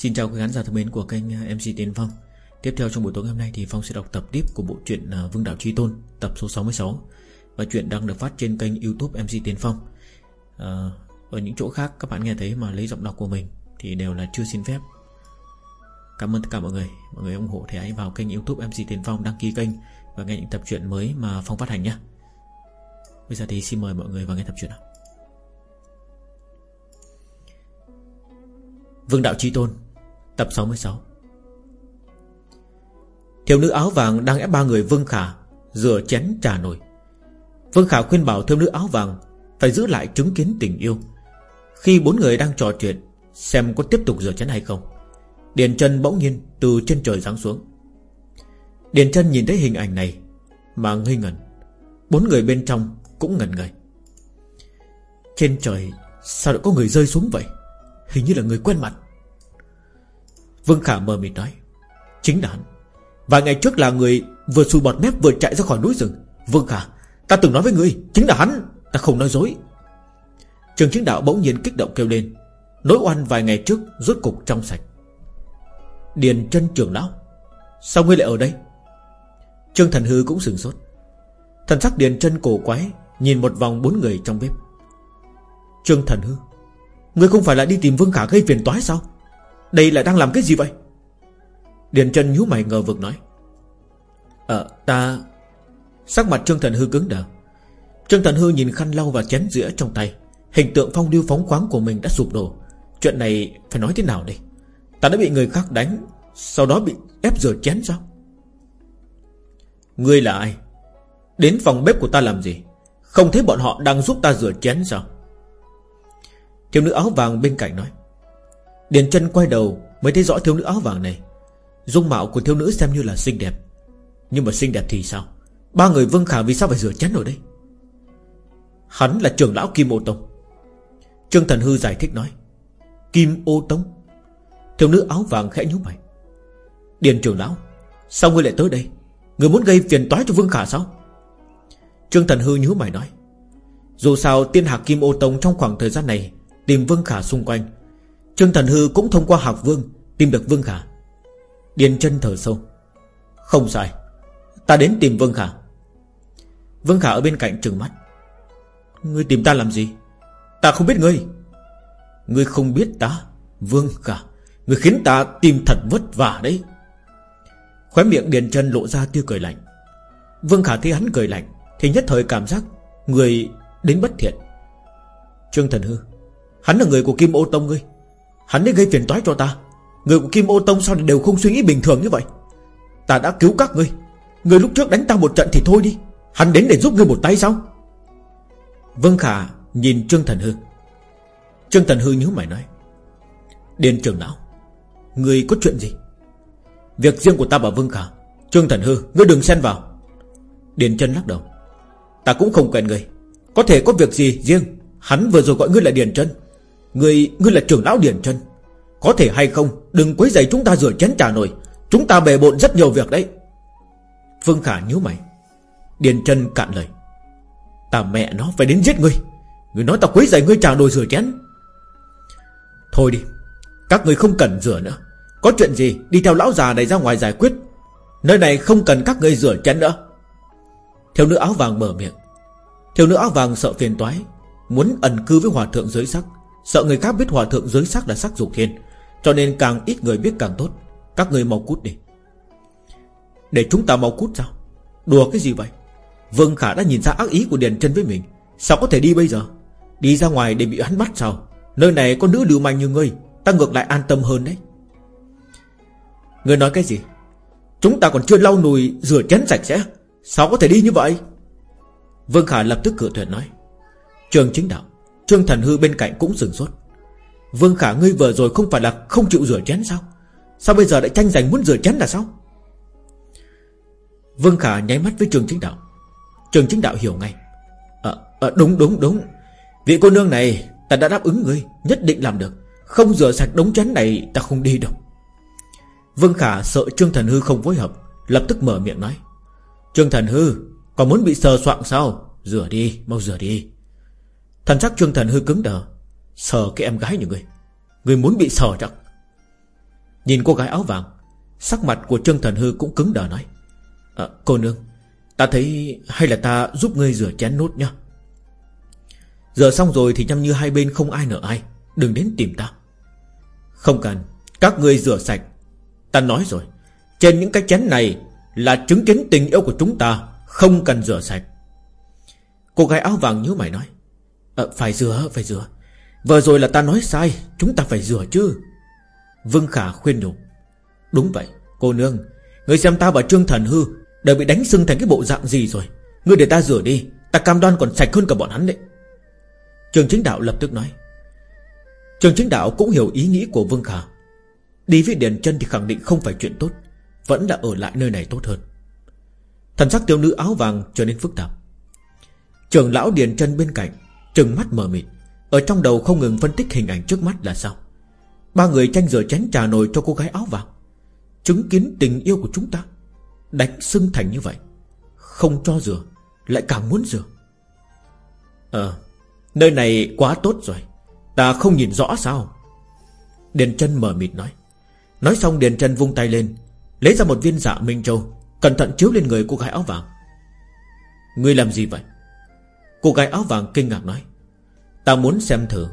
Xin chào quý khán giả thân mến của kênh ờ, MC Tiến Phong. Tiếp theo trong buổi tối ngày hôm nay thì Phong sẽ đọc tập tiếp của bộ truyện ờ, Vương Đạo Tri Tôn Tập số 66 Và chuyện đang được phát trên kênh youtube MC Tiến Phong. À, Ở những chỗ khác các bạn nghe thấy mà lấy giọng đọc của mình Thì đều là chưa xin phép. Cảm ơn tất cả mọi người. Mọi người ủng hộ thì hãy vào kênh youtube MC Tiến Phong đăng ký kênh Và nghe những tập truyện mới mà Phong phát hành nhé. Bây giờ thì xin mời mọi người vào nghe tập truyện nào. Vương Đạo Trí Tôn Tập 66 Thiếu nữ áo vàng đang ép ba người Vương Khả Rửa chén trà nồi. Vương Khả khuyên bảo thiếu nữ áo vàng Phải giữ lại chứng kiến tình yêu. Khi bốn người đang trò chuyện, Xem có tiếp tục rửa chén hay không. Điền chân bỗng nhiên từ trên trời giáng xuống. Điền chân nhìn thấy hình ảnh này Mà ngây ngẩn. Bốn người bên trong cũng ngẩn người Trên trời, Sao lại có người rơi xuống vậy? Hình như là người quen mặt. Vương Khả mờ mịt nói, Chính là hắn. Vài ngày trước là người vừa xùi bọt mép vừa chạy ra khỏi núi rừng. Vương Khả, Ta từng nói với ngươi, Chính là hắn. Ta không nói dối. Trường chính đạo bỗng nhiên kích động kêu lên, Nỗi oan vài ngày trước rốt cục trong sạch. Điền chân trường lão, Sao ngươi lại ở đây? Trương Thần Hư cũng sừng sốt. Thần sắc điền chân cổ quái, Nhìn một vòng bốn người trong bếp. Trương Thần Hư, Ngươi không phải là đi tìm Vương Khả gây phiền toái sao? Đây là đang làm cái gì vậy? Điền chân nhú mày ngờ vực nói. Ờ ta Sắc mặt Trương Thần Hư cứng đờ. Trương Thần Hư nhìn khăn lau và chén dĩa trong tay. Hình tượng phong điêu phóng khoáng của mình đã sụp đổ. Chuyện này phải nói thế nào đây? Ta đã bị người khác đánh, Sau đó bị ép rửa chén sao? Ngươi là ai? Đến phòng bếp của ta làm gì? Không thấy bọn họ đang giúp ta rửa chén sao? Thiếu nữ áo vàng bên cạnh nói. Điền chân quay đầu Mới thấy rõ thiếu nữ áo vàng này. Dung mạo của thiếu nữ xem như là xinh đẹp. Nhưng mà xinh đẹp thì sao? Ba người Vương Khả vì sao phải rửa chén ở đây Hắn là trưởng lão Kim Ô Tông. Trương Thần Hư giải thích nói, Kim Ô Tông? Thiếu nữ áo vàng khẽ nhúc mày. Điền trưởng lão, Sao ngươi lại tới đây? Ngươi muốn gây phiền toái cho Vương Khả sao? Trương Thần Hư nhú mày nói, Dù sao tiên hạc Kim Ô Tông trong khoảng thời gian này Tìm Vương Khả xung quanh Trương Thần Hư cũng thông qua Hạc Vương, Tìm được Vương Khả. Điền chân thở sâu. Không sai, Ta đến tìm Vương Khả. Vương Khả ở bên cạnh trừng mắt. Ngươi tìm ta làm gì? Ta không biết ngươi. Ngươi không biết ta, Vương Khả. Ngươi khiến ta tìm thật vất vả đấy. Khóe miệng Điền chân lộ ra tiêu cười lạnh. Vương Khả thấy hắn cười lạnh, Thì nhất thời cảm giác Người đến bất thiện. Trương Thần Hư, Hắn là người của Kim Ô Tông ngươi. Hắn đã gây phiền toái cho ta. Người của Kim Ô Tông sao đều không suy nghĩ bình thường như vậy? Ta đã cứu các ngươi. Người lúc trước đánh ta một trận thì thôi đi. Hắn đến để giúp ngươi một tay sao? Vân Khả nhìn Trương Thần Hư. Trương Thần Hư nhớ mày nói, Điền trưởng lão Ngươi có chuyện gì? Việc riêng của ta bảo Vương Khả, Trương Thần Hư, ngươi đừng xen vào. Điền chân lắc đầu, Ta cũng không quen ngươi Có thể có việc gì riêng, Hắn vừa rồi gọi ngươi là Điền chân. Ngươi, ngươi là trưởng lão Điền chân Có thể hay không Đừng quấy rầy chúng ta rửa chén trà nổi. Chúng ta bề bộn rất nhiều việc đấy. Phương Khả nhíu mày. Điền chân cạn lời. Ta mẹ nó phải đến giết ngươi. Ngươi nói ta quấy rầy ngươi trà nồi rửa chén. Thôi đi Các ngươi không cần rửa nữa. Có chuyện gì đi theo lão già này ra ngoài giải quyết. Nơi này không cần các ngươi rửa chén nữa. Thiếu nữ áo vàng mở miệng. Thiếu nữ áo vàng sợ phiền toái Muốn ẩn cư với hòa thượng giới sắc. Sợ người khác biết hòa thượng giới sắc là sắc dục thiên Cho nên càng ít người biết càng tốt. Các người mau cút đi. Để chúng ta mau cút sao? Đùa cái gì vậy? Vương Khả đã nhìn ra ác ý của Điền chân với mình. Sao có thể đi bây giờ? Đi ra ngoài để bị hắn bắt sao? Nơi này có nữ lưu manh như ngươi, Ta ngược lại an tâm hơn đấy. Ngươi nói cái gì? Chúng ta còn chưa lau nùi, rửa chén sạch sẽ. Sao có thể đi như vậy? Vương Khả lập tức cự tuyệt nói. Trường chính đạo Trương Thần Hư bên cạnh cũng sửng sốt. Vương Khả ngươi vừa rồi không phải là không chịu rửa chén sao? Sao bây giờ lại tranh giành muốn rửa chén là sao? Vương Khả nháy mắt với trường chính đạo. Trường chính đạo hiểu ngay. À, à, Đúng đúng đúng. Vị cô nương này ta đã đáp ứng ngươi Nhất định làm được. Không rửa sạch đống chén này ta không đi đâu. Vương Khả sợ Trương Thần Hư không phối hợp Lập tức mở miệng nói. Trương Thần Hư Còn muốn bị sờ soạn sao? Rửa đi mau rửa đi. Thần sắc Trương Thần Hư cứng đờ. Sờ cái em gái như ngươi. Ngươi muốn bị sờ chắc. Nhìn cô gái áo vàng Sắc mặt của Trương Thần Hư cũng cứng đờ nói. À, Cô nương Ta thấy hay là ta giúp ngươi rửa chén nốt nhá. Rửa xong rồi thì nhằm như hai bên không ai nợ ai. Đừng đến tìm ta. Không cần. Các ngươi rửa sạch. Ta nói rồi. Trên những cái chén này Là chứng kiến tình yêu của chúng ta. Không cần rửa sạch. Cô gái áo vàng nhớ mày nói à, Phải rửa phải rửa Vừa rồi là ta nói sai Chúng ta phải rửa chứ. Vương Khả khuyên nhủ. Đúng vậy cô nương. Người xem ta và Trương Thần Hư Đều bị đánh sưng thành cái bộ dạng gì rồi? Ngươi để ta rửa đi Ta cam đoan còn sạch hơn cả bọn hắn đấy. Trường chính đạo lập tức nói. Trường chính đạo cũng hiểu ý nghĩ của Vương Khả. Đi với Điền chân thì khẳng định không phải chuyện tốt Vẫn là ở lại nơi này tốt hơn. Thần sắc tiêu nữ áo vàng trở nên phức tạp. Trường lão Điền chân bên cạnh Trừng mắt mờ mịt. Ở trong đầu không ngừng phân tích hình ảnh trước mắt là sao? Ba người tranh rửa chén trà nồi cho cô gái áo vàng. Chứng kiến tình yêu của chúng ta, Đánh sưng thành như vậy, Không cho rửa, Lại càng muốn rửa. Ờ Nơi này quá tốt rồi, Ta không nhìn rõ sao? Điền chân mở mịt nói. Nói xong Điền chân vung tay lên, Lấy ra một viên dạ Minh Châu, Cẩn thận chiếu lên người cô gái áo vàng. Ngươi làm gì vậy? Cô gái áo vàng kinh ngạc nói, Ta muốn xem thử,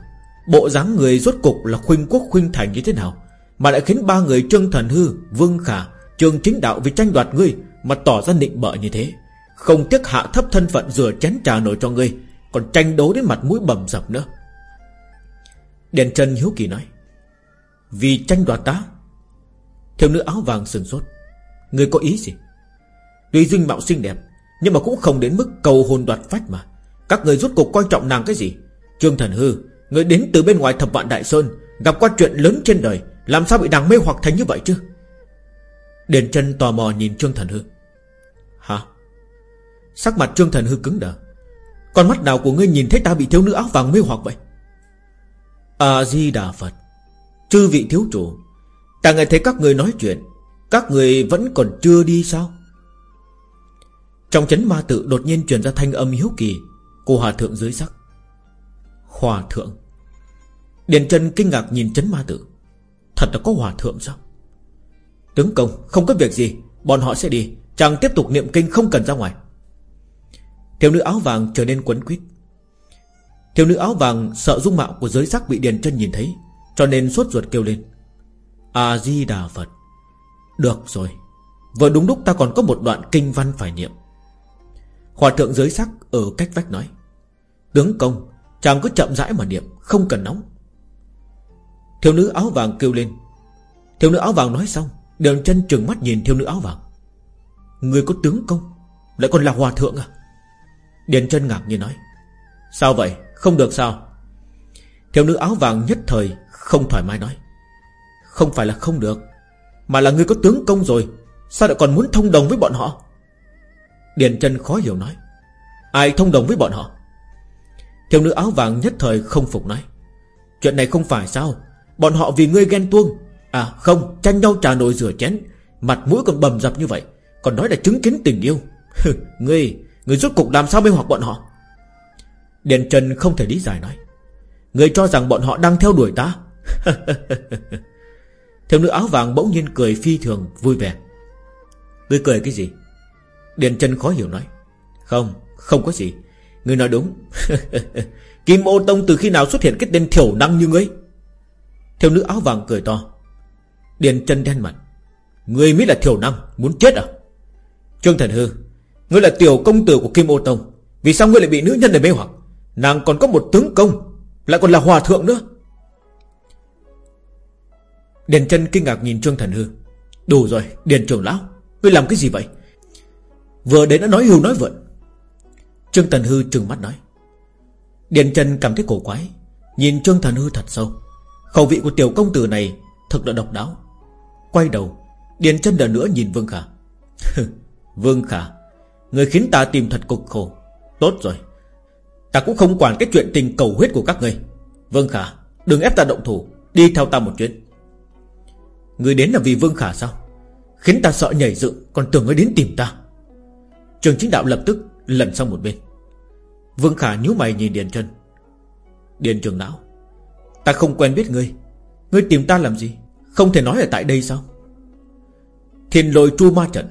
Bộ dáng người rốt cục là khuynh quốc khuynh thành như thế nào, Mà lại khiến ba người Trương Thần Hư, Vương Khả Trường chính đạo vì tranh đoạt ngươi Mà tỏ ra nịnh bợ như thế. Không tiếc hạ thấp thân phận rửa chén trà nổi cho ngươi, Còn tranh đấu đến mặt mũi bầm dập nữa. Đèn chân hiếu kỳ nói, Vì tranh đoạt ta? Thiếu nữ áo vàng sừng sốt, Ngươi có ý gì? Tuy dung mạo xinh đẹp, Nhưng mà cũng không đến mức cầu hồn đoạt phách mà. Các người rút cuộc coi trọng nàng cái gì? Trương Thần Hư, Người đến từ bên ngoài thập vạn Đại Sơn, Gặp qua chuyện lớn trên đời, Làm sao bị nàng mê hoặc thành như vậy chứ? Điền chân tò mò nhìn Trương Thần Hư. Hả? Sắc mặt Trương Thần Hư cứng đờ. Con mắt nào của ngươi nhìn thấy ta bị thiếu nữ áo vàng mê hoặc vậy? A-di-đà Phật. Chư vị thiếu chủ, Ta nghe thấy các người nói chuyện, Các người vẫn còn chưa đi sao? Trong chấn ma tự đột nhiên truyền ra thanh âm hiếu kỳ. Cô hòa thượng dưới sắc. Hòa thượng. Điền chân kinh ngạc nhìn chấn ma tử. Thật là có hòa thượng sao? Tướng công, không có việc gì. Bọn họ sẽ đi. Chàng tiếp tục niệm kinh không cần ra ngoài. Thiếu nữ áo vàng trở nên quấn quýt. Thiếu nữ áo vàng sợ dung mạo của giới sắc bị Điền chân nhìn thấy, Cho nên suốt ruột kêu lên. A-di-đà Phật. Được rồi. Vừa đúng lúc ta còn có một đoạn kinh văn phải niệm. Hòa thượng giới sắc ở cách vách nói. Tướng công, Chàng cứ chậm rãi mà niệm, Không cần nóng. Thiếu nữ áo vàng kêu lên. Thiếu nữ áo vàng nói xong, Đường chân trừng mắt nhìn thiếu nữ áo vàng. Người có tướng công, Lại còn là hòa thượng à? Điền chân ngạc nhiên nói. Sao vậy? Không được sao? Thiếu nữ áo vàng nhất thời Không thoải mái nói. Không phải là không được, Mà là người có tướng công rồi, Sao lại còn muốn thông đồng với bọn họ? Điền chân khó hiểu nói. Ai thông đồng với bọn họ? Thiếu nữ áo vàng nhất thời không phục nói Chuyện này không phải sao? Bọn họ vì ngươi ghen tuông. À không tranh nhau trà nồi rửa chén Mặt mũi còn bầm dập như vậy Còn nói là chứng kiến tình yêu. Ngươi Ngươi rốt cục làm sao mê hoặc bọn họ? Điền Trần không thể lý giải nói Ngươi cho rằng bọn họ đang theo đuổi ta? Thiếu nữ áo vàng bỗng nhiên cười phi thường vui vẻ. Ngươi cười cái gì? Điền Trần khó hiểu nói Không, không có gì. Ngươi nói đúng. Kim ô tông từ khi nào xuất hiện cái tên thiểu năng như ngươi? Thiểu nữ áo vàng cười to. Điền chân đen mặt. Ngươi mới là thiểu năng, Muốn chết à? Trương Thần Hư, Ngươi là tiểu công tử của Kim Ô Tông. Vì sao ngươi lại bị nữ nhân này mê hoặc? Nàng còn có một tướng công, Lại còn là hòa thượng nữa. Điền chân kinh ngạc nhìn Trương Thần Hư. Đủ rồi, Điền trưởng lão, Ngươi làm cái gì vậy? Vừa đến đã nói hưu nói vượn. Trương Thần Hư trừng mắt nói. Điền trần cảm thấy cổ quái, Nhìn Trương Thần Hư thật sâu. Khẩu vị của tiểu công tử này Thật là độc đáo. Quay đầu, Điền trần lần nữa nhìn Vương Khả. Vương Khả, Người khiến ta tìm thật cực khổ. Tốt rồi, Ta cũng không quản cái chuyện tình cầu huyết của các người. Vương Khả, Đừng ép ta động thủ, Đi theo ta một chuyến. Người đến là vì Vương Khả sao? Khiến ta sợ nhảy dựng, Còn tưởng người đến tìm ta. Trường chính đạo lập tức lần sang một bên. Vương Khả nhíu mày nhìn Điền chân Điền trường lão, Ta không quen biết ngươi. Ngươi tìm ta làm gì? Không thể nói ở tại đây sao? Thiên lôi chu ma trận,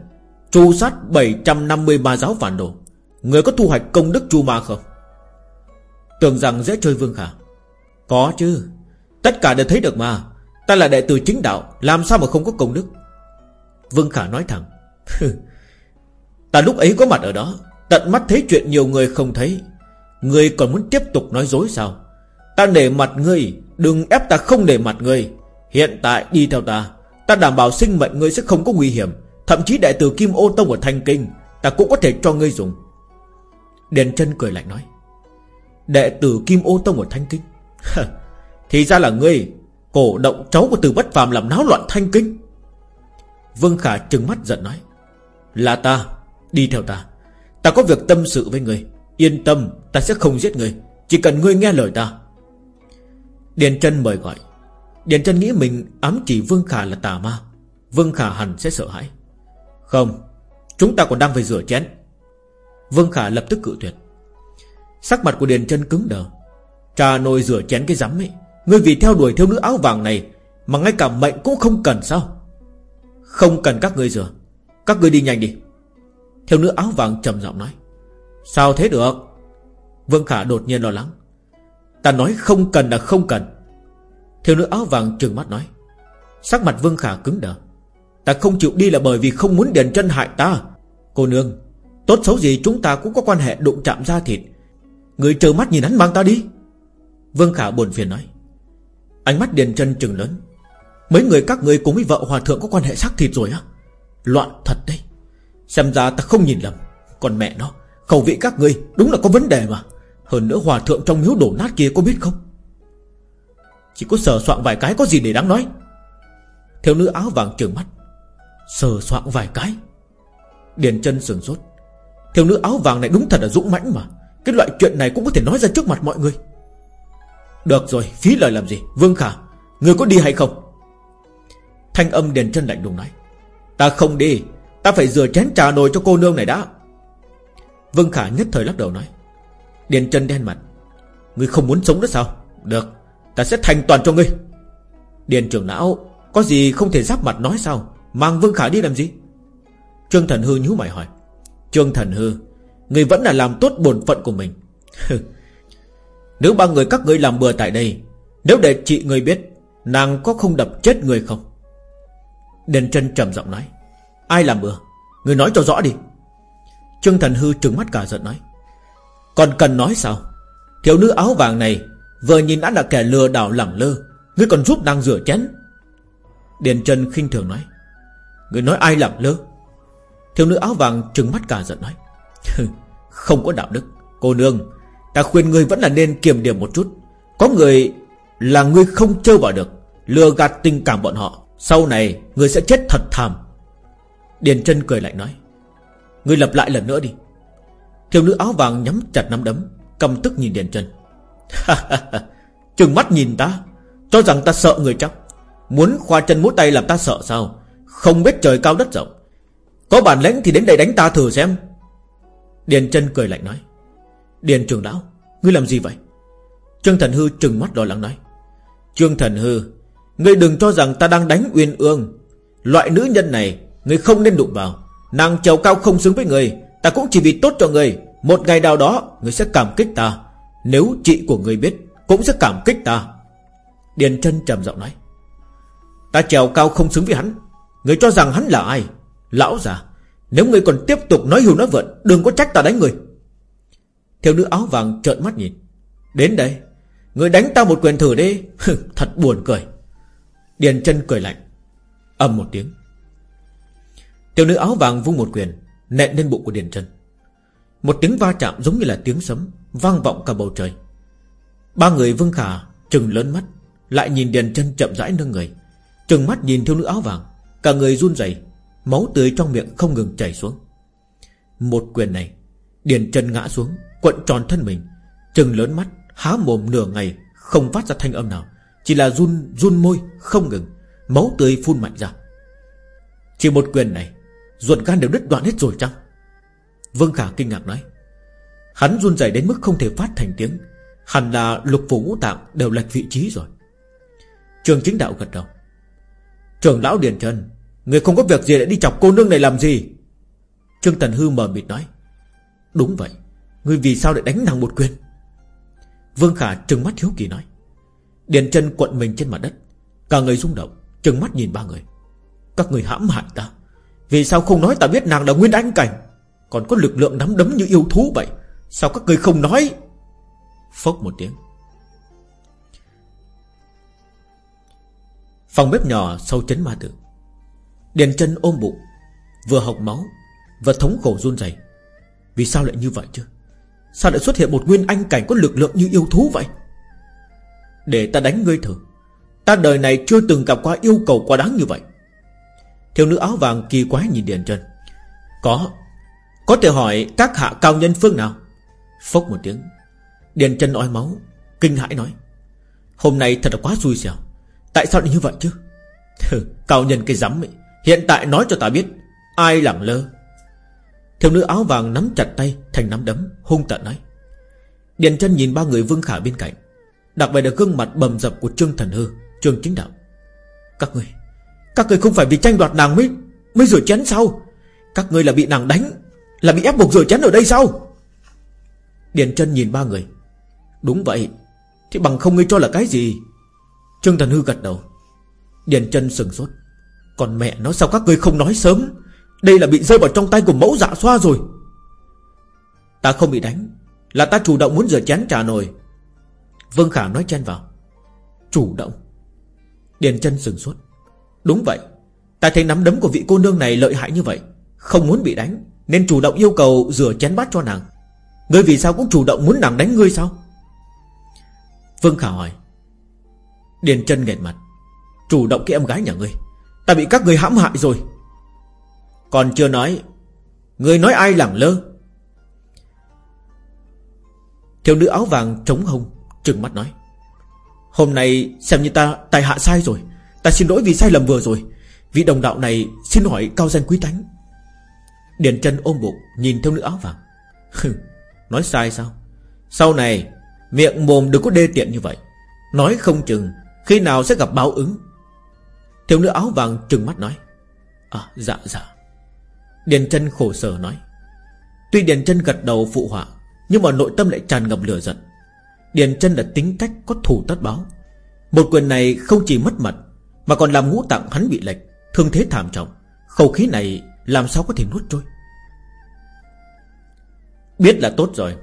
Chu sát 750 ma giáo phản đồ. Người có thu hoạch công đức chu ma không? Tưởng rằng dễ chơi Vương Khả. Có chứ. Tất cả đều thấy được mà. Ta là đệ tử chính đạo, Làm sao mà không có công đức? Vương Khả nói thẳng. Ta lúc ấy có mặt ở đó, Tận mắt thấy chuyện nhiều người không thấy. Ngươi còn muốn tiếp tục nói dối sao? Ta để mặt ngươi, Đừng ép ta không để mặt ngươi. Hiện tại đi theo ta. Ta đảm bảo sinh mệnh ngươi sẽ không có nguy hiểm. Thậm chí đại tử Kim Ô Tông ở Thanh Kinh, Ta cũng có thể cho ngươi dùng. Đền chân cười lạnh nói. Đệ tử Kim Ô Tông ở Thanh Kinh? Thì ra là ngươi, Cổ động cháu của từ bất phàm làm náo loạn Thanh Kinh. Vương Khả trừng mắt giận nói. Là ta, Đi theo ta. Ta có việc tâm sự với ngươi. Yên tâm ta sẽ không giết ngươi Chỉ cần ngươi nghe lời ta. Điền chân mời gọi. Điền chân nghĩ mình ám chỉ Vương Khả là tà ma, Vương Khả hẳn sẽ sợ hãi. Không, Chúng ta còn đang phải rửa chén. Vương Khả lập tức cự tuyệt. Sắc mặt của Điền chân cứng đờ. Trà nồi rửa chén cái rắm ấy, Ngươi vì theo đuổi thiếu nữ áo vàng này Mà ngay cả mệnh cũng không cần sao? Không cần các ngươi rửa, Các ngươi đi nhanh đi. Thiếu nữ áo vàng trầm giọng nói. Sao thế được? Vương Khả đột nhiên lo lắng. Ta nói không cần là không cần. Thiếu nữ áo vàng trừng mắt nói. Sắc mặt Vương Khả cứng đờ. Ta không chịu đi là bởi vì không muốn Điền chân hại ta. Cô nương, Tốt xấu gì chúng ta cũng có quan hệ đụng chạm da thịt. Người chờ mắt nhìn hắn mang ta đi. Vương Khả buồn phiền nói. Ánh mắt Điền chân trừng lớn. Mấy người các người cùng với vợ hòa thượng có quan hệ xác thịt rồi á? Loạn thật đấy. Xem ra ta không nhìn lầm. Còn mẹ nó, Khẩu vị các ngươi đúng là có vấn đề mà. Hơn nữa hòa thượng trong miếu đổ nát kia có biết không? Chỉ có sờ soạn vài cái có gì để đáng nói. Thiếu nữ áo vàng trợn mắt, Sờ soạn vài cái, Điền chân sừng sốt. Thiếu nữ áo vàng này đúng thật là dũng mãnh mà, Cái loại chuyện này cũng có thể nói ra trước mặt mọi người. Được rồi, phí lời làm gì? Vương Khả, Người có đi hay không? Thanh âm Điền chân lạnh đùng nói, Ta không đi, Ta phải rửa chén trà nồi cho cô nương này đã. Vương Khả nhất thời lắc đầu nói Điền chân đen mặt. Ngươi không muốn sống nữa sao? Được, Ta sẽ thành toàn cho ngươi. Điền trưởng lão, Có gì không thể giáp mặt nói sao? Mang Vương Khả đi làm gì? Trương Thần Hư nhíu mày hỏi. Trương Thần Hư, Ngươi vẫn là làm tốt bổn phận của mình. Nếu ba người các ngươi làm bừa tại đây, Nếu để chị ngươi biết, Nàng có không đập chết người không? Điền chân trầm giọng nói. Ai làm bừa? Người nói cho rõ đi. Trương Thần Hư trừng mắt cả giận nói. Còn cần nói sao? Thiếu nữ áo vàng này, Vừa nhìn đã là kẻ lừa đảo lẳng lơ, Ngươi còn giúp nàng rửa chén. Điền Trần khinh thường nói, Ngươi nói ai lẳng lơ? Thiếu nữ áo vàng trừng mắt cả giận nói Không có đạo đức. Cô nương, Ta khuyên ngươi vẫn là nên kiềm điểm một chút. Có người là ngươi không chơi vào được, Lừa gạt tình cảm bọn họ, Sau này ngươi sẽ chết thật thảm. Điền Trân cười lạnh nói, Ngươi lập lại lần nữa đi. Thiếu nữ áo vàng nhắm chặt nắm đấm Cầm tức nhìn Điền Trần. Trừng mắt nhìn ta, Cho rằng ta sợ người chắc Muốn khoa chân múa tay làm ta sợ sao? Không biết trời cao đất rộng. Có bản lĩnh thì đến đây đánh ta thử xem. Điền Trần cười lạnh nói. Điền trường lão, Ngươi làm gì vậy? Trương Thần Hư trừng mắt lo lắng nói. Trương Thần Hư, Ngươi đừng cho rằng ta đang đánh Uyên Ương. Loại nữ nhân này, Ngươi không nên đụng vào. Nàng trèo cao không xứng với người Ta cũng chỉ vì tốt cho người. Một ngày nào đó, người sẽ cảm kích ta. Nếu chị của người biết, Cũng sẽ cảm kích ta. Điền chân trầm giọng nói. Ta trèo cao không xứng với hắn. Người cho rằng hắn là ai? Lão già, Nếu người còn tiếp tục nói hưu nói vượn, Đừng có trách ta đánh người. Thiếu nữ áo vàng trợn mắt nhìn. Đến đây, Người đánh ta một quyền thử đi. Thật buồn cười. Điền chân cười lạnh. Ầm một tiếng. Tiểu nữ áo vàng vung một quyền. Nện lên bụng của Điền Trần. Một tiếng va chạm giống như là tiếng sấm Vang vọng cả bầu trời. Ba người Vương Khả trừng lớn mắt, Lại nhìn Điền Trần chậm rãi nâng người, Trừng mắt nhìn thiếu nữ áo vàng, Cả người run rẩy, Máu tươi trong miệng không ngừng chảy xuống. Một quyền này, Điền Trần ngã xuống quặn tròn thân mình, Trừng lớn mắt, Há mồm nửa ngày, Không phát ra thanh âm nào, Chỉ là run run môi Không ngừng, Máu tươi phun mạnh ra. Chỉ một quyền này Ruột gan đều đứt đoạn hết rồi chăng? Vương Khả kinh ngạc nói. Hắn run rẩy đến mức không thể phát thành tiếng. Hẳn là lục phủ ngũ tạng đều lệch vị trí rồi. Trường chính đạo gật đầu. Trưởng lão Điền Trần, Người không có việc gì lại đi chọc cô nương này làm gì? Trương Tần Hư mờ mịt nói. Đúng vậy, Người vì sao lại đánh nàng một quyền? Vương Khả trừng mắt hiếu kỳ nói. Điền chân quận mình trên mặt đất, Cả người rung động, Trừng mắt nhìn ba người. Các người hãm hại ta. Vì sao không nói ta biết nàng là nguyên anh cảnh? Còn có lực lượng nắm đấm như yêu thú vậy, Sao các người không nói? Phốc một tiếng. Phòng bếp nhỏ sau chấn ma tử. Điền chân ôm bụng, Vừa học máu Và thống khổ run rẩy. Vì sao lại như vậy chứ? Sao lại xuất hiện một nguyên anh cảnh có lực lượng như yêu thú vậy? Để ta đánh ngươi thử. Ta đời này chưa từng gặp qua yêu cầu quá đáng như vậy. Thiếu nữ áo vàng kỳ quái nhìn Điền chân Có Có thể hỏi các hạ cao nhân phương nào? Phốc một tiếng. Điền chân ói máu, Kinh hãi nói. Hôm nay thật là quá xui xẻo. Tại sao lại như vậy chứ? Cao nhân cái rắm ấy, Hiện tại nói cho ta biết, Ai lẳng lơ? Thiếu nữ áo vàng nắm chặt tay, Thành nắm đấm, hung tận nói. Điền chân nhìn ba người vương khả bên cạnh, Đặc biệt là gương mặt bầm dập của Trương Thần Hư, Trương Chính Đạo. Các người các người không phải vì tranh đoạt nàng mới Mới rửa chén sao? Các người là bị nàng đánh, Là bị ép buộc rửa chén ở đây sao? Điền chân nhìn ba người. Đúng vậy Thì bằng không ngươi cho là cái gì? Trương Thần Hư gật đầu. Điền chân sừng sốt. Còn mẹ nó sao các ngươi không nói sớm? Đây là bị rơi vào trong tay của mẫu dạ xoa rồi. Ta không bị đánh, Là ta chủ động muốn rửa chén trà nồi. Vương Khả nói chen vào. Chủ động. Điền chân sừng sốt. Đúng vậy. Ta thấy nắm đấm của vị cô nương này lợi hại như vậy, Không muốn bị đánh, Nên chủ động yêu cầu rửa chén bát cho nàng. Ngươi vì sao cũng chủ động muốn nàng đánh ngươi sao? Vương Khả hỏi. Điền chân nghẹt mặt. Chủ động cái em gái nhà ngươi. Ta bị các người hãm hại rồi. Còn chưa nói Người nói ai lẳng lơ? Thiếu nữ áo vàng trống hông, Trừng mắt nói. Hôm nay xem như ta, tài hạ sai rồi. Ta xin lỗi vì sai lầm vừa rồi. Vị đồng đạo này xin hỏi cao danh quý tánh. Điền chân ôm bụng, Nhìn thiếu nữ áo vàng. Nói sai sao? Sau này, miệng mồm đừng có đê tiện như vậy. Nói không chừng, Khi nào sẽ gặp báo ứng? Thiếu nữ áo vàng trừng mắt nói. À dạ dạ. Điền chân khổ sở nói. Tuy Điền chân gật đầu phụ họa, Nhưng mà nội tâm lại tràn ngập lửa giận. Điền chân là tính cách có thủ tất báo. Một quyền này không chỉ mất mặt mà còn làm ngũ tạng hắn bị lệch, Thương thế thảm trọng. Khẩu khí này làm sao có thể nuốt trôi? Biết là tốt rồi.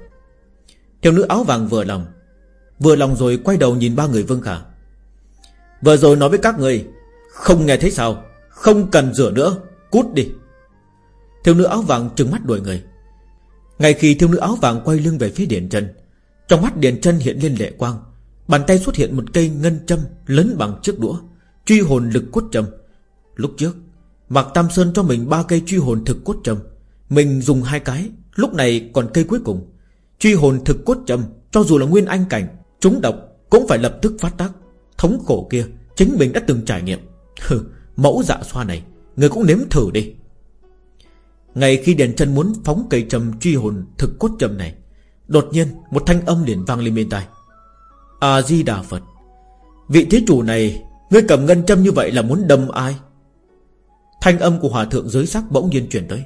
Thiếu nữ áo vàng vừa lòng Vừa lòng rồi quay đầu nhìn ba người Vương Khả. Vừa rồi nói với các người, Không nghe thấy sao? Không cần rửa nữa, Cút đi. Thiếu nữ áo vàng trừng mắt đuổi người. Ngay khi thiếu nữ áo vàng quay lưng về phía Điền chân Trong mắt Điền chân hiện lên lệ quang, Bàn tay xuất hiện một cây ngân châm Lớn bằng chiếc đũa. Truy hồn lực cốt trầm. Lúc trước Mạc Tam Sơn cho mình ba cây truy hồn thực cốt trầm, Mình dùng hai cái Lúc này còn cây cuối cùng. Truy hồn thực cốt trầm, Cho dù là nguyên anh cảnh Trúng độc cũng phải lập tức phát tác. Thống khổ kia chính mình đã từng trải nghiệm. Hừ, Mẫu dạ xoa này Người cũng nếm thử đi. Ngày khi Đèn chân muốn phóng cây trầm truy hồn thực cốt trầm này Đột nhiên một thanh âm liền vang lên bên tai. A-di-đà Phật Vị thế chủ này Ngươi cầm ngân châm như vậy là muốn đâm ai? Thanh âm của hòa thượng giới sắc bỗng nhiên chuyển tới.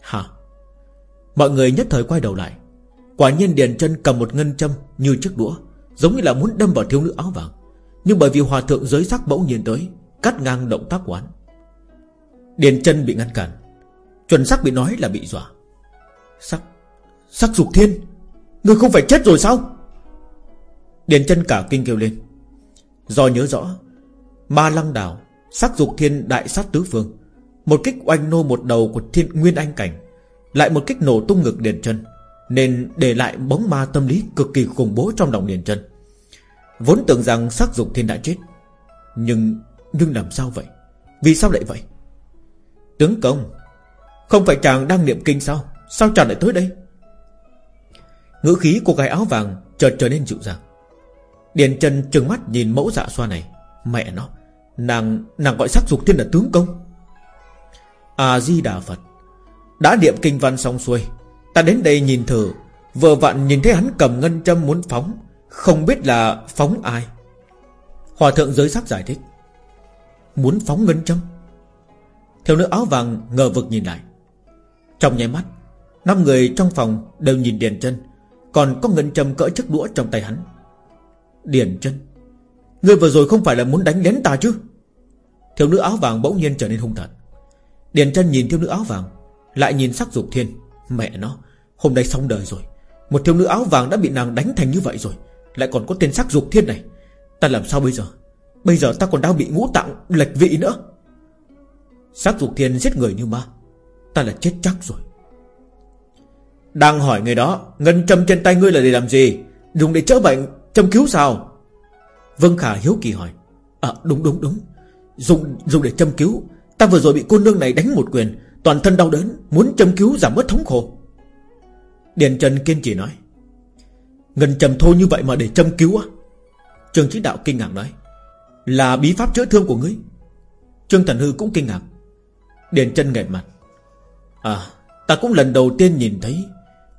Hả? Mọi người nhất thời quay đầu lại. Quả nhiên Điền chân cầm một ngân châm Như chiếc đũa, Giống như là muốn đâm vào thiếu nữ áo vàng. Nhưng bởi vì hòa thượng giới sắc bỗng nhiên tới, Cắt ngang động tác quán. Điền chân bị ngăn cản. Chuẩn sắc bị nói là bị dọa. Sắc Sắc dục thiên? Người không phải chết rồi sao? Điền chân cả kinh kêu lên. Do nhớ rõ Ma lăng đảo Sắc dục thiên đại sát tứ phương. Một kích oanh nô một đầu của thiên nguyên anh cảnh, Lại một kích nổ tung ngực Điền chân Nên để lại bóng ma tâm lý Cực kỳ khủng bố trong lòng Điền chân Vốn tưởng rằng sắc dục thiên đã chết, Nhưng Nhưng làm sao vậy? Vì sao lại vậy? Tướng công, Không phải chàng đang niệm kinh sao? Sao chàng lại tới đây? Ngữ khí của gái áo vàng chợt trở nên dịu dàng. Điền chân trừng mắt nhìn mẫu dạ xoa này. Mẹ nó, Nàng nàng gọi sắc dục thiên là tướng công. A-di-đà Phật, Đã niệm kinh văn xong xuôi, Ta đến đây nhìn thử, Vừa vặn nhìn thấy hắn cầm ngân châm muốn phóng, Không biết là phóng ai. Hòa thượng giới sắc giải thích, Muốn phóng ngân châm. Theo nữ áo vàng ngờ vực nhìn lại, Trong nháy mắt, năm người trong phòng đều nhìn Điền chân, Còn có ngân châm cỡ chiếc đũa trong tay hắn. Điền chân Ngươi vừa rồi không phải là muốn đánh lén ta chứ? Thiếu nữ áo vàng bỗng nhiên trở nên hung tợn Điền chân nhìn thiếu nữ áo vàng, Lại nhìn sắc dục thiên. Mẹ nó, Hôm nay xong đời rồi. Một thiếu nữ áo vàng đã bị nàng đánh thành như vậy rồi. Lại còn có tên sắc dục thiên này. Ta làm sao bây giờ? Bây giờ ta còn đang bị ngũ tạng lệch vị nữa. Sắc dục thiên giết người như ma. Ta là chết chắc rồi. Đang hỏi người đó, Ngân châm trên tay ngươi là để làm gì? Dùng để chữa bệnh, Châm cứu sao? Vân Khả hiếu kỳ hỏi. À đúng đúng đúng. Dùng dùng để châm cứu. Ta vừa rồi bị cô nương này đánh một quyền, Toàn thân đau đớn, Muốn châm cứu giảm bớt thống khổ. Điền Trần kiên trì nói. Ngân châm thô như vậy mà để châm cứu á? Trương Chí Đạo kinh ngạc nói. Là bí pháp chữa thương của ngươi. Trương Thần Hư cũng kinh ngạc. Điền chân nghẹt mặt. À ta cũng lần đầu tiên nhìn thấy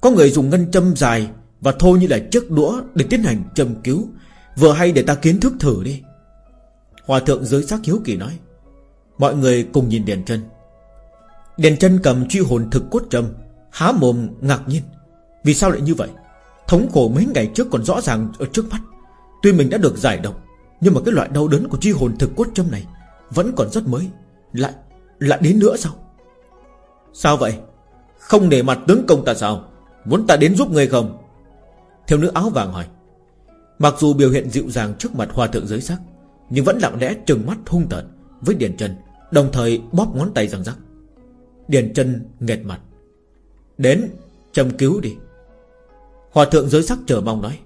Có người dùng ngân châm dài Và thô như là chiếc đũa Để tiến hành châm cứu. Vừa hay để ta kiến thức thử đi. Hòa thượng giới sắc hiếu kỳ nói. Mọi người cùng nhìn Điền chân. Điền chân cầm truy hồn thực cốt trầm, Há mồm ngạc nhiên. Vì sao lại như vậy? Thống khổ mấy ngày trước còn rõ ràng ở trước mắt. Tuy mình đã được giải độc, Nhưng mà cái loại đau đớn của truy hồn thực cốt châm này Vẫn còn rất mới. Lại lại đến nữa sao? Sao vậy? Không để mặt tướng công ta sao? Muốn ta đến giúp người không? Thiếu nữ áo vàng hỏi. Mặc dù biểu hiện dịu dàng trước mặt hòa thượng giới sắc, Nhưng vẫn lặng lẽ trừng mắt hung tợn Với Điền Trần Đồng thời bóp ngón tay răng rắc. Điền Trần nghẹt mặt. Đến, châm cứu đi. Hòa thượng giới sắc chờ mong nói.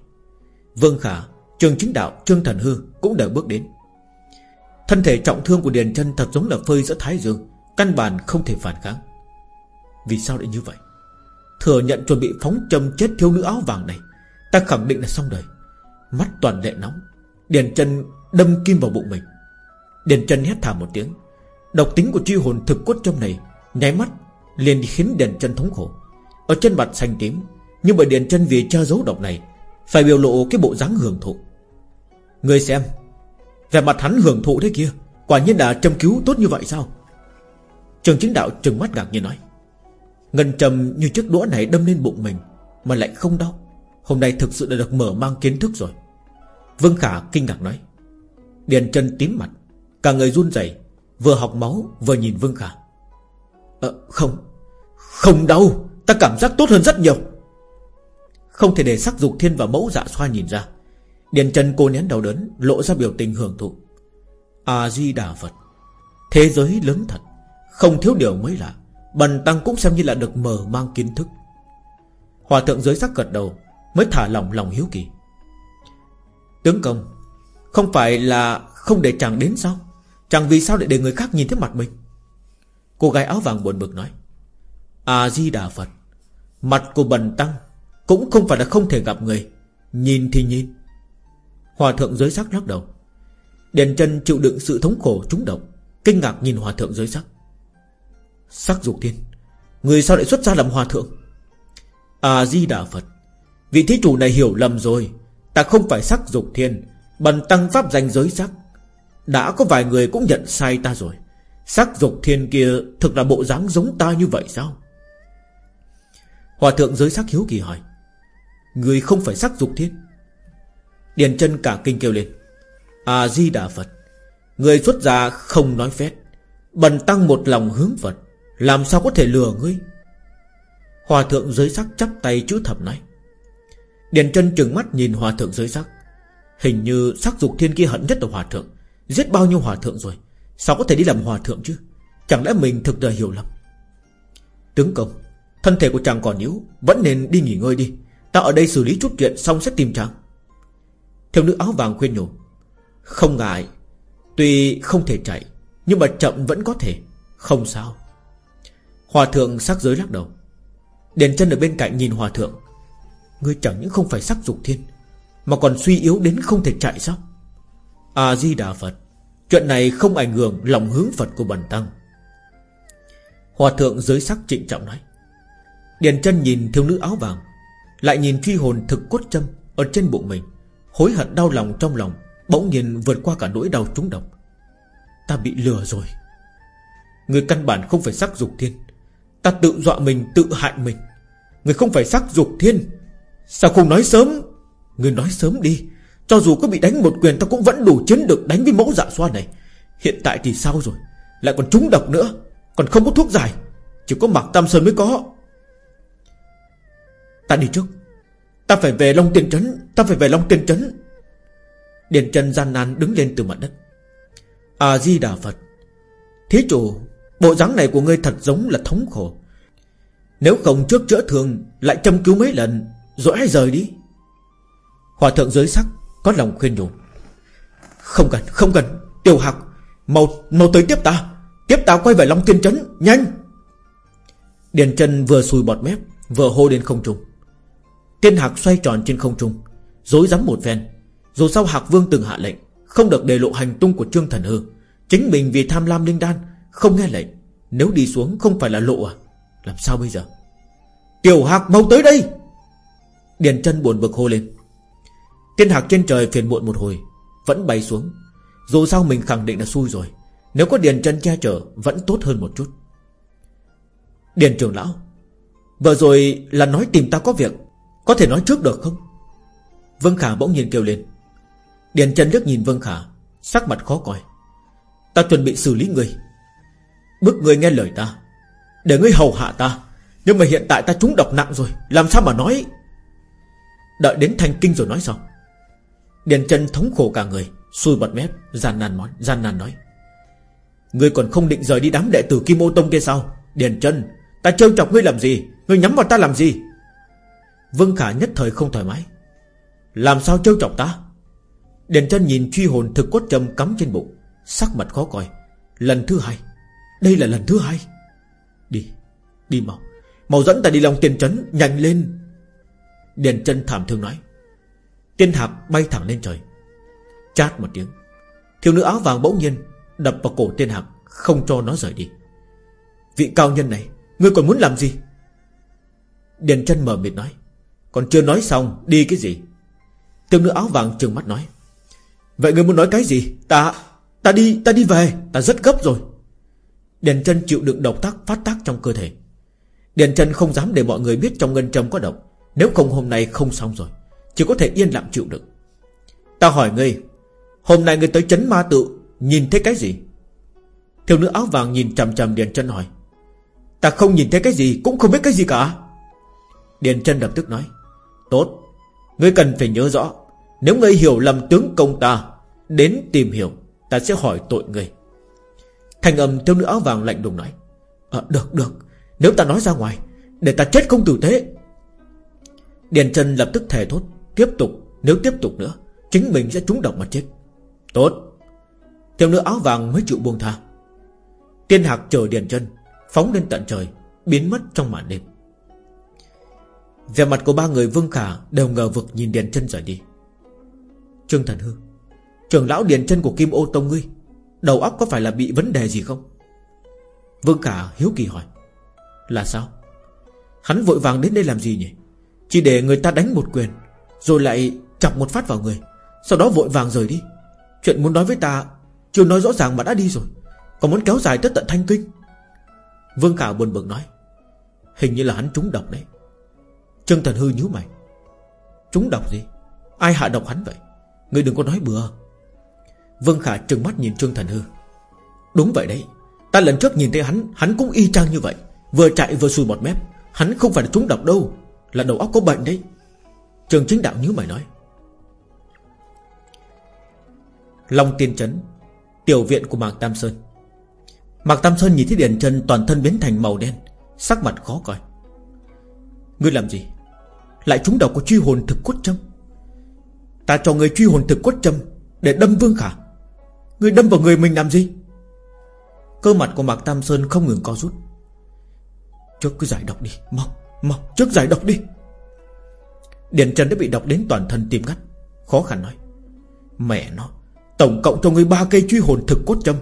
Vương Khả, Trường chính đạo, Trương Thần Hư Cũng đều bước đến. Thân thể trọng thương của Điền chân thật giống là phơi giữa thái dương, Căn bản không thể phản kháng. Vì sao lại như vậy? Thừa nhận chuẩn bị phóng châm chết thiếu nữ áo vàng này, Ta khẳng định là xong đời. Mắt toàn lệ nóng. Điền chân đâm kim vào bụng mình. Điền chân hét thảm một tiếng. Độc tính của truy hồn thực quất trong này, Nháy mắt liền khiến Điền chân thống khổ. Ở trên mặt xanh tím, Nhưng bởi Điền chân vì che giấu độc này, Phải biểu lộ cái bộ dáng hưởng thụ. Người xem Về mặt hắn hưởng thụ thế kia, Quả nhiên đã châm cứu tốt như vậy sao? Trường chính đạo trừng mắt ngạc nhiên nói. Ngân trầm như chiếc đũa này đâm lên bụng mình Mà lại không đau. Hôm nay thực sự đã được mở mang kiến thức rồi. Vương Khả kinh ngạc nói. Điền chân tím mặt, Cả người run rẩy, Vừa học máu vừa nhìn Vương Khả. Ờ không Không đau, Ta cảm giác tốt hơn rất nhiều. Không thể để sắc dục thiên và mẫu dạ xoa nhìn ra. Điền chân cô nén đau đớn, Lộ ra biểu tình hưởng thụ. A-di-đà Phật, Thế giới lớn thật, Không thiếu điều mới lạ, Bần tăng cũng xem như là được mở mang kiến thức. Hòa thượng giới sắc gật đầu, Mới thả lỏng lòng hiếu kỳ. Tướng công, Không phải là không để chàng đến sao? Chàng vì sao lại để người khác nhìn thấy mặt mình? Cô gái áo vàng buồn bực nói, A-di-đà Phật, Mặt của bần tăng Cũng không phải là không thể gặp người, Nhìn thì nhìn. Hòa thượng giới sắc lắc đầu Đền chân chịu đựng sự thống khổ trúng độc Kinh ngạc nhìn hòa thượng giới sắc. Sắc dục thiên Người sao lại xuất ra làm hòa thượng? À Di Đà Phật, Vị thí chủ này hiểu lầm rồi Ta không phải sắc dục thiên, Bần tăng pháp danh giới sắc. Đã có vài người cũng nhận sai ta rồi. Sắc dục thiên kia Thực là bộ dáng giống ta như vậy sao? Hòa thượng giới sắc hiếu kỳ hỏi. Người không phải sắc dục thiên? Điền chân cả kinh kêu lên. A-di-đà Phật Người xuất gia không nói phép. Bần tăng một lòng hướng Phật, Làm sao có thể lừa ngươi? Hòa thượng giới sắc chắp tay chú thập nói. Điền chân trừng mắt nhìn hòa thượng dưới sắc Hình như sắc dục thiên kia hận nhất là hòa thượng. Giết bao nhiêu hòa thượng rồi? Sao có thể đi làm hòa thượng chứ? Chẳng lẽ mình thực đời hiểu lầm? Tướng công, Thân thể của chàng còn yếu, Vẫn nên đi nghỉ ngơi đi. Ta ở đây xử lý chút chuyện xong sẽ tìm chàng. Thiếu nữ áo vàng khuyên nhủ. Không ngại. Tuy không thể chạy, Nhưng mà chậm vẫn có thể. Không sao. Hòa thượng sắc giới lắc đầu. Đền chân ở bên cạnh nhìn hòa thượng. Ngươi chẳng những không phải sắc dục thiên, Mà còn suy yếu đến không thể chạy sao? A-di-đà Phật, Chuyện này không ảnh hưởng lòng hướng Phật của bần tăng. Hòa thượng giới sắc trịnh trọng nói, Điền chân nhìn thiếu nữ áo vàng, Lại nhìn truy hồn thực cốt châm Ở trên bụng mình, Hối hận đau lòng trong lòng, Bỗng nhiên vượt qua cả nỗi đau trúng độc. Ta bị lừa rồi. Người căn bản không phải sắc dục thiên. Ta tự dọa mình, tự hại mình. Người không phải sắc dục thiên. Sao không nói sớm? Người nói sớm đi. Cho dù có bị đánh một quyền ta cũng vẫn đủ chiến được đánh với mẫu dạ xoa này. Hiện tại thì sao rồi? Lại còn trúng độc nữa. Còn không có thuốc giải. Chỉ có mặc tam sơn mới có. Ta đi trước. Ta phải về Long Tiên Trấn. Ta phải về Long Tiên Trấn. Điền Trần gian nan đứng lên từ mặt đất. A-di-đà Phật. Thí chủ, Bộ dáng này của ngươi thật giống là thống khổ. Nếu không trước chữa thương, Lại châm cứu mấy lần rồi hãy rời đi. Hòa thượng giới sắc Có lòng khuyên nhủ. Không cần không cần. Tiểu Hạc, Mau mau tới tiếp ta. Tiếp ta quay về Long Tiên Trấn Nhanh. Điền chân vừa sùi bọt mép, Vừa hô đến không trung. Tiên Hạc xoay tròn trên không trung, Dối rắm một phen. Dù sao Hạc Vương từng hạ lệnh, Không được đề lộ hành tung của Trương Thần Hư. Chính mình vì tham lam linh đan, Không nghe lệnh. Nếu đi xuống không phải là lộ à? Làm sao bây giờ? Tiểu Hạc mau tới đây! Điền chân buồn bực hô lên. Tiên Hạc trên trời phiền muộn một hồi, Vẫn bay xuống. Dù sao mình khẳng định là xui rồi, Nếu có Điền chân che chở, Vẫn tốt hơn một chút. Điền trưởng lão, Vừa rồi là nói tìm ta có việc, Có thể nói trước được không? Vân Khả bỗng nhiên kêu lên. Điền chân liếc nhìn Vân Khả, Sắc mặt khó coi. Ta chuẩn bị xử lý người. Bức người nghe lời ta, Để ngươi hầu hạ ta. Nhưng mà hiện tại ta trúng độc nặng rồi, Làm sao mà nói? Đợi đến thành kinh rồi nói sao Điền chân thống khổ cả người Xui bật mép gian nan nói, gian nan nói. Ngươi còn không định rời đi đám đệ tử Kim Ô Tông kia sao? Điền chân Ta trêu chọc ngươi làm gì? Ngươi nhắm vào ta làm gì? Vương Khả nhất thời không thoải mái. Làm sao trêu chọc ta? Điền chân nhìn truy hồn thực cốt châm cắm trên bụng Sắc mặt khó coi. Lần thứ hai Đây là lần thứ hai. Đi Đi mau. Mau dẫn ta đi lòng tiền trấn Nhanh lên. Điền chân thảm thương nói. Tiên hạc bay thẳng lên trời. Chát một tiếng. Thiếu nữ áo vàng bỗng nhiên Đập vào cổ tiên hạc Không cho nó rời đi. Vị cao nhân này, Ngươi còn muốn làm gì? Điền chân mở mịt nói. Còn chưa nói xong, Đi cái gì? Thiếu nữ áo vàng trừng mắt nói. Vậy ngươi muốn nói cái gì? Ta Ta đi ta đi về. Ta rất gấp rồi. Điền chân chịu đựng độc tác phát tác trong cơ thể. Điền chân không dám để mọi người biết trong ngân châm có độc. Nếu không hôm nay không xong rồi Chỉ có thể yên lặng chịu đựng. Ta hỏi ngươi Hôm nay ngươi tới chấn ma tự Nhìn thấy cái gì? Thiếu nữ áo vàng nhìn chằm chằm Điền chân hỏi. Ta không nhìn thấy cái gì Cũng không biết cái gì cả. Điền chân lập tức nói. Tốt Ngươi cần phải nhớ rõ Nếu ngươi hiểu lầm tướng công ta Đến tìm hiểu Ta sẽ hỏi tội ngươi. Thành âm thiếu nữ áo vàng lạnh lùng nói. À, Được được Nếu ta nói ra ngoài Để ta chết không tử tế. Điền Trần lập tức thề thốt, Tiếp tục, Nếu tiếp tục nữa, Chính mình sẽ trúng độc mà chết. Tốt. Thiếu nữ áo vàng mới chịu buông tha. Tiên hạc chờ Điền Trần, Phóng lên tận trời, Biến mất trong màn đêm. Về mặt của ba người Vương Khả Đều ngờ vực nhìn Điền Trần rời đi. Trương Thần Hư, Trưởng lão Điền Trần của Kim Ô Tông ngươi, Đầu óc có phải là bị vấn đề gì không? Vương Khả hiếu kỳ hỏi. Là sao? Hắn vội vàng đến đây làm gì nhỉ? Chỉ để người ta đánh một quyền, Rồi lại chọc một phát vào người, Sau đó vội vàng rời đi. Chuyện muốn nói với ta, Chưa nói rõ ràng mà đã đi rồi, Còn muốn kéo dài tới tận thanh kinh. Vương Khả buồn bực nói, Hình như là hắn trúng độc đấy. Trương Thần Hư nhíu mày, Trúng độc gì? Ai hạ độc hắn vậy? Người đừng có nói bừa. Vương Khả trừng mắt nhìn Trương Thần Hư. Đúng vậy đấy, Ta lần trước nhìn thấy hắn Hắn cũng y chang như vậy, Vừa chạy vừa xùi bọt mép, Hắn không phải là trúng độc đâu. Là đầu óc có bệnh đấy. Trường chính đạo nhớ mày nói. Long tiên trấn Tiểu viện của Mạc Tam Sơn. Mạc Tam Sơn nhìn thấy Điền chân toàn thân biến thành màu đen Sắc mặt khó coi. Ngươi làm gì? Lại trúng độc có truy hồn thực cốt châm. Ta cho người truy hồn thực cốt châm Để đâm Vương Khả. Ngươi đâm vào người mình làm gì? Cơ mặt của Mạc Tam Sơn không ngừng co rút. Trước cứ giải độc đi Mau, mau, trước giải độc đi. Điền Trần đã bị độc đến toàn thân tim ngắt. Khó khăn nói Mẹ nó Tổng cộng cho ngươi ba cây truy hồn thực cốt châm.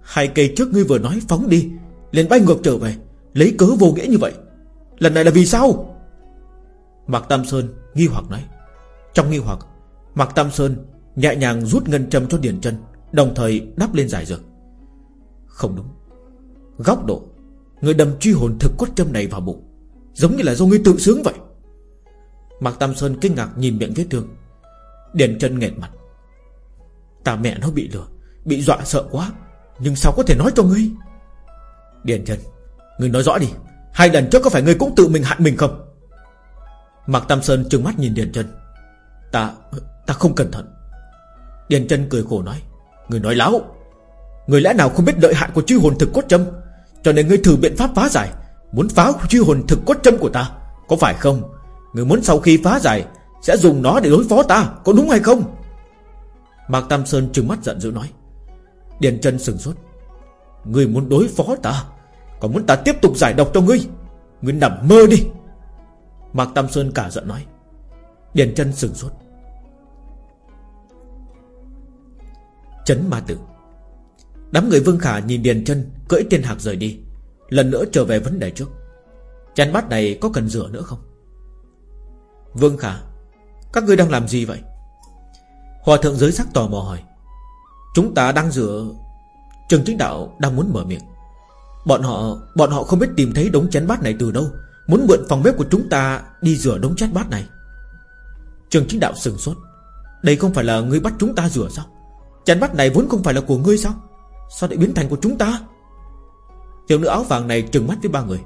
Hai cây trước ngươi vừa nói phóng đi liền bay ngược trở về Lấy cớ vô nghĩa như vậy. Lần này là vì sao? Mạc Tam Sơn nghi hoặc nói Trong nghi hoặc Mạc Tam Sơn nhẹ nhàng rút ngân châm cho Điền Trần, Đồng thời đắp lên giải dược. Không đúng. Góc độ Người đâm truy hồn thực cốt châm này vào bụng Giống như là do ngươi tự sướng vậy. Mạc Tam Sơn kinh ngạc nhìn miệng vết thương. Điền chân nghẹt mặt. Ta mẹ nó bị lừa, Bị dọa sợ quá, Nhưng sao có thể nói cho ngươi? Điền chân Ngươi nói rõ đi, Hai lần trước có phải ngươi cũng tự mình hại mình không? Mạc Tam Sơn trừng mắt nhìn Điền chân Ta Ta không cẩn thận. Điền chân cười khổ nói Người nói láo. Người lẽ nào không biết lợi hại của chư hồn thực cốt châm, Cho nên ngươi thử biện pháp phá giải Muốn phá chi hồn thực cốt châm của ta, Có phải không? Người muốn sau khi phá giải, Sẽ dùng nó để đối phó ta, Có đúng hay không? Mạc Tam Sơn trừng mắt giận dữ nói. Điền chân sừng sốt. Người muốn đối phó ta, Còn muốn ta tiếp tục giải độc cho ngươi. Ngươi nằm mơ đi. Mạc Tam Sơn cả giận nói. Điền chân sừng sốt. Chấn ma tử. Đám người Vương Khả nhìn Điền chân Cưỡi tiên hạc rời đi. Lần nữa trở về vấn đề trước. Chén bát này có cần rửa nữa không? Vương Khả, Các ngươi đang làm gì vậy? Hòa thượng giới sắc tò mò hỏi. Chúng ta đang rửa. Trường chính đạo đang muốn mở miệng. Bọn họ Bọn họ không biết tìm thấy đống chén bát này từ đâu. Muốn mượn phòng bếp của chúng ta Đi rửa đống chén bát này. Trường chính đạo sừng sốt. Đây không phải là ngươi bắt chúng ta rửa sao? Chén bát này vốn không phải là của ngươi sao? Sao lại biến thành của chúng ta? Thiếu nữ áo vàng này trừng mắt với ba người.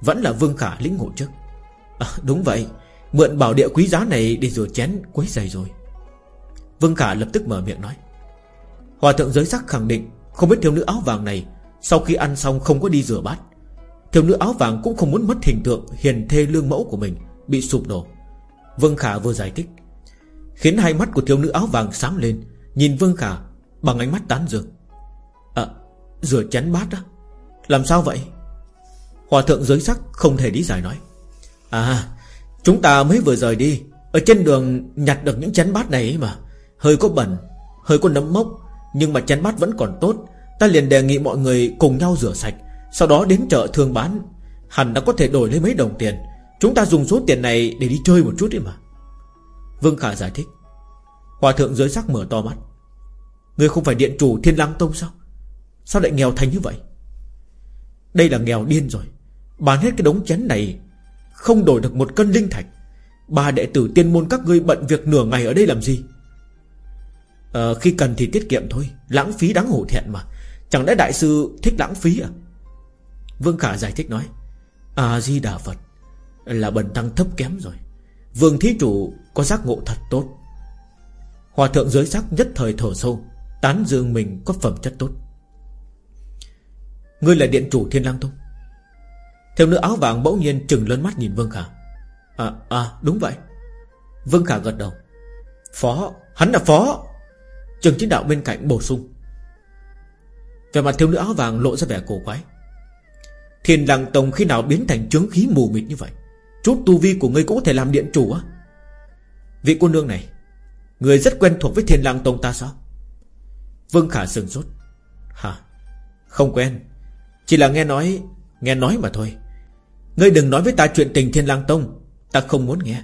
Vẫn là Vương Khả lĩnh ngộ trước à, Đúng vậy. Mượn bảo địa quý giá này để rửa chén quấy giày rồi. Vương Khả lập tức mở miệng nói. Hòa thượng giới sắc khẳng định Không biết thiếu nữ áo vàng này Sau khi ăn xong không có đi rửa bát. Thiếu nữ áo vàng cũng không muốn mất hình tượng Hiền thê lương mẫu của mình Bị sụp đổ. Vương Khả vừa giải thích. Khiến hai mắt của thiếu nữ áo vàng sáng lên Nhìn Vương Khả bằng ánh mắt tán dương. À rửa chén bát á? Làm sao vậy? Hòa thượng giới sắc không thể lý giải nói. À Chúng ta mới vừa rời đi, Ở trên đường nhặt được những chén bát này ấy mà. Hơi có bẩn, Hơi có nấm mốc, Nhưng mà chén bát vẫn còn tốt. Ta liền đề nghị mọi người cùng nhau rửa sạch, Sau đó đến chợ thương bán. Hẳn đã có thể đổi lấy mấy đồng tiền. Chúng ta dùng số tiền này để đi chơi một chút đi mà. Vương Khả giải thích. Hòa thượng giới sắc mở to mắt. Người không phải điện chủ thiên lang tông sao? Sao lại nghèo thành như vậy? Đây là nghèo điên rồi. Bán hết cái đống chén này Không đổi được một cân linh thạch. Ba đệ tử tiên môn các ngươi bận việc nửa ngày ở đây làm gì? À, Khi cần thì tiết kiệm thôi. Lãng phí đáng hổ thẹn mà. Chẳng lẽ đại sư thích lãng phí à? Vương Khả giải thích nói A-di-đà Phật Là bần tăng thấp kém rồi. Vương thí chủ có giác ngộ thật tốt. Hòa thượng giới sắc nhất thời thở sâu Tán dương mình có phẩm chất tốt. Ngươi là điện chủ thiên lang tông. Theo nữ áo vàng bỗng nhiên trừng lớn mắt nhìn Vương Khả. À à đúng vậy. Vương Khả gật đầu. Phó, Hắn là phó. Trường chính đạo bên cạnh bổ sung. Về mặt thiếu nữ áo vàng lộ ra vẻ cổ quái. Thiên lang tông khi nào biến thành chướng khí mù mịt như vậy? Chút tu vi của ngươi cũng có thể làm điện chủ á. Vị cô nương này, Người rất quen thuộc với thiên lang tông ta sao? Vương Khả sừng sốt. Hả? Không quen. Chỉ là nghe nói Nghe nói mà thôi. Ngươi đừng nói với ta chuyện tình thiên lang tông, Ta không muốn nghe.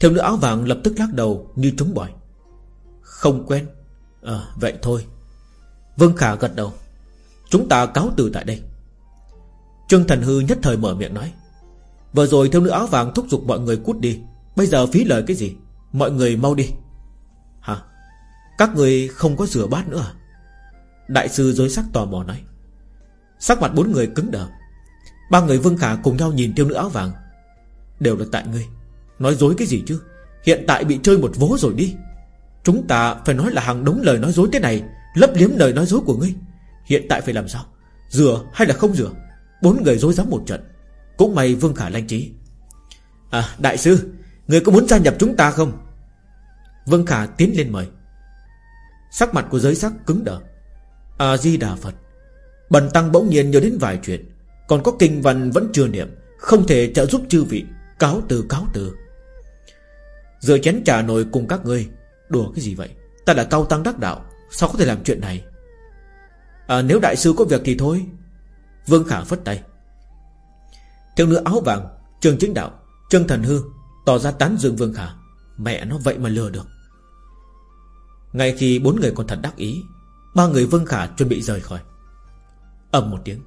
Thiếu nữ áo vàng lập tức lắc đầu như trúng bỏi. Không quen. Ờ vậy thôi. Vương Khả gật đầu. Chúng ta cáo từ tại đây. Trương Thần Hư nhất thời mở miệng nói. Vừa rồi thiếu nữ áo vàng thúc giục mọi người cút đi. Bây giờ phí lời cái gì? Mọi người mau đi. Hả? Các người không có rửa bát nữa à? Đại sư dối sắc tò mò nói. Sắc mặt bốn người cứng đờ. Ba người Vương Khả cùng nhau nhìn tiêu nữ áo vàng. Đều là tại ngươi. Nói dối cái gì chứ? Hiện tại bị chơi một vố rồi đi. Chúng ta phải nói là hàng đống lời nói dối thế này, Lấp liếm lời nói dối của ngươi. Hiện tại phải làm sao? Rửa hay là không rửa Bốn người dối dám một trận. Cũng may Vương Khả lanh trí. À đại sư Người có muốn gia nhập chúng ta không? Vương Khả tiến lên mời. Sắc mặt của giới sắc cứng đờ. À di đà Phật. Bần tăng bỗng nhiên nhớ đến vài chuyện. Còn có kinh văn vẫn chưa niệm Không thể trợ giúp chư vị. Cáo từ cáo từ. Rửa chén trà nồi cùng các ngươi. Đùa cái gì vậy? Ta là cao tăng đắc đạo Sao có thể làm chuyện này? À, Nếu đại sư có việc thì thôi. Vương Khả phất tay. Thiếu nữ áo vàng Trường chính đạo Trương Thần Hư Tỏ ra tán dương Vương Khả. Mẹ nó vậy mà lừa được. Ngay khi bốn người còn thật đắc ý Ba người Vương Khả chuẩn bị rời khỏi ầm một tiếng.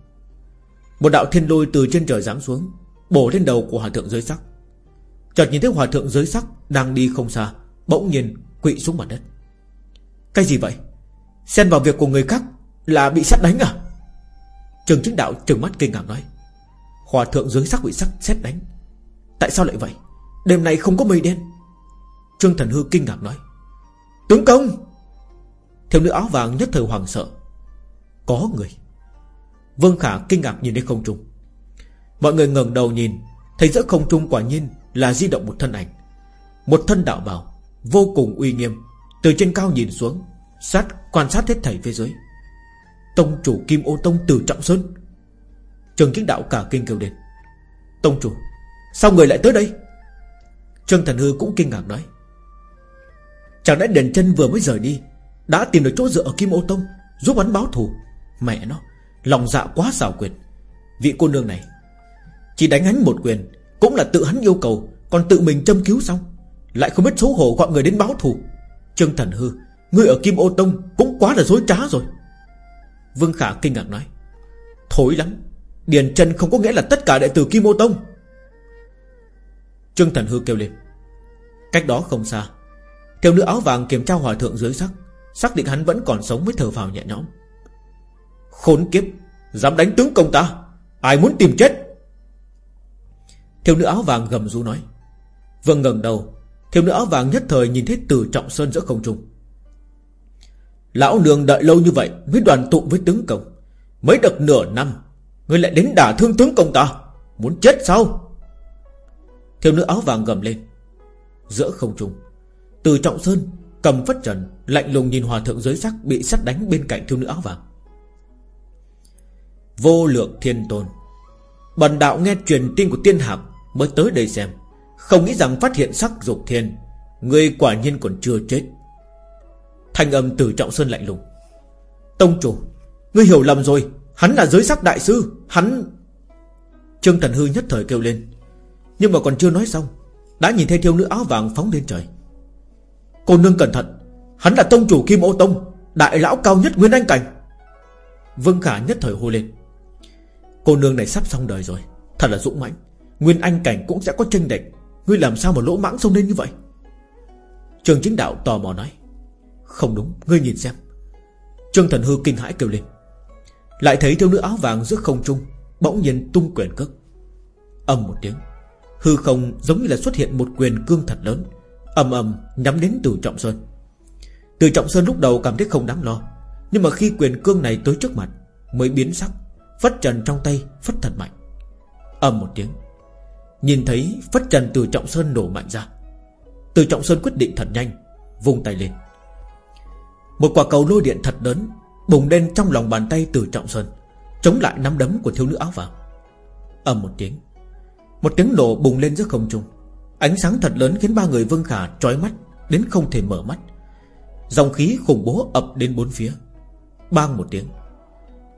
Một đạo thiên lôi từ trên trời giáng xuống, Bổ lên đầu của hòa thượng giới sắc. Chợt nhìn thấy hòa thượng giới sắc Đang đi không xa, Bỗng nhiên quỵ xuống mặt đất. Cái gì vậy? Xen vào việc của người khác Là bị sát đánh à? Trường chính đạo trừng mắt kinh ngạc nói. Hòa thượng giới sắc bị sắc xét đánh. Tại sao lại vậy? Đêm nay không có mây đen. Trương Thần Hư kinh ngạc nói. Tướng công! Thiếu nữ áo vàng nhất thời hoàng sợ. Có người. Vương Khả kinh ngạc nhìn đến không trung. Mọi người ngẩng đầu nhìn, Thấy giữa không trung quả nhiên là di động một thân ảnh. Một thân đạo bào, Vô cùng uy nghiêm, Từ trên cao nhìn xuống, Sát, quan sát hết thảy phía dưới. Tông chủ Kim Ô Tông từ Trọng Sơn. Trường Kiến Đạo cả kinh kêu lên. Tông chủ, Sao người lại tới đây? Trương Thần Hư cũng kinh ngạc nói. Chẳng lẽ đền chân vừa mới rời đi, Đã tìm được chỗ dựa ở Kim Ô Tông, Giúp hắn báo thù? Mẹ nó. Lòng dạ quá xảo quyệt. Vị cô nương này, Chỉ đánh hắn một quyền, Cũng là tự hắn yêu cầu, Còn tự mình châm cứu xong. Lại không biết xấu hổ gọi người đến báo thù. Trương Thần Hư, Ngươi ở Kim Ô Tông Cũng quá là dối trá rồi. Vương Khả kinh ngạc nói, Thối lắm, Điền chân không có nghĩa là tất cả đệ tử Kim Ô Tông. Trương Thần Hư kêu lên, Cách đó không xa Thiếu nữ áo vàng kiểm tra hòa thượng dưới sắc Xác định hắn vẫn còn sống mới thở vào nhẹ nhõm. Khốn kiếp! Dám đánh tướng công ta! Ai muốn tìm chết? Thiếu nữ áo vàng gầm rú nói. Vâng ngẩng đầu. Thiếu nữ áo vàng nhất thời nhìn thấy từ trọng sơn giữa không trung. Lão nương đợi lâu như vậy Mới đoàn tụ với tướng công. Mới được nửa năm, Ngươi lại đến đả thương tướng công ta. Muốn chết sao? Thiếu nữ áo vàng gầm lên. Giữa không trung Từ trọng sơn cầm phất trần, Lạnh lùng nhìn hòa thượng giới sắc Bị sắt đánh bên cạnh thiếu nữ áo vàng. Vô lượng thiên tôn. Bần đạo nghe truyền tin của tiên hạc Mới tới đây xem. Không nghĩ rằng phát hiện sắc dục thiên, người quả nhiên còn chưa chết. Thanh âm từ trọng sơn lạnh lùng. Tông chủ, Ngươi hiểu lầm rồi. Hắn là giới sắc đại sư, Hắn Trương Thần Hư nhất thời kêu lên. Nhưng mà còn chưa nói xong, Đã nhìn thấy thiếu nữ áo vàng phóng lên trời. Cô nương cẩn thận, Hắn là tông chủ Kim Ô Tông, Đại lão cao nhất Nguyên Anh Cảnh. Vương Khả nhất thời hô lên. Cô nương này sắp xong đời rồi. Thật là dũng mãnh. Nguyên Anh Cảnh cũng sẽ có tranh địch Ngươi làm sao mà lỗ mãng xông lên như vậy? Trường chính đạo tò mò nói. Không đúng, Ngươi nhìn xem. Trương Thần Hư kinh hãi kêu lên. Lại thấy thiếu nữ áo vàng giữa không trung Bỗng nhiên tung quyền cước. Âm một tiếng. Hư không giống như là xuất hiện một quyền cương thật lớn. Ầm ầm nhắm đến từ trọng sơn. Từ trọng sơn lúc đầu cảm thấy không đáng lo. Nhưng mà khi quyền cương này tới trước mặt, mới biến sắc phất trần trong tay phất thật mạnh. Ầm một tiếng, nhìn thấy phất trần từ trọng sơn nổ mạnh ra. Từ trọng sơn quyết định thật nhanh vùng tay lên. Một quả cầu lôi điện thật lớn bùng lên trong lòng bàn tay từ trọng sơn, chống lại nắm đấm của thiếu nữ áo vàng. Ầm một tiếng một tiếng nổ bùng lên giữa không trung. Ánh sáng thật lớn khiến ba người Vương Khả trói mắt Đến không thể mở mắt. Dòng khí khủng bố ập đến bốn phía. Bang một tiếng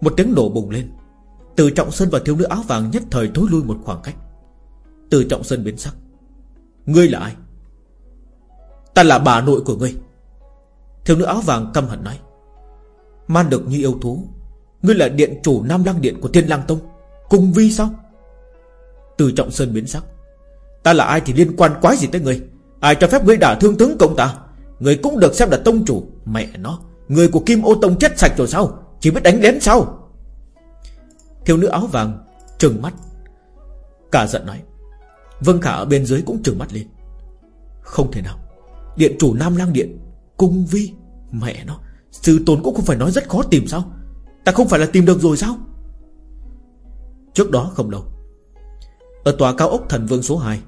Một tiếng nổ bùng lên. Từ Trọng Sơn và thiếu nữ áo vàng nhất thời thối lui một khoảng cách. Từ Trọng Sơn biến sắc. Ngươi là ai? Ta là bà nội của ngươi. Thiếu nữ áo vàng căm hận nói. Man được như yêu thú, Ngươi là điện chủ Nam Lăng Điện của Thiên Lang Tông. Cùng vi sao? Từ Trọng Sơn biến sắc. Ta là ai thì liên quan quái gì tới ngươi? Ai cho phép ngươi đả thương tướng công ta? Ngươi cũng được xem là tông chủ. Mẹ nó, Người của Kim Ô Tông chết sạch rồi sao? Chỉ biết đánh lén sao? Thiếu nữ áo vàng trừng mắt. Cả giận nói Vân Khả ở bên dưới cũng trừng mắt lên Không thể nào. Điện chủ Nam Lang Điện Cung Vi Mẹ nó. Sư tôn cũng không phải nói rất khó tìm sao? Ta không phải là tìm được rồi sao? Trước đó không lâu, Ở tòa cao ốc thần vương số 2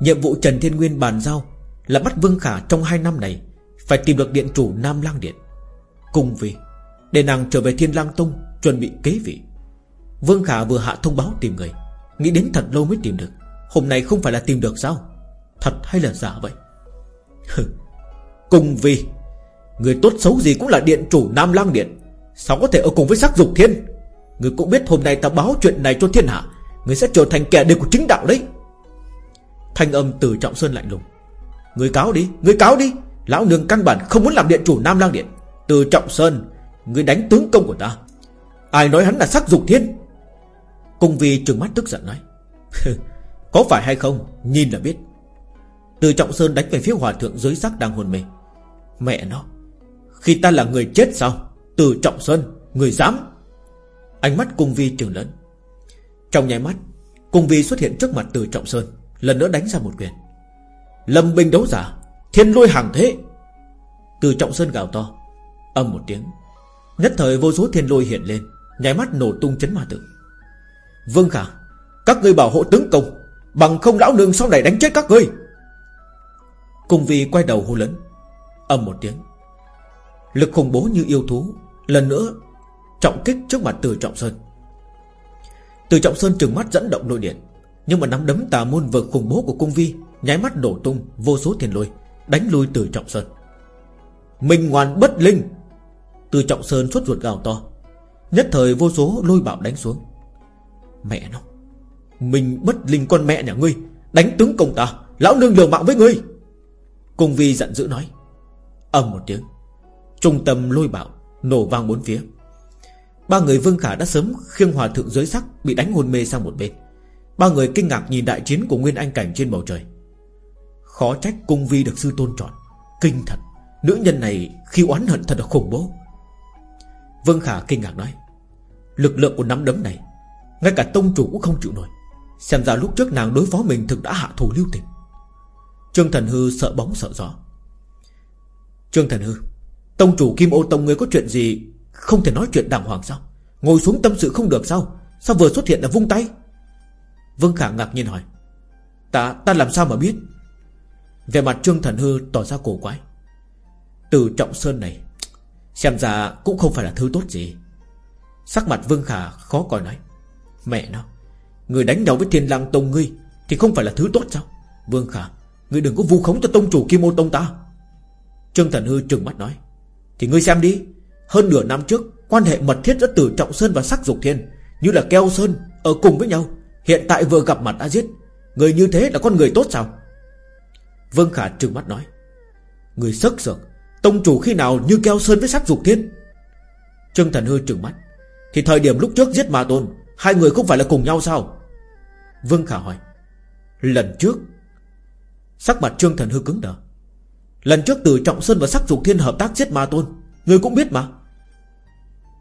Nhiệm vụ Trần Thiên Nguyên bàn giao Là bắt Vương Khả trong hai năm này Phải tìm được điện chủ Nam Lang Điện Cùng vì Để nàng trở về Thiên Lang Tông Chuẩn bị kế vị. Vương Khả vừa hạ thông báo tìm người. Nghĩ đến thật lâu mới tìm được. Hôm nay không phải là tìm được sao? Thật hay là giả vậy? Cùng vì Người tốt xấu gì cũng là điện chủ Nam Lang Điện. Sao có thể ở cùng với sắc dục thiên? Người cũng biết hôm nay ta báo chuyện này cho thiên hạ. Người sẽ trở thành kẻ địch của chính đạo đấy. Thanh âm từ Trọng Sơn lạnh lùng. Người cáo đi, người cáo đi. Lão nương căn bản không muốn làm điện chủ Nam Lang Điện. Từ Trọng Sơn Người đánh tướng công của ta. Ai nói hắn là sắc dục thiên? Cung vi trừng mắt tức giận nói Có phải hay không? Nhìn là biết. Từ Trọng Sơn đánh về phía hòa thượng dưới sắc đang hồn mê. Mẹ nó, Khi ta là người chết sao? Từ Trọng Sơn, Người dám? Ánh mắt cung vi trừng lớn. Trong nháy mắt, Cung vi xuất hiện trước mặt từ Trọng Sơn, Lần nữa đánh ra một quyền. Lâm binh đấu giả, Thiên lôi hàng thế. Từ Trọng Sơn gào to, Âm một tiếng. Nhất thời vô số thiên lôi hiện lên, Nháy mắt nổ tung chấn ma tử Vương Khả, Các ngươi bảo hộ tướng công, Bằng không lão nương sau này đánh chết các ngươi. Cung vi quay đầu hô lớn Âm một tiếng. Lực khủng bố như yêu thú, Lần nữa Trọng kích trước mặt từ Trọng Sơn. Từ Trọng Sơn trừng mắt dẫn động nội điện, Nhưng mà nắm đấm tà môn vực khủng bố của cung vi, Nháy mắt đổ tung, vô số thiền lôi, Đánh lui từ Trọng Sơn. Minh ngoan bất linh! Từ Trọng Sơn xuất ruột gào to, Nhất thời vô số lôi bạo đánh xuống. Mẹ nó. Mình bất linh con mẹ nhà ngươi. Đánh tướng công ta. Lão nương liều mạng với ngươi. Cung vi giận dữ nói. Ầm một tiếng. Trung tâm lôi bạo Nổ vang bốn phía. Ba người Vương Khả đã sớm khiêng hòa thượng giới sắc Bị đánh hôn mê sang một bên. Ba người kinh ngạc nhìn đại chiến của Nguyên Anh Cảnh trên bầu trời. Khó trách cung vi được sư tôn chọn. Kinh thật. Nữ nhân này khi oán hận thật là khủng bố. Vương Khả kinh ngạc nói. Lực lượng của nắm đấm này ngay cả tông chủ cũng không chịu nổi. Xem ra lúc trước nàng đối phó mình thực đã hạ thủ lưu tình. Trương Thần Hư sợ bóng sợ gió. Trương Thần Hư Tông chủ Kim Ô Tông người có chuyện gì? Không thể nói chuyện đàng hoàng sao? Ngồi xuống tâm sự không được sao? Sao vừa xuất hiện là vung tay? Vương Khả ngạc nhiên hỏi. Ta, ta làm sao mà biết? Về mặt Trương Thần Hư tỏ ra cổ quái. Từ Trọng Sơn này Xem ra cũng không phải là thứ tốt gì. Sắc mặt Vương Khả khó coi nói. Mẹ nó, Người đánh nhau với thiên lang tông ngươi Thì không phải là thứ tốt sao? Vương Khả, Ngươi đừng có vu khống cho tông chủ Kim Ô Tông ta. Trương Thần Hư trừng mắt nói, Thì ngươi xem đi. Hơn nửa năm trước, Quan hệ mật thiết giữa Tử Trọng Sơn và Sắc Dục Thiên Như là keo sơn Ở cùng với nhau, Hiện tại vừa gặp mặt đã giết. Người như thế là con người tốt sao? Vương Khả trừng mắt nói, Người sức sược, Tông chủ khi nào như keo sơn với sắc dục thiên? Trương Thần Hư trừng mắt, Thì thời điểm lúc trước giết Ma Tôn Hai người không phải là cùng nhau sao? Vương Khả hỏi. Lần trước, Sắc mặt Trương Thần Hư cứng đờ. Lần trước từ Trọng Sơn và Sắc Dục Thiên hợp tác giết Ma Tôn, Người cũng biết mà.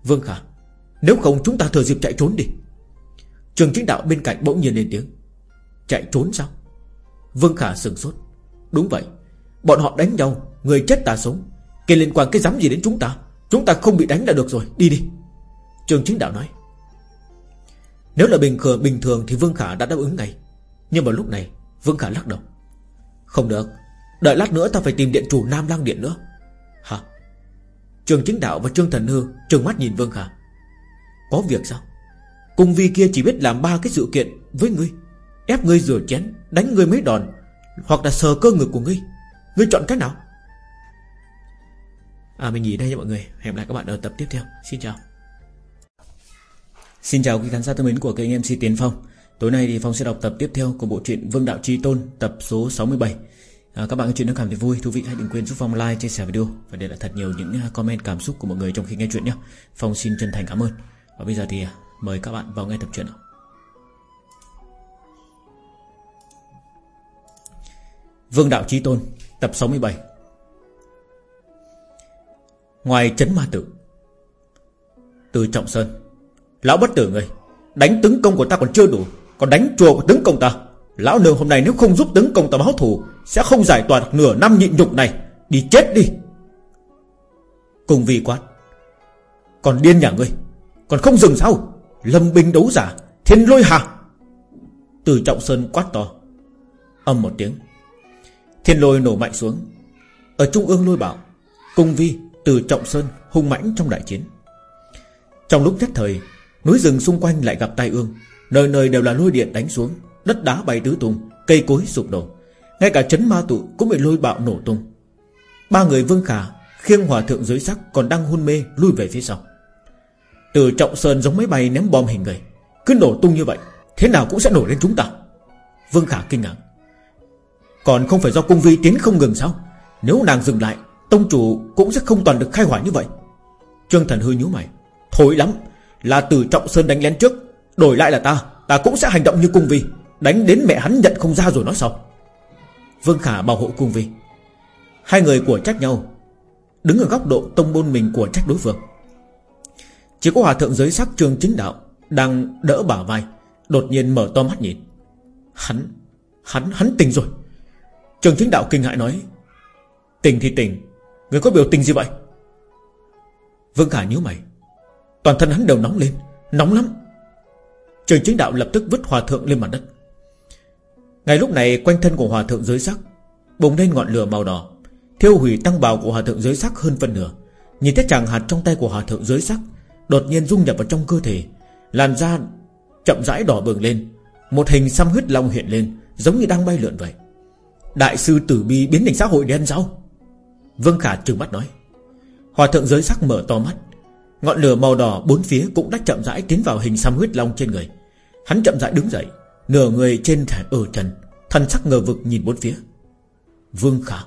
Vương Khả, Nếu không chúng ta thừa dịp chạy trốn đi. Trường chính đạo bên cạnh bỗng nhiên lên tiếng. Chạy trốn sao? Vương Khả sừng sốt. Đúng vậy, Bọn họ đánh nhau, Người chết ta sống. Kể liên quan cái dám gì đến chúng ta? Chúng ta không bị đánh là được rồi, Đi đi. Trường chính đạo nói. Nếu là bình thường, bình thường thì Vương Khả đã đáp ứng ngay. Nhưng mà lúc này Vương Khả lắc đầu. Không được Đợi lát nữa ta phải tìm điện chủ Nam lang Điện nữa. Hả? Trường chính đạo và Trương Thần Hư Trừng mắt nhìn Vương Khả. Có việc sao? Cung vi kia chỉ biết làm ba cái sự kiện với ngươi. Ép ngươi rửa chén Đánh ngươi mấy đòn Hoặc là sờ cơ ngực của ngươi. Ngươi chọn cách nào? À mình nghỉ đây nha mọi người. Hẹn gặp lại các bạn ở tập tiếp theo. Xin chào. Xin chào quý khán giả thân mến của kênh MC Tiến Phong. Tối nay thì Phong sẽ đọc tập tiếp theo của bộ truyện Vương Đạo Chi Tôn tập số 67 à, Các bạn nghe chuyện nào cảm thấy vui, thú vị hãy đừng quên giúp Phong like, chia sẻ video. Và để lại thật nhiều những à, comment cảm xúc của mọi người trong khi nghe chuyện nhé. Phong xin chân thành cảm ơn. Và bây giờ thì à, mời các bạn vào nghe tập truyện Vương Đạo Chi Tôn Tập 67 Ngoài Trấn ma tử Từ Trọng Sơn. Lão bất tử người Đánh tướng công của ta còn chưa đủ, Còn đánh chùa của tướng công ta. Lão nương hôm nay nếu không giúp tướng công ta báo thù, Sẽ không giải tỏa được nửa năm nhịn nhục này. Đi chết đi. Cùng vi quát. Còn điên nhà ngươi, Còn không dừng sao? Lâm binh đấu giả, Thiên lôi hạ Từ Trọng Sơn quát to. Âm một tiếng. Thiên lôi nổ mạnh xuống. Ở trung ương lôi bảo Cung vi từ Trọng Sơn hung mãnh trong đại chiến. Trong lúc nhất thời Núi rừng xung quanh lại gặp tai ương. Nơi nơi đều là lôi điện đánh xuống, Đất đá bay tứ tung, Cây cối sụp đổ. Ngay cả chấn ma tụ cũng bị lôi bạo nổ tung. Ba người vương khả, Khiêng hòa thượng dưới sắc còn đang hôn mê Lui về phía sau. Từ Trọng Sơn giống máy bay ném bom hình người. Cứ nổ tung như vậy, Thế nào cũng sẽ nổ lên chúng ta. Vương Khả kinh ngạc. Còn không phải do cung vi tiến không ngừng sao? Nếu nàng dừng lại, Tông chủ cũng sẽ không toàn được khai hỏa như vậy. Trương Thần Hư nhíu mày. Thối lắm là từ Trọng Sơn đánh lén trước. Đổi lại là ta Ta cũng sẽ hành động như cung vi. Đánh đến mẹ hắn nhận không ra rồi nói sau. Vương Khả bảo hộ cung vi. Hai người của trách nhau Đứng ở góc độ tông môn mình của trách đối phương. Chỉ có hòa thượng giới sắc trường chính đạo Đang đỡ bả vai, Đột nhiên mở to mắt nhìn. Hắn Hắn hắn tình rồi. Trường chính đạo kinh hại nói tình thì tình Người có biểu tình gì vậy? Vương Khả nhíu mày. Toàn thân hắn đều nóng lên Nóng lắm. Trường chính đạo lập tức vứt hòa thượng lên mặt đất. Ngay lúc này quanh thân của hòa thượng giới sắc Bùng lên ngọn lửa màu đỏ. Thiêu hủy tăng bào của hòa thượng giới sắc hơn phân nửa. Nhìn thấy chàng hạt trong tay của hòa thượng giới sắc Đột nhiên dung nhập vào trong cơ thể Làn da chậm rãi đỏ bừng lên. Một hình xăm huyết long hiện lên Giống như đang bay lượn vậy. Đại sư tử bi biến thành xã hội đen rau, Vương Khả trừng mắt nói. Hòa thượng giới sắc mở to mắt Ngọn lửa màu đỏ bốn phía cũng đã chậm rãi tiến vào hình xăm huyết long trên người. Hắn chậm rãi đứng dậy, Nửa người trên thể ở trần Thân sắc ngờ vực nhìn bốn phía. Vương Khả.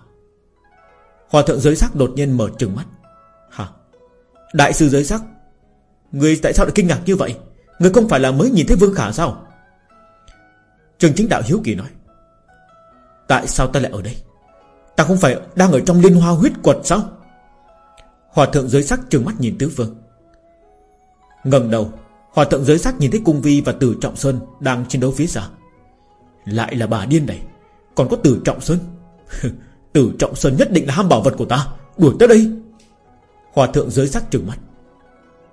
Hòa thượng giới sắc đột nhiên mở trừng mắt. Hả? Đại sư giới sắc, Người tại sao lại kinh ngạc như vậy? Người không phải là mới nhìn thấy Vương Khả sao? Trường chính đạo hiếu kỳ nói. Tại sao ta lại ở đây? Ta không phải đang ở trong liên hoa huyết quật sao? Hòa thượng giới sắc trừng mắt nhìn tứ phương ngẩng đầu, Hòa thượng giới sắc nhìn thấy cung vi và tử trọng sơn Đang chiến đấu phía xa. Lại là bà điên này, Còn có tử trọng sơn? Tử trọng sơn nhất định là ham bảo vật của ta, Đuổi tới đây. Hòa thượng giới sắc trừng mắt.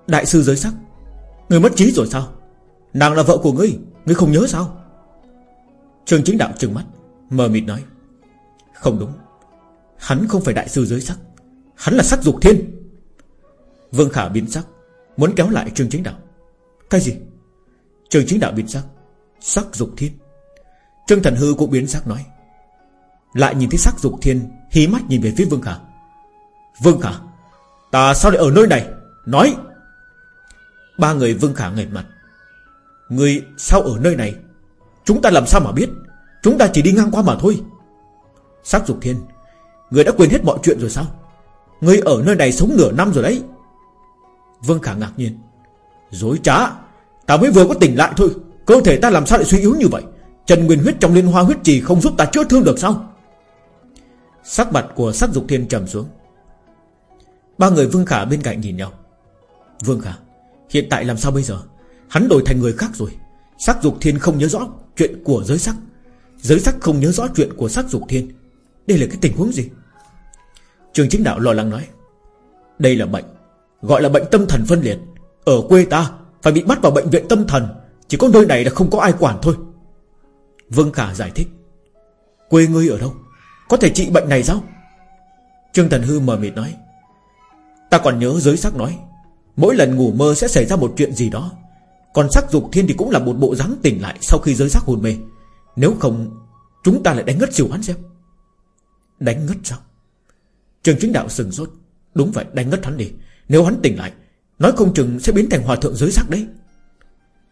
Đại sư giới sắc, Người mất trí rồi sao? Nàng là vợ của ngươi Ngươi không nhớ sao? Trường chính đạo trừng mắt, Mờ mịt nói. Không đúng, Hắn không phải đại sư giới sắc, Hắn là sắc dục thiên. Vương Khả biến sắc, Muốn kéo lại Trương Chính Đạo. Cái gì? Trương Chính Đạo biến sắc Sắc dục thiên. Trương Thần Hư cũng biến sắc nói, Lại nhìn thấy sắc dục thiên, Hí mắt nhìn về phía Vương Khả. Vương Khả, Ta sao lại ở nơi này? Nói! Ba người Vương Khả ngẩng mặt. Người sao ở nơi này? Chúng ta làm sao mà biết? Chúng ta chỉ đi ngang qua mà thôi. Sắc dục thiên, Người đã quên hết mọi chuyện rồi sao? Người ở nơi này sống nửa năm rồi đấy. Vương Khả ngạc nhiên. Dối trá, Ta mới vừa có tỉnh lại thôi. Cơ thể ta làm sao lại suy yếu như vậy? Trần Nguyên huyết trong liên hoa huyết trì không giúp ta chữa thương được sao? Sắc mặt của sắc dục thiên trầm xuống. Ba người Vương Khả bên cạnh nhìn nhau. Vương Khả, Hiện tại làm sao bây giờ? Hắn đổi thành người khác rồi. Sắc dục thiên không nhớ rõ chuyện của giới sắc. Giới sắc không nhớ rõ chuyện của sắc dục thiên. Đây là cái tình huống gì? Trường chính đạo lo lắng nói. Đây là bệnh. Gọi là bệnh tâm thần phân liệt. Ở quê ta, phải bị bắt vào bệnh viện tâm thần, Chỉ có nơi này là không có ai quản thôi. Vương Khả giải thích. Quê ngươi ở đâu? Có thể trị bệnh này sao? Trương Thần Hư mờ mịt nói. Ta còn nhớ giới sắc nói, Mỗi lần ngủ mơ sẽ xảy ra một chuyện gì đó. Còn sắc dục thiên thì cũng là một bộ dáng tỉnh lại Sau khi giới sắc hồn mê. Nếu không, Chúng ta lại đánh ngất xỉu hắn xem. Đánh ngất sao? Trường chính đạo sừng sốt. Đúng vậy, đánh ngất hắn đi. Nếu hắn tỉnh lại, Nói không chừng sẽ biến thành hòa thượng giới sắc đấy.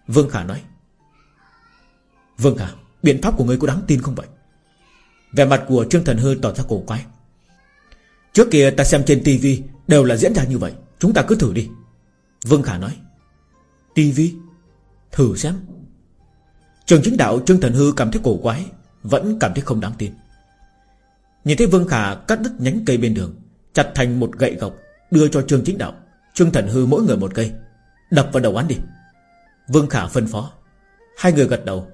Vương Khả nói. Vương Khả, Biện pháp của ngươi có đáng tin không vậy? Về mặt của Trương Thần Hư tỏ ra cổ quái. Trước kia ta xem trên tivi Đều là diễn ra như vậy, Chúng ta cứ thử đi. Vương Khả nói. Tivi Thử xem. Trường chính đạo Trương Thần Hư cảm thấy cổ quái, Vẫn cảm thấy không đáng tin. Nhìn thấy Vương Khả cắt đứt nhánh cây bên đường, Chặt thành một gậy gộc Đưa cho Trương Chính Đạo. Trương Thần Hư mỗi người một cây. Đập vào đầu hắn đi. Vương Khả phân phó. Hai người gật đầu.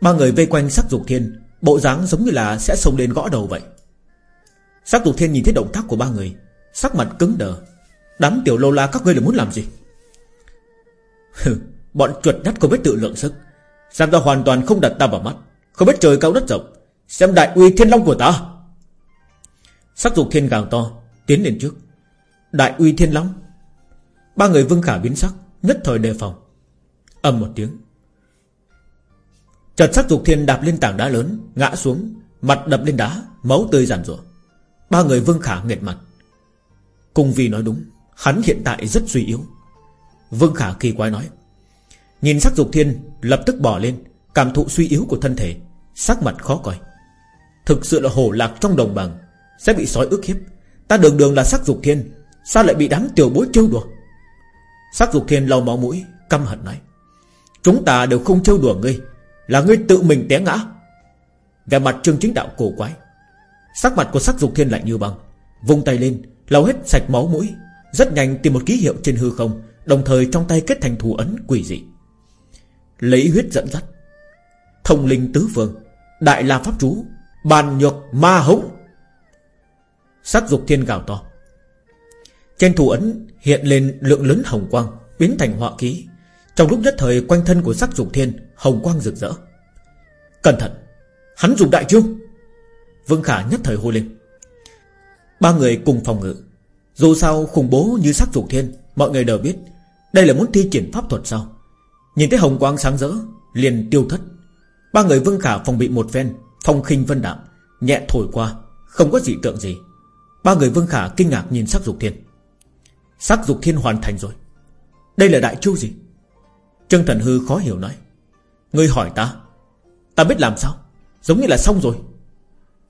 Ba người vây quanh sắc dục thiên. Bộ dáng giống như là sẽ xông lên gõ đầu vậy. Sắc dục thiên nhìn thấy động tác của ba người. Sắc mặt cứng đờ. Đám tiểu lô la các ngươi là muốn làm gì? Bọn chuột nhắt không biết tự lượng sức. Xem ra hoàn toàn không đặt ta vào mắt. Không biết trời cao đất rộng. Xem đại uy thiên long của ta. Sắc dục thiên càng to, Tiến lên trước. Đại uy thiên long. Ba người vương khả biến sắc, Nhất thời đề phòng. Âm một tiếng. Chợt sắc dục thiên đạp lên tảng đá lớn, Ngã xuống, Mặt đập lên đá, Máu tươi giàn rủa Ba người vương khả nghệt mặt. Cùng vì nói đúng, Hắn hiện tại rất suy yếu. Vương khả kỳ quái nói. Nhìn sắc dục thiên lập tức bỏ lên, Cảm thụ suy yếu của thân thể, Sắc mặt khó coi. Thực sự là hổ lạc trong đồng bằng, Sẽ bị sói ức hiếp. Ta đường đường là sắc dục thiên Sao lại bị đám tiểu bối trêu đùa? Sắc dục thiên lau máu mũi, Căm hận nói. Chúng ta đều không trêu đùa ngươi, Là ngươi tự mình té ngã. Về mặt trương chính đạo cổ quái. Sắc mặt của sắc dục thiên lạnh như băng. Vung tay lên, lau hết sạch máu mũi, Rất nhanh tìm một ký hiệu trên hư không, Đồng thời trong tay kết thành thủ ấn quỷ dị. Lấy huyết dẫn dắt. Thông linh tứ phương, Đại la pháp chú, Bàn nhược ma hống Sắc dục thiên gào to. Trên thủ ấn hiện lên lượng lớn hồng quang Biến thành họa ký. Trong lúc nhất thời quanh thân của sắc dục thiên, Hồng quang rực rỡ. Cẩn thận, Hắn dùng đại chiêu. Vương Khả nhất thời hô lên. Ba người cùng phòng ngự. Dù sao khủng bố như sắc dục thiên, Mọi người đều biết, Đây là muốn thi triển pháp thuật sao? Nhìn thấy hồng quang sáng rỡ, Liền tiêu thất. Ba người Vương Khả phòng bị một phen, Phong khinh vân đạm, Nhẹ thổi qua, Không có dị tượng gì. Ba người Vương Khả kinh ngạc nhìn sắc dục thiên. Sắc dục thiên hoàn thành rồi. Đây là đại chu gì? Trương Thần Hư khó hiểu nói. Ngươi hỏi ta. Ta biết làm sao? Giống như là xong rồi.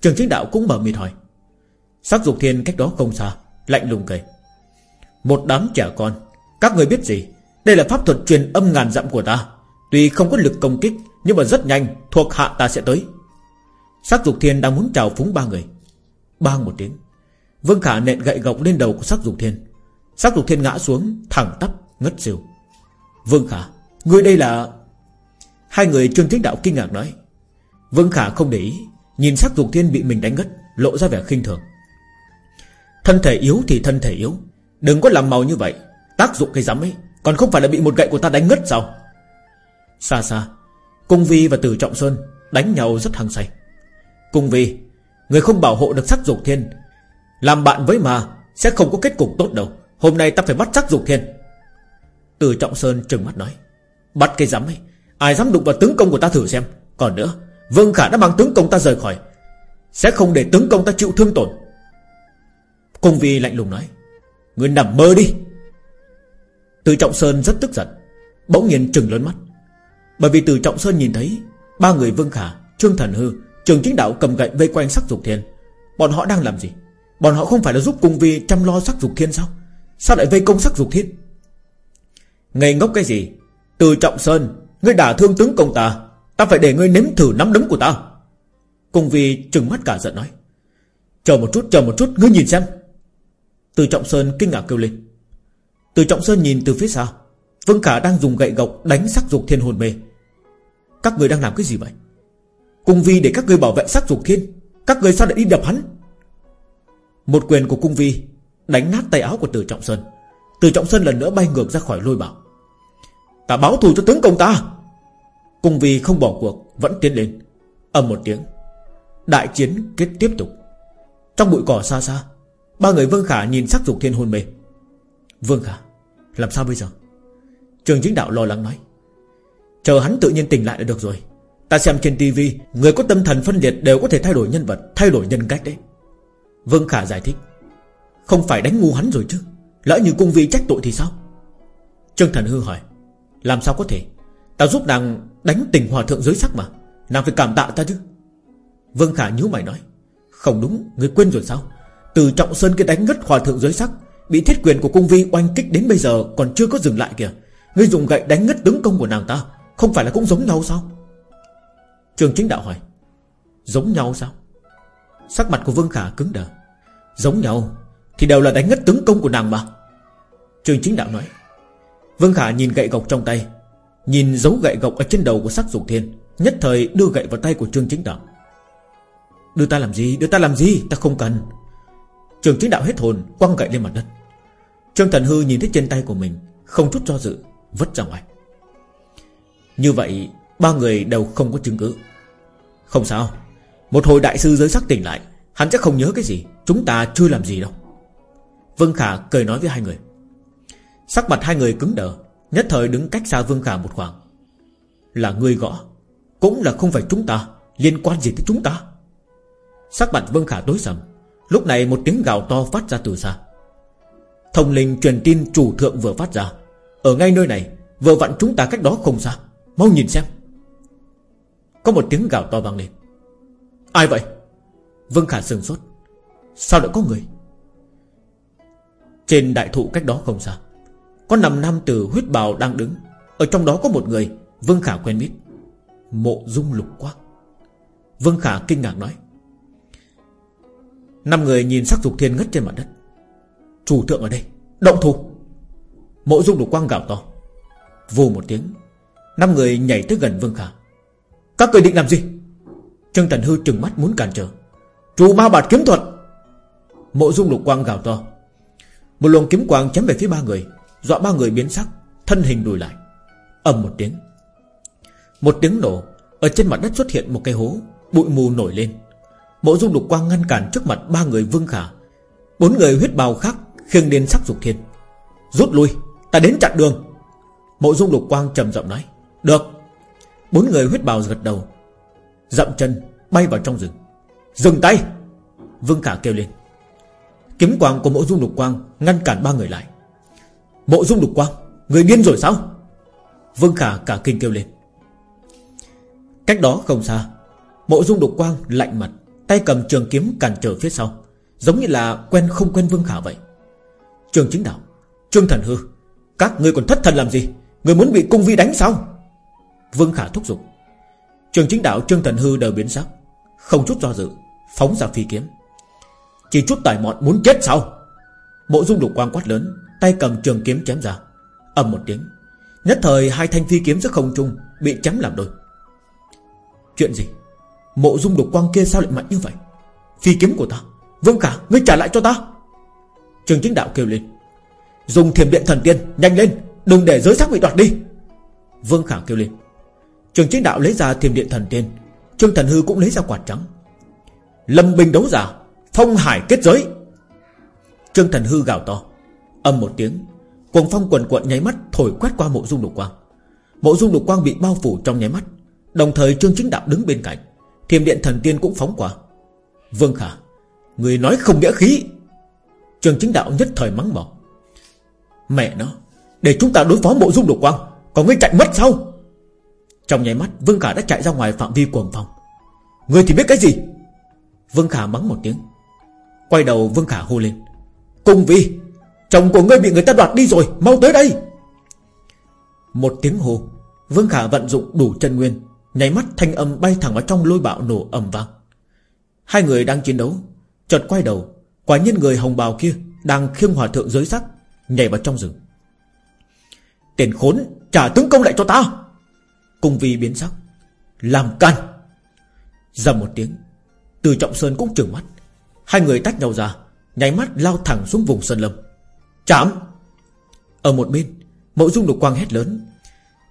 Trường chính đạo cũng mở mịt hỏi. Sắc dục thiên cách đó không xa, Lạnh lùng cười. Một đám trẻ con, Các người biết gì? Đây là pháp thuật truyền âm ngàn dặm của ta. Tuy không có lực công kích, Nhưng mà rất nhanh, thuộc hạ ta sẽ tới. Sắc dục thiên đang muốn chào phúng ba người. Bang một tiếng. Vương Khả nện gậy gộc lên đầu của sắc dục thiên Sắc dục thiên ngã xuống, Thẳng tắp, ngất xỉu. Vương Khả Ngươi đây là? Hai người trương chính đạo kinh ngạc nói. Vương Khả không để ý, Nhìn sắc dục thiên bị mình đánh ngất, Lộ ra vẻ khinh thường. Thân thể yếu thì thân thể yếu, Đừng có làm màu như vậy. Tác dụng cái rắm ấy, Còn không phải là bị một gậy của ta đánh ngất sao? Xa xa, Cung Vi và Tử Trọng Sơn Đánh nhau rất hăng say. Cung Vi, Người không bảo hộ được sắc dục thiên, Làm bạn với mà Sẽ không có kết cục tốt đâu. Hôm nay ta phải bắt chắc dục thiên Từ Trọng Sơn trừng mắt nói. Bắt cái dám ấy Ai dám đụng vào tướng công của ta thử xem. Còn nữa Vương Khả đã mang tướng công ta rời khỏi. Sẽ không để tướng công ta chịu thương tổn. Cung Vi lạnh lùng nói. Người nằm mơ đi. Từ Trọng Sơn rất tức giận Bỗng nhiên trừng lớn mắt. Bởi vì từ Trọng Sơn nhìn thấy Ba người Vương Khả, Trương Thần Hư Trường chính đạo cầm gậy vây quanh sắc dục thiên. Bọn họ đang làm gì? Bọn họ không phải là giúp cung vi chăm lo sắc dục thiên sao? Sao lại vây công sắc dục thiên Ngây ngốc cái gì? Từ Trọng Sơn, Ngươi đả thương tướng công ta Ta phải để ngươi nếm thử nắm đấm của ta. Cung vi trừng mắt cả giận nói. Chờ một chút, chờ một chút, ngươi nhìn xem. Từ Trọng Sơn kinh ngạc kêu lên. Từ Trọng Sơn nhìn từ phía sau Vương Khả đang dùng gậy gộc đánh sắc dục thiên hồn mê. Các người đang làm cái gì vậy? Cung vi để các người bảo vệ sắc dục thiên, Các người sao lại đi đập hắn? Một quyền của cung vi Đánh nát tay áo của từ Trọng Sơn. Từ Trọng Sơn lần nữa bay ngược ra khỏi lôi bảo. Ta báo thù cho tướng công ta. Cung vì không bỏ cuộc, Vẫn tiến lên. Ầm một tiếng, Đại chiến kết tiếp tục. Trong bụi cỏ xa xa, Ba người Vương Khả nhìn sắc dục thiên hôn mê. Vương Khả, Làm sao bây giờ? Trường chính đạo lo lắng nói. Chờ hắn tự nhiên tỉnh lại là được rồi. Ta xem trên tivi Người có tâm thần phân liệt đều có thể thay đổi nhân vật, Thay đổi nhân cách đấy. Vương Khả giải thích. Không phải đánh ngu hắn rồi chứ? Lỡ như cung vi trách tội thì sao? Trương Thần Hư hỏi. Làm sao có thể? Ta giúp nàng đánh tình hòa thượng giới sắc mà. Nàng phải cảm tạ ta chứ? Vương Khả nhíu mày nói. Không đúng, người quên rồi sao? Từ Trọng Sơn cái đánh ngất hòa thượng giới sắc Bị thiết quyền của cung vi oanh kích đến bây giờ Còn chưa có dừng lại kìa. Ngươi dùng gậy đánh ngất tướng công của nàng ta Không phải là cũng giống nhau sao? Trường chính đạo hỏi. Giống nhau sao? Sắc mặt của Vương Khả cứng đờ. Giống nhau thì đều là đánh ngất tướng công của nàng mà. Trường chính đạo nói, Vương Khả nhìn gậy gộc trong tay, Nhìn dấu gậy gộc ở trên đầu của sắc dục thiên, Nhất thời đưa gậy vào tay của Trương Chính Đạo. Đưa ta làm gì? Đưa ta làm gì? Ta không cần. Trường Chính Đạo hết hồn, Quăng gậy lên mặt đất. Trương Thần Hư nhìn thấy trên tay của mình, Không chút do dự, Vứt ra ngoài. Như vậy, Ba người đều không có chứng cứ. Không sao. Một hồi đại sư giới sắc tỉnh lại, Hắn chắc không nhớ cái gì. Chúng ta chưa làm gì đâu. Vương Khả cười nói với hai người. Sắc mặt hai người cứng đờ, Nhất thời đứng cách xa Vương Khả một khoảng. Là người gõ, Cũng là không phải chúng ta, Liên quan gì tới chúng ta? Sắc mặt Vương Khả tối sầm, Lúc này một tiếng gào to phát ra từ xa. Thông linh truyền tin chủ thượng vừa phát ra, Ở ngay nơi này, Vừa vặn chúng ta cách đó không xa, Mau nhìn xem. Có một tiếng gào to vang lên. Ai vậy? Vương Khả sừng sốt. Sao lại có người? Trên đại thụ cách đó không xa, Có nằm nam tử huyết bào đang đứng. Ở trong đó có một người, Vương Khả quen biết, Mộ dung lục quang. Vương Khả kinh ngạc nói, Năm người nhìn sắc dục thiên ngất trên mặt đất. Chủ thượng ở đây, Động thủ. Mộ dung lục quang gào to, Vù một tiếng, Năm người nhảy tới gần Vương Khả. Các người định làm gì? Trương Tần Hư trừng mắt muốn cản trở. Chủ ma bạt kiếm thuật. Mộ dung lục quang gào to một luồng kiếm quang chém về phía ba người, Dọa ba người biến sắc, Thân hình lùi lại. Ầm một tiếng. Một tiếng nổ, Ở trên mặt đất xuất hiện một cái hố, Bụi mù nổi lên. Mộ dung lục quang ngăn cản trước mặt ba người Vương Khả. Bốn người huyết bào khác, khiêng đến sắc dục thiên. Rút lui, Ta đến chặn đường. Mộ dung lục quang trầm giọng nói, Được. Bốn người huyết bào gật đầu. Dậm chân, bay vào trong rừng. Dừng tay! Vương Khả kêu lên. Kiếm quang của mộ dung lục quang Ngăn cản ba người lại. Mộ dung lục quang, Người điên rồi sao? Vương Khả cả kinh kêu lên. Cách đó không xa, Mộ dung lục quang lạnh mặt, Tay cầm trường kiếm cản trở phía sau, Giống như là quen không quen Vương Khả vậy. Trường chính đạo, Trương thần hư, Các ngươi còn thất thần làm gì? Người muốn bị cung vi đánh sao? Vương Khả thúc giục. Trường chính đạo Trương thần hư đều biến sắc, Không chút do dự, Phóng ra phi kiếm. Chỉ chút tài mọn muốn chết sao? Mộ dung lục quang quát lớn Tay cầm trường kiếm chém ra. Ầm một tiếng Nhất thời hai thanh phi kiếm giữa không trung Bị chém làm đôi. Chuyện gì? Mộ dung lục quang kia sao lại mạnh như vậy? Phi kiếm của ta? Vương cả, ngươi trả lại cho ta. Trường chính đạo kêu lên. Dùng thiềm điện thần tiên Nhanh lên Đừng để giới sắc bị đoạt đi. Vương Khả kêu lên. Trường chính đạo lấy ra thiềm điện thần tiên Trương Thần Hư cũng lấy ra quạt trắng. Lâm bình đấu giả Phong hải kết giới. Trương Thần Hư gào to Âm một tiếng, Cuồng phong quần quận nháy mắt Thổi quét qua mộ dung lục quang. Mộ dung lục quang bị bao phủ trong nháy mắt, Đồng thời Trương Chính Đạo đứng bên cạnh Thiềm điện thần tiên cũng phóng qua. Vương Khả, Người nói không nghĩa khí. Trương Chính Đạo nhất thời mắng mỏ, Mẹ nó, Để chúng ta đối phó mộ dung lục quang Còn ngươi chạy mất sao? Trong nháy mắt, Vương Khả đã chạy ra ngoài phạm vi cuồng phong. Ngươi thì biết cái gì? Vương Khả mắng một tiếng Quay đầu Vương Khả hô lên. Cung vi Chồng của ngươi bị người ta đoạt đi rồi, Mau tới đây. Một tiếng hô, Vương Khả vận dụng đủ chân nguyên, Nháy mắt thanh âm bay thẳng vào trong lôi bạo nổ ầm vang. Hai người đang chiến đấu, Chợt quay đầu, Quả nhiên người hồng bào kia Đang khiêng hòa thượng giới sắc, Nhảy vào trong rừng. Tiền khốn, trả tướng công lại cho ta. Cung vi biến sắc, Làm can. Dầm một tiếng, Từ trọng sơn cũng trừng mắt. Hai người tách nhau ra, Nháy mắt lao thẳng xuống vùng sơn lâm. Chạm Ở một bên Mộ dung lục quang hét lớn.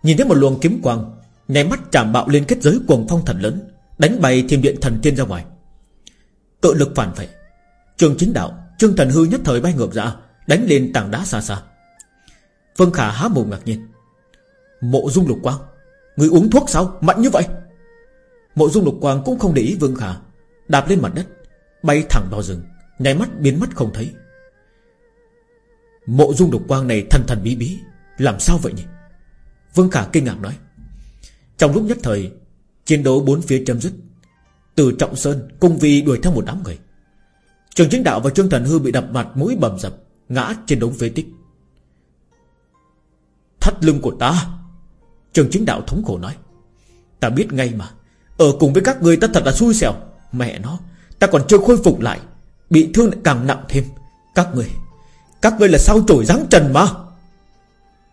Nhìn thấy một luồng kiếm quang, Nháy mắt chạm bạo lên kết giới cuồng phong thần lớn, Đánh bay thiềm điện thần tiên ra ngoài. Cự lực phản vệ Trường chính đạo, Trương thần hư nhất thời bay ngược ra, Đánh lên tảng đá xa xa. Phương Khả há mồm ngạc nhiên. Mộ dung lục quang, Người uống thuốc sao? Mạnh như vậy. Mộ dung lục quang cũng không để ý Vương Khả, Đạp lên mặt đất. Bay thẳng vào rừng, Nháy mắt biến mất không thấy. Mộ dung Độc quang này thần thần bí bí, Làm sao vậy nhỉ? Vương Khả kinh ngạc nói. Trong lúc nhất thời, Chiến đấu bốn phía chấm dứt, Từ Trọng Sơn Cung Vi đuổi theo một đám người. Trường chính đạo và Trương Thần Hư bị đập mặt mũi bầm dập, Ngã trên đống phế tích. Thắt lưng của ta, Trường chính đạo thống khổ nói. Ta biết ngay mà, Ở cùng với các người ta thật là xui xẻo, Mẹ nó. Ta còn chưa khôi phục lại. Bị thương lại càng nặng thêm. Các người Các người là sao trổi dáng trần mà?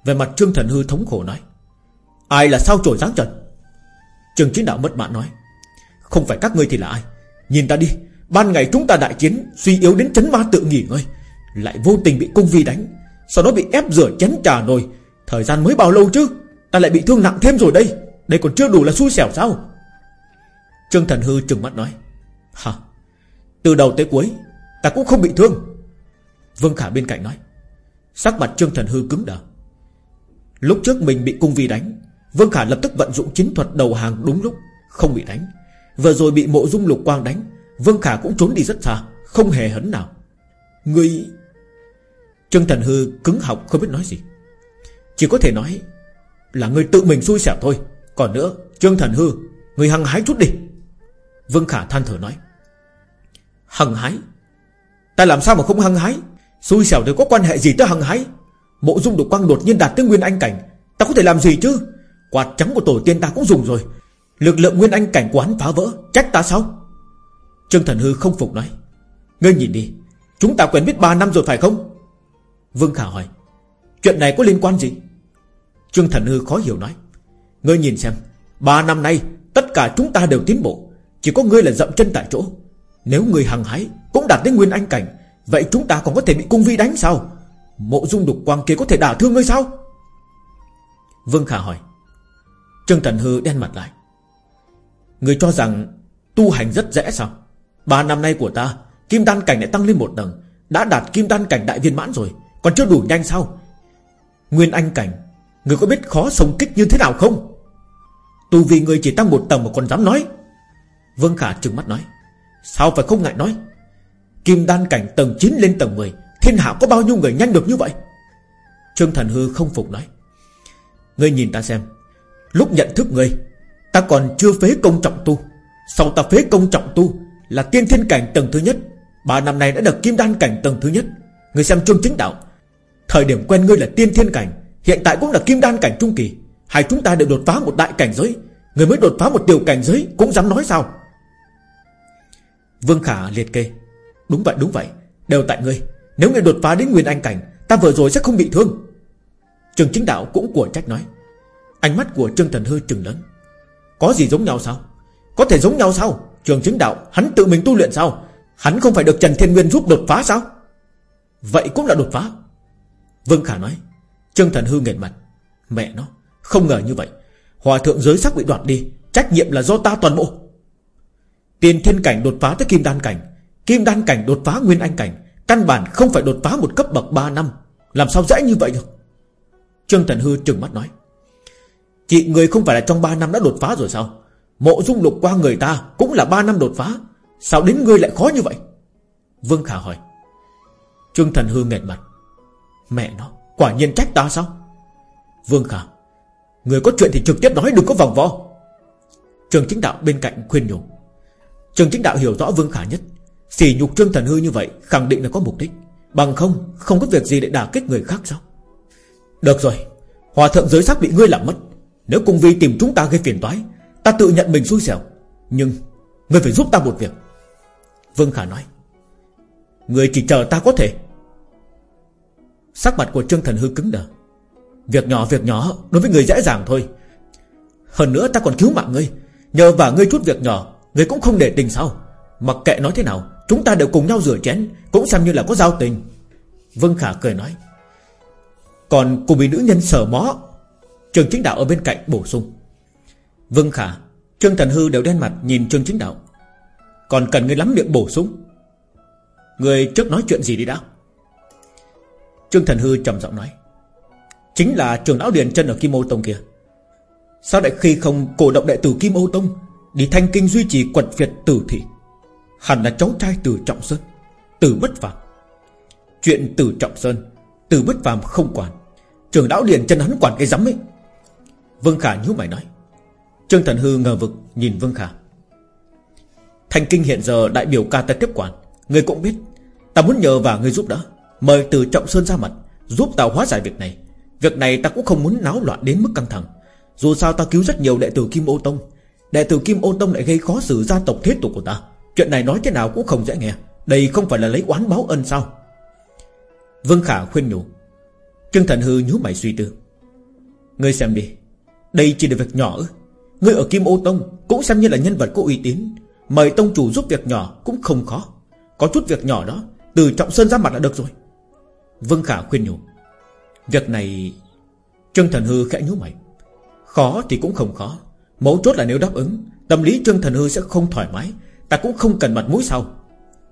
Về mặt Trương Thần Hư thống khổ nói. Ai là sao trổi dáng trần? Trường chiến đạo mất mạng nói. Không phải các ngươi thì là ai? Nhìn ta đi. Ban ngày chúng ta đại chiến, Suy yếu đến chấn ma tự nghỉ ngơi. Lại vô tình bị cung vi đánh. Sau đó bị ép rửa chén trà nồi. Thời gian mới bao lâu chứ? Ta lại bị thương nặng thêm rồi đây. Đây còn chưa đủ là xui xẻo sao? Trương Thần Hư trừng mắt nói. Hả? Từ đầu tới cuối, Ta cũng không bị thương. Vương Khả bên cạnh nói. Sắc mặt Trương Thần Hư cứng đờ. Lúc trước mình bị cung vi đánh, Vương Khả lập tức vận dụng chiến thuật đầu hàng đúng lúc, Không bị đánh. Vừa rồi bị mộ dung lục quang đánh, Vương Khả cũng trốn đi rất xa, Không hề hấn nào. Người Trương Thần Hư cứng học không biết nói gì. Chỉ có thể nói Là người tự mình xui xẻo thôi. Còn nữa, Trương Thần Hư Người hăng hái chút đi. Vương Khả than thở nói. Hăng hái. Ta làm sao mà không hăng hái? Xui xẻo thì có quan hệ gì tới hăng hái? Mộ dung đục quang đột nhiên đạt tới nguyên anh cảnh. Ta có thể làm gì chứ? Quạt trắng của tổ tiên ta cũng dùng rồi. Lực lượng nguyên anh cảnh quán phá vỡ, Trách ta sao? Trương Thần Hư không phục nói. Ngươi nhìn đi, Chúng ta quen biết 3 năm rồi phải không? Vương Khả hỏi. Chuyện này có liên quan gì? Trương Thần Hư khó hiểu nói. Ngươi nhìn xem, Ba năm nay, Tất cả chúng ta đều tiến bộ. Chỉ có ngươi là dậm chân tại chỗ. Nếu người hằng hái Cũng đạt đến nguyên anh cảnh, Vậy chúng ta còn có thể bị cung vi đánh sao? Mộ dung đục quang kia có thể đả thương ngươi sao? Vương Khả hỏi. Trương Thần Hư đen mặt lại. Người cho rằng Tu hành rất dễ sao? Ba năm nay của ta, Kim đan cảnh lại tăng lên một tầng, Đã đạt kim đan cảnh đại viên mãn rồi, Còn chưa đủ nhanh sao? Nguyên anh cảnh, Người có biết khó sống kích như thế nào không? Tu vì người chỉ tăng một tầng mà còn dám nói. Vương Khả trừng mắt nói. Sao phải không ngại nói? Kim đan cảnh tầng 9 lên tầng 10 Thiên hạ có bao nhiêu người nhanh được như vậy? Trương Thần Hư không phục nói. Ngươi nhìn ta xem, Lúc nhận thức ngươi, Ta còn chưa phế công trọng tu. Sau ta phế công trọng tu Là tiên thiên cảnh tầng thứ nhất, Ba năm nay đã được kim đan cảnh tầng thứ nhất. Ngươi xem trương chính đạo, Thời điểm quen ngươi là tiên thiên cảnh, Hiện tại cũng là kim đan cảnh trung kỳ. Hai chúng ta đều đột phá một đại cảnh giới Người mới đột phá một tiểu cảnh giới, Cũng dám nói sao? Vương Khả liệt kê. Đúng vậy đúng vậy. Đều tại ngươi. Nếu ngươi đột phá đến nguyên anh cảnh, Ta vừa rồi sẽ không bị thương. Trường chính đạo cũng của trách nói. Ánh mắt của Trương Thần Hư trừng lớn. Có gì giống nhau sao? Có thể giống nhau sao? Trường chính đạo, hắn tự mình tu luyện sao? Hắn không phải được Trần Thiên Nguyên giúp đột phá sao? Vậy cũng là đột phá. Vương Khả nói. Trương Thần Hư nghẹn mặt. Mẹ nó, Không ngờ như vậy. Hòa thượng giới sắc bị đoạt đi, Trách nhiệm là do ta toàn bộ. Tiền thiên cảnh đột phá tới kim đan cảnh. Kim đan cảnh đột phá nguyên anh cảnh. Căn bản không phải đột phá một cấp bậc 3 năm. Làm sao dễ như vậy được? Trương Thần Hư trừng mắt nói. Chị người không phải là trong 3 năm đã đột phá rồi sao? Mộ dung lục qua người ta Cũng là 3 năm đột phá. Sao đến ngươi lại khó như vậy? Vương Khả hỏi. Trương Thần Hư nghẹt mặt. Mẹ nó, quả nhiên trách ta sao? Vương Khả, Người có chuyện thì trực tiếp nói đừng có vòng vo. Trường chính đạo bên cạnh khuyên nhủ. Trường chính đạo hiểu rõ Vương Khả nhất. Xỉ nhục Trương Thần Hư như vậy Khẳng định là có mục đích. Bằng không không có việc gì để đả kích người khác sao? Được rồi, Hòa thượng giới sắc bị ngươi làm mất. Nếu cùng Vi tìm chúng ta gây phiền toái, Ta tự nhận mình xui xẻo. Nhưng Ngươi phải giúp ta một việc. Vương Khả nói, Ngươi chỉ chờ ta có thể. Sắc mặt của Trương Thần Hư cứng đờ. Việc nhỏ việc nhỏ, Đối với người dễ dàng thôi. Hơn nữa ta còn cứu mạng ngươi. Nhờ vào ngươi chút việc nhỏ người cũng không để tình sao. Mặc kệ nói thế nào, Chúng ta đều cùng nhau rửa chén, Cũng xem như là có giao tình. Vương Khả cười nói, Còn cùng bị nữ nhân sở mó Trường chính đạo ở bên cạnh bổ sung. Vương Khả, Trương Thần Hư đều đen mặt nhìn Trương chính đạo. Còn cần người lắm miệng bổ sung. Người trước nói chuyện gì đi đã? Trương Thần Hư trầm giọng nói, Chính là trường lão Điền chân ở Kim Ô Tông kia. Sao lại khi không cổ động đệ tử Kim Ô Tông Đi thanh kinh duy trì quật Việt tử thị. Hẳn là cháu trai từ Trọng Sơn. Từ bất phàm. Chuyện từ Trọng Sơn, Từ bất phàm không quản. Trường lão điện chân hắn quản cái rắm ấy. Vương Khả nhíu mày nói. Trương Thần Hư ngờ vực nhìn Vương Khả. Thanh kinh hiện giờ đại biểu ca ta tiếp quản. Người cũng biết, Ta muốn nhờ và người giúp đỡ. Mời từ Trọng Sơn ra mặt, Giúp ta hóa giải việc này. Việc này ta cũng không muốn náo loạn đến mức căng thẳng. Dù sao ta cứu rất nhiều đệ tử Kim Ô Tông. Đệ tử Kim Ô Tông lại gây khó xử gia tộc thế tục của ta. Chuyện này nói thế nào cũng không dễ nghe. Đây không phải là lấy oán báo ân sao? Vương Khả khuyên nhủ. Trương Thần Hư nhíu mày suy tư. Ngươi xem đi. Đây chỉ là việc nhỏ ư? Ngươi ở Kim Ô Tông Cũng xem như là nhân vật có uy tín. Mời Tông chủ giúp việc nhỏ cũng không khó. Có chút việc nhỏ đó, Từ Trọng Sơn ra mặt đã được rồi. Vương Khả khuyên nhủ. Việc này Trương Thần Hư khẽ nhíu mày. Khó thì cũng không khó. Mấu chốt là nếu đáp ứng, Tâm lý Trương Thần Hư sẽ không thoải mái, Ta cũng không cần mặt mũi sau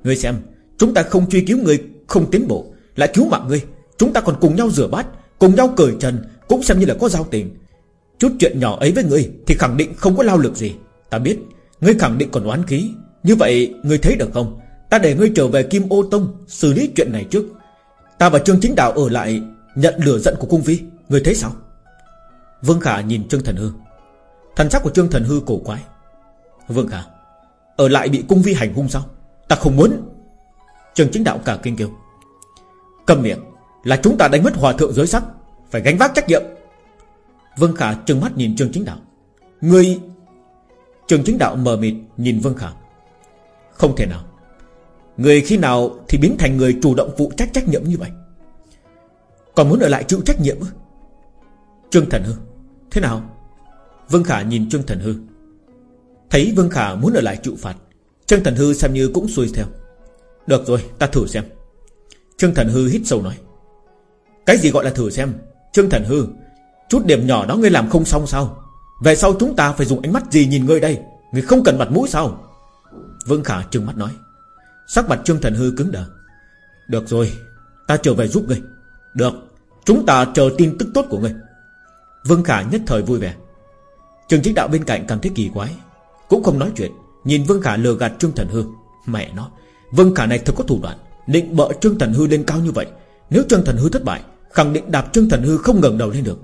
Ngươi xem, Chúng ta không truy cứu người Không tiến bộ, Lại cứu mạng ngươi, Chúng ta còn cùng nhau rửa bát, Cùng nhau cởi trần, Cũng xem như là có giao tình. Chút chuyện nhỏ ấy với ngươi Thì khẳng định không có lao lực gì. Ta biết, Ngươi khẳng định còn oán khí. Như vậy, ngươi thấy được không? Ta để ngươi trở về Kim Ô Tông, Xử lý chuyện này trước. Ta và Trương Chính Đạo ở lại, Nhận lửa giận của cung vi Ngươi thấy sao? Vương Khả nhìn Trương Thần Hư. Thần sắc của Trương Thần Hư cổ quái. Vương Khả Ở lại bị cung vi hành hung sao? Ta không muốn. Trương Chính Đạo cả kinh kêu. Cầm miệng, Là chúng ta đánh mất hòa thượng giới sắc, Phải gánh vác trách nhiệm. Vương Khả trừng mắt nhìn Trương Chính Đạo. Người Trương Chính Đạo mờ mịt nhìn Vương Khả Không thể nào. Người khi nào thì biến thành người chủ động phụ trách trách nhiệm như vậy? Còn muốn ở lại chịu trách nhiệm Trương Thần Hư, Thế nào? Vương Khả nhìn Trương Thần Hư. Thấy Vương Khả muốn ở lại chịu phạt, Trương Thần Hư xem như cũng xuôi theo. Được rồi, ta thử xem. Trương Thần Hư hít sâu nói. Cái gì gọi là thử xem? Trương Thần Hư, Chút điểm nhỏ đó ngươi làm không xong sao? Về sau chúng ta phải dùng ánh mắt gì nhìn ngươi đây? Ngươi không cần mặt mũi sao? Vương Khả trừng mắt nói. Sắc mặt Trương Thần Hư cứng đờ. Được rồi, Ta trở về giúp ngươi. Được, Chúng ta chờ tin tức tốt của ngươi. Vương Khả nhất thời vui vẻ. Trường chính đạo bên cạnh cảm thấy kỳ quái. Cũng không nói chuyện, Nhìn Vương Khả lừa gạt Trương Thần Hư. Mẹ nó, Vương Khả này thật có thủ đoạn, Định bợ Trương Thần Hư lên cao như vậy. Nếu Trương Thần Hư thất bại, Khẳng định đạp Trương Thần Hư không ngẩng đầu lên được.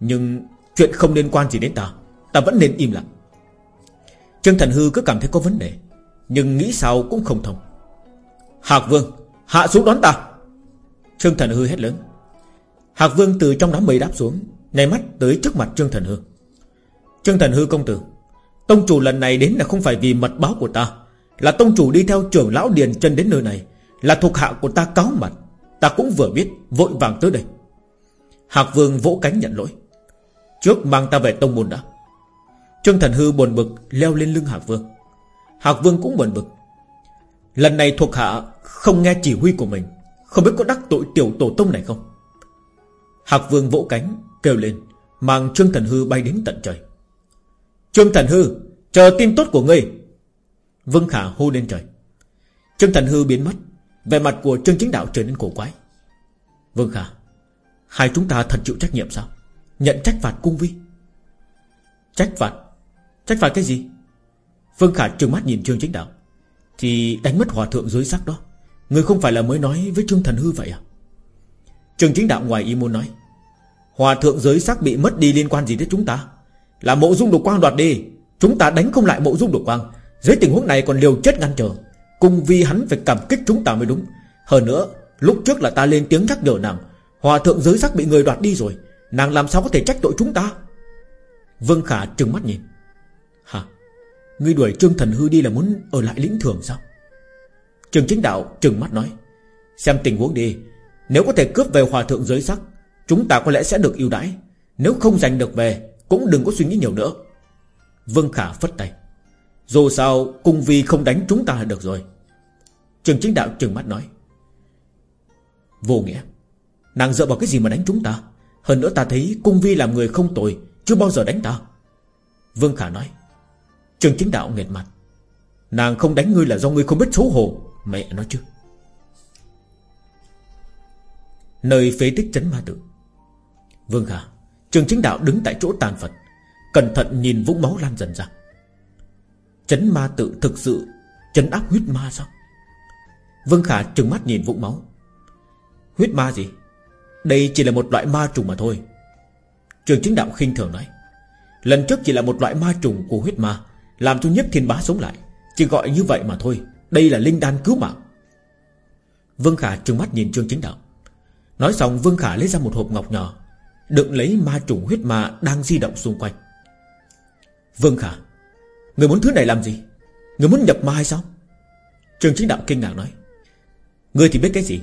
Nhưng chuyện không liên quan gì đến ta Ta vẫn nên im lặng. Trương Thần Hư cứ cảm thấy có vấn đề, Nhưng nghĩ sao cũng không thông. Hạc Vương, Hạ xuống đón ta. Trương Thần Hư hét lớn. Hạc Vương từ trong đám mây đáp xuống Nhảy mắt tới trước mặt Trương Thần Hư. Trương Thần Hư công tử. Tông chủ lần này đến là không phải vì mật báo của ta, Là tông chủ đi theo trưởng lão Điền chân đến nơi này, Là thuộc hạ của ta cáo mặt Ta cũng vừa biết, Vội vàng tới đây. Hạc Vương vỗ cánh nhận lỗi. Trước mang ta về tông môn đã. Trương Thần Hư buồn bực, leo lên lưng Hạc Vương. Hạc Vương cũng buồn bực. Lần này thuộc hạ không nghe chỉ huy của mình, Không biết có đắc tội tiểu tổ tông này không? Hạc Vương vỗ cánh, Kêu lên, Mang Trương Thần Hư bay đến tận trời. Trương Thần Hư, Chờ tin tốt của ngươi. Vương Khả hô lên trời. Trương Thần Hư biến mất Về mặt của Trương Chính Đạo trở nên cổ quái. Vương Khả, Hai chúng ta thật chịu trách nhiệm sao? Nhận trách phạt cung vi. Trách phạt? Trách phạt cái gì? Vương Khả trừng mắt nhìn Trương Chính Đạo. Thì đánh mất hòa thượng dưới sắc đó, Người không phải là mới nói với Trương Thần Hư vậy à? Trương Chính Đạo ngoài ý muốn nói. Hòa thượng giới sắc bị mất đi liên quan gì đến chúng ta? Là mộ dung đột quang đoạt đi, Chúng ta đánh không lại mộ dung đột quang. Dưới tình huống này còn liều chết ngăn trở, Cùng vì hắn phải cảm kích chúng ta mới đúng. Hơn nữa, lúc trước là ta lên tiếng nhắc nhở nàng, Hòa thượng giới sắc bị người đoạt đi rồi, Nàng làm sao có thể trách tội chúng ta? Vương Khả trừng mắt nhìn. Hả? Ngươi đuổi Trương Thần Hư đi là muốn ở lại lĩnh thường sao? Trương Chính Đạo trừng mắt nói. Xem tình huống đi, Nếu có thể cướp về hòa thượng giới sắc, Chúng ta có lẽ sẽ được ưu đãi. Nếu không giành được về cũng đừng có suy nghĩ nhiều nữa. Vương Khả phất tay. Dù sao cung vi không đánh chúng ta là được rồi. Trường chính đạo trừng mắt nói. Vô nghĩa. Nàng dựa vào cái gì mà đánh chúng ta? Hơn nữa ta thấy cung vi làm người không tồi, Chưa bao giờ đánh ta. Vương Khả nói. Trường chính đạo nghẹt mặt. Nàng không đánh ngươi là do ngươi không biết xấu hổ. Mẹ nói chứ. Nơi phế tích chấn ma tử. Vương Khả. Trường chính đạo đứng tại chỗ tàn Phật, Cẩn thận nhìn vũng máu lan dần ra. Chấn ma tự thực sự, Chấn áp huyết ma sao? Vương Khả trừng mắt nhìn vũng máu. Huyết ma gì? Đây chỉ là một loại ma trùng mà thôi. Trường chính đạo khinh thường nói. Lần trước chỉ là một loại ma trùng của huyết ma, Làm cho nhất thiên bá sống lại. Chỉ gọi như vậy mà thôi, Đây là linh đan cứu mạng. Vương Khả trừng mắt nhìn Trương Chính Đạo. Nói xong, Vương Khả lấy ra một hộp ngọc nhỏ Đựng lấy ma trùng huyết ma Đang di động xung quanh. Vương Khả, Người muốn thứ này làm gì? Người muốn nhập ma hay sao? Trường chính đạo kinh ngạc nói. Người thì biết cái gì?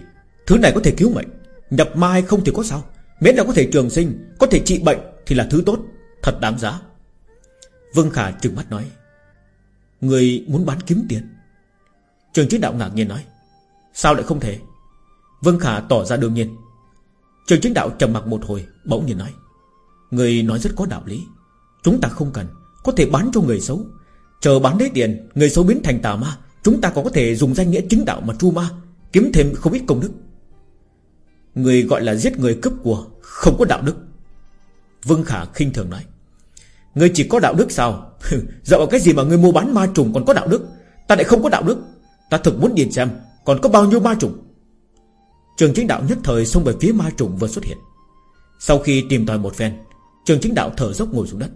Thứ này có thể cứu mệnh. Nhập ma hay không thì có sao? Miễn là có thể trường sinh, Có thể trị bệnh thì là thứ tốt. Thật đáng giá. Vương Khả trừng mắt nói. Người muốn bán kiếm tiền. Trường chính đạo ngạc nhiên nói. Sao lại không thể? Vương Khả tỏ ra đương nhiên. Trường chính đạo trầm mặc một hồi, Bỗng nhiên nói, Người nói rất có đạo lý. Chúng ta không cần, Có thể bán cho người xấu. Chờ bán lấy tiền, Người xấu biến thành tà ma, Chúng ta còn có thể dùng danh nghĩa chính đạo mà tru ma, Kiếm thêm không ít công đức. Người gọi là giết người cướp của Không có đạo đức. Vương Khả khinh thường nói, Người chỉ có đạo đức sao? Dạo cái gì mà người mua bán ma trùng còn có đạo đức? Ta lại không có đạo đức. Ta thực muốn điền xem Còn có bao nhiêu ma trùng. Trường chính đạo nhất thời xông về phía ma trùng vừa xuất hiện. Sau khi tìm tòi một phen, Trường chính đạo thở dốc ngồi xuống đất.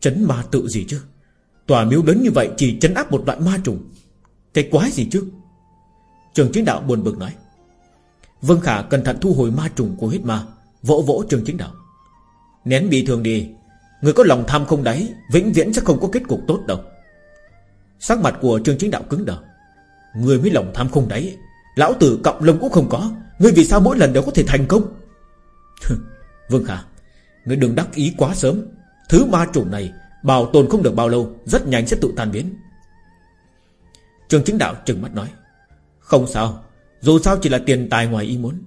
Chấn ma tự gì chứ? Tòa miếu lớn như vậy chỉ chấn áp một loại ma trùng. Cái quái gì chứ? Trường chính đạo buồn bực nói. Vân Khả cẩn thận thu hồi ma trùng của huyết ma, Vỗ vỗ trường Chính Đạo. Nén bị thường đi, Người có lòng tham không đáy, Vĩnh viễn sẽ không có kết cục tốt đâu. Sắc mặt của trường Chính Đạo cứng đờ. Người mới lòng tham không đáy Lão tử cọng lông cũng không có. Ngươi vì sao mỗi lần đều có thể thành công? Vương Khả Ngươi đừng đắc ý quá sớm. Thứ ma trùng này, Bảo tồn không được bao lâu, Rất nhanh sẽ tự tan biến. Trường chính đạo trừng mắt nói, Không sao, Dù sao chỉ là tiền tài ngoài ý muốn.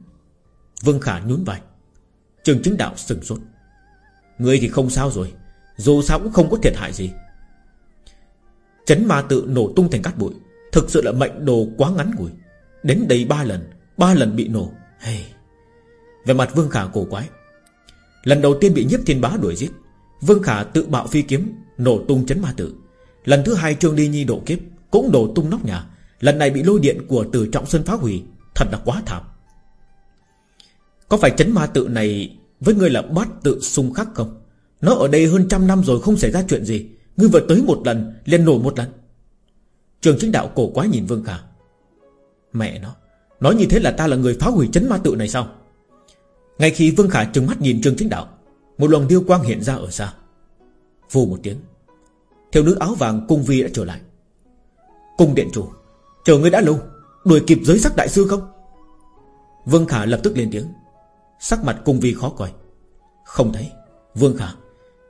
Vương Khả nhún vai. Trường chính đạo sừng sốt. Ngươi thì không sao rồi, Dù sao cũng không có thiệt hại gì. Chấn ma tự nổ tung thành cát bụi, Thực sự là mệnh đồ quá ngắn ngủi. Đến đây ba lần Ba lần bị nổ. Hey. Về mặt Vương Khả cổ quái. Lần đầu tiên bị nhiếp thiên bá đuổi giết, Vương Khả tự bạo phi kiếm, Nổ tung chấn ma tự Lần thứ hai Trương Ly Nhi độ kiếp, Cũng đổ tung nóc nhà. Lần này bị lôi điện của Từ Trọng Sơn phá hủy, Thật là quá thảm. Có phải chấn ma tự này Với ngươi là bát tự xung khắc không? Nó ở đây hơn trăm năm rồi không xảy ra chuyện gì. Ngươi vừa tới một lần, liền nổ một lần. Trường chính đạo cổ quá nhìn Vương Khả. Mẹ nó, Nói như thế là ta là người phá hủy chấn ma tự này sao? Ngay khi Vương Khả trừng mắt nhìn Trương Chính Đạo, Một luồng điêu quang hiện ra ở xa. Vù một tiếng Thiếu nữ áo vàng cung vi đã trở lại. Cung điện chủ, Chờ ngươi đã lâu, Đuổi kịp giới sắc đại sư không? Vương Khả lập tức lên tiếng. Sắc mặt cung vi khó coi. Không thấy. Vương Khả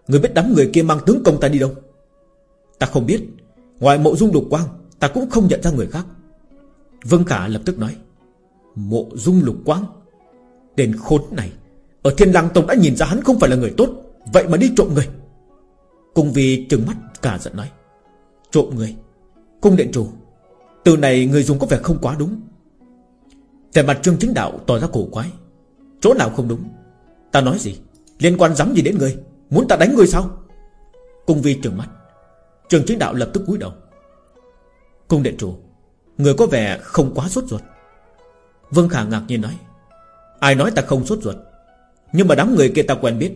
Người biết đám người kia mang tướng công ta đi đâu? Ta không biết. Ngoài mộ dung lục quang, Ta cũng không nhận ra người khác vâng Khả lập tức nói, Mộ dung lục quang, Tên khốn này, Ở thiên lang tông đã nhìn ra hắn không phải là người tốt, Vậy mà đi trộm người. Cung vi trừng mắt cả giận nói, Trộm người? Cung điện chủ, Từ này người dùng có vẻ không quá đúng. Về mặt trương chính đạo tỏ ra cổ quái, Chỗ nào không đúng? Ta nói gì? Liên quan dám gì đến người, Muốn ta đánh người sao? Cung vi trừng mắt Trường chính đạo lập tức cúi đầu, Cung điện chủ Người có vẻ không quá sốt ruột. Vương Khả ngạc nhiên nói, Ai nói ta không sốt ruột? Nhưng mà đám người kia ta quen biết,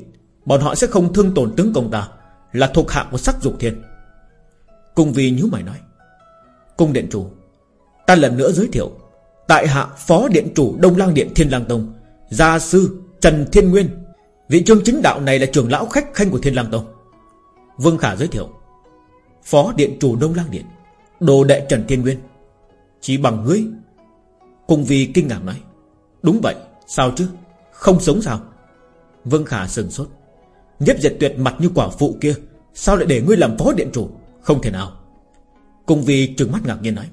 Bọn họ sẽ không thương tổn tướng công ta, Là thuộc hạ của sắc dục thiên. Cung vi nhíu mày nói, Cung điện chủ, Ta lần nữa giới thiệu Tại hạ phó điện chủ Đông Lang Điện Thiên Lang Tông, Gia sư Trần Thiên Nguyên. Vị trương chính đạo này là trưởng lão khách khanh của Thiên Lang Tông. Vương Khả giới thiệu, Phó điện chủ Đông Lang Điện, Đồ đệ Trần Thiên Nguyên. Chỉ bằng ngươi. Cung Vi kinh ngạc nói, Đúng vậy, sao chứ? Không sống sao? Vương Khả sừng sốt Nhếp diệt tuyệt mặt như quả phụ kia, Sao lại để ngươi làm phó điện chủ? Không thể nào. Cung Vi trừng mắt ngạc nhiên nói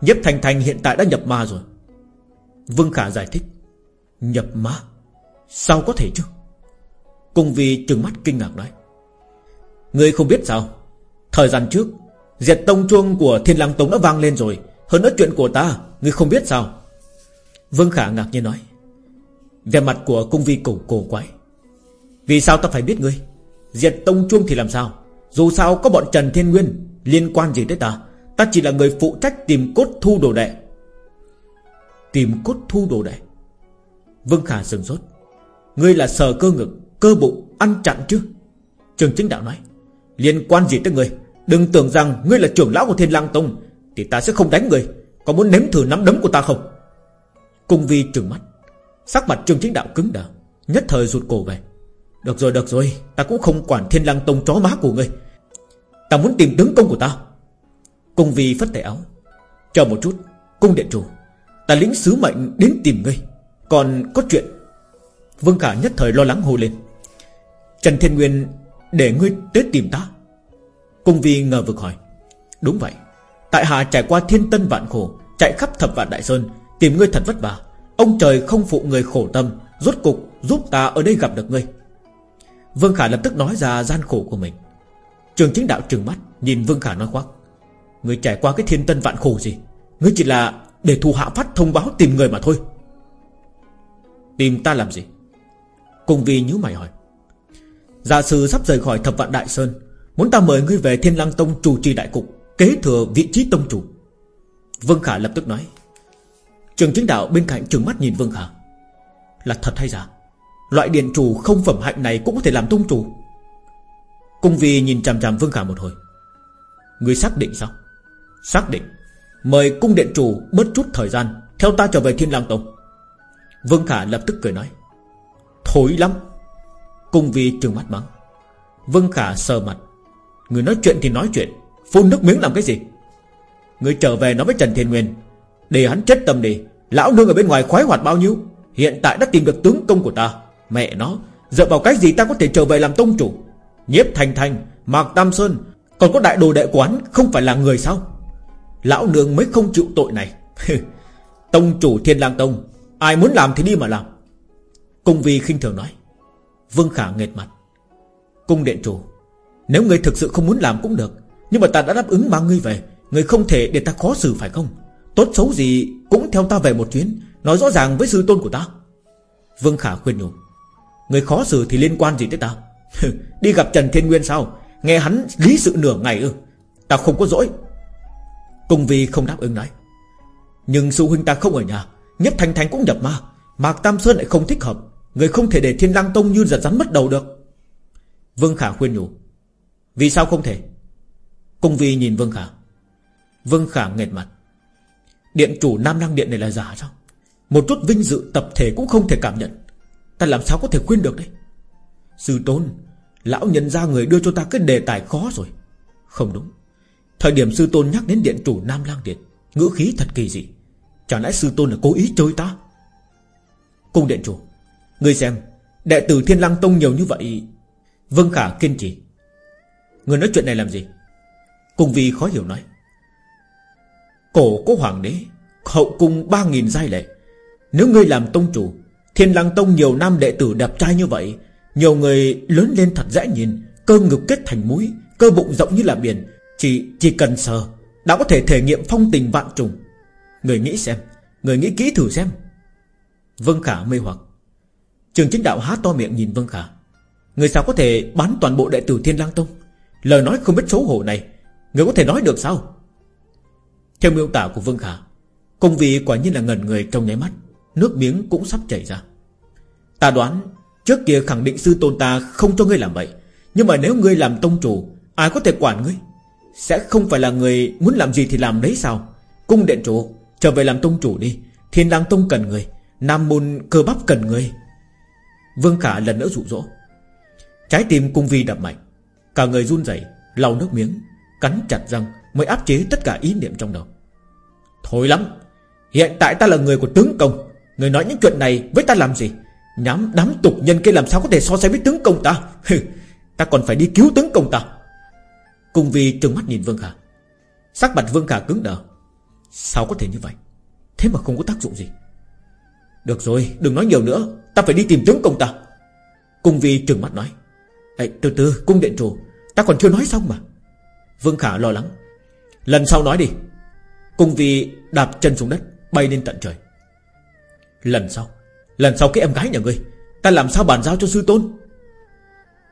Nhếp Thành Thành hiện tại đã nhập ma rồi. Vương Khả giải thích, Nhập ma? Sao có thể chứ? Cung Vi trừng mắt kinh ngạc nói, Ngươi không biết sao? Thời gian trước, Diệt tông chuông của Thiên Lăng tống đã vang lên rồi hơn nữa chuyện của ta, Ngươi không biết sao? Vương Khả ngạc nhiên nói. Về mặt của cung vi cổ cổ quái. Vì sao ta phải biết ngươi? Diệt tông chuông thì làm sao? Dù sao có bọn Trần Thiên Nguyên Liên quan gì tới ta? Ta chỉ là người phụ trách tìm cốt thu đồ đệ. Tìm cốt thu đồ đệ? Vương Khả sừng sốt. Ngươi là sờ cơ ngực, Cơ bụng, ăn chặn chứ? Trường chính đạo nói. Liên quan gì tới ngươi? Đừng tưởng rằng ngươi là trưởng lão của Thiên Lang Tông. Thì ta sẽ không đánh ngươi Có muốn nếm thử nắm đấm của ta không? Cung vi trừng mắt, Sắc mặt trường chính đạo cứng đờ, Nhất thời rụt cổ về. Được rồi được rồi, Ta cũng không quản Thiên Lang Tông chó má của ngươi. Ta muốn tìm tướng công của ta. Cung vi phất tay áo. Chờ một chút, Cung điện chủ, Ta lĩnh sứ mệnh đến tìm ngươi. Còn có chuyện, Vương Khả nhất thời lo lắng hô lên. Trần Thiên Nguyên, để ngươi tới tìm ta. Cung vi ngờ vực hỏi. Đúng vậy Tại hạ trải qua thiên tân vạn khổ, Chạy khắp thập vạn đại sơn, Tìm ngươi thật vất vả. Ông trời không phụ người khổ tâm, Rốt cục giúp ta ở đây gặp được ngươi. Vương Khả lập tức nói ra gian khổ của mình. Trường chính đạo trừng mắt, Nhìn Vương Khả nói khoác. Ngươi trải qua cái thiên tân vạn khổ gì? Ngươi chỉ là để thù hạ phát thông báo tìm người mà thôi. Tìm ta làm gì? Cung vì nhíu mày hỏi. Giả sư sắp rời khỏi thập vạn đại sơn, Muốn ta mời ngươi về thiên lăng tông chủ trì đại cục Kế thừa vị trí tông chủ. Vương Khả lập tức nói. Trường chính đạo bên cạnh trường mắt nhìn Vương Khả. Là thật hay giả? Loại điện chủ không phẩm hạnh này cũng có thể làm tông chủ. Cung vi nhìn chằm chằm Vương Khả một hồi. Người xác định sao? Xác định. Mời cung điện chủ bớt chút thời gian, Theo ta trở về thiên lang tông. Vương Khả lập tức cười nói. Thối lắm. Cung vi trừng mắt mắng. Vương Khả sờ mặt. Người nói chuyện thì nói chuyện. Phun nước miếng làm cái gì? Người trở về nói với Trần Thiên Nguyên, Để hắn chết tâm đi, Lão nương ở bên ngoài khoái hoạt bao nhiêu, Hiện tại đã tìm được tướng công của ta. Mẹ nó, Dựa vào cái gì ta có thể trở về làm tông chủ? Nhiếp Thành Thành, Mạc Tam Sơn, Còn có đại đồ đệ quán Không phải là người sao? Lão nương mới không chịu tội này. Tông chủ Thiên Lang Tông, Ai muốn làm thì đi mà làm. Cung Vi khinh thường nói. Vương Khả nghệt mặt. Cung điện chủ, Nếu người thực sự không muốn làm cũng được nhưng mà ta đã đáp ứng mang ngươi về. Người không thể để ta khó xử phải không? Tốt xấu gì cũng theo ta về một chuyến. Nói rõ ràng với sư tôn của ta. Vương Khả khuyên nhủ. Người khó xử thì liên quan gì tới ta? Đi gặp Trần Thiên Nguyên sao? Nghe hắn lý sự nửa ngày ư? Ta không có dỗi. Cung Vi không đáp ứng nói. Nhưng sư huynh ta không ở nhà. Nhất Thành Thành cũng nhập ma. Mạc Tam Sơn lại không thích hợp. Người không thể để Thiên Lang Tông như giật rắn mất đầu được. Vương Khả khuyên nhủ. Vì sao không thể? Cung Vi nhìn Vương Khả. Vương Khả nghẹt mặt. Điện chủ Nam Năng Điện này là giả sao? Một chút vinh dự tập thể cũng không thể cảm nhận. Ta làm sao có thể khuyên được đấy Sư tôn, Lão nhận ra người đưa cho ta cái đề tài khó rồi. Không đúng. Thời điểm sư tôn nhắc đến điện chủ Nam Lang Điện, Ngữ khí thật kỳ dị. Chẳng lẽ sư tôn là cố ý chơi ta? Cung điện chủ Người xem, Đệ tử Thiên Lăng Tông nhiều như vậy. Vương Khả kiên trì. Người nói chuyện này làm gì? Cung Vi khó hiểu nói, Cổ có hoàng đế, Hậu cung ba nghìn giai lệ. Nếu ngươi làm tông chủ, Thiên Lăng Tông nhiều nam đệ tử đẹp trai như vậy, Nhiều người lớn lên thật dễ nhìn, Cơ ngực kết thành mũi, Cơ bụng rộng như là biển, Chỉ chỉ cần sờ, Đã có thể thể nghiệm phong tình vạn trùng. Người nghĩ xem, Người nghĩ kỹ thử xem. Vân Khả mê hoặc. Trường chính đạo há to miệng nhìn Vân Khả. Người sao có thể bán toàn bộ đệ tử Thiên Lang Tông? Lời nói không biết xấu hổ này Người có thể nói được sao? Theo miêu tả của Vương Khả, Công vị quả nhiên là ngẩn người trong nháy mắt, Nước miếng cũng sắp chảy ra. Ta đoán, Trước kia khẳng định sư tôn ta không cho ngươi làm vậy, Nhưng mà nếu ngươi làm tông chủ, Ai có thể quản ngươi? Sẽ không phải là người muốn làm gì thì làm đấy sao? Cung điện chủ, Trở về làm tông chủ đi, Thiên lang tông cần người, Nam môn cơ bắp cần người. Vương Khả lần nữa dụ dỗ. Trái tim cung vi đập mạnh, Cả người run rẩy, lau nước miếng. Cắn chặt răng mới áp chế tất cả ý niệm trong đầu. Thôi lắm Hiện tại ta là người của tướng công Người nói những chuyện này với ta làm gì? Nhám đám tục nhân kia làm sao có thể so sánh với tướng công ta? Ta còn phải đi cứu tướng công ta. Cung vi trừng mắt nhìn Vương Khả Sắc mặt Vương Khả cứng đờ. Sao có thể như vậy? Thế mà không có tác dụng gì. Được rồi đừng nói nhiều nữa Ta phải đi tìm tướng công ta. Cung vi trừng mắt nói Ê, Từ từ cung điện chủ Ta còn chưa nói xong mà. Vương Khả lo lắng. Lần sau nói đi. Cung vi đạp chân xuống đất, Bay lên tận trời. Lần sau Lần sau cái em gái nhà ngươi, Ta làm sao bàn giao cho sư tôn?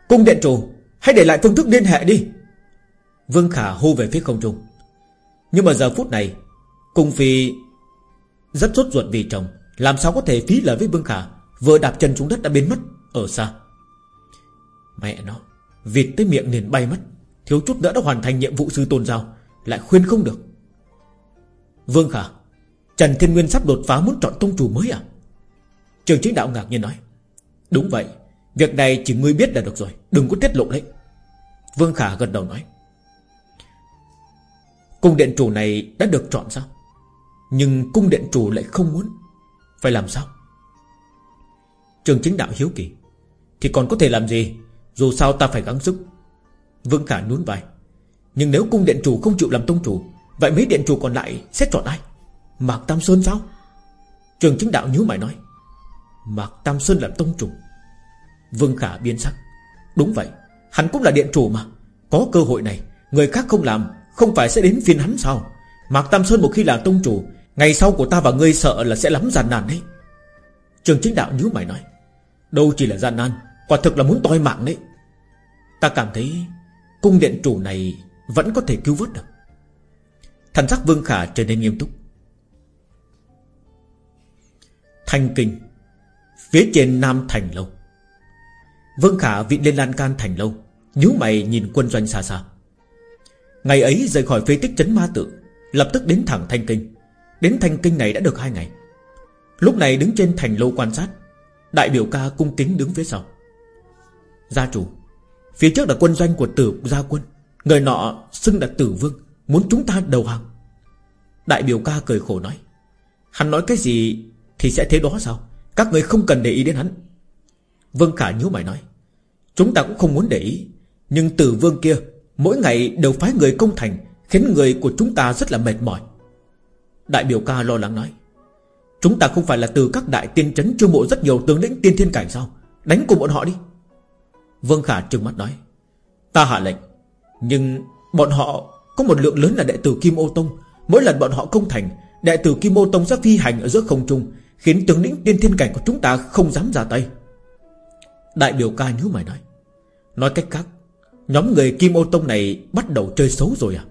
Cung điện chủ, Hãy để lại phương thức liên hệ đi. Vương Khả hô về phía không trung. Nhưng mà giờ phút này Cung Phi Rất sốt ruột vì chồng, Làm sao có thể phí lời với Vương Khả, Vừa đạp chân xuống đất đã biến mất Ở xa. Mẹ nó, Vịt tới miệng liền bay mất. Thiếu chút nữa đã hoàn thành nhiệm vụ sư tôn giao, Lại khuyên không được. Vương Khả, Trần Thiên Nguyên sắp đột phá muốn chọn tông chủ mới à? Trường chính đạo ngạc nhiên nói, Đúng vậy, Việc này chỉ ngươi biết là được rồi, Đừng có tiết lộ đấy. Vương Khả gật đầu nói, Cung điện chủ này đã được chọn sao? Nhưng cung điện chủ lại không muốn, Phải làm sao? Trường chính đạo hiếu kỳ, Thì còn có thể làm gì? Dù sao ta phải gắng sức Vương Khả nhún vai Nhưng nếu cung điện chủ không chịu làm tông chủ, Vậy mấy điện chủ còn lại sẽ chọn ai? Mạc Tam Sơn sao? Trường chính đạo nhíu mày nói. Mạc Tam Sơn làm tông chủ. Vương Khả biến sắc. Đúng vậy, Hắn cũng là điện chủ mà. Có cơ hội này, Người khác không làm, Không phải sẽ đến phiên hắn sao? Mạc Tam Sơn một khi là tông chủ, Ngày sau của ta và ngươi sợ là sẽ lắm gian nan đấy. Trường chính đạo nhíu mày nói. Đâu chỉ là gian nan, Quả thực là muốn toi mạng đấy. Ta cảm thấy Cung điện chủ này Vẫn có thể cứu vớt được. Thần sắc Vương Khả trở nên nghiêm túc. Thanh Kinh, Phía trên Nam Thành Lâu. Vương Khả vị lên lan can Thành Lâu, nhíu mày nhìn quân doanh xa xa. Ngày ấy rời khỏi phế tích chấn ma tự, Lập tức đến thẳng Thanh Kinh. Đến Thanh Kinh này đã được hai ngày. Lúc này đứng trên thành lâu quan sát, Đại biểu ca cung kính đứng phía sau. Gia chủ Phía trước là quân doanh của tử gia quân. Người nọ xưng là tử vương, Muốn chúng ta đầu hàng. Đại biểu ca cười khổ nói, Hắn nói cái gì thì sẽ thế đó sao? Các người không cần để ý đến hắn. Vương Khả nhíu mày nói, Chúng ta cũng không muốn để ý, Nhưng tử vương kia Mỗi ngày đều phái người công thành, Khiến người của chúng ta rất là mệt mỏi. Đại biểu ca lo lắng nói, Chúng ta không phải là từ các đại tiên trấn Chiêu mộ rất nhiều tướng lĩnh tiên thiên cảnh sao? Đánh cùng bọn họ đi. Vương Khả trừng mắt nói, Ta hạ lệnh, Nhưng bọn họ có một lượng lớn là đệ tử Kim Ô Tông. Mỗi lần bọn họ công thành, Đệ tử Kim Ô Tông sẽ phi hành ở giữa không trung, Khiến tướng lĩnh tiên thiên cảnh của chúng ta không dám ra tay. Đại biểu ca nhíu mày nói Nói cách khác, Nhóm người Kim Ô Tông này bắt đầu chơi xấu rồi à?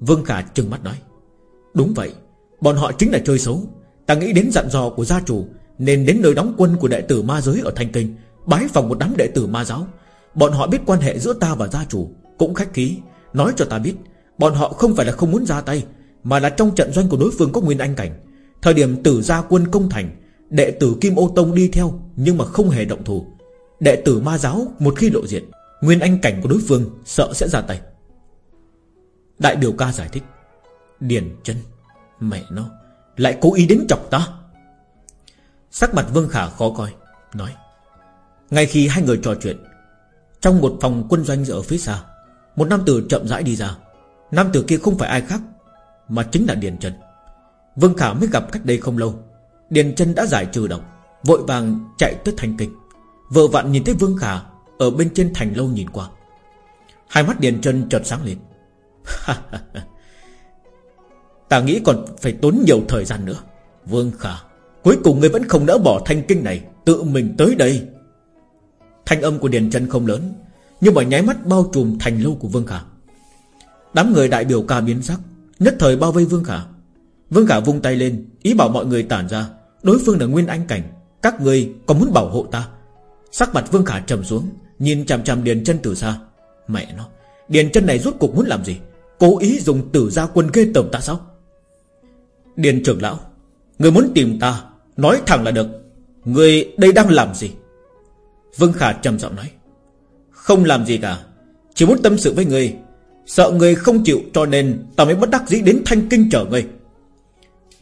Vương Khả trừng mắt nói, Đúng vậy, Bọn họ chính là chơi xấu. Ta nghĩ đến dặn dò của gia chủ Nên đến nơi đóng quân của đệ tử ma giới ở Thanh Kinh Bái phòng một đám đệ tử ma giáo. Bọn họ biết quan hệ giữa ta và gia chủ, Cũng khách khí, Nói cho ta biết, Bọn họ không phải là không muốn ra tay, Mà là trong trận doanh của đối phương có Nguyên Anh Cảnh. Thời điểm tử gia quân công thành, Đệ tử Kim Ô Tông đi theo Nhưng mà không hề động thủ. Đệ tử ma giáo một khi lộ diện, Nguyên Anh Cảnh của đối phương sợ sẽ ra tay. Đại biểu ca giải thích, Điền chân, Mẹ nó, Lại cố ý đến chọc ta? Sắc mặt Vương Khả khó coi, Nói ngay khi hai người trò chuyện, Trong một phòng quân doanh ở phía xa, Một nam tử chậm rãi đi ra. Nam tử kia không phải ai khác, Mà chính là Điền Trần. Vương Khả mới gặp cách đây không lâu, Điền Trần đã giải trừ độc, Vội vàng chạy tới thành kinh. Vợ vặn nhìn thấy Vương Khả Ở bên trên thành lâu nhìn qua. Hai mắt Điền Trần chợt sáng lên. Ta nghĩ còn phải tốn nhiều thời gian nữa. Vương Khả, Cuối cùng ngươi vẫn không đỡ bỏ thanh kinh này, Tự mình tới đây. Thanh âm của Điền Trần không lớn, Nhưng mà nháy mắt bao trùm thành lâu của Vương Khả. Đám người đại biểu ca biến sắc, Nhất thời bao vây Vương Khả. Vương Khả vung tay lên, Ý bảo mọi người tản ra. Đối phương là Nguyên Anh Cảnh, Các người có muốn bảo hộ ta? Sắc mặt Vương Khả trầm xuống, Nhìn chằm chằm Điền chân từ xa. Mẹ nó, Điền chân này rốt cuộc muốn làm gì? Cố ý dùng tử gia quân ghê tởm ta sao? Điền trưởng lão, Người muốn tìm ta, Nói thẳng là được. Người đây đang làm gì? Vương Khả trầm giọng nói. Không làm gì cả. Chỉ muốn tâm sự với người Sợ người không chịu cho nên Ta mới bất đắc dĩ đến thanh kinh chở người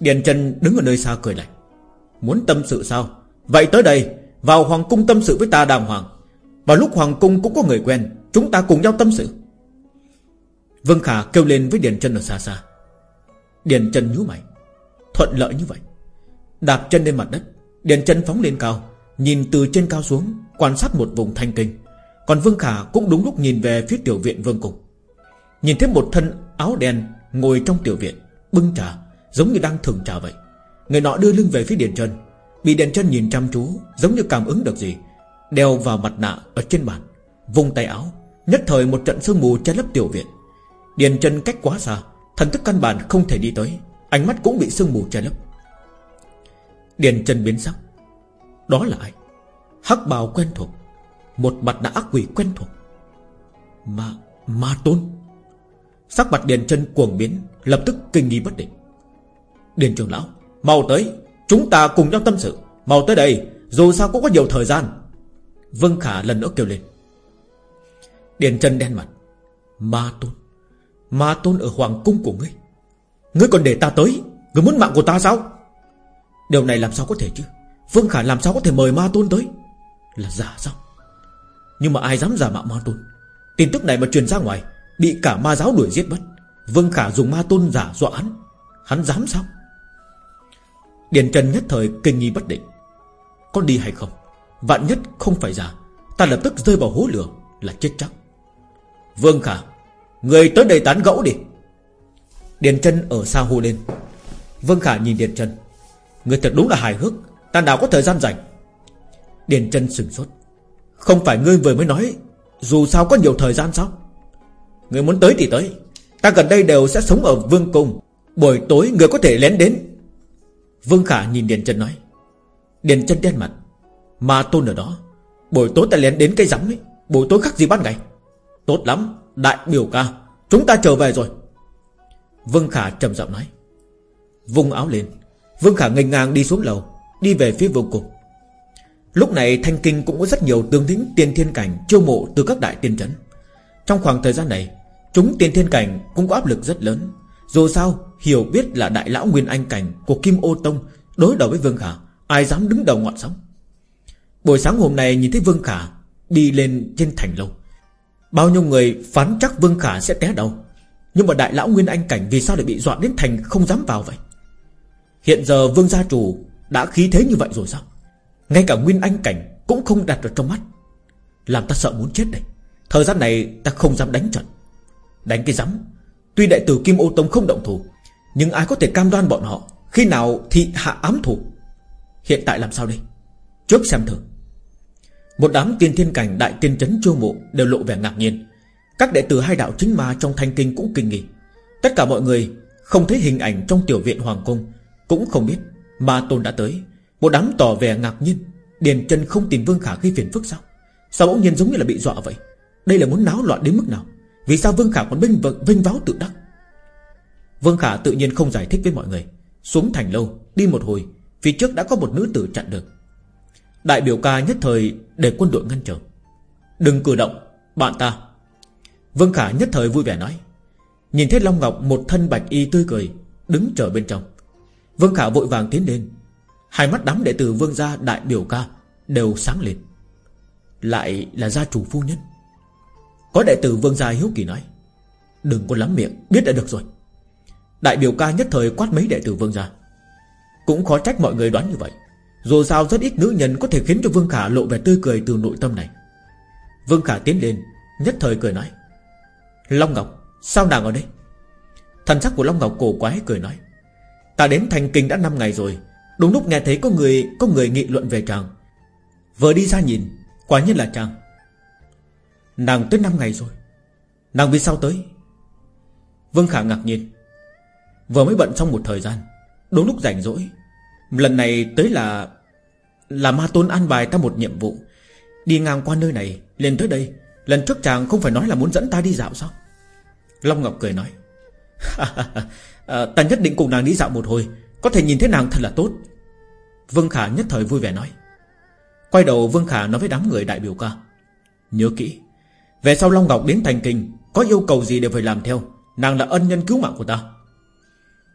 Điền Trần đứng ở nơi xa cười lạnh. Muốn tâm sự sao? Vậy tới đây, Vào Hoàng Cung tâm sự với ta đàng hoàng. Vào lúc Hoàng Cung cũng có người quen, Chúng ta cùng nhau tâm sự. Vương Khả kêu lên với Điền Trần ở xa xa. Điền Trần nhú mày. Thuận lợi như vậy. Đạp chân lên mặt đất, Điền Trần phóng lên cao. Nhìn từ trên cao xuống, Quan sát một vùng thanh kinh. Còn Vương Khả cũng đúng lúc nhìn về phía tiểu viện Vương cục Nhìn thấy một thân áo đen Ngồi trong tiểu viện, Bưng trà, Giống như đang thưởng trà vậy. Người nọ đưa lưng về phía Điền Trân Bị Điền Trân nhìn chăm chú, Giống như cảm ứng được gì, Đeo vào mặt nạ ở trên bàn Vùng tay áo, Nhất thời một trận sương mù che lấp tiểu viện. Điền Trân cách quá xa, Thần thức căn bản không thể đi tới, Ánh mắt cũng bị sương mù che lấp. Điền Trân biến sắc. Đó là ai? Hắc bào quen thuộc, Một mặt đã ác quỷ quen thuộc. Mà ma tôn. Sắc mặt Điền chân cuồng biến, Lập tức kinh nghi bất định. Điền trưởng lão, Mau tới, Chúng ta cùng nhau tâm sự. Mau tới đây, Dù sao cũng có nhiều thời gian. Vương Khả lần nữa kêu lên. Điền chân đen mặt. Ma tôn Ma tôn ở hoàng cung của ngươi. Ngươi còn để ta tới, Ngươi muốn mạng của ta sao? Điều này làm sao có thể chứ? Vương Khả làm sao có thể mời ma tôn tới? Là giả sao? Nhưng mà ai dám giả mạo ma tôn? Tin tức này mà truyền ra ngoài Bị cả ma giáo đuổi giết mất. Vương Khả dùng ma tôn giả dọa hắn. Hắn dám sao? Điền Trần nhất thời kinh nghi bất định. Có đi hay không? Vạn nhất không phải giả Ta lập tức rơi vào hố lửa là chết chắc. Vương Khả Người tới đây tán gẫu đi. Điền Trần ở xa hô lên. Vương Khả nhìn Điền Trần, Người thật đúng là hài hước. Ta nào có thời gian rảnh? Điền Trân sừng sốt. Không phải ngươi vừa mới nói, Dù sao có nhiều thời gian sao? Ngươi muốn tới thì tới. Ta gần đây đều sẽ sống ở Vương Cung. Buổi tối người có thể lén đến. Vương Khả nhìn Điền Trân nói. Điền Trân đen mặt. Mà tôn ở đó. Buổi tối ta lén đến cây rắm ấy. Buổi tối khác gì ban ngày. Tốt lắm, Đại biểu ca. Chúng ta trở về rồi. Vương Khả trầm giọng nói. Vung áo lên. Vương Khả ngây ngang đi xuống lầu. Đi về phía vô cùng. Lúc này Thanh Kinh cũng có rất nhiều tướng thính tiên thiên cảnh chiêu mộ từ các đại tiên trấn. Trong khoảng thời gian này, Chúng tiên thiên cảnh cũng có áp lực rất lớn. Dù sao, hiểu biết là đại lão nguyên anh cảnh Của Kim Ô Tông Đối đầu với Vương Khả, Ai dám đứng đầu ngọn sóng? Buổi sáng hôm nay nhìn thấy Vương Khả Đi lên trên thành lâu. Bao nhiêu người phán chắc Vương Khả sẽ té đầu. Nhưng mà đại lão Nguyên Anh Cảnh Vì sao lại bị dọa đến thành không dám vào vậy? Hiện giờ Vương gia chủ đã khí thế như vậy rồi sao? Ngay cả Nguyên Anh Cảnh cũng không đặt được trong mắt. Làm ta sợ muốn chết đây. Thời gian này ta không dám đánh trận. Đánh cái rắm Tuy đại tử Kim Ô Tông không động thủ, Nhưng ai có thể cam đoan bọn họ Khi nào thị hạ ám thủ? Hiện tại làm sao đây? Trước xem thử. Một đám tiên thiên cảnh, đại tiên chấn chô mộ Đều lộ vẻ ngạc nhiên. Các đệ tử hai đạo chính ma trong thanh kinh cũng kinh nghi. Tất cả mọi người không thấy hình ảnh trong tiểu viện Hoàng Cung, Cũng không biết Ma Tôn đã tới. Một đám tỏ vẻ ngạc nhiên. Điền chân không tìm Vương Khả gây phiền phức sao? Sao bỗng nhiên giống như là bị dọa vậy? Đây là muốn náo loạn đến mức nào? Vì sao Vương Khả còn vinh, vâng, vinh váo tự đắc? Vương Khả tự nhiên không giải thích với mọi người. Xuống thành lâu Đi một hồi. Phía trước đã có một nữ tử chặn được Đại biểu ca nhất thời để quân đội ngăn trở. Đừng cử động Bạn ta. Vương Khả nhất thời vui vẻ nói. Nhìn thấy Long Ngọc một thân bạch y tươi cười Đứng chờ bên trong. Vương Khả vội vàng tiến lên. Hai mắt đám đệ tử Vương gia đại biểu ca Đều sáng lên. Lại là gia chủ phu nhân. Có đệ tử Vương gia hiếu kỳ nói, Đừng có lắm miệng, Biết đã được rồi. Đại biểu ca nhất thời quát mấy đệ tử Vương gia. Cũng khó trách mọi người đoán như vậy. Dù sao rất ít nữ nhân có thể khiến cho Vương Khả lộ vẻ tươi cười từ nội tâm này. Vương Khả tiến lên, Nhất thời cười nói, Long Ngọc, sao nàng ở đây? Thần sắc của Long Ngọc cổ quái cười nói Ta đến thành kinh đã 5 ngày rồi. Đúng lúc nghe thấy có người có người nghị luận về chàng. Vừa đi ra nhìn, Quả nhiên là chàng. Nàng tới 5 ngày rồi. Nàng vì sao tới? Vương Khả ngạc nhiên. Vừa mới bận xong một thời gian. Đúng lúc rảnh rỗi. Lần này tới là Là ma tôn an bài ta một nhiệm vụ. Đi ngang qua nơi này lên tới đây. Lần trước chàng không phải nói là muốn dẫn ta đi dạo sao? Long Ngọc cười nói. à, Ta nhất định cùng nàng đi dạo một hồi. Có thể nhìn thấy nàng thật là tốt. Vương Khả nhất thời vui vẻ nói. Quay đầu Vương Khả nói với đám người đại biểu ca. Nhớ kỹ Về sau Long Ngọc đến thành kinh Có yêu cầu gì đều phải làm theo. Nàng là ân nhân cứu mạng của ta.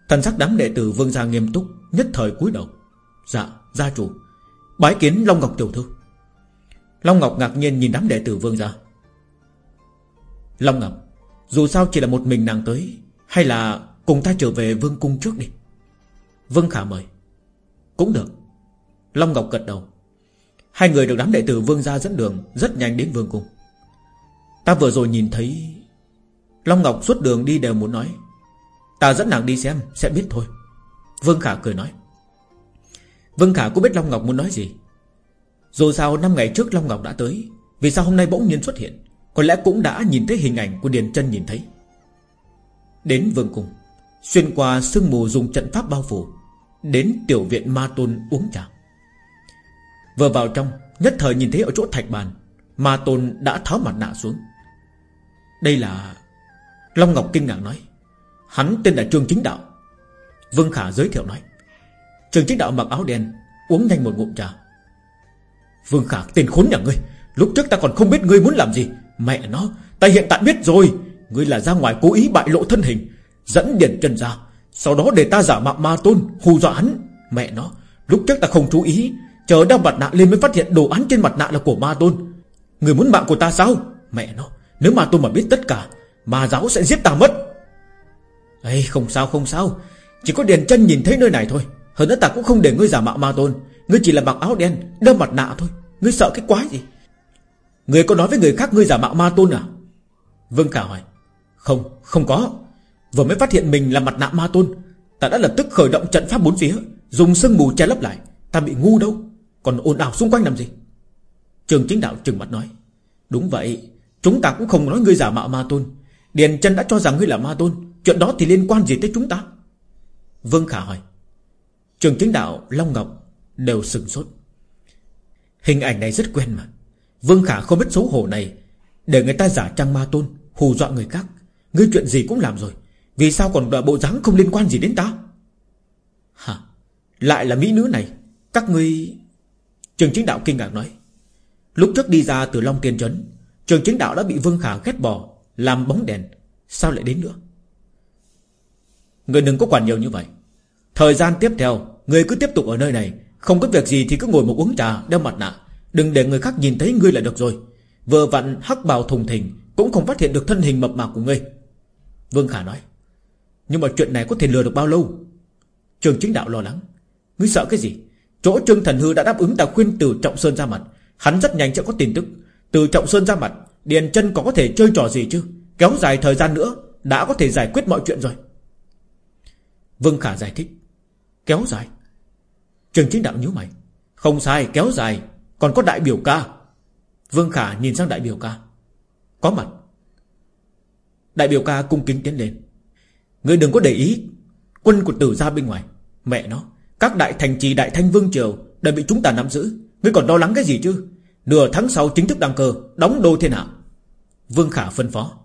Thần sắc đám đệ tử Vương gia nghiêm túc Nhất thời cúi đầu. Dạ gia chủ. Bái kiến Long Ngọc tiểu thư. Long Ngọc ngạc nhiên nhìn đám đệ tử Vương gia. Long Ngọc Dù sao chỉ là một mình nàng tới Hay là cùng ta trở về Vương cung trước đi. Vương Khả mời. Cũng được. Long Ngọc gật đầu. Hai người được đám đệ tử Vương gia dẫn đường Rất nhanh đến Vương cung. Ta vừa rồi nhìn thấy Long Ngọc suốt đường đi đều muốn nói. Ta dẫn nàng đi xem, Sẽ biết thôi. Vương Khả cười nói. Vương Khả cũng biết Long Ngọc muốn nói gì? Dù sao năm ngày trước Long Ngọc đã tới, Vì sao hôm nay bỗng nhiên xuất hiện? Có lẽ cũng đã nhìn thấy hình ảnh của Điền chân nhìn thấy. Đến vương cung. Xuyên qua sương mù dùng trận pháp bao phủ, Đến tiểu viện Ma Tôn uống trà. Vừa vào trong, Nhất thời nhìn thấy ở chỗ thạch bàn, Ma Tôn đã tháo mặt nạ xuống. Đây là Long Ngọc kinh ngạc nói. Hắn tên là Trương Chính Đạo. Vương Khả giới thiệu nói. Trương Chính Đạo mặc áo đen, Uống nhanh một ngụm trà. Vương Khả, tên khốn nhà ngươi, Lúc trước ta còn không biết ngươi muốn làm gì. Mẹ nó, Ta hiện tại biết rồi. Ngươi là ra ngoài cố ý bại lộ thân hình Dẫn điển chân ra. Sau đó để ta giả mạo ma tôn, Hù dọa hắn. Mẹ nó, Lúc trước ta không chú ý, Chờ đeo mặt nạ lên mới phát hiện đồ án trên mặt nạ là của ma tôn. Người muốn mạng của ta sao? Mẹ nó, Nếu ma tôn mà biết tất cả, Ma giáo sẽ giết ta mất. Ấy không sao không sao. Chỉ có Điền chân nhìn thấy nơi này thôi. Hơn nữa ta cũng không để ngươi giả mạo ma tôn. Ngươi chỉ là mặc áo đen, Đeo mặt nạ thôi. Ngươi sợ cái quái gì? Ngươi có nói với người khác ngươi giả mạo ma tôn à? Vương Khả hỏi. Không không có. Vừa mới phát hiện mình là mặt nạ ma tôn. Ta đã lập tức khởi động trận pháp bốn phía, Dùng sương mù che lấp lại. Ta bị ngu đâu? Còn ồn ào xung quanh làm gì? Trường chính đạo trừng mặt nói. Đúng vậy, Chúng ta cũng không nói ngươi giả mạo ma tôn. Điền chân đã cho rằng ngươi là ma tôn. Chuyện đó thì liên quan gì tới chúng ta? Vương Khả hỏi. Trường chính đạo, Long Ngọc Đều sừng sốt. Hình ảnh này rất quen mà. Vương Khả không biết xấu hổ này. Để người ta giả trang ma tôn, Hù dọa người khác. Ngươi chuyện gì cũng làm rồi. Vì sao còn bộ dáng không liên quan gì đến ta? Hả? Lại là mỹ nữ này. Các ngươi Trường chính đạo kinh ngạc nói. Lúc trước đi ra từ Long Tiên Trấn Trường chính đạo đã bị Vương Khả ghét bỏ Làm bóng đèn. Sao lại đến nữa? Người đừng có quản nhiều như vậy. Thời gian tiếp theo Người cứ tiếp tục ở nơi này. Không có việc gì thì cứ ngồi một uống trà Đeo mặt nạ. Đừng để người khác nhìn thấy ngươi là được rồi. Vừa vặn hắc bào thùng thình Cũng không phát hiện được thân hình mập mạp của ngươi. Vương Khả nói nhưng mà chuyện này có thể lừa được bao lâu? Trường chính đạo lo lắng. Ngươi sợ cái gì? Chỗ Trương Thần Hư đã đáp ứng ta khuyên từ Trọng Sơn ra mặt. Hắn rất nhanh sẽ có tin tức. Từ Trọng Sơn ra mặt, Điền chân có có thể chơi trò gì chứ? Kéo dài thời gian nữa, Đã có thể giải quyết mọi chuyện rồi. Vương Khả giải thích. Kéo dài? Trường chính đạo nhíu mày. Không sai, kéo dài. Còn có đại biểu ca. Vương Khả nhìn sang đại biểu ca. Có mặt. Đại biểu ca cung kính tiến lên. Ngươi đừng có để ý. Quân của tử ra bên ngoài. Mẹ nó, Các đại thành trì, đại thanh vương triều Đã bị chúng ta nắm giữ. Ngươi còn lo lắng cái gì chứ? Nửa tháng sau chính thức đăng cơ, Đóng đô thiên hạ. Vương Khả phân phó.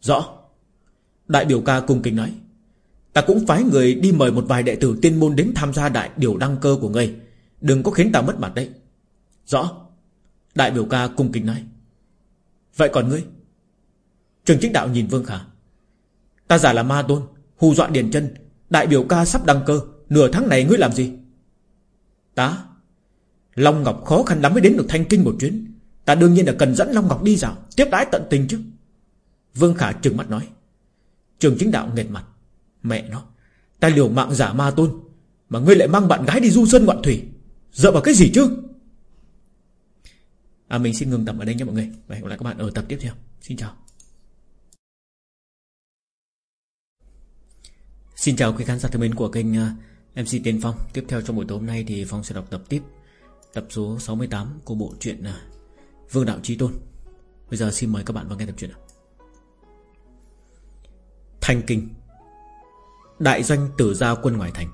Rõ. Đại biểu ca cung kính nói. Ta cũng phái người đi mời một vài đệ tử tiên môn đến tham gia đại điều đăng cơ của ngươi. Đừng có khiến ta mất mặt đấy. Rõ. Đại biểu ca cung kính nói. Vậy còn ngươi? Trường chính đạo nhìn Vương Khả. Ta giả là ma tôn, Hù dọa điền chân. Đại biểu ca sắp đăng cơ, Nửa tháng này ngươi làm gì? Ta? Long Ngọc khó khăn lắm mới đến được thanh kinh một chuyến. Ta đương nhiên là cần dẫn Long Ngọc đi dạo, Tiếp đái tận tình chứ. Vương Khả trừng mắt nói. Trường chính đạo nghệt mặt. Mẹ nó, Ta liều mạng giả ma tôn, Mà ngươi lại mang bạn gái đi du sơn ngoạn thủy. Dựa vào cái gì chứ? À mình xin ngừng tập ở đây nha mọi người. Và hẹn gặp lại các bạn ở tập tiếp theo. Xin chào. Xin chào quý khán giả thân mến của kênh ờ, MC Tiên Phong. Tiếp theo trong buổi tối hôm nay thì Phong sẽ đọc tập tiếp, Tập số 68 của bộ truyện ờ, Vương Đạo Trí Tôn. Bây giờ xin mời các bạn vào nghe tập truyện Thanh Kinh. Đại doanh tử gia quân ngoài thành.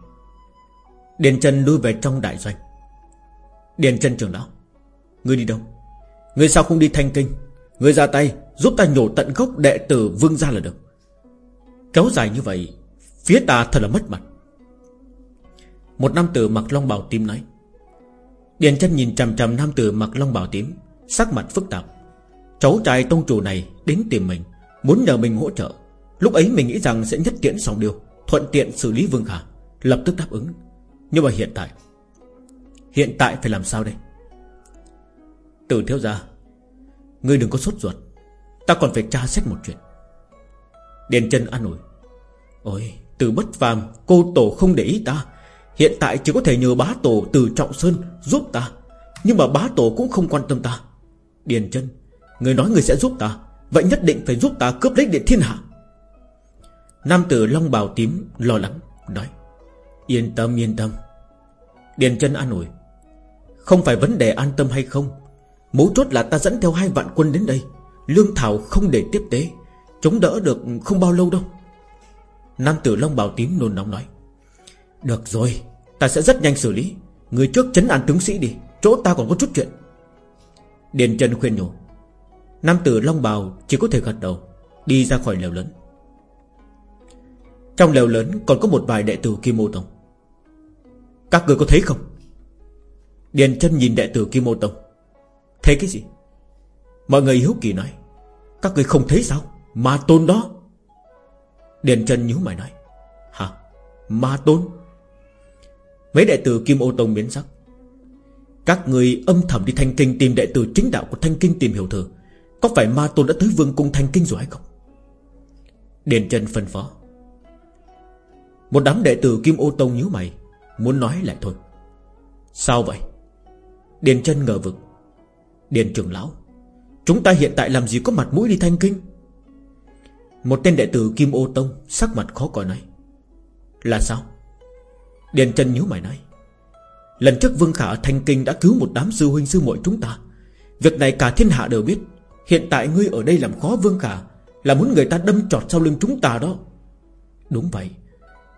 Điền Trần lui về trong đại doanh. Điền Trần trưởng lão, Ngươi đi đâu? Ngươi sao không đi thanh kinh? Ngươi ra tay, giúp ta nhổ tận gốc đệ tử vương gia là được. Kéo dài như vậy Phía ta thật là mất mặt. Một nam tử mặc long bào tím nói. Điền chân nhìn chằm chằm nam tử mặc long bào tím, Sắc mặt phức tạp. Cháu trai tông chủ này đến tìm mình, Muốn nhờ mình hỗ trợ. Lúc ấy mình nghĩ rằng sẽ nhất tiễn xong điều, Thuận tiện xử lý Vương Khả Lập tức đáp ứng. Nhưng mà hiện tại Hiện tại phải làm sao đây? Tử thiếu gia, Ngươi đừng có sốt ruột, Ta còn phải tra xét một chuyện. Điền chân an ủi. Ôi từ bất phàm, Cô tổ không để ý ta. Hiện tại chỉ có thể nhờ bá tổ từ Trọng Sơn Giúp ta, Nhưng mà bá tổ cũng không quan tâm ta. Điền chân, Người nói người sẽ giúp ta, Vậy nhất định phải giúp ta cướp lấy điện thiên hạ. Nam tử long bào tím lo lắng, Nói, Yên tâm yên tâm. Điền chân an ủi, Không phải vấn đề an tâm hay không, Mấu chốt là ta dẫn theo hai vạn quân đến đây, Lương thảo không để tiếp tế, Chống đỡ được không bao lâu đâu. Nam tử long bào tím nôn nóng nói, Được rồi, Ta sẽ rất nhanh xử lý. Người trước chấn an tướng sĩ đi, Chỗ ta còn có chút chuyện. Điền Trần khuyên nhủ, Nam tử long bào chỉ có thể gật đầu, Đi ra khỏi lều lớn. Trong lều lớn còn có một vài đệ tử Kim Mô Tông. Các người có thấy không? Điền chân nhìn đệ tử Kim Mô Tông. Thấy cái gì? Mọi người hiếu kỳ nói, Các người không thấy sao? Ma tôn đó Điền chân nhíu mày nói, Hả? Ma tôn? Mấy đệ tử Kim Ô Tông biến sắc. Các người âm thầm đi Thanh Kinh Tìm đệ tử chính đạo của Thanh Kinh tìm hiểu thử, Có phải Ma Tôn đã tới vương cung Thanh Kinh rồi hay không? Điền chân phân phó. Một đám đệ tử Kim Ô Tông nhíu mày, Muốn nói lại thôi. Sao vậy? Điền chân ngờ vực. Điền trưởng lão, Chúng ta hiện tại làm gì có mặt mũi đi thanh kinh? Một tên đệ tử Kim Ô Tông Sắc mặt khó coi nói, Là sao? Điền chân nhíu mày nói, Lần trước Vương Khả ở Thanh Kinh đã cứu một đám sư huynh sư muội chúng ta. Việc này cả thiên hạ đều biết. Hiện tại ngươi ở đây làm khó Vương Khả, Là muốn người ta đâm trọt sau lưng chúng ta đó. Đúng vậy.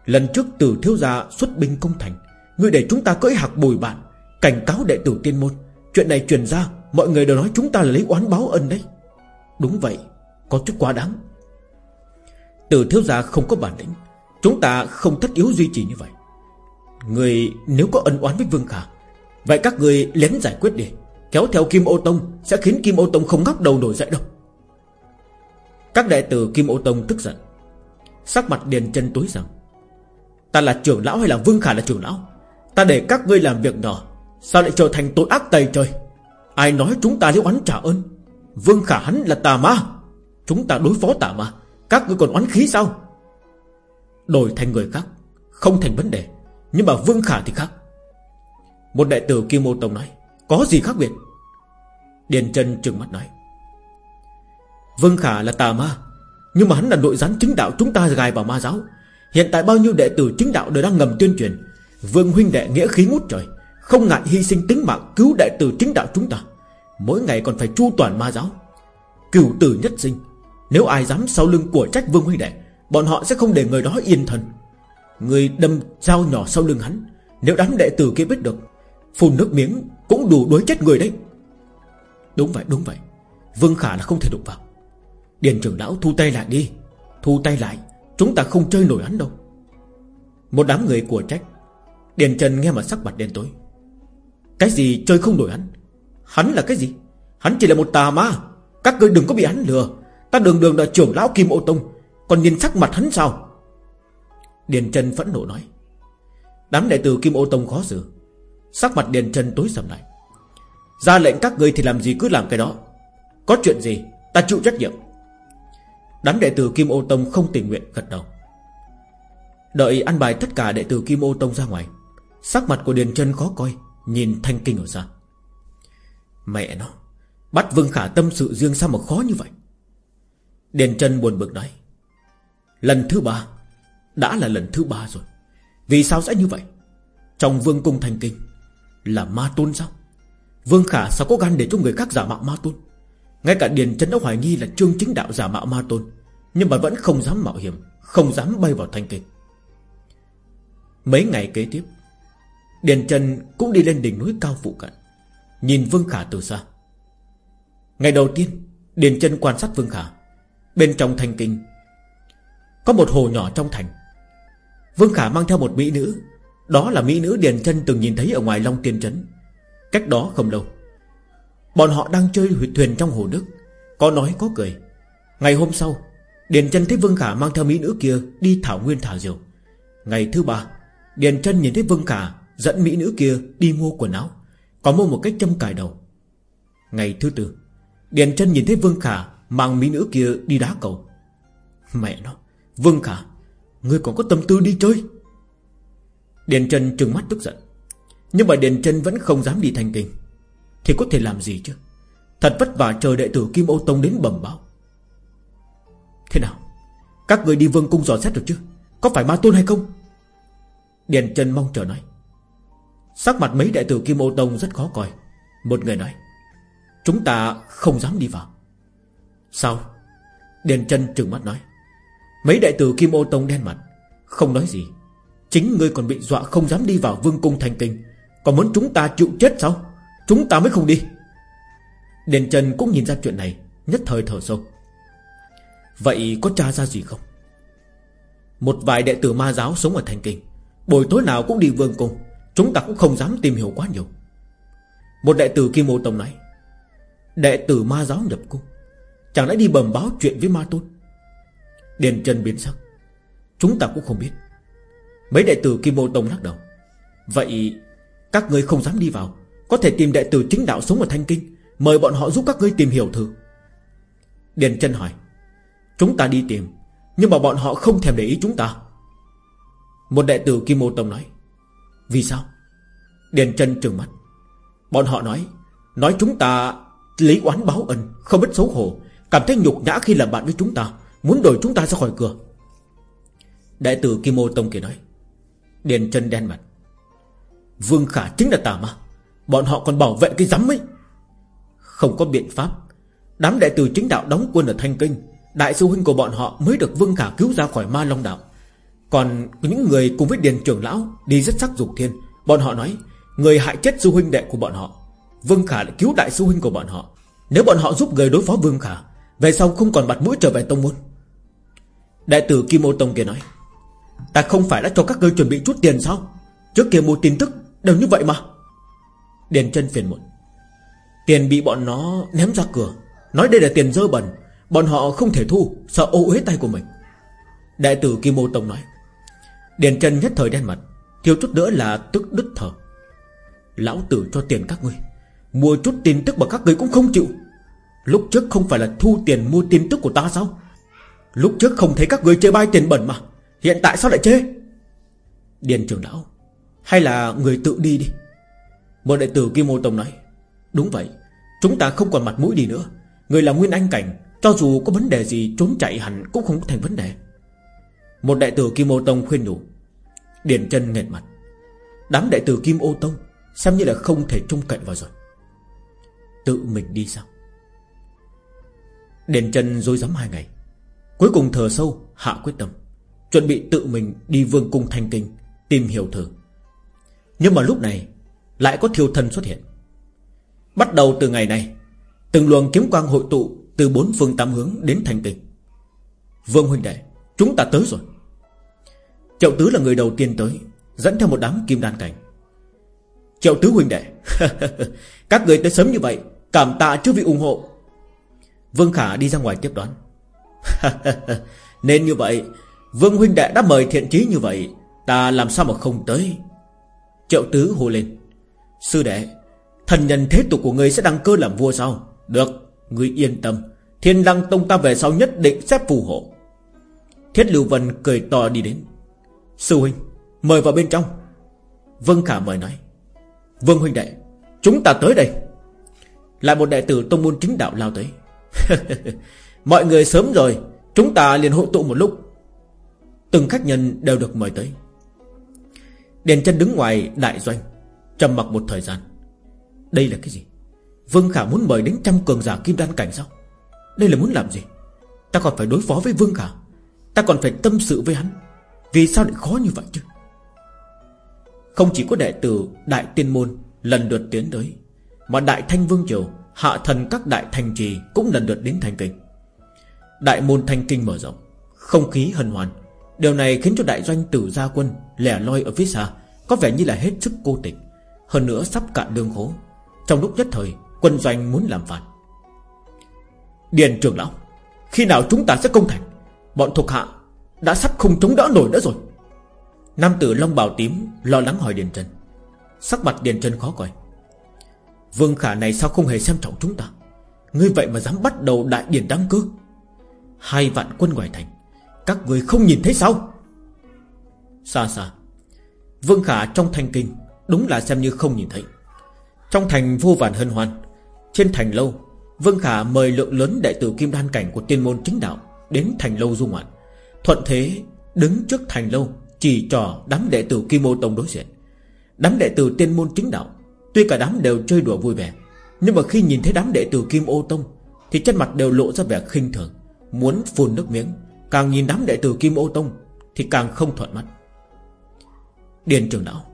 Lần trước tử thiếu gia xuất binh công thành, Ngươi để chúng ta cưỡi hạc bồi bạn, Cảnh cáo đệ tử tiên môn. Chuyện này truyền ra, Mọi người đều nói chúng ta là lấy oán báo ân đấy. Đúng vậy. Có chút quá đáng. Từ thiếu gia không có bản lĩnh, Chúng ta không tất yếu duy trì như vậy. Người nếu có ân oán với Vương Khả, Vậy các người lén giải quyết đi. Kéo theo Kim Ô Tông Sẽ khiến Kim Ô Tông không ngóc đầu nổi dậy đâu. Các đệ tử Kim Ô Tông tức giận, Sắc mặt Điền chân tối rằng Ta là trưởng lão hay là Vương Khả là trưởng lão? Ta để các ngươi làm việc nhỏ Sao lại trở thành tội ác tày trời? Ai nói chúng ta liễu oán trả ơn? Vương Khả hắn là tà ma. Chúng ta đối phó tà ma các ngươi còn oán khí sao? Đổi thành người khác, Không thành vấn đề. Nhưng mà Vương Khả thì khác. Một đại tử Kim mô Tông nói, Có gì khác biệt? Điền chân trừng mắt nói, Vương Khả là tà ma, Nhưng mà hắn là nội gián chính đạo chúng ta gài vào ma giáo. Hiện tại bao nhiêu đệ tử chính đạo đều đang ngầm tuyên truyền. Vương huynh đệ nghĩa khí ngút trời, Không ngại hy sinh tính mạng cứu đệ tử chính đạo chúng ta. Mỗi ngày còn phải chu toàn ma giáo. Cửu tử nhất sinh nếu ai dám sau lưng của trách vương huynh đệ, Bọn họ sẽ không để người đó yên thần. Người đâm dao nhỏ sau lưng hắn, Nếu đám đệ tử kia biết được, Phun nước miếng cũng đủ đối chết người đấy. Đúng vậy đúng vậy. Vương Khả là không thể đụng vào. Điền trưởng lão, thu tay lại đi. Thu tay lại, Chúng ta không chơi nổi hắn đâu. Một đám người của trách, Điền Trần nghe mà sắc mặt đen tối. Cái gì chơi không nổi hắn? Hắn là cái gì? Hắn chỉ là một tà ma. Các ngươi đừng có bị hắn lừa. Ta đường đường là trưởng lão Kim Ô Tông, Còn nhìn sắc mặt hắn sao? Điền Trần phẫn nộ nói. Đám đệ tử Kim Ô Tông khó xử. Sắc mặt Điền Trần tối sầm lại. Ra lệnh các ngươi thì làm gì cứ làm cái đó. Có chuyện gì, Ta chịu trách nhiệm. Đám đệ tử Kim Ô Tông không tình nguyện gật đầu. Đợi ăn bài tất cả đệ tử Kim Ô Tông ra ngoài, Sắc mặt của Điền Trân khó coi, Nhìn thanh kinh ở xa. Mẹ nó, Bắt Vương Khả tâm sự riêng sao mà khó như vậy? Điền chân buồn bực nói, Lần thứ ba, Đã là lần thứ ba rồi. Vì sao sẽ như vậy? Trong vương cung thành kinh Là ma tôn sao? Vương Khả sao có gan để cho người khác giả mạo ma tôn? Ngay cả Điền chân đã hoài nghi là trương chính đạo giả mạo ma tôn, Nhưng mà vẫn không dám mạo hiểm, Không dám bay vào thành kinh. Mấy ngày kế tiếp, Điền Trần cũng đi lên đỉnh núi cao phụ cận, Nhìn Vương Khả từ xa. Ngày đầu tiên, Điền Trần quan sát Vương Khả. Bên trong thành kinh. Có một hồ nhỏ trong thành. Vương Khả mang theo một mỹ nữ. Đó là mỹ nữ Điền chân từng nhìn thấy ở ngoài Long Tiên Trấn. Cách đó không lâu, Bọn họ đang chơi huyệt thuyền trong hồ nước. Có nói, có cười. Ngày hôm sau, Điền chân thấy Vương Khả mang theo mỹ nữ kia Đi thảo nguyên thả diều Ngày thứ ba, Điền chân nhìn thấy Vương Khả Dẫn mỹ nữ kia đi mua quần áo, Có mua một cách châm cài đầu. Ngày thứ tư, Điền chân nhìn thấy Vương Khả Mang mỹ nữ kia đi đá cầu. Mẹ nó, Vương Khả Ngươi còn có tâm tư đi chơi. Điền trần trừng mắt tức giận. Nhưng mà Điền trần vẫn không dám đi thành kinh. Thì có thể làm gì chứ? Thật vất vả chờ đệ tử Kim Ô Tông đến bẩm báo. Thế nào? Các người đi vương cung dò xét được chứ? Có phải ma tôn hay không? Điền trần mong chờ nói. Sắc mặt mấy đại tử Kim Ô Tông rất khó coi. Một người nói, Chúng ta không dám đi vào. Sao? Điền chân trừng mắt nói. Mấy đại tử Kim Ô Tông đen mặt, Không nói gì. Chính ngươi còn bị dọa không dám đi vào vương cung thành kinh. Còn muốn chúng ta chịu chết sao? Chúng ta mới không đi. Điền Trần cũng nhìn ra chuyện này, Nhất thời thở sâu. Vậy có tra ra gì không? Một vài đệ tử ma giáo sống ở thành kinh. Buổi tối nào cũng đi vương cung. Chúng ta cũng không dám tìm hiểu quá nhiều. Một đệ tử Kim Ô Tông nói. Đệ tử ma giáo nhập cung. Chẳng lẽ đi bẩm báo chuyện với ma tôn. Điền Trần biến sắc. Chúng ta cũng không biết. Mấy đệ tử Kim Ô Tông lắc đầu. Vậy các ngươi không dám đi vào. Có thể tìm đệ tử chính đạo sống ở Thanh Kinh. Mời bọn họ giúp các ngươi tìm hiểu thử. Điền Trần hỏi. Chúng ta đi tìm, Nhưng mà bọn họ không thèm để ý chúng ta. Một đệ tử Kim Ô Tông nói. Vì sao? Điền chân trừng mắt. Bọn họ nói Nói chúng ta lấy oán báo ân, Không biết xấu hổ. Cảm thấy nhục nhã khi làm bạn với chúng ta, Muốn đổi chúng ta ra khỏi cửa. Đại tử Kim Ô Tông kia nói, Điền chân đen mặt, Vương Khả chính là tà ma, Bọn họ còn bảo vệ cái rắm ấy. Không có biện pháp, Đám đại tử chính đạo đóng quân ở Thanh Kinh, Đại sư huynh của bọn họ mới được Vương Khả cứu ra khỏi ma long đạo. Còn những người cùng với Điền trưởng lão Đi rất sắc dục thiên, Bọn họ nói, Người hại chết sư huynh đệ của bọn họ, Vương Khả lại cứu đại sư huynh của bọn họ. Nếu bọn họ giúp người đối phó Vương Khả về sau không còn mặt mũi trở về tông môn. Đại tử Kim Ô Tông kia nói, Ta không phải đã cho các ngươi chuẩn bị chút tiền sao? Trước kia mua tin tức đều như vậy mà. Điền chân phiền muộn, Tiền bị bọn nó ném ra cửa, Nói đây là tiền dơ bẩn, Bọn họ không thể thu, Sợ ô uế tay của mình. Đại tử Kim ô Tông nói, Điền chân nhất thời đen mặt, Thiếu chút nữa là tức đứt thở. Lão tử cho tiền các ngươi, Mua chút tin tức mà các ngươi cũng không chịu. Lúc trước không phải là thu tiền mua tin tức của ta sao? Lúc trước không thấy các người chơi bai tiền bẩn mà. Hiện tại sao lại chê? Điền trưởng lão, Hay là người tự đi đi. Một đại tử Kim Mô Tông nói, Đúng vậy, Chúng ta không còn mặt mũi đi nữa. Người là Nguyên Anh Cảnh, Cho dù có vấn đề gì, trốn chạy hẳn cũng không thành vấn đề. Một đại tử Kim Ô Tông khuyên nhủ, Điền chân nghẹt mặt, Đám đại tử Kim Ô Tông Xem như là không thể trông cậy vào rồi. Tự mình đi sao? Đền chân dối dám hai ngày. Cuối cùng thở sâu, hạ quyết tâm, Chuẩn bị tự mình đi vương cung thanh kinh, Tìm hiểu thử. Nhưng mà lúc này, Lại có thiêu thân xuất hiện. Bắt đầu từ ngày này, Từng luồng kiếm quang hội tụ Từ bốn phương tám hướng đến thanh kinh. Vương huynh đệ, Chúng ta tới rồi. Triệu tứ là người đầu tiên tới, Dẫn theo một đám kim đan cảnh. Triệu tứ huynh đệ, Các người tới sớm như vậy, Cảm tạ chưa vị ủng hộ. Vương Khả đi ra ngoài tiếp đón. Nên như vậy, Vương huynh đệ đã mời thiện chí như vậy, Ta làm sao mà không tới? Triệu tứ hô lên. Sư đệ, Thần nhân thế tục của người sẽ đăng cơ làm vua sao? Được, Ngươi yên tâm. Thiên lăng tông ta về sau nhất định sẽ phù hộ. Thiết Lưu Vân cười to đi đến. Sư huynh, Mời vào bên trong. Vương Khả mời nói. Vương huynh đệ, Chúng ta tới đây. Lại một đệ tử tông môn chính đạo lao tới. Mọi người sớm rồi, Chúng ta liền hội tụ một lúc. Từng khách nhân đều được mời tới. Đèn chân đứng ngoài đại doanh, trầm mặc một thời gian. Đây là cái gì? Vương Khả muốn mời đến trăm cường giả kim đan cảnh sao? Đây là muốn làm gì? Ta còn phải đối phó với Vương Khả. Ta còn phải tâm sự với hắn. Vì sao lại khó như vậy chứ? Không chỉ có đệ tử Đại tiên môn lần lượt tiến tới, Mà Đại Thanh Vương Triều Hạ thần các đại thành trì Cũng lần lượt đến thành kinh. Đại môn thanh kinh mở rộng, Không khí hân hoan. Điều này khiến cho đại doanh tử gia quân Lẻ loi ở phía xa, Có vẻ như là hết sức cô tịch. Hơn nữa sắp cạn đường khố Trong lúc nhất thời, quân doanh muốn làm phản. Điền trưởng lão, Khi nào chúng ta sẽ công thành? Bọn thuộc hạ đã sắp không chống đỡ nổi nữa rồi. Nam tử Long Bào Tím Lo lắng hỏi Điền Trần. Sắc mặt Điền Trần khó coi. Vương Khả này sao không hề xem trọng chúng ta? Ngươi vậy mà dám bắt đầu đại điển đám cơ Hai vạn quân ngoài thành, Các người không nhìn thấy sao? Xa xa, Vương Khả trong thanh kinh Đúng là xem như không nhìn thấy. Trong thành vô vàn hân hoan, Trên thành lâu, Vương Khả mời lượng lớn đệ tử kim đan cảnh của tiên môn chính đạo Đến thành lâu du ngoạn. Thuận thế đứng trước thành lâu, Chỉ trò đám đệ tử kim mô tông đối diện. Đám đệ tử tiên môn chính đạo Tuy cả đám đều chơi đùa vui vẻ, Nhưng mà khi nhìn thấy đám đệ tử kim ô tông, Thì trên mặt đều lộ ra vẻ khinh thường, Muốn phun nước miếng. Càng nhìn đám đệ tử kim ô tông Thì càng không thuận mắt. Điền trưởng lão,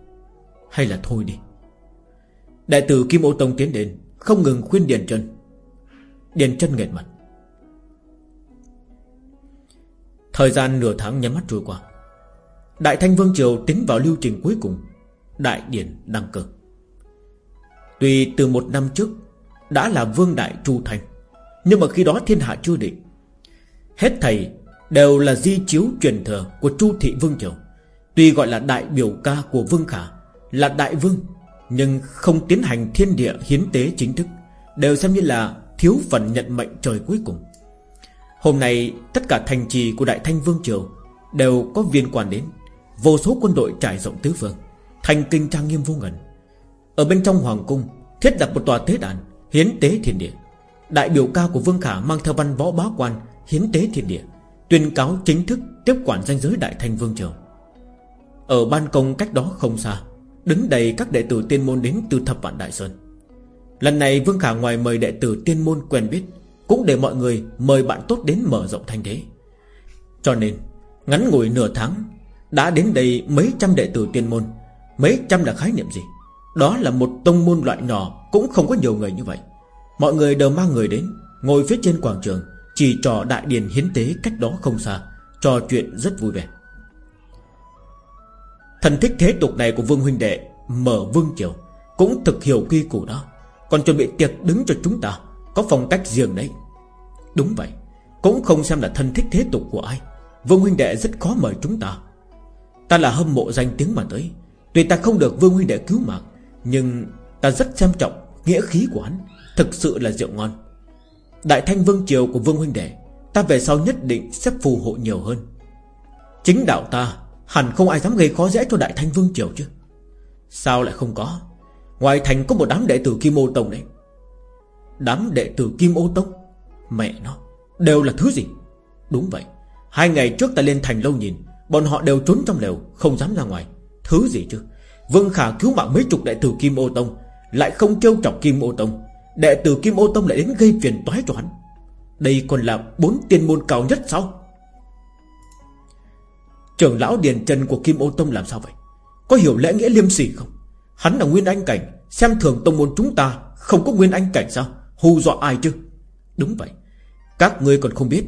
Hay là thôi đi. Đại tử Kim Ô Tông tiến đến, Không ngừng khuyên Điền chân Điền chân nghẹt mặt. Thời gian nửa tháng nhắm mắt trôi qua. Đại Thanh Vương Triều tính vào lưu trình cuối cùng, Đại Điển đăng cơ. Tuy từ một năm trước Đã là Vương Đại Chu Thành, Nhưng mà khi đó thiên hạ chưa định. Hết thầy đều là di chiếu truyền thừa Của Chu Thị Vương Triều. Tuy gọi là đại biểu ca của Vương Khả Là đại vương, Nhưng không tiến hành thiên địa hiến tế chính thức, Đều xem như là thiếu phần nhận mệnh trời cuối cùng. Hôm nay, tất cả thành trì của Đại Thanh Vương Triều Đều có viên quan đến, Vô số quân đội trải rộng tứ phương, Thành kinh trang nghiêm vô ngần. Ở bên trong Hoàng Cung, Thiết đặt một tòa tế đàn, Hiến tế thiên địa. Đại biểu cao của Vương Khả mang theo văn võ bá quan, Hiến tế thiên địa, Tuyên cáo chính thức tiếp quản danh giới Đại Thanh Vương Triều. Ở ban công cách đó không xa, Đứng đầy các đệ tử tiên môn đến từ thập vạn Đại Sơn. Lần này Vương Khả ngoài mời đệ tử tiên môn quen biết, Cũng để mọi người mời bạn tốt đến mở rộng thanh thế. Cho nên, Ngắn ngủi nửa tháng, Đã đến đây mấy trăm đệ tử tiên môn, Mấy trăm là khái niệm gì? Đó là một tông môn loại nhỏ, Cũng không có nhiều người như vậy. Mọi người đều mang người đến, Ngồi phía trên quảng trường, Chỉ trò đại điền hiến tế cách đó không xa, Trò chuyện rất vui vẻ. Thần thích thế tục này của Vương Huynh Đệ Mở Vương Triều, Cũng thực hiểu quy củ đó, Còn chuẩn bị tiệc đứng cho chúng ta, Có phong cách riêng đấy. Đúng vậy, Cũng không xem là thân thích thế tục của ai, Vương Huynh Đệ rất khó mời chúng ta. Ta là hâm mộ danh tiếng mà tới, Tuy ta không được Vương Huynh Đệ cứu mạng nhưng ta rất xem trọng Nghĩa khí của hắn. Thực sự là rượu ngon. Đại thanh vương triều của Vương Huynh Đệ, Ta về sau nhất định sẽ phù hộ nhiều hơn. Chính đạo ta, Hẳn không ai dám gây khó dễ cho Đại Thanh Vương Triều chứ. Sao lại không có? Ngoài thành có một đám đệ tử Kim Ô Tông đấy. Đám đệ tử Kim Ô Tông? Mẹ nó, Đều là thứ gì? Đúng vậy, Hai ngày trước ta lên thành lâu nhìn, Bọn họ đều trốn trong lều, Không dám ra ngoài. Thứ gì chứ? Vương Khả cứu mạng mấy chục đệ tử Kim Ô Tông, Lại không trêu chọc Kim Ô Tông. Đệ tử Kim Ô Tông lại đến gây phiền toái cho hắn. Đây còn là bốn tiên môn cao nhất sao? Trưởng lão Điền Trần của Kim Ô Tông làm sao vậy? Có hiểu lẽ nghĩa liêm sỉ không? Hắn là Nguyên Anh Cảnh, Xem thường tông môn chúng ta, Không có Nguyên Anh Cảnh sao? Hù dọa ai chứ? Đúng vậy. Các ngươi còn không biết.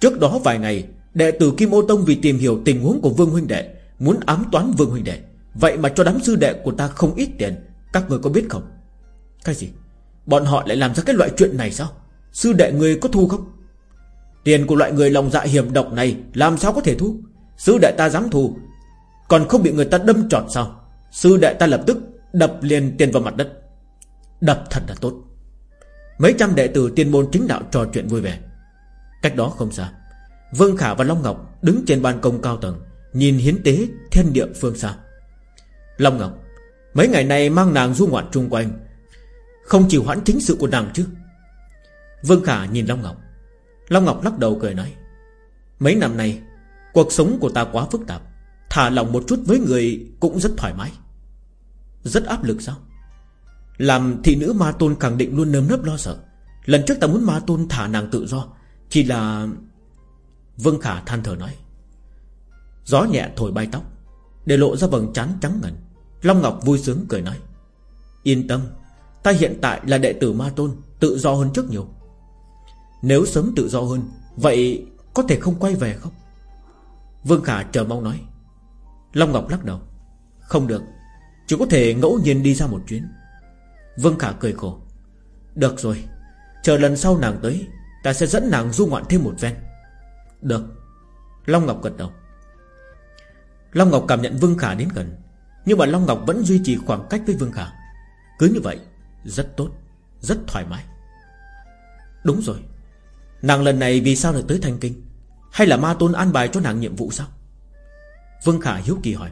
Trước đó vài ngày, Đệ tử Kim Ô Tông vì tìm hiểu tình huống của Vương Huynh Đệ, Muốn ám toán Vương Huynh Đệ. Vậy mà cho đám sư đệ của ta không ít tiền, Các người có biết không? Cái gì? Bọn họ lại làm ra cái loại chuyện này sao? Sư đệ người có thu không? Tiền của loại người lòng dạ hiểm độc này Làm sao có thể thu? Sư đệ ta dám thu, Còn không bị người ta đâm trọt sao? Sư đệ ta lập tức đập liền tiền vào mặt đất. Đập thật là tốt. Mấy trăm đệ tử tiên môn chính đạo trò chuyện vui vẻ. Cách đó không xa, Vương Khả và Long Ngọc đứng trên ban công cao tầng, Nhìn hiến tế thiên địa phương xa. Long Ngọc, Mấy ngày nay mang nàng du ngoạn chung quanh, Không chịu hoãn chính sự của nàng chứ? Vương Khả nhìn Long Ngọc. Long Ngọc lắc đầu cười nói, Mấy năm nay, Cuộc sống của ta quá phức tạp, Thả lòng một chút với người cũng rất thoải mái. Rất áp lực sao? Làm thị nữ ma tôn khẳng định luôn nơm nớp lo sợ. Lần trước ta muốn ma tôn thả nàng tự do, Chỉ là Vương Khả than thở nói, Gió nhẹ thổi bay tóc, Để lộ ra vầng trán trắng ngần. Long Ngọc vui sướng cười nói, Yên tâm, Ta hiện tại là đệ tử ma tôn, Tự do hơn trước nhiều. Nếu sớm tự do hơn, Vậy có thể không quay về không? Vương Khả chờ mong nói. Long Ngọc lắc đầu, Không được, Chỉ có thể ngẫu nhiên đi ra một chuyến. Vương Khả cười khổ, Được rồi, Chờ lần sau nàng tới, Ta sẽ dẫn nàng du ngoạn thêm một ven Được. Long Ngọc gật đầu. Long Ngọc cảm nhận Vương Khả đến gần nhưng mà Long Ngọc vẫn duy trì khoảng cách với Vương Khả. Cứ như vậy, Rất tốt, Rất thoải mái. Đúng rồi. Nàng lần này vì sao lại tới Thanh Kinh? Hay là ma tôn an bài cho nàng nhiệm vụ sao? Vương Khả hiếu kỳ hỏi.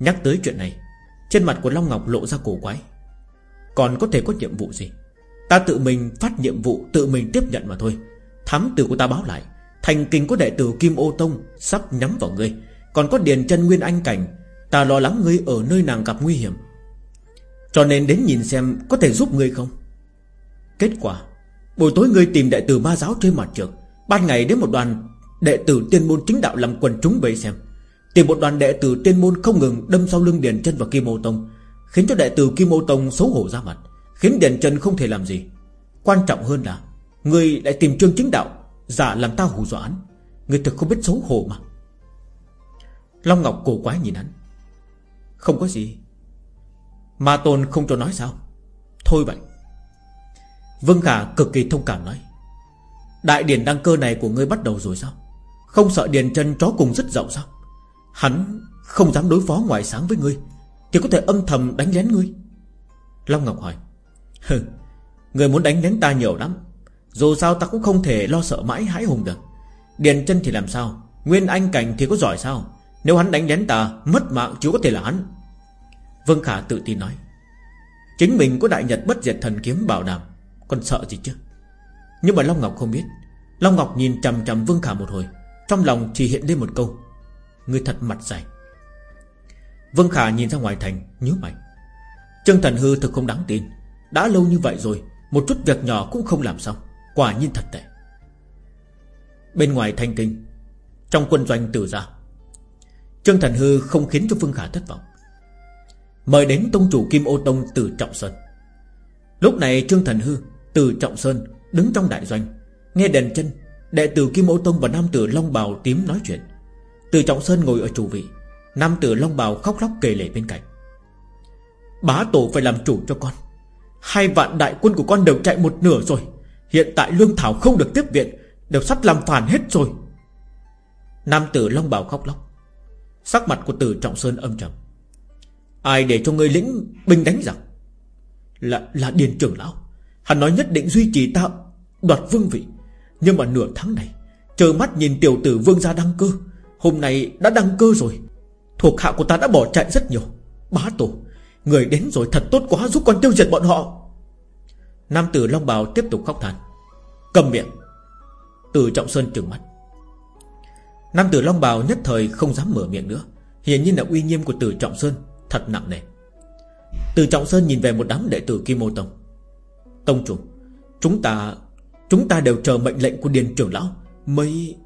Nhắc tới chuyện này, Trên mặt của Long Ngọc lộ ra cổ quái. Còn có thể có nhiệm vụ gì? Ta tự mình phát nhiệm vụ, Tự mình tiếp nhận mà thôi. Thám tử của ta báo lại Thành kinh có đệ tử Kim Ô Tông Sắp nhắm vào ngươi. Còn có điền chân Nguyên Anh Cảnh Ta lo lắng ngươi ở nơi nàng gặp nguy hiểm. Cho nên đến nhìn xem Có thể giúp ngươi không? Kết quả, Buổi tối ngươi tìm đệ tử ma giáo trên mặt trường Ban ngày đến một đoàn đệ tử tiên môn chính đạo làm quần chúng bấy xem. Tìm một đoàn đệ tử tiên môn không ngừng đâm sau lưng Điền chân và Kim Ô Tông, Khiến cho đệ tử Kim Ô Tông xấu hổ ra mặt, Khiến Điền chân không thể làm gì. Quan trọng hơn là Người lại tìm trương chính đạo, Giả làm ta hù dọa Người thực không biết xấu hổ mà. Long Ngọc cổ quái nhìn hắn. Không có gì. Ma Tôn không cho nói sao? Thôi vậy. Vương Khả cực kỳ thông cảm nói. Đại điển đăng cơ này của ngươi bắt đầu rồi sao? Không sợ điền chân chó cùng rất rộng sao? Hắn không dám đối phó ngoài sáng với ngươi, Thì có thể âm thầm đánh lén ngươi. Long Ngọc hỏi. Hừ Người muốn đánh lén ta nhiều lắm. Dù sao ta cũng không thể lo sợ mãi hãi hùng được. Điền chân thì làm sao? Nguyên anh cảnh thì có giỏi sao? Nếu hắn đánh lén ta, Mất mạng chỉ có thể là hắn. Vương Khả tự tin nói. Chính mình có đại nhật bất diệt thần kiếm bảo đảm, Còn sợ gì chứ? Nhưng mà Long Ngọc không biết. Long Ngọc nhìn chằm chằm Vương Khả một hồi, Trong lòng chỉ hiện lên một câu Người thật mặt dày. Vương Khả nhìn ra ngoài thành nhớ mày. Trương Thần Hư thực không đáng tin. Đã lâu như vậy rồi, Một chút việc nhỏ cũng không làm xong, Quả nhiên thật tệ. Bên ngoài thanh kinh, Trong quân doanh tử ra Trương Thần Hư không khiến cho phương Khả thất vọng. Mời đến tông chủ Kim Ô Tông từ Trọng Sơn. Lúc này Trương Thần Hư, từ Trọng Sơn Đứng trong đại doanh, Nghe đèn chân, Đệ tử Kim Ô Tông và nam tử Long Bào tím nói chuyện. Từ Trọng Sơn ngồi ở chủ vị, Nam tử Long Bào khóc lóc kề lể bên cạnh. Bá tổ phải làm chủ cho con. Hai vạn đại quân của con đều chạy một nửa rồi. Hiện tại lương thảo không được tiếp viện, Đều sắp làm phản hết rồi. Nam tử Long Bào khóc lóc. Sắc mặt của tử Trọng Sơn âm trầm. Ai để cho ngươi lĩnh binh đánh giặc? Là là Điền trưởng lão. Hắn nói nhất định duy trì ta Đoạt vương vị. Nhưng mà nửa tháng này Chờ mắt nhìn tiểu tử vương gia đăng cơ. Hôm nay đã đăng cơ rồi. Thuộc hạ của ta đã bỏ chạy rất nhiều. Bá tổ, Người đến rồi thật tốt quá, giúp con tiêu diệt bọn họ. Nam tử Long Bào tiếp tục khóc than. Cầm miệng. Từ Trọng Sơn trừng mắt. Nam tử Long Bào nhất thời không dám mở miệng nữa. Hiển nhiên là uy nghiêm của Từ Trọng Sơn Thật nặng nề. Từ Trọng Sơn nhìn về một đám đệ tử Kim Ô Tông. Tông chủ, Chúng ta Chúng ta đều chờ mệnh lệnh của Điền trưởng lão. Mới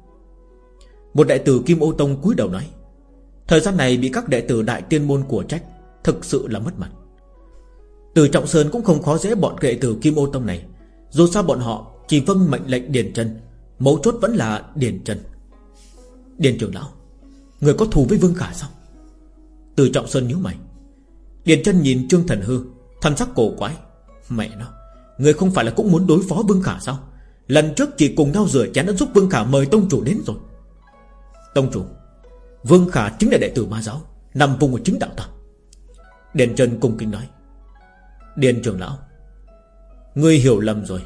Một đệ tử Kim Ô Tông cúi đầu nói. Thời gian này bị các đệ tử đại tiên môn của trách Thực sự là mất mặt. Từ Trọng Sơn cũng không khó dễ bọn đệ tử Kim Ô Tông này. Dù sao bọn họ Chỉ vâng mệnh lệnh Điền trần, Mấu chốt vẫn là Điền trần. Điền trưởng lão, Người có thù với Vương Khả sao? Từ Trọng Sơn nhíu mày. Điền chân nhìn Trương Thần Hư, Thần sắc cổ quái. Mẹ nó, Người không phải là cũng muốn đối phó Vương Khả sao? Lần trước chỉ cùng nhau rửa chén đã giúp Vương Khả mời Tông Chủ đến rồi. Tông Chủ, Vương Khả chính là đệ tử ma giáo, Nằm vùng của chính đạo ta. Điền Trần cung kính nói. Điền trưởng lão, Ngươi hiểu lầm rồi.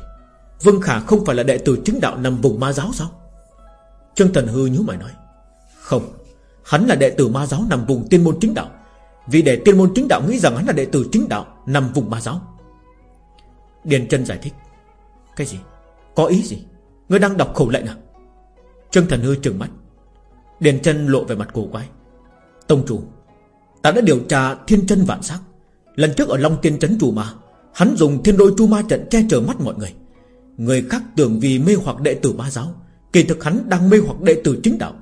Vương Khả không phải là đệ tử chính đạo nằm vùng ma giáo sao? Trương Thần Hư nhíu mày nói. Không, Hắn là đệ tử ma giáo nằm vùng tiên môn chính đạo. Vì để tiên môn chính đạo nghĩ rằng hắn là đệ tử chính đạo Nằm vùng ma giáo. Điền chân giải thích. Cái gì? Có ý gì? Ngươi đang đọc khẩu lệnh à? Trương Thần Hư trừng mắt. Điền chân lộ về mặt cổ quái. Tông chủ, Ta đã điều tra thiên chân vạn sắc Lần trước ở Long Tiên Trấn Chủ Ma, Hắn dùng thiên đôi chu ma trận che chở mắt mọi người. Người khác tưởng vì mê hoặc đệ tử ma giáo, Kỳ thực hắn đang mê hoặc đệ tử chính đạo.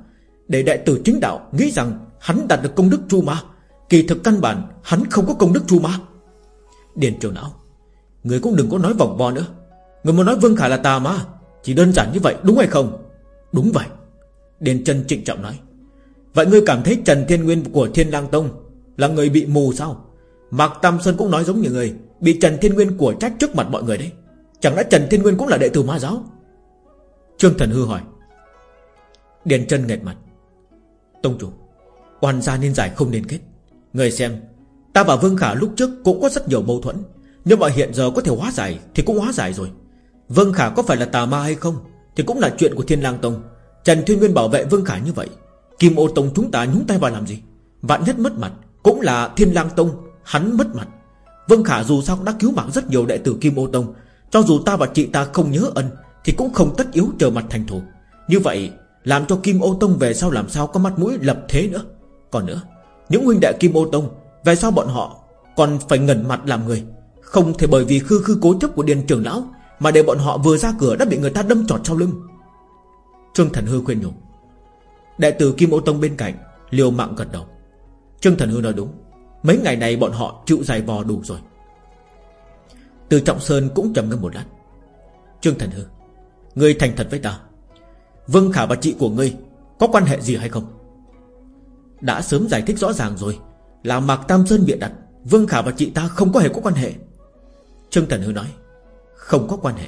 Để đệ tử chính đạo nghĩ rằng Hắn đạt được công đức chu ma, Kỳ thực căn bản hắn không có công đức chu ma. Điền trường não, Người cũng đừng có nói vòng vo nữa. Người muốn nói Vương khải là tà ma, Chỉ đơn giản như vậy đúng hay không? Đúng vậy. Điền Trần trịnh trọng nói, Vậy ngươi cảm thấy Trần Thiên Nguyên của Thiên Lang Tông Là người bị mù sao? Mạc Tam Sơn cũng nói giống như người, Bị Trần Thiên Nguyên của trách trước mặt mọi người đấy. Chẳng lẽ Trần Thiên Nguyên cũng là đệ tử ma giáo? Trương Thần Hư hỏi. Điền chân nghẹt mặt. Tông chủ, Oan gia nên giải không nên kết. Người xem, Ta và Vương Khả lúc trước cũng có rất nhiều mâu thuẫn, Nhưng mà hiện giờ có thể hóa giải Thì cũng hóa giải rồi. Vương Khả có phải là tà ma hay không Thì cũng là chuyện của Thiên Lang Tông. Trần Thiên Nguyên bảo vệ Vương Khả như vậy, Kim ô Tông chúng ta nhúng tay vào làm gì? Vạn nhất mất mặt, Cũng là Thiên Lang Tông, Hắn mất mặt. Vương Khả dù sao cũng đã cứu mạng rất nhiều đệ tử Kim ô Tông, Cho dù ta và chị ta không nhớ ân Thì cũng không tất yếu trở mặt thành thù. Như vậy làm cho Kim ô Tông về sau làm sao có mắt mũi lập thế nữa. Còn nữa, Những huynh đệ Kim ô Tông, Về sau bọn họ còn phải ngẩn mặt làm người. Không thể bởi vì khư khư cố chấp của Điền trưởng lão Mà để bọn họ vừa ra cửa đã bị người ta đâm trọt sau lưng. Trương Thần Hư khuyên nhủ. Đệ tử Kim Ô Tông bên cạnh Liều mạng gật đầu. Trương Thần Hư nói đúng, Mấy ngày này bọn họ chịu dài vò đủ rồi. Từ Trọng Sơn cũng trầm ngâm một lát. Trương Thần Hư, người thành thật với ta. Vương Khả và chị của ngươi Có quan hệ gì hay không? Đã sớm giải thích rõ ràng rồi, Là Mạc Tam Sơn bịa đặt, Vương Khả và chị ta không có hề có quan hệ. Trương Thần Hư nói, Không có quan hệ,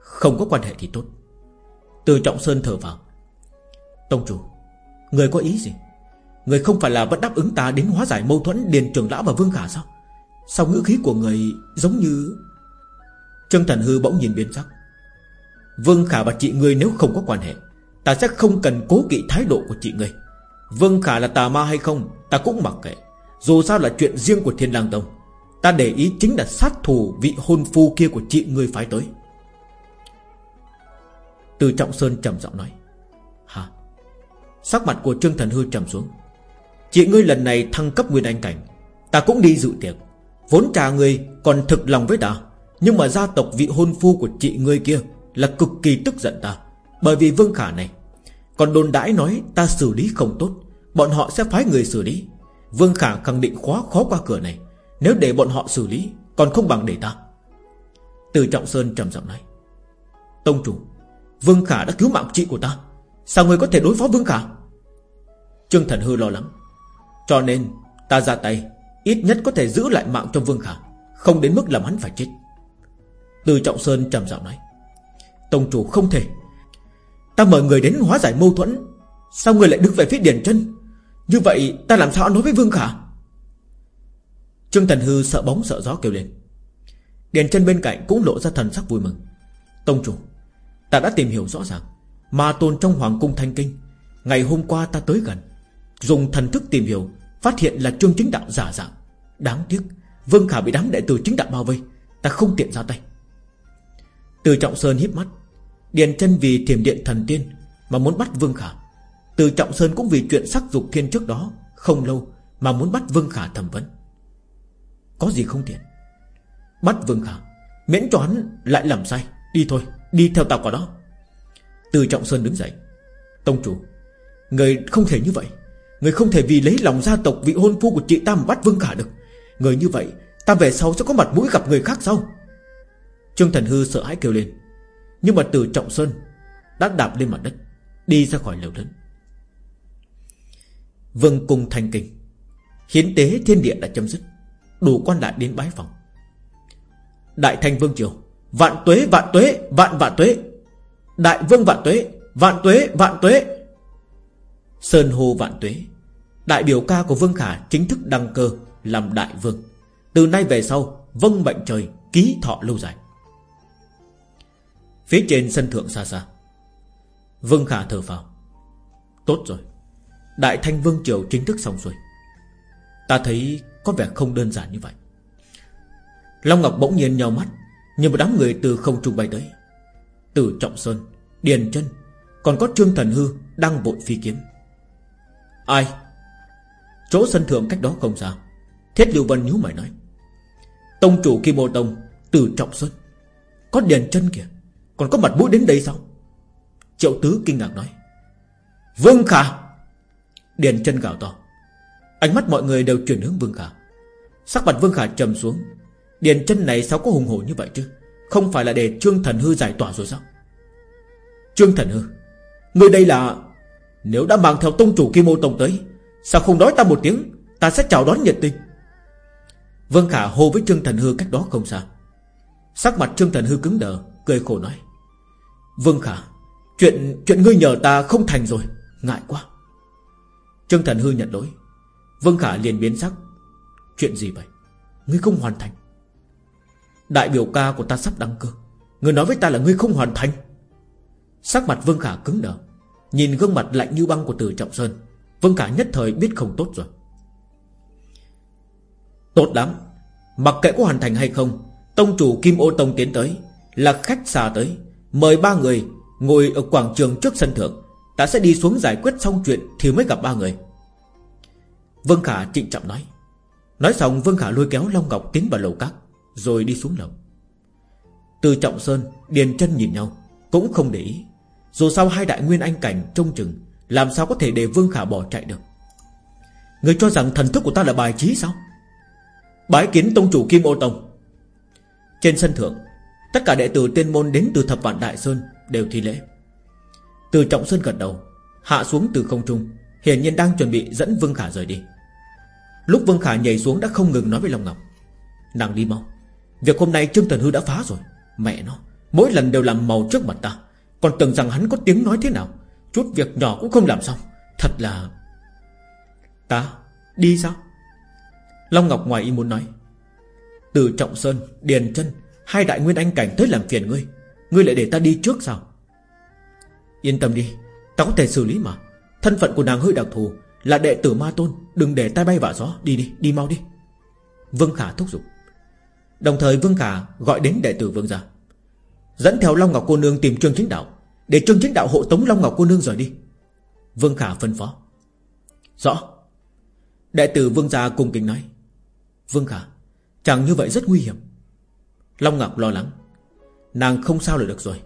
Không có quan hệ thì tốt. Từ Trọng Sơn thở vào, Tông chủ, Người có ý gì? Người không phải là vẫn đáp ứng ta đến hóa giải mâu thuẫn Điền Trường lão và Vương Khả sao? Sao ngữ khí của người giống như Trương Thần Hư bỗng nhìn biến sắc. Vương Khả và chị ngươi nếu không có quan hệ Ta sẽ không cần cố kỵ thái độ của chị ngươi. Vương Khả là tà ma hay không, Ta cũng mặc kệ. Dù sao là chuyện riêng của Thiên Lang Tông. Ta để ý chính là sát thủ vị hôn phu kia của chị ngươi phái tới. Từ Trọng Sơn trầm giọng nói, Hả? Sắc mặt của Trương Thần Hư trầm xuống, Chị ngươi lần này thăng cấp nguyên anh cảnh, Ta cũng đi dự tiệc. Vốn trà ngươi còn thực lòng với ta, Nhưng mà gia tộc vị hôn phu của chị ngươi kia Là cực kỳ tức giận ta. Bởi vì Vương Khả này còn đồn đãi nói ta xử lý không tốt, Bọn họ sẽ phái người xử lý. Vương Khả khẳng định khóa khó qua cửa này. Nếu để bọn họ xử lý, Còn không bằng để ta. Từ Trọng Sơn trầm giọng nói. Tông chủ, Vương Khả đã cứu mạng chị của ta. Sao người có thể đối phó Vương Khả? Trương Thần Hư lo lắng. Cho nên, ta ra tay, Ít nhất có thể giữ lại mạng cho Vương Khả, Không đến mức làm hắn phải chết. Từ Trọng Sơn trầm giọng nói. Tông chủ không thể Ta mời người đến hóa giải mâu thuẫn. Sao người lại đứng về phía Điền chân Như vậy ta làm sao nói với Vương Khả? Trương Thần Hư sợ bóng sợ gió kêu lên. Điền chân bên cạnh cũng lộ ra thần sắc vui mừng. Tông chủ, Ta đã tìm hiểu rõ ràng. Ma tôn trong Hoàng cung Thanh Kinh, Ngày hôm qua ta tới gần. Dùng thần thức tìm hiểu, Phát hiện là trương chính đạo giả dạng. Đáng tiếc, Vương Khả bị đám đệ tử chính đạo bao vây. Ta không tiện ra tay. Từ Trọng Sơn hiếp mắt Điền chân vì thiểm điện thần tiên, Mà muốn bắt Vương Khả. Từ Trọng Sơn cũng vì chuyện sắc dục thiên trước đó, Không lâu mà muốn bắt Vương Khả thẩm vấn. Có gì không tiện? Bắt Vương Khả, Miễn cho hắn lại làm sai. Đi thôi, Đi theo tao qua đó. Từ Trọng Sơn đứng dậy. Tông chủ, Người không thể như vậy. Người không thể vì lấy lòng gia tộc vị hôn phu của chị ta mà bắt Vương Khả được. Người như vậy, Ta về sau sẽ có mặt mũi gặp người khác sao? Trương Thần Hư sợ hãi kêu lên. Nhưng mà từ Trọng Sơn Đã đạp lên mặt đất, Đi ra khỏi lều lớn. Vương cung thành kinh Hiến tế thiên địa đã chấm dứt, Đủ quan lại đến bái phòng. Đại thành vương triều, Vạn tuế vạn tuế, vạn vạn tuế. Đại vương vạn tuế Vạn tuế vạn tuế. Sơn hô vạn tuế, Đại biểu ca của Vương Khả chính thức đăng cơ Làm đại vương. Từ nay về sau Vâng mệnh trời, Ký thọ lâu dài. Phía trên sân thượng xa xa. Vương Khả thở phào. Tốt rồi. Đại thanh vương triều chính thức xong rồi Ta thấy có vẻ không đơn giản như vậy. Long Ngọc bỗng nhiên nhau mắt, Như một đám người từ không trung bay tới. Từ Trọng Sơn, Điền chân, Còn có Trương Thần Hư Đang vội phi kiếm. Ai? Chỗ sân thượng cách đó không xa. Thiết Lưu Vân nhíu mày nói. Tông chủ Kim Ô Tông, Từ Trọng Sơn. Có Điền chân kìa. Còn có mặt mũi đến đây sao? Triệu Tứ kinh ngạc nói. Vương Khả! Điền chân gào to. Ánh mắt mọi người đều chuyển hướng Vương Khả. Sắc mặt Vương Khả trầm xuống. Điền chân này sao có hùng hổ như vậy chứ? Không phải là để Trương Thần Hư giải tỏa rồi sao? Trương Thần Hư, Người đây là Nếu đã mang theo tông chủ Kim Mô Tông tới, Sao không nói ta một tiếng, Ta sẽ chào đón nhiệt tình? Vương Khả hô với Trương Thần Hư cách đó không xa. Sắc mặt Trương Thần Hư cứng đờ, Cười khổ nói. Vương Khả, Chuyện chuyện ngươi nhờ ta không thành rồi, Ngại quá. Trương Thần Hư nhận lỗi. Vương Khả liền biến sắc. Chuyện gì vậy? Ngươi không hoàn thành. Đại biểu ca của ta sắp đăng cơ. Ngươi nói với ta là ngươi không hoàn thành. Sắc mặt Vương Khả cứng đờ. Nhìn gương mặt lạnh như băng của Từ Trọng Sơn Vương Khả nhất thời biết không tốt rồi. Tốt lắm. Mặc kệ có hoàn thành hay không, Tông chủ Kim Ô Tông tiến tới Là khách xa tới. Mời ba người ngồi ở quảng trường trước sân thượng. Ta sẽ đi xuống giải quyết xong chuyện Thì mới gặp ba người. Vương Khả trịnh trọng nói. Nói xong, Vương Khả lôi kéo Long Ngọc tiến vào lầu các, Rồi đi xuống lầu. Từ Trọng Sơn, Điền chân nhìn nhau, Cũng không để ý. Dù sao hai đại nguyên anh cảnh trông chừng, Làm sao có thể để Vương Khả bỏ chạy được? Người cho rằng thần thức của ta là bài trí sao? Bái kiến tông chủ Kim Ô Tông. Trên sân thượng Tất cả đệ tử tiên môn đến từ thập vạn Đại Sơn Đều thi lễ. Từ Trọng Sơn gật đầu, Hạ xuống từ không trung, Hiển nhiên đang chuẩn bị dẫn Vương Khả rời đi. Lúc Vương Khả nhảy xuống đã không ngừng nói với Long Ngọc, Nàng đi mau, Việc hôm nay Trương Thần Hư đã phá rồi, Mẹ nó, Mỗi lần đều làm màu trước mặt ta, Còn tưởng rằng hắn có tiếng nói thế nào, Chút việc nhỏ cũng không làm xong, Thật là Ta đi sao? Long Ngọc ngoài ý muốn nói. Từ Trọng Sơn Điền chân Hai đại nguyên anh cảnh tới làm phiền ngươi. Ngươi lại để ta đi trước sao? Yên tâm đi, Ta có thể xử lý mà. Thân phận của nàng hơi đặc thù, Là đệ tử ma tôn, Đừng để tay bay vả gió. Đi đi Đi mau đi. Vương Khả thúc giục. Đồng thời Vương Khả gọi đến đệ tử Vương gia. Dẫn theo Long Ngọc cô nương tìm Trương Chính Đạo, Để Trương Chính Đạo hộ tống Long Ngọc cô nương rời đi. Vương Khả phân phó. Rõ. Đệ tử Vương gia cùng kính nói. Vương Khả Chẳng như vậy rất nguy hiểm. Long Ngọc lo lắng. Nàng không sao là được rồi.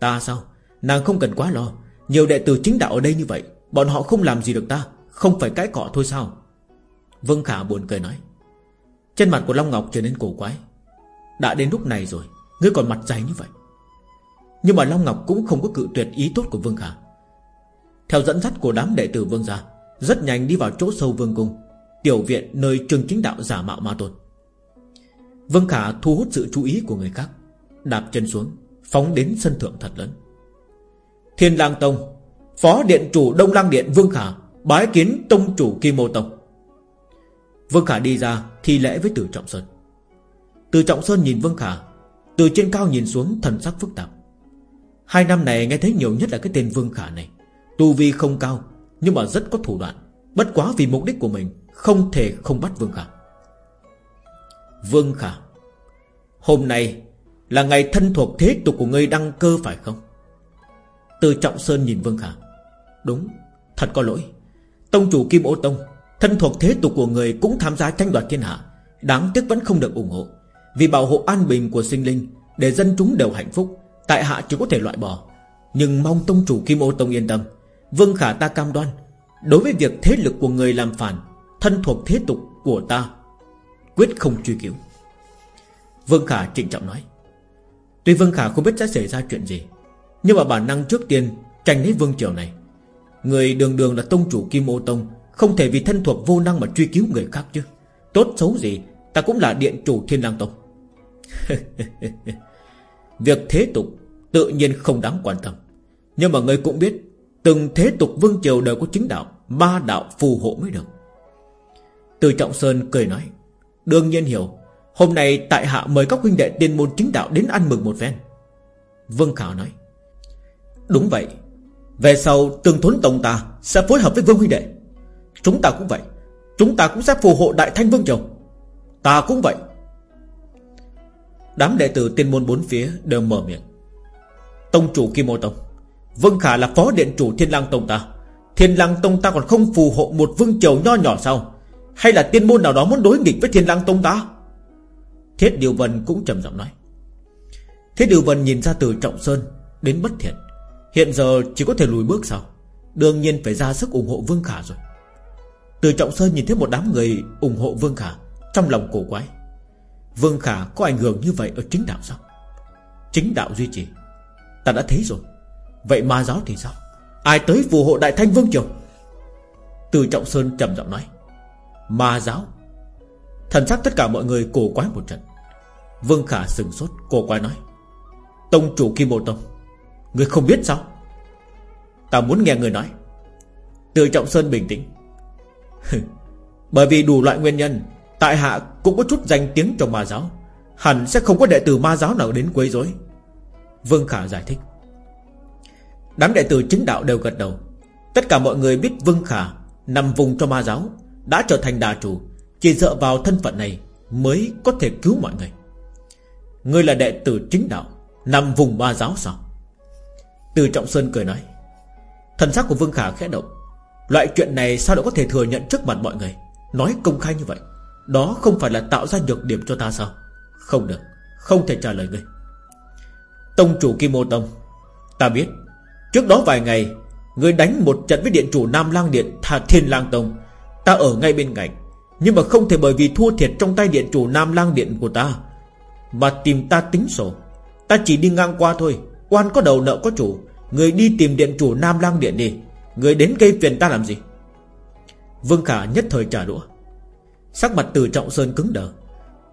Ta sao? Nàng không cần quá lo. Nhiều đệ tử chính đạo ở đây như vậy, Bọn họ không làm gì được ta, Không phải cãi cọ thôi sao? Vương Khả buồn cười nói. Trên mặt của Long Ngọc trở nên cổ quái. Đã đến lúc này rồi, Ngươi còn mặt dày như vậy. Nhưng mà Long Ngọc cũng không có cự tuyệt ý tốt của Vương Khả. Theo dẫn dắt của đám đệ tử Vương gia, Rất nhanh đi vào chỗ sâu Vương Cung, Tiểu viện nơi trường chính đạo giả mạo ma tôn. Vương Khả thu hút sự chú ý của người khác, Đạp chân xuống, Phóng đến sân thượng thật lớn. Thiên lang tông, Phó điện chủ Đông lang điện Vương Khả Bái kiến tông chủ Kim Mô Tông. Vương Khả đi ra Thi lễ với Từ Trọng Sơn. Từ Trọng Sơn nhìn Vương Khả, Từ trên cao nhìn xuống thần sắc phức tạp. Hai năm này nghe thấy nhiều nhất là cái tên Vương Khả này, Tu vi không cao, Nhưng mà rất có thủ đoạn, Bất quá vì mục đích của mình Không thể không bắt Vương Khả. Vương Khả, Hôm nay là ngày thân thuộc thế tục của ngươi đăng cơ phải không? Từ Trọng Sơn nhìn Vương Khả. Đúng, Thật có lỗi. Tông chủ Kim Ô Tông, Thân thuộc thế tục của người cũng tham gia tranh đoạt thiên hạ. Đáng tiếc vẫn không được ủng hộ. Vì bảo hộ an bình của sinh linh, Để dân chúng đều hạnh phúc, Tại hạ chỉ có thể loại bỏ. Nhưng mong tông chủ Kim Ô Tông yên tâm. Vương Khả ta cam đoan, Đối với việc thế lực của người làm phản, Thân thuộc thế tục của ta Quyết không truy cứu. Vương Khả trịnh trọng nói, Tuy Vương Khả không biết sẽ xảy ra chuyện gì, Nhưng mà bản năng trước tiên Tranh lấy Vương Triều này, Người đường đường là tông chủ Kim Ô Tông, Không thể vì thân thuộc vô năng mà truy cứu người khác chứ. Tốt xấu gì, Ta cũng là điện chủ Thiên Lang Tông. Việc thế tục Tự nhiên không đáng quan tâm, Nhưng mà người cũng biết Từng thế tục vương triều đều có chính đạo, ba đạo phù hộ mới được. Từ Trọng Sơn cười nói Đương nhiên hiểu. Hôm nay tại hạ mời các huynh đệ tiên môn chính đạo đến ăn mừng một phen. Vương Khảo nói. Đúng vậy. Về sau, tương thốn tổng ta Sẽ phối hợp với Vương huynh đệ. Chúng ta cũng vậy. Chúng ta cũng sẽ phù hộ Đại Thanh Vương Triều. Ta cũng vậy. Đám đệ tử tiên môn bốn phía đều mở miệng. Tông chủ Kim Mô Tông, Vương Khả là phó điện chủ Thiên Lang Tông ta. Thiên Lang Tông ta còn không phù hộ một vương triều nho nhỏ sao? Hay là tiên môn nào đó muốn đối nghịch với Thiên Lang Tông ta? Thiết Điều Vân cũng trầm giọng nói. Thiết Điều Vân nhìn ra từ Trọng Sơn Đến bất thiện. Hiện giờ chỉ có thể lùi bước sao? Đương nhiên phải ra sức ủng hộ Vương Khả rồi. Từ Trọng Sơn nhìn thấy một đám người ủng hộ Vương Khả, Trong lòng cổ quái. Vương Khả có ảnh hưởng như vậy ở chính đạo sao? Chính đạo duy trì. Ta đã thấy rồi. Vậy ma giáo thì sao? Ai tới phù hộ Đại Thanh Vương Triều? Từ Trọng Sơn trầm giọng nói. Ma giáo. Thần sắc tất cả mọi người cổ quái một trận. Vương Khả sừng sốt, cổ quái nói, Tông chủ Kim Bộ Tông, Người không biết sao? Ta muốn nghe người nói. Từ Trọng Sơn bình tĩnh. Bởi vì đủ loại nguyên nhân, Tại hạ cũng có chút danh tiếng trong ma giáo, Hẳn sẽ không có đệ tử ma giáo nào đến quấy rối. Vương Khả giải thích. Đám đệ tử chính đạo đều gật đầu. Tất cả mọi người biết Vương Khả Nằm vùng cho ma giáo. Đã trở thành đà chủ, Chỉ dựa vào thân phận này Mới có thể cứu mọi người. Ngươi là đệ tử chính đạo, Nằm vùng ma giáo sao? Từ Trọng Sơn cười nói, Thần sắc của Vương Khả khẽ động. Loại chuyện này sao lại có thể thừa nhận trước mặt mọi người? Nói công khai như vậy, Đó không phải là tạo ra nhược điểm cho ta sao? Không được, Không thể trả lời ngươi Tông chủ Kim Mô Tông, Ta biết, Trước đó vài ngày ngươi đánh một trận với điện chủ Nam Lang Điện Thà Thiên Lang Tông Ta ở ngay bên cạnh Nhưng mà không thể bởi vì thua thiệt trong tay điện chủ Nam Lang Điện của ta. Mà tìm ta tính sổ. Ta chỉ đi ngang qua thôi. Quan có đầu nợ có chủ. Người đi tìm điện chủ Nam Lang Điện đi. Người đến gây phiền ta làm gì? Vương Khả nhất thời trả đũa. Sắc mặt từ trọng sơn cứng đờ.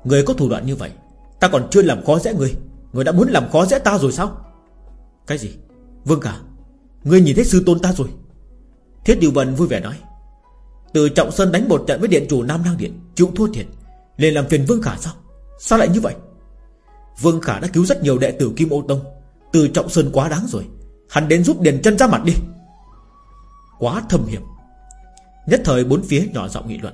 Người có thủ đoạn như vậy, Ta còn chưa làm khó dễ người. Người đã muốn làm khó dễ ta rồi sao? Cái gì? Vương Khả, Ngươi nhìn thấy sư tôn ta rồi. Thiết Điều Vân vui vẻ nói. Từ Trọng Sơn đánh một trận với điện chủ Nam Lang Điện, Chịu thua thiệt. Liền làm phiền Vương Khả sao? Sao lại như vậy? Vương Khả đã cứu rất nhiều đệ tử Kim Ô Tông. Từ Trọng Sơn quá đáng rồi. Hắn đến giúp Điền chân ra mặt đi. Quá thâm hiểm. Nhất thời bốn phía nhỏ giọng nghị luận.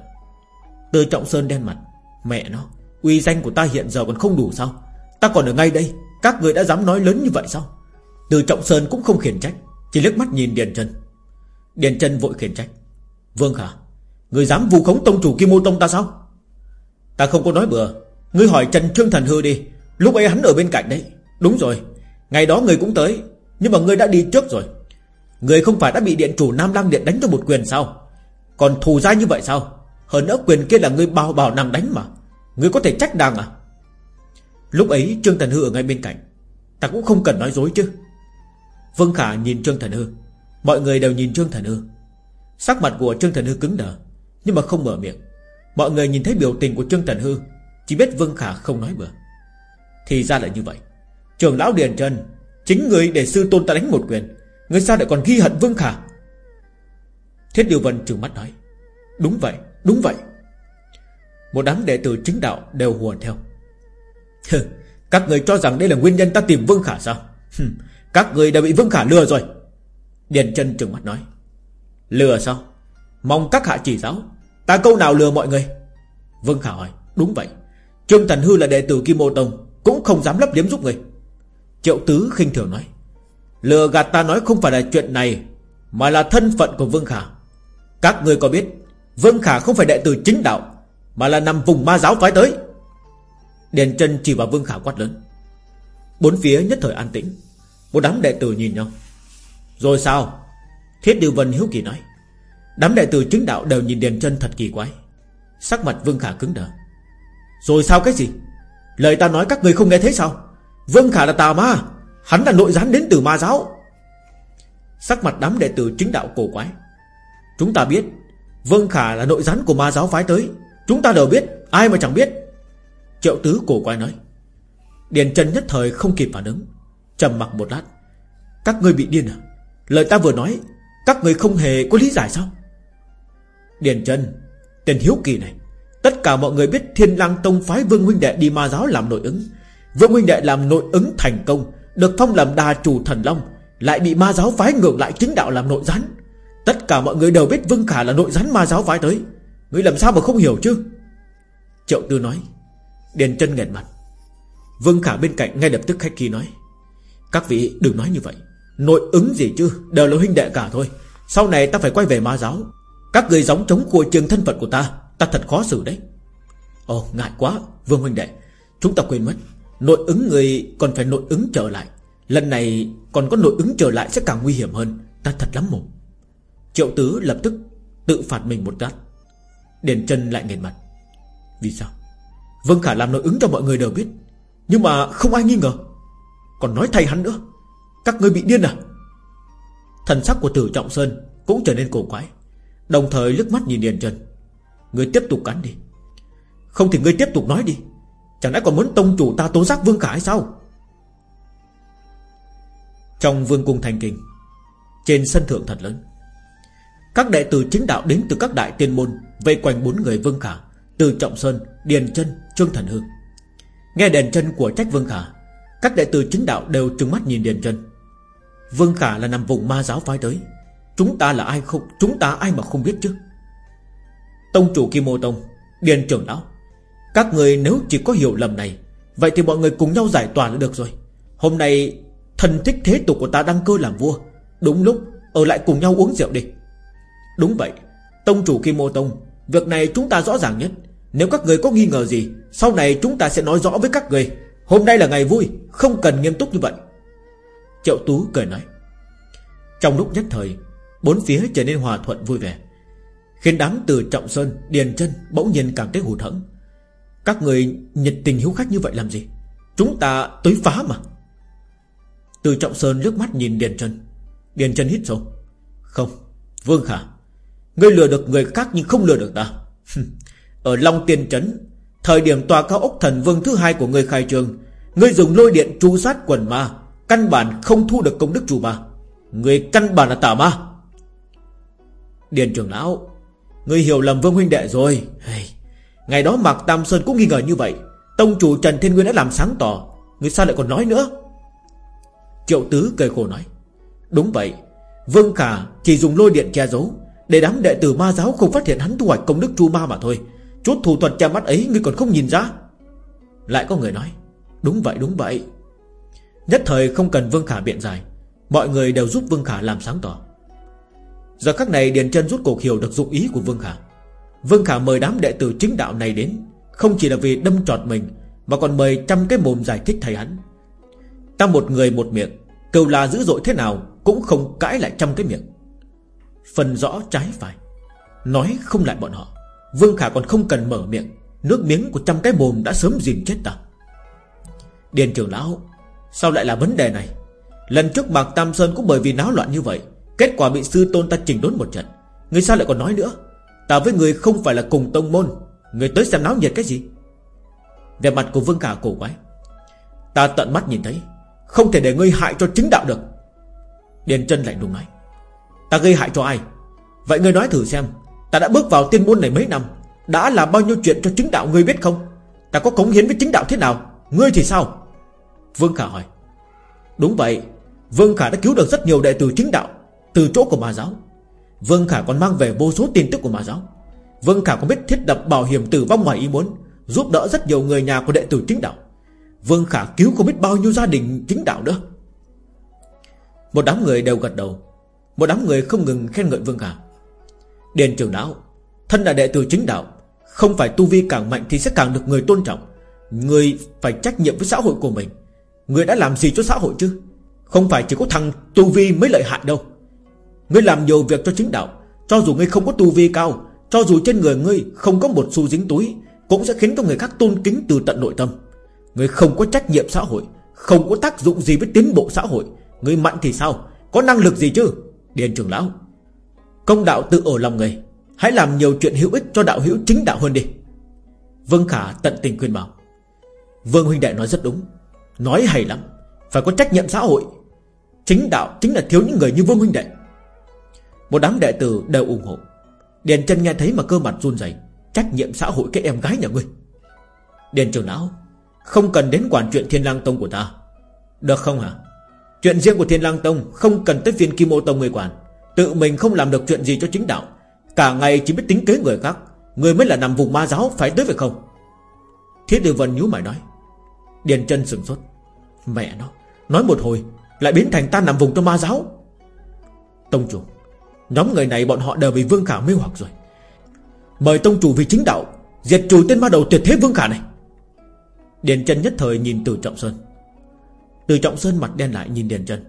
Từ Trọng Sơn đen mặt. Mẹ nó, Uy danh của ta hiện giờ còn không đủ sao? Ta còn ở ngay đây, Các người đã dám nói lớn như vậy sao? Từ Trọng Sơn cũng không khiển trách, Chỉ liếc mắt nhìn Điền chân. Điền chân vội khiển trách. Vương Khả Người dám vu khống tông chủ Kim Mô Tông ta sao? Ta không có nói bừa. Ngươi hỏi Trần Trương Thần Hư đi. Lúc ấy hắn ở bên cạnh đấy. Đúng rồi. Ngày đó người cũng tới. Nhưng mà ngươi đã đi trước rồi. Người không phải đã bị điện chủ Nam Lăng Điện đánh cho một quyền sao? Còn thù ra như vậy sao? Hơn nữa quyền kia là ngươi bao bảo nằm đánh mà. Ngươi có thể trách đàng à? Lúc ấy Trương Thần Hư ở ngay bên cạnh. Ta cũng không cần nói dối chứ. Vương Khả nhìn Trương Thần Hư. Mọi người đều nhìn Trương Thần Hư. Sắc mặt của Trương Thần Hư cứng đờ. Nhưng mà không mở miệng. Mọi người nhìn thấy biểu tình của Trương Trần Hư Chỉ biết Vương Khả không nói bừa. Thì ra là như vậy. Trường lão Điền Trần Chính người để sư tôn ta đánh một quyền Người sao lại còn ghi hận Vương Khả? Thiết Điều Vân trừng mắt nói Đúng vậy, đúng vậy. Một đám đệ tử chính đạo đều hùa theo. Các người cho rằng đây là nguyên nhân ta tìm Vương Khả sao? Các người đã bị Vương Khả lừa rồi. Điền chân trừng mắt nói Lừa sao? Mong các hạ chỉ giáo. Ta câu nào lừa mọi người? Vương Khả hỏi. Đúng vậy. Trương Thần Hư là đệ tử Kim Mô Tông, Cũng không dám lấp liếm giúp người. Triệu Tứ khinh thường nói. Lừa gạt ta nói không phải là chuyện này, Mà là thân phận của Vương Khả. Các người có biết, Vương Khả không phải đệ tử chính đạo, Mà là nằm vùng ma giáo phái tới. Đền chân chỉ vào Vương Khả quát lớn. Bốn phía nhất thời an tĩnh. Một đám đệ tử nhìn nhau. Rồi sao? Thiết Điều Vân hiếu kỳ nói. Đám đệ tử chứng đạo đều nhìn Điền chân thật kỳ quái. Sắc mặt Vương Khả cứng đờ. Rồi sao cái gì? Lời ta nói các người không nghe thấy sao? Vương Khả là tà ma. Hắn là nội gián đến từ ma giáo. Sắc mặt đám đệ tử chứng đạo cổ quái. Chúng ta biết, Vương Khả là nội gián của ma giáo phái tới. Chúng ta đều biết, Ai mà chẳng biết. Triệu tứ cổ quái nói. Điền chân nhất thời không kịp phản ứng. Trầm mặc một lát. Các ngươi bị điên à? Lời ta vừa nói, Các người không hề có lý giải sao? Điền chân Tên hiếu kỳ này. Tất cả mọi người biết Thiên lang Tông phái Vương Huynh Đệ đi ma giáo làm nội ứng. Vương Huynh Đệ làm nội ứng thành công, Được phong làm đà chủ thần Long, Lại bị ma giáo phái ngược lại chính đạo làm nội gián. Tất cả mọi người đều biết Vương Khả là nội gián ma giáo phái tới. Ngươi làm sao mà không hiểu chứ? Triệu Tư nói. Điền chân nghẹn mặt. Vương Khả bên cạnh ngay lập tức khách khí nói. Các vị đừng nói như vậy. Nội ứng gì chứ? Đều là huynh đệ cả thôi. Sau này ta phải quay về ma giáo. Các người giống chống khua trường thân phận của ta Ta thật khó xử đấy. Ồ, ngại quá, Vương huynh đệ. Chúng ta quên mất, Nội ứng người còn phải nội ứng trở lại. Lần này còn có nội ứng trở lại sẽ càng nguy hiểm hơn. Ta thật lắm mồm. Triệu tứ lập tức tự phạt mình một đắt Điền chân lại nghền mặt. Vì sao? Vương Khả làm nội ứng cho mọi người đều biết, Nhưng mà không ai nghi ngờ. Còn nói thay hắn nữa. Các ngươi bị điên à? Thần sắc của tử Trọng Sơn Cũng trở nên cổ quái. Đồng thời lướt mắt nhìn Điền chân Ngươi tiếp tục cắn đi. Không thì ngươi tiếp tục nói đi. Chẳng lẽ còn muốn tông chủ ta tố giác Vương Khả hay sao? Trong vương cung thành kinh Trên sân thượng thật lớn. Các đệ tử chính đạo đến từ các đại tiên môn Vây quanh bốn người Vương Khả Từ Trọng Sơn, Điền chân Trương Thần Hương Nghe đèn chân của trách Vương Khả Các đệ tử chính đạo đều trừng mắt nhìn Điền chân. Vương Khả là nằm vùng ma giáo phái tới. Chúng ta là ai không? Chúng ta ai mà không biết chứ? Tông chủ Kim Mô Tông, Điền trưởng lão. Các người nếu chỉ có hiểu lầm này, Vậy thì mọi người cùng nhau giải tỏa là được rồi. Hôm nay, thần thích thế tục của ta đăng cơ làm vua. Đúng lúc, Ở lại cùng nhau uống rượu đi. Đúng vậy, Tông chủ Kim Mô Tông, Việc này chúng ta rõ ràng nhất. Nếu các người có nghi ngờ gì, Sau này chúng ta sẽ nói rõ với các người. Hôm nay là ngày vui, Không cần nghiêm túc như vậy. Triệu Tú cười nói. Trong lúc nhất thời Bốn phía trở nên hòa thuận vui vẻ. Khiến đám từ Trọng Sơn, Điền chân bỗng nhiên cảm thấy hụt hẫng. Các người nhiệt tình hiếu khách như vậy làm gì? Chúng ta tới phá mà. Từ Trọng Sơn nước mắt nhìn Điền chân Điền chân hít sâu. Không, Vương Khả, Ngươi lừa được người khác nhưng không lừa được ta. Ở Long Tiên Trấn, Thời điểm tòa cao ốc thần vương thứ hai của ngươi khai trương Ngươi dùng lôi điện tru sát quần ma, Căn bản không thu được công đức chủ ma. Ngươi căn bản là tà ma. Điền trưởng lão, Ngươi hiểu lầm vương huynh đệ rồi. Hey. Ngày đó Mạc Tam Sơn cũng nghi ngờ như vậy. Tông chủ Trần Thiên Nguyên đã làm sáng tỏ. Ngươi sao lại còn nói nữa? Triệu Tứ cười khổ nói, Đúng vậy. Vương Khả chỉ dùng lôi điện che giấu. Để đám đệ tử ma giáo không phát hiện hắn thu hoạch công đức chu ma mà thôi. Chút thủ thuật che mắt ấy Ngươi còn không nhìn ra. Lại có người nói, Đúng vậy đúng vậy. Nhất thời không cần Vương Khả biện giải. Mọi người đều giúp Vương Khả làm sáng tỏ. Giờ khắc này Điền chân rút cuộc hiểu được dụng ý của Vương Khả. Vương Khả mời đám đệ tử chính đạo này đến, Không chỉ là vì đâm trọt mình, Mà còn mời trăm cái mồm giải thích thầy hắn. Ta một người một miệng Cầu là dữ dội thế nào Cũng không cãi lại trăm cái miệng. Phần rõ trái phải. Nói không lại bọn họ, Vương Khả còn không cần mở miệng, Nước miếng của trăm cái mồm đã sớm dìm chết ta. Điền trưởng lão, Sao lại là vấn đề này? Lần trước Mạc Tam Sơn cũng bởi vì náo loạn như vậy Kết quả bị sư tôn ta chỉnh đốn một trận. Người sao lại còn nói nữa? Ta với người không phải là cùng tông môn. Người tới xem náo nhiệt cái gì? Về mặt của Vương Khả cổ quái. Ta tận mắt nhìn thấy, Không thể để ngươi hại cho chính đạo được. Điền chân lạnh lùng nói. Ta gây hại cho ai? Vậy ngươi nói thử xem, Ta đã bước vào tiên môn này mấy năm, Đã làm bao nhiêu chuyện cho chính đạo ngươi biết không? Ta có cống hiến với chính đạo thế nào? Ngươi thì sao? Vương Khả hỏi. Đúng vậy, Vương Khả đã cứu được rất nhiều đệ tử chính đạo. Từ chỗ của ma giáo. Vương Khả còn mang về vô số tin tức của ma giáo. Vương Khả còn biết thiết lập bảo hiểm tử vong ngoài ý muốn, Giúp đỡ rất nhiều người nhà của đệ tử chính đạo. Vương Khả cứu không biết bao nhiêu gia đình chính đạo nữa. Một đám người đều gật đầu. Một đám người không ngừng khen ngợi Vương Khả. Điền trưởng lão, Thân là đệ tử chính đạo, Không phải tu vi càng mạnh thì sẽ càng được người tôn trọng. Người phải trách nhiệm với xã hội của mình. Người đã làm gì cho xã hội chứ? Không phải chỉ có thằng tu vi mới lợi hại đâu. Ngươi làm nhiều việc cho chính đạo. Cho dù ngươi không có tu vi cao, Cho dù trên người ngươi không có một xu dính túi, Cũng sẽ khiến cho người khác tôn kính từ tận nội tâm. Ngươi không có trách nhiệm xã hội, Không có tác dụng gì với tiến bộ xã hội. Ngươi mạnh thì sao? Có năng lực gì chứ? Điền trưởng lão. Công đạo tự ở lòng người. Hãy làm nhiều chuyện hữu ích cho đạo hữu chính đạo hơn đi. Vương Khả tận tình khuyên bảo. Vương huynh đệ nói rất đúng. Nói hay lắm. Phải có trách nhiệm xã hội. Chính đạo chính là thiếu những người như Vương huynh đệ. Một đám đệ tử đều ủng hộ. Điền chân nghe thấy mà cơ mặt run rẩy, Trách nhiệm xã hội cái em gái nhà ngươi. Điền trưởng lão, Không cần đến quản chuyện thiên lang tông của ta. Được không hả? Chuyện riêng của thiên lang tông Không cần tới phiên kim ô tông người quản. Tự mình không làm được chuyện gì cho chính đạo. Cả ngày chỉ biết tính kế người khác. Người mới là nằm vùng ma giáo, phải tới phải không? Thiết Tư Vân nhú mày nói. Điền chân sừng sốt. Mẹ nó, Nói một hồi, Lại biến thành ta nằm vùng cho ma giáo. Tông chủ Nhóm người này bọn họ đều bị Vương Khả mê hoặc rồi. Mời tông chủ vì chính đạo, Diệt trừ tên ma đầu tuyệt thế Vương Khả này. Điền chân nhất thời nhìn từ Trọng Sơn. Từ Trọng Sơn mặt đen lại nhìn Điền chân.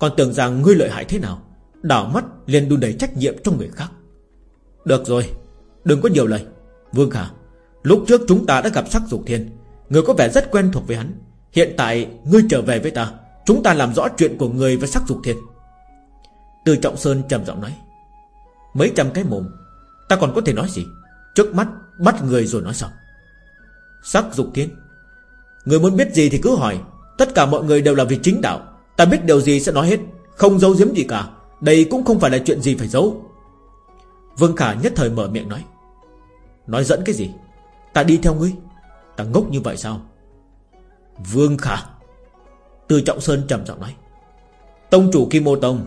Còn tưởng rằng ngươi lợi hại thế nào, Đảo mắt liền đun đầy trách nhiệm cho người khác. Được rồi, Đừng có nhiều lời. Vương Khả, Lúc trước chúng ta đã gặp sắc dục thiên. Người có vẻ rất quen thuộc với hắn. Hiện tại ngươi trở về với ta. Chúng ta làm rõ chuyện của người với sắc dục thiên. Từ Trọng Sơn trầm giọng nói, Mấy trăm cái mồm, Ta còn có thể nói gì? Trước mắt, bắt người rồi nói xong Sắc dục thiên Người muốn biết gì thì cứ hỏi. Tất cả mọi người đều là vì chính đạo. Ta biết điều gì sẽ nói hết, Không giấu giếm gì cả. Đây cũng không phải là chuyện gì phải giấu. Vương Khả nhất thời mở miệng nói Nói dẫn cái gì? Ta đi theo ngươi. Ta ngốc như vậy sao? Vương Khả, Từ Trọng Sơn trầm giọng nói, Tông chủ Kim Mô Tông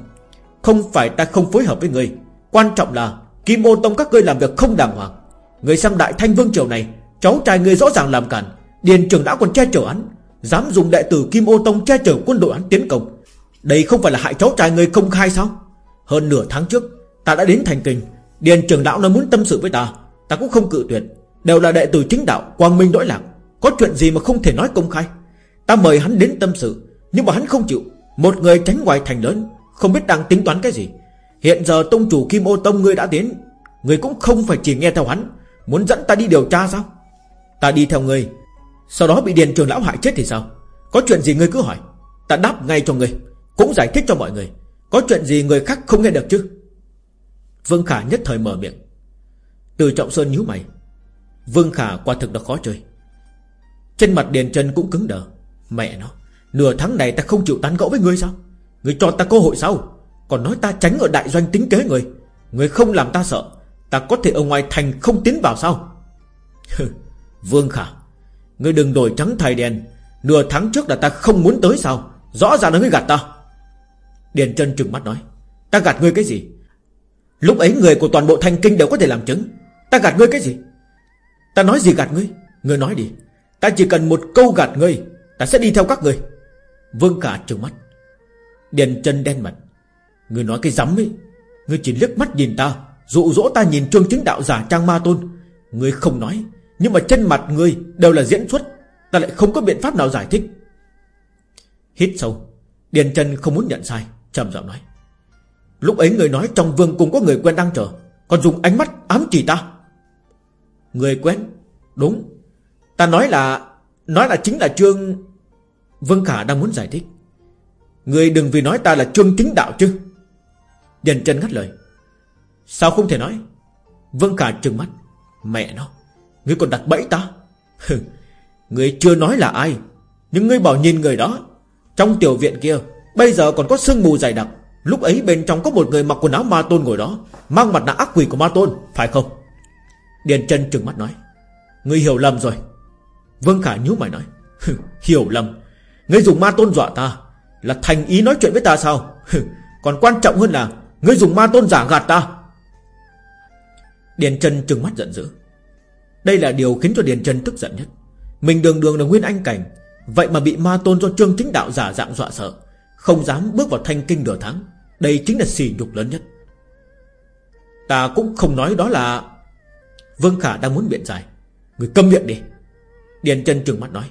không phải ta không phối hợp với ngươi Quan trọng là, Kim Ô Tông các ngươi làm việc không đàng hoàng. Người sang Đại Thanh Vương Triều này, Cháu trai ngươi rõ ràng làm cản. Điền trưởng đã còn che chở hắn. Dám dùng đệ tử Kim Ô Tông che chở quân đội hắn tiến công. Đây không phải là hại cháu trai ngươi công khai sao? Hơn nửa tháng trước, Ta đã đến thành kinh. Điền trưởng lão nói muốn tâm sự với ta. Ta cũng không cự tuyệt. Đều là đệ tử chính đạo, Quang Minh đổi lạc Có chuyện gì mà không thể nói công khai? Ta mời hắn đến tâm sự, Nhưng mà hắn không chịu. Một người tránh ngoài thành lớn không biết đang tính toán cái gì. Hiện giờ tông chủ Kim Ô Tông ngươi đã đến, Ngươi cũng không phải chỉ nghe theo hắn. Muốn dẫn ta đi điều tra sao? Ta đi theo ngươi. Sau đó bị Điền trường lão hại chết thì sao? Có chuyện gì ngươi cứ hỏi. Ta đáp ngay cho ngươi, Cũng giải thích cho mọi người. Có chuyện gì người khác không nghe được chứ? Vương Khả nhất thời mở miệng. Từ Trọng Sơn nhíu mày. Vương Khả quả thực đã khó chơi. Trên mặt Điền Trần cũng cứng đờ. Mẹ nó, Nửa tháng này ta không chịu tán gẫu với ngươi sao? Người cho ta cơ hội sao? Còn nói ta tránh ở đại doanh tính kế người. Người không làm ta sợ Ta có thể ở ngoài thành không tiến vào sao? Vương Khả người đừng đổi trắng thay đèn, Nửa tháng trước là ta không muốn tới sao? Rõ ràng là ngươi gạt ta. Điền chân trừng mắt nói Ta gạt ngươi cái gì? Lúc ấy người của toàn bộ thanh kinh đều có thể làm chứng. Ta gạt ngươi cái gì? Ta nói gì gạt ngươi? Ngươi nói đi. Ta chỉ cần một câu gạt ngươi Ta sẽ đi theo các ngươi. Vương cả trừng mắt. Điền chân đen mặt. Ngươi nói cái rắm ấy Ngươi chỉ liếc mắt nhìn ta, Dụ dỗ ta nhìn trương chính đạo giả trang ma tôn. Ngươi không nói, Nhưng mà chân mặt ngươi đều là diễn xuất, Ta lại không có biện pháp nào giải thích. Hít sâu, Điền chân không muốn nhận sai, trầm giọng nói. Lúc ấy người nói trong vương cùng có người quen đang chờ, Còn dùng ánh mắt ám chỉ ta. Người quen, Đúng. Ta nói là Nói là chính là Trương Vương Khả đang muốn giải thích. Người đừng vì nói ta là chuông chính đạo chứ. Điền chân ngắt lời. Sao không thể nói? Vương Khả trừng mắt. Mẹ nó Ngươi còn đặt bẫy ta? Ngươi chưa nói là ai. Nhưng ngươi bảo nhìn người đó. Trong tiểu viện kia, Bây giờ còn có sương mù dày đặc. Lúc ấy bên trong có một người mặc quần áo ma tôn ngồi đó, Mang mặt nạ ác quỷ của ma tôn, Phải không? Điền chân trừng mắt nói. Ngươi hiểu lầm rồi. Vương Khả nhíu mày nói. Hiểu lầm. Ngươi dùng ma tôn dọa ta. Là thành ý nói chuyện với ta sao? Còn quan trọng hơn là Ngươi dùng ma tôn giả gạt ta. Điền Trần trừng mắt giận dữ. Đây là điều khiến cho Điền Trần tức giận nhất. Mình đường đường là nguyên anh cảnh, Vậy mà bị ma tôn do trương chính đạo giả dạng dọa sợ, Không dám bước vào thanh kinh nửa tháng, Đây chính là xỉ nhục lớn nhất. Ta cũng không nói đó là Vương Khả đang muốn biện giải. Người câm miệng đi. Điền Trần trừng mắt nói.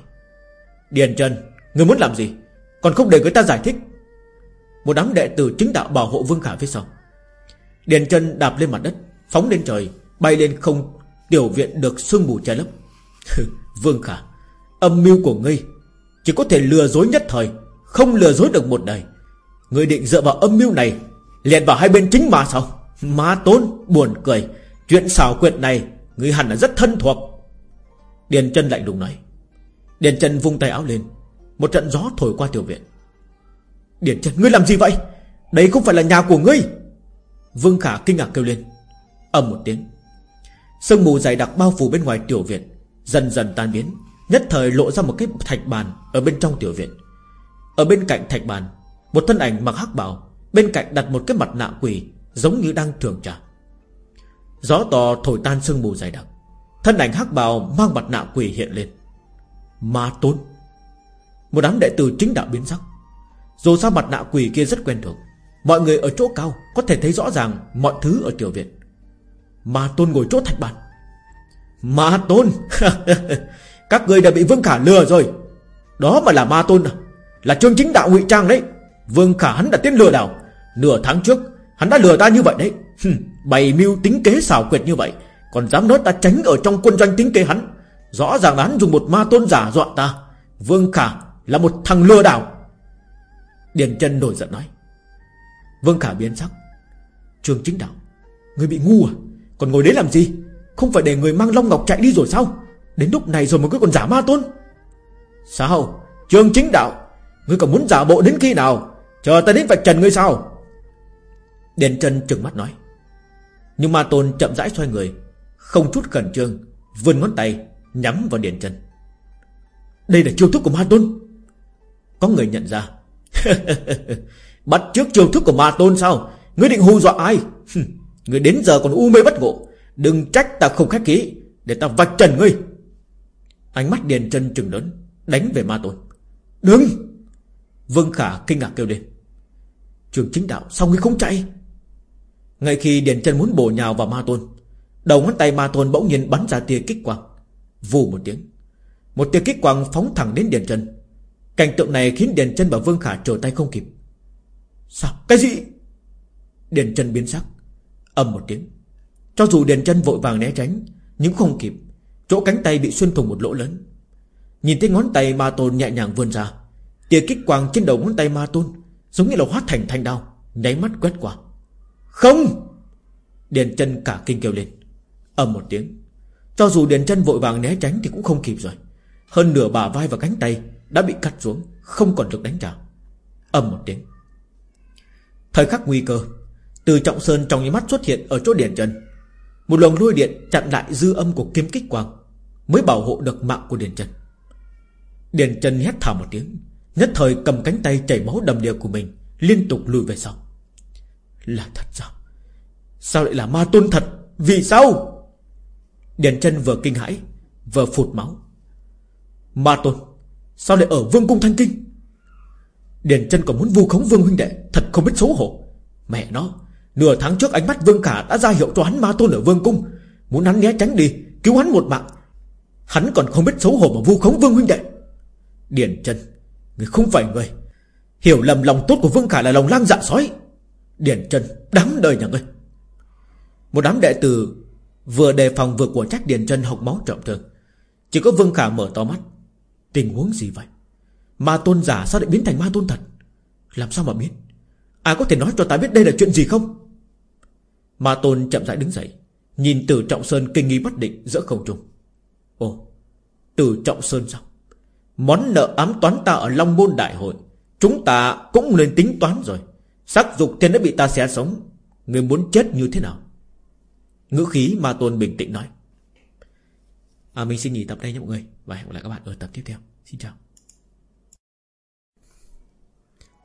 Điền Trần, Người muốn làm gì? Còn không để người ta giải thích. Một đám đệ tử chứng đạo bảo hộ Vương Khả phía sau. Điền chân đạp lên mặt đất, Phóng lên trời, Bay lên không Tiểu viện được sương mù che lấp. Vương Khả, Âm mưu của ngươi Chỉ có thể lừa dối nhất thời, Không lừa dối được một đời. Ngươi định dựa vào âm mưu này liền vào hai bên chính mà sao? Má tôn buồn cười, Chuyện xảo quyệt này Ngươi hẳn là rất thân thuộc. Điền chân lạnh lùng nói. Điền chân vung tay áo lên một trận gió thổi qua tiểu viện. Điển chân ngươi làm gì vậy? Đây không phải là nhà của ngươi. Vương Khả kinh ngạc kêu lên. Ầm một tiếng. Sương mù dày đặc bao phủ bên ngoài tiểu viện, Dần dần tan biến. Nhất thời lộ ra một cái thạch bàn Ở bên trong tiểu viện. Ở bên cạnh thạch bàn, Một thân ảnh mặc hắc bào Bên cạnh đặt một cái mặt nạ quỷ Giống như đang thường trả Gió to thổi tan sương mù dày đặc. Thân ảnh hắc bào mang mặt nạ quỷ hiện lên. Ma tôn. Một đám đệ tử chính đạo biến sắc. Dù sao mặt nạ quỷ kia rất quen thuộc, Mọi người ở chỗ cao Có thể thấy rõ ràng mọi thứ ở tiểu viện. Ma tôn ngồi chỗ thạch bàn. Ma tôn, Các người đã bị Vương Khả lừa rồi. Đó mà là ma tôn à? Là chương chính đạo ngụy trang đấy. Vương Khả hắn đã tiến lừa đảo. Nửa tháng trước, hắn đã lừa ta như vậy đấy. Bày mưu tính kế xảo quyệt như vậy, Còn dám nói ta tránh ở trong quân doanh tính kế hắn. Rõ ràng là hắn dùng một ma tôn giả dọa ta. Vương Khả là một thằng lừa đảo. Điền chân nổi giận nói, Vương Khả biến sắc. Trường chính đạo, Người bị ngu à? Còn ngồi đấy làm gì? Không phải để người mang Long Ngọc chạy đi rồi sao? Đến lúc này rồi mà cứ còn giả ma tôn. Sao? Trường chính đạo, Ngươi còn muốn giả bộ đến khi nào? Chờ ta đến vạch trần ngươi sao? Điền chân trừng mắt nói, Nhưng ma tôn chậm rãi xoay người, Không chút khẩn trương, Vươn ngón tay nhắm vào Điền chân Đây là chiêu thức của ma tôn. Có người nhận ra. Bắt trước chiêu thức của ma tôn sao? Ngươi định hù dọa ai? Ngươi đến giờ còn u mê bất ngộ. Đừng trách ta không khách khí, Để ta vạch trần ngươi. Ánh mắt Điền chân trừng lớn, Đánh về ma tôn. Đừng! Vương Khả kinh ngạc kêu lên. Trường chính đạo, sao ngươi không chạy? Ngay khi Điền chân muốn bổ nhào vào ma tôn, Đầu ngón tay ma tôn bỗng nhiên bắn ra tia kích quang. Vù một tiếng. Một tia kích quang phóng thẳng đến Điền chân Cảnh tượng này khiến Điền chân và Vương Khả trở tay không kịp. Sao? Cái gì? Điền chân biến sắc, ầm một tiếng. Cho dù Điền chân vội vàng né tránh, Nhưng không kịp. Chỗ cánh tay bị xuyên thủng một lỗ lớn. Nhìn thấy ngón tay ma tôn nhẹ nhàng vươn ra, Tia kích quang trên đầu ngón tay ma tôn Giống như là hóa thành thanh đao, Nháy mắt quét qua. Không! Điền chân cả kinh kêu lên. Ầm một tiếng. Cho dù Điền chân vội vàng né tránh thì cũng không kịp rồi. Hơn nửa bả vai và cánh tay đã bị cắt xuống, Không còn được đánh trả. Ầm một tiếng. Thời khắc nguy cơ, Từ trọng sơn trong những mắt xuất hiện ở chỗ điện trần. Một luồng lôi điện chặn lại dư âm của kiếm kích quang, Mới bảo hộ được mạng của điện trần. điện trần hét thảm một tiếng, Nhất thời cầm cánh tay chảy máu đầm đìa của mình, Liên tục lùi về sau. Là thật sao? Sao lại là ma tôn thật? Vì sao? Điền chân vừa kinh hãi, Vừa phụt máu. Ma tôn Sao lại ở vương cung thanh kinh? Điền chân còn muốn vu khống vương huynh đệ, Thật không biết xấu hổ. Mẹ nó, Nửa tháng trước ánh mắt vương cả đã ra hiệu cho hắn ma tôn ở vương cung. Muốn hắn né tránh đi, Cứu hắn một mạng. Hắn còn không biết xấu hổ mà vu khống vương huynh đệ. Điền chân, Người không phải người. Hiểu lầm lòng tốt của vương khả là lòng lang dạ sói. Điền chân Đáng đời nhà ngươi. Một đám đệ tử Vừa đề phòng vừa của trách Điền chân học máu trọng thương. Chỉ có Vương Khả mở to mắt. Tình huống gì vậy? Ma tôn giả sao lại biến thành ma tôn thật? Làm sao mà biết? Ai có thể nói cho ta biết đây là chuyện gì không? Ma tôn chậm rãi đứng dậy, Nhìn từ trọng sơn kinh nghi bất định giữa không trung. Ồ Từ Trọng Sơn sao? Món nợ ám toán ta ở Long Môn Đại hội, Chúng ta cũng nên tính toán rồi. Sắc dục thiên đã bị ta xé sống Người muốn chết như thế nào? Ngữ khí ma tôn bình tĩnh nói à, Mình xin nghỉ tập đây nha mọi người. Và hẹn gặp lại các bạn ở tập tiếp theo. Xin chào.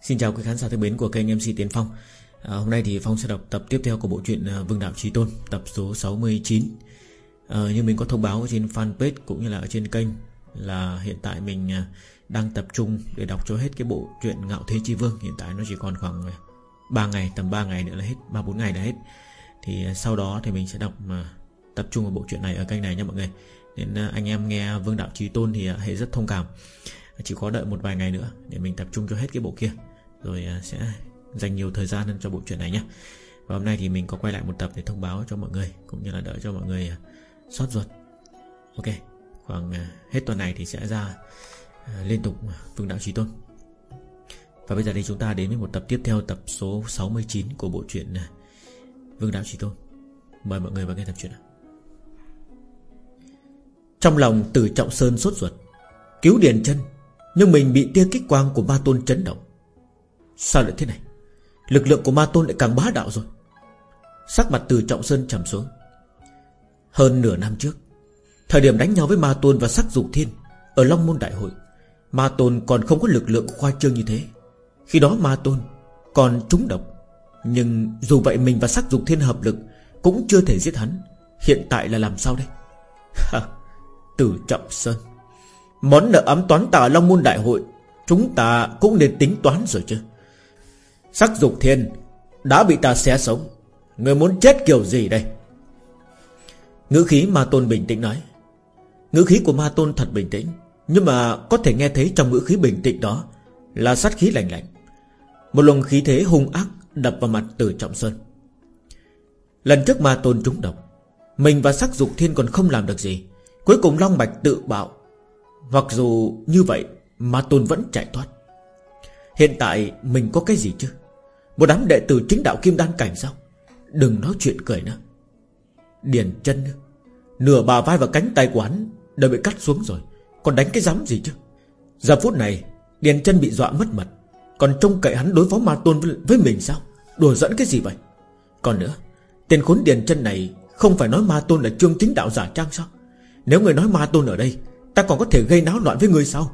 Xin chào quý khán giả thân mến của kênh MC Tiến Phong. À, Hôm nay thì Phong sẽ đọc tập tiếp theo của bộ truyện à, Vương Đạo Trí Tôn Tập số 69 à, Như mình có thông báo trên fanpage cũng như là ở trên kênh Là hiện tại mình à, đang tập trung để đọc cho hết cái bộ truyện Ngạo Thế Chi Vương. Hiện tại nó chỉ còn khoảng à, 3 ngày, tầm 3 ngày nữa là hết 3-4 ngày là hết. Thì sau đó thì mình sẽ đọc tập trung vào bộ truyện này ở kênh này nha mọi người. Nên à, anh em nghe Vương Đạo Trí Tôn thì à, hệ rất thông cảm. Chỉ có đợi một vài ngày nữa Để mình tập trung cho hết cái bộ kia. Rồi à, sẽ dành nhiều thời gian hơn cho bộ truyện này nhé. Và hôm nay thì mình có quay lại một tập để thông báo cho mọi người, Cũng như là đợi cho mọi người xót ruột. Ok, Khoảng hết tuần này thì sẽ ra liên tục Vương Đạo Trí Tôn. Và bây giờ đây chúng ta đến với một tập tiếp theo, Tập số 69 của bộ truyện Vương Đạo Trí Tôn. Mời mọi người vào nghe tập truyện trong lòng từ Trọng Sơn sốt ruột. Cứu Điền chân Nhưng mình bị tia kích quang của ma tôn chấn động. Sao lại thế này? Lực lượng của ma tôn lại càng bá đạo rồi. Sắc mặt từ trọng sơn trầm xuống. Hơn nửa năm trước, Thời điểm đánh nhau với ma tôn và sắc dục thiên Ở Long Môn Đại Hội, Ma tôn còn không có lực lượng khoa trương như thế. Khi đó ma tôn Còn trúng độc, Nhưng dù vậy mình và sắc dục thiên hợp lực Cũng chưa thể giết hắn. Hiện tại là làm sao đây? Từ trọng sơn. Món nợ ám toán tà Long Môn Đại Hội, Chúng ta cũng nên tính toán rồi chứ. Sắc dục thiên, Đã bị ta xé sống, Người muốn chết kiểu gì đây? Ngữ khí ma tôn bình tĩnh nói. Ngữ khí của ma tôn thật bình tĩnh, Nhưng mà có thể nghe thấy trong ngữ khí bình tĩnh đó Là sát khí lạnh lạnh. Một luồng khí thế hung ác Đập vào mặt từ trọng sơn. Lần trước ma tôn trúng độc, Mình và sắc dục thiên còn không làm được gì. Cuối cùng Long Bạch tự bạo Mặc dù như vậy Ma tôn vẫn chạy thoát. Hiện tại mình có cái gì chứ? Một đám đệ tử chính đạo kim đan cảnh sao? Đừng nói chuyện cười nữa. Điền chân Nửa bà vai và cánh tay của hắn Đều bị cắt xuống rồi. Còn đánh cái dám gì chứ? Giờ phút này Điền chân bị dọa mất mật. Còn trông cậy hắn đối phó ma tôn với, mình sao? Đùa dẫn cái gì vậy? Còn nữa Tên khốn điền chân này Không phải nói ma tôn là trương chính đạo giả trang sao? Nếu người nói ma tôn ở đây, Ta còn có thể gây náo loạn với người sao?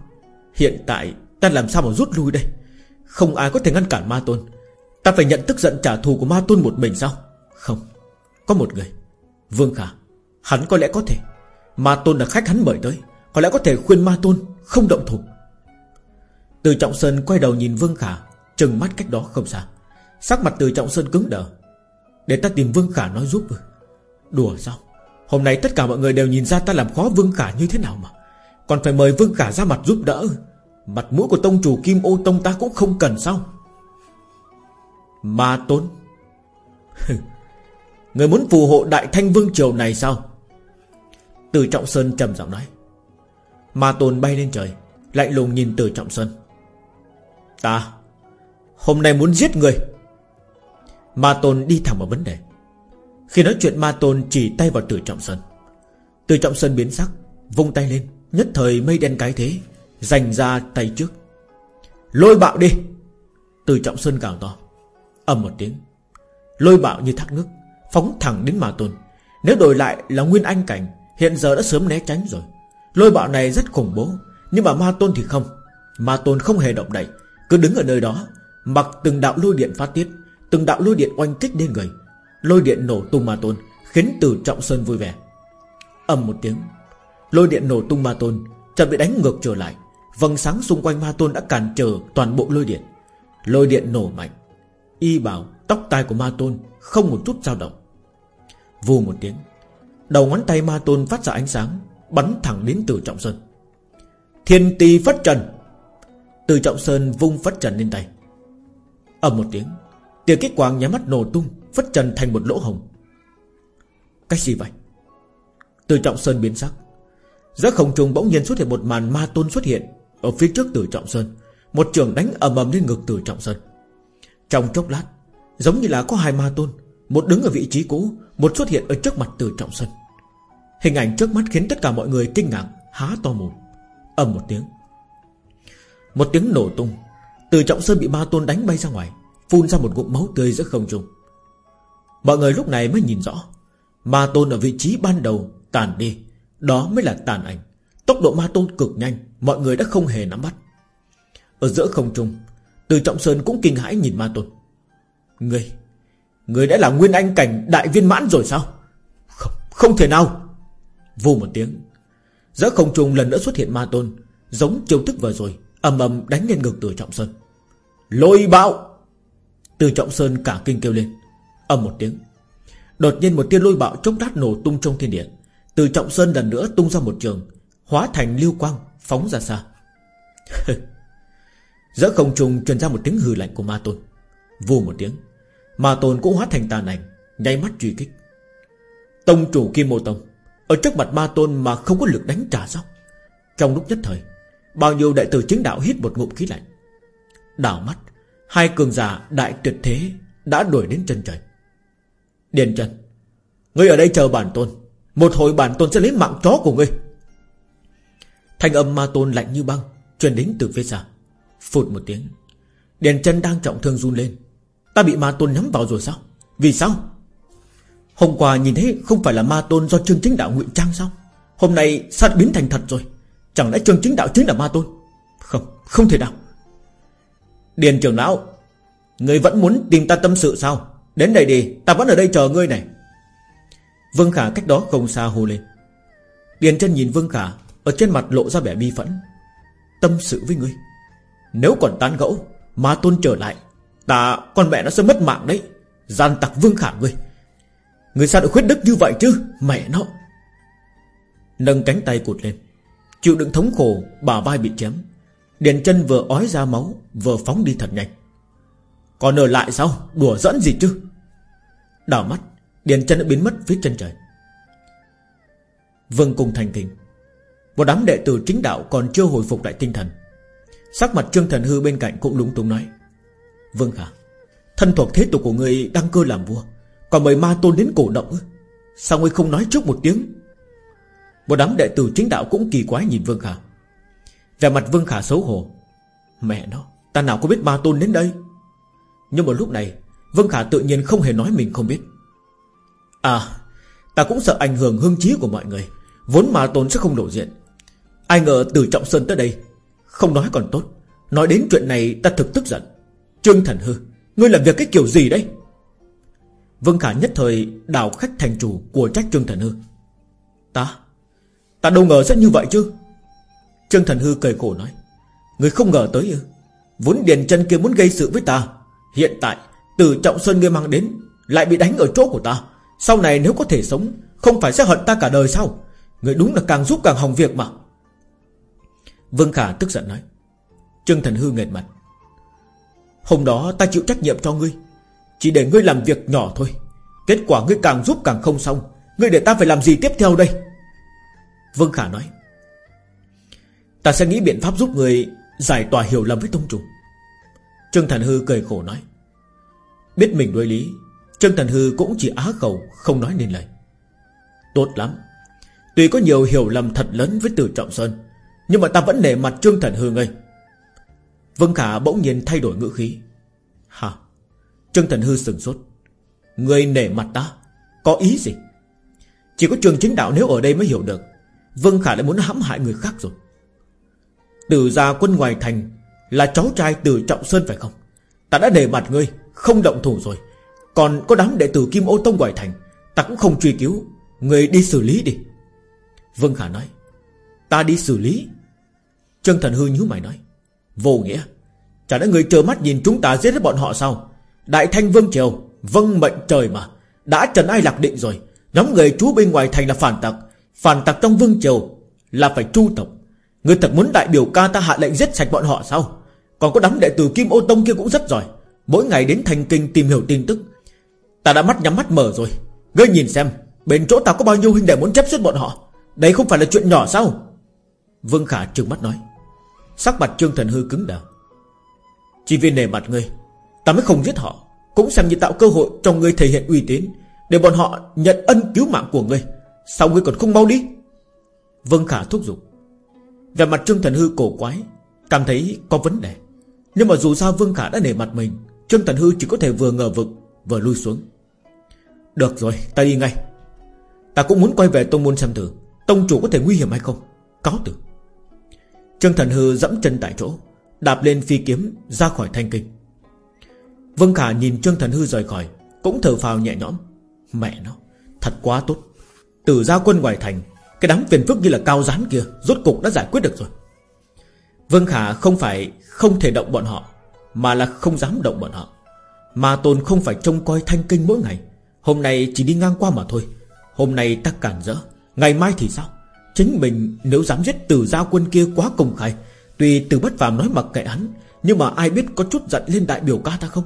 Hiện tại, ta làm sao mà rút lui đây? Không ai có thể ngăn cản ma tôn. Ta phải nhận tức giận trả thù của ma tôn một mình sao? Không. Có một người. Vương Khả, Hắn có lẽ có thể. Ma tôn là khách hắn mời tới. Có lẽ có thể khuyên ma tôn không động thủ. Từ Trọng Sơn quay đầu nhìn Vương Khả, Trừng mắt cách đó không xa. Sắc mặt từ Trọng Sơn cứng đờ. Để ta tìm Vương Khả nói giúp. Đùa sao? Hôm nay tất cả mọi người đều nhìn ra ta làm khó Vương Khả như thế nào mà. Còn phải mời Vương Khả ra mặt giúp đỡ. Mặt mũi của tông chủ Kim Ô Tông ta cũng không cần sao? Ma Tôn Người muốn phù hộ Đại Thanh Vương Triều này sao? Từ Trọng Sơn trầm giọng nói. Ma Tôn bay lên trời, Lạnh lùng nhìn Từ Trọng Sơn. Ta, Hôm nay muốn giết người. Ma Tôn đi thẳng vào vấn đề. Khi nói chuyện Ma Tôn chỉ tay vào Từ Trọng Sơn. Từ Trọng Sơn biến sắc, Vung tay lên, Nhất thời mây đen cái thế Dành ra tay trước. Lôi bạo đi! Từ Trọng Sơn gào to. Ầm một tiếng. Lôi bạo như thác nước Phóng thẳng đến Ma Tôn. Nếu đổi lại là Nguyên Anh Cảnh, Hiện giờ đã sớm né tránh rồi. Lôi bạo này rất khủng bố, Nhưng mà Ma Tôn thì không. Ma Tôn không hề động đậy, Cứ đứng ở nơi đó, Mặc từng đạo lôi điện phát tiết, Từng đạo lôi điện oanh kích lên người. Lôi điện nổ tung Ma Tôn, Khiến từ Trọng Sơn vui vẻ. Ầm một tiếng, Lôi điện nổ tung Ma Tôn, Chợt bị đánh ngược trở lại. Vầng sáng xung quanh Ma Tôn đã cản trở toàn bộ lôi điện. Lôi điện nổ mạnh, Y bảo tóc tai của ma tôn Không một chút dao động. Vù một tiếng, Đầu ngón tay ma tôn phát ra ánh sáng, Bắn thẳng đến từ trọng sơn. Thiên tì phất trần! Từ trọng sơn vung phất trần lên tay. Ầm một tiếng, Tia kích quang nhắm mắt nổ tung Phất trần thành một lỗ hồng Cái gì vậy? Từ trọng sơn biến sắc. Giữa không trung bỗng nhiên xuất hiện một màn ma tôn xuất hiện Ở phía trước từ trọng sơn. Một trường đánh ầm ầm lên ngực từ trọng sơn. Trong chốc lát, Giống như là có hai ma tôn, Một đứng ở vị trí cũ, Một xuất hiện ở trước mặt từ trọng sơn. Hình ảnh trước mắt khiến tất cả mọi người kinh ngạc, Há to mồm. Ầm một tiếng. Một tiếng nổ tung. Từ trọng sơn bị ma tôn đánh bay ra ngoài, Phun ra một ngụm máu tươi giữa không trung. Mọi người lúc này mới nhìn rõ. Ma tôn ở vị trí ban đầu Tàn đi Đó mới là tàn ảnh. Tốc độ ma tôn cực nhanh Mọi người đã không hề nắm bắt. Ở giữa không trung Từ trọng sơn cũng kinh hãi nhìn ma tôn. Người Người đã là nguyên anh cảnh đại viên mãn rồi sao? Không, không thể nào. Vù một tiếng Giữa không trung lần nữa xuất hiện ma tôn Giống chiêu thức vừa rồi ầm ầm đánh lên ngực từ trọng sơn. Lôi bạo! Từ trọng sơn cả kinh kêu lên. Âm một tiếng. Đột nhiên một tiên lôi bạo chốc đát nổ tung trong thiên địa. Từ trọng sơn lần nữa tung ra một trường, Hóa thành lưu quang, phóng ra xa. Giữa không trung truyền ra một tiếng hừ lạnh của ma tôn. Vù một tiếng, Ma tôn cũng hóa thành tàn ảnh Nháy mắt truy kích. Tông chủ Kim Mô Tông, Ở trước mặt ma tôn mà không có lực đánh trả sao? Trong lúc nhất thời, Bao nhiêu đại tử chính đạo hít một ngụm khí lạnh. Đảo mắt, Hai cường giả đại tuyệt thế Đã đuổi đến chân trời. Điền chân Ngươi ở đây chờ bản tôn. Một hồi bản tôn sẽ lấy mạng chó của ngươi. Thanh âm ma tôn lạnh như băng Truyền đến từ phía xa. Phụt một tiếng Điền chân đang trọng thương run lên. Ta bị ma tôn nhắm vào rồi sao? Vì sao? Hôm qua nhìn thấy không phải là ma tôn do Trương Chính Đạo ngụy trang sao? Hôm nay sao biến thành thật rồi? Chẳng lẽ Trương Chính Đạo chính là ma tôn? Không, không thể nào. Điền trưởng lão Người vẫn muốn tìm ta tâm sự sao? Đến đây đi, ta vẫn ở đây chờ ngươi này. Vương Khả cách đó không xa hô lên. Điền chân nhìn Vương Khả Ở trên mặt lộ ra vẻ bi phẫn. Tâm sự với ngươi. Nếu còn tán gẫu Ma tôn trở lại Ta con mẹ nó sẽ mất mạng đấy. Gian tặc Vương Khả ngươi. Người sao được khuyết đức như vậy chứ Mẹ nó? Nâng cánh tay cụt lên. Chịu đựng thống khổ bà vai bị chém. Điền chân vừa ói ra máu Vừa phóng đi thật nhanh. Còn ở lại sao? Đùa dẫn gì chứ? Đảo mắt, Điền chân đã biến mất phía chân trời. Vương cùng thành kinh Một đám đệ tử chính đạo còn chưa hồi phục lại tinh thần. Sắc mặt Trương Thần Hư bên cạnh cũng lúng túng nói, Vương Khả, Thân thuộc thế tục của người đăng cơ làm vua, Còn mời ma tôn đến cổ động Sao ngươi không nói trước một tiếng? Một đám đệ tử chính đạo cũng kỳ quái nhìn Vương Khả. Về mặt Vương Khả xấu hổ, Mẹ nó, Ta nào có biết ma tôn đến đây? Nhưng một lúc này, Vương Khả tự nhiên không hề nói mình không biết. À Ta cũng sợ ảnh hưởng hương trí của mọi người, Vốn mà tôn sẽ không nổi diện. Ai ngờ từ Trọng Sơn tới đây, Không nói còn tốt. Nói đến chuyện này, ta thực tức giận. Trương Thần Hư, Ngươi làm việc cái kiểu gì đấy? Vương Khả nhất thời đào khách thành chủ Của trách Trương Thần Hư. Ta Ta đâu ngờ sẽ như vậy chứ? Trương Thần Hư cười khổ nói. Ngươi không ngờ tới ư? Vốn điền chân kia muốn gây sự với ta Hiện tại, từ trọng sơn ngươi mang đến, Lại bị đánh ở chỗ của ta. Sau này nếu có thể sống, Không phải sẽ hận ta cả đời sao? Ngươi đúng là càng giúp càng hỏng việc mà. Vương Khả tức giận nói. Trương Thần Hư nghệt mặt. Hôm đó ta chịu trách nhiệm cho ngươi. Chỉ để ngươi làm việc nhỏ thôi. Kết quả ngươi càng giúp càng không xong. Ngươi để ta phải làm gì tiếp theo đây? Vương Khả nói. Ta sẽ nghĩ biện pháp giúp người Giải tỏa hiểu lầm với tông trùng Trương Thần Hư cười khổ nói, Biết mình đối lý, Trương Thần Hư cũng chỉ á khẩu, Không nói nên lời. Tốt lắm. Tuy có nhiều hiểu lầm thật lớn với Từ Trọng Sơn, Nhưng mà ta vẫn nể mặt Trương Thần Hư ngây Vương Khả bỗng nhiên thay đổi ngữ khí. Hả? Trương Thần Hư sừng sốt. Người nể mặt ta? Có ý gì? Chỉ có trường chính đạo nếu ở đây mới hiểu được, Vương Khả lại muốn hãm hại người khác rồi. Từ gia quân ngoài thành là cháu trai từ Trọng Sơn phải không? Ta đã để mặt ngươi, Không động thủ rồi. Còn có đám đệ tử Kim Ô Tông ngoài thành, Ta cũng không truy cứu. Người đi xử lý đi. Vương Khả nói. Ta đi xử lý. Trương Thần Hư nhíu mày nói. Vô nghĩa. Chả lẽ người trơ mắt nhìn chúng ta giết hết bọn họ sao? Đại thanh vương triều Vâng mệnh trời mà. Đã trần ai lạc định rồi? Nhóm người trú bên ngoài thành là phản tặc. Phản tặc trong vương triều Là phải tru tộc. Người thật muốn đại biểu ca ta hạ lệnh giết sạch bọn họ sao? Còn có đám đệ tử Kim Ô Tông kia cũng rất giỏi. Mỗi ngày đến thành kinh tìm hiểu tin tức. Ta đã mắt nhắm mắt mở rồi. Ngươi nhìn xem, Bên chỗ ta có bao nhiêu huynh đệ muốn chép giết bọn họ. Đây không phải là chuyện nhỏ sao? Vương Khả trừng mắt nói. Sắc mặt Trương Thần Hư cứng đờ. Chỉ vì nề mặt ngươi, Ta mới không giết họ. Cũng xem như tạo cơ hội cho ngươi thể hiện uy tín, Để bọn họ nhận ân cứu mạng của ngươi. Sao ngươi còn không mau đi? Vương Khả thúc giục. Về mặt Trương Thần Hư cổ quái, Cảm thấy có vấn đề. Nhưng mà dù sao Vương Khả đã nể mặt mình, Trương Thần Hư chỉ có thể vừa ngờ vực, Vừa lui xuống. Được rồi, ta đi ngay. Ta cũng muốn quay về Tông Môn xem thử, Tông chủ có thể nguy hiểm hay không? Cáo tử Trương Thần Hư dẫm chân tại chỗ, Đạp lên phi kiếm, ra khỏi thanh kinh. Vương Khả nhìn Trương Thần Hư rời khỏi, Cũng thở phào nhẹ nhõm. Mẹ nó, Thật quá tốt. Từ gia quân ngoài thành, Cái đám phiền phức như là cao rán kia, Rốt cục đã giải quyết được rồi. Vương Khả không phải không thể động bọn họ, Mà là không dám động bọn họ. Mà Tôn không phải trông coi thanh kinh mỗi ngày. Hôm nay chỉ đi ngang qua mà thôi. Hôm nay ta cản rỡ. Ngày mai thì sao? Chính mình nếu dám giết từ gia quân kia quá công khai, Tuy từ bất phàm nói mặc kệ hắn, Nhưng mà ai biết có chút giận lên đại biểu ca ta không?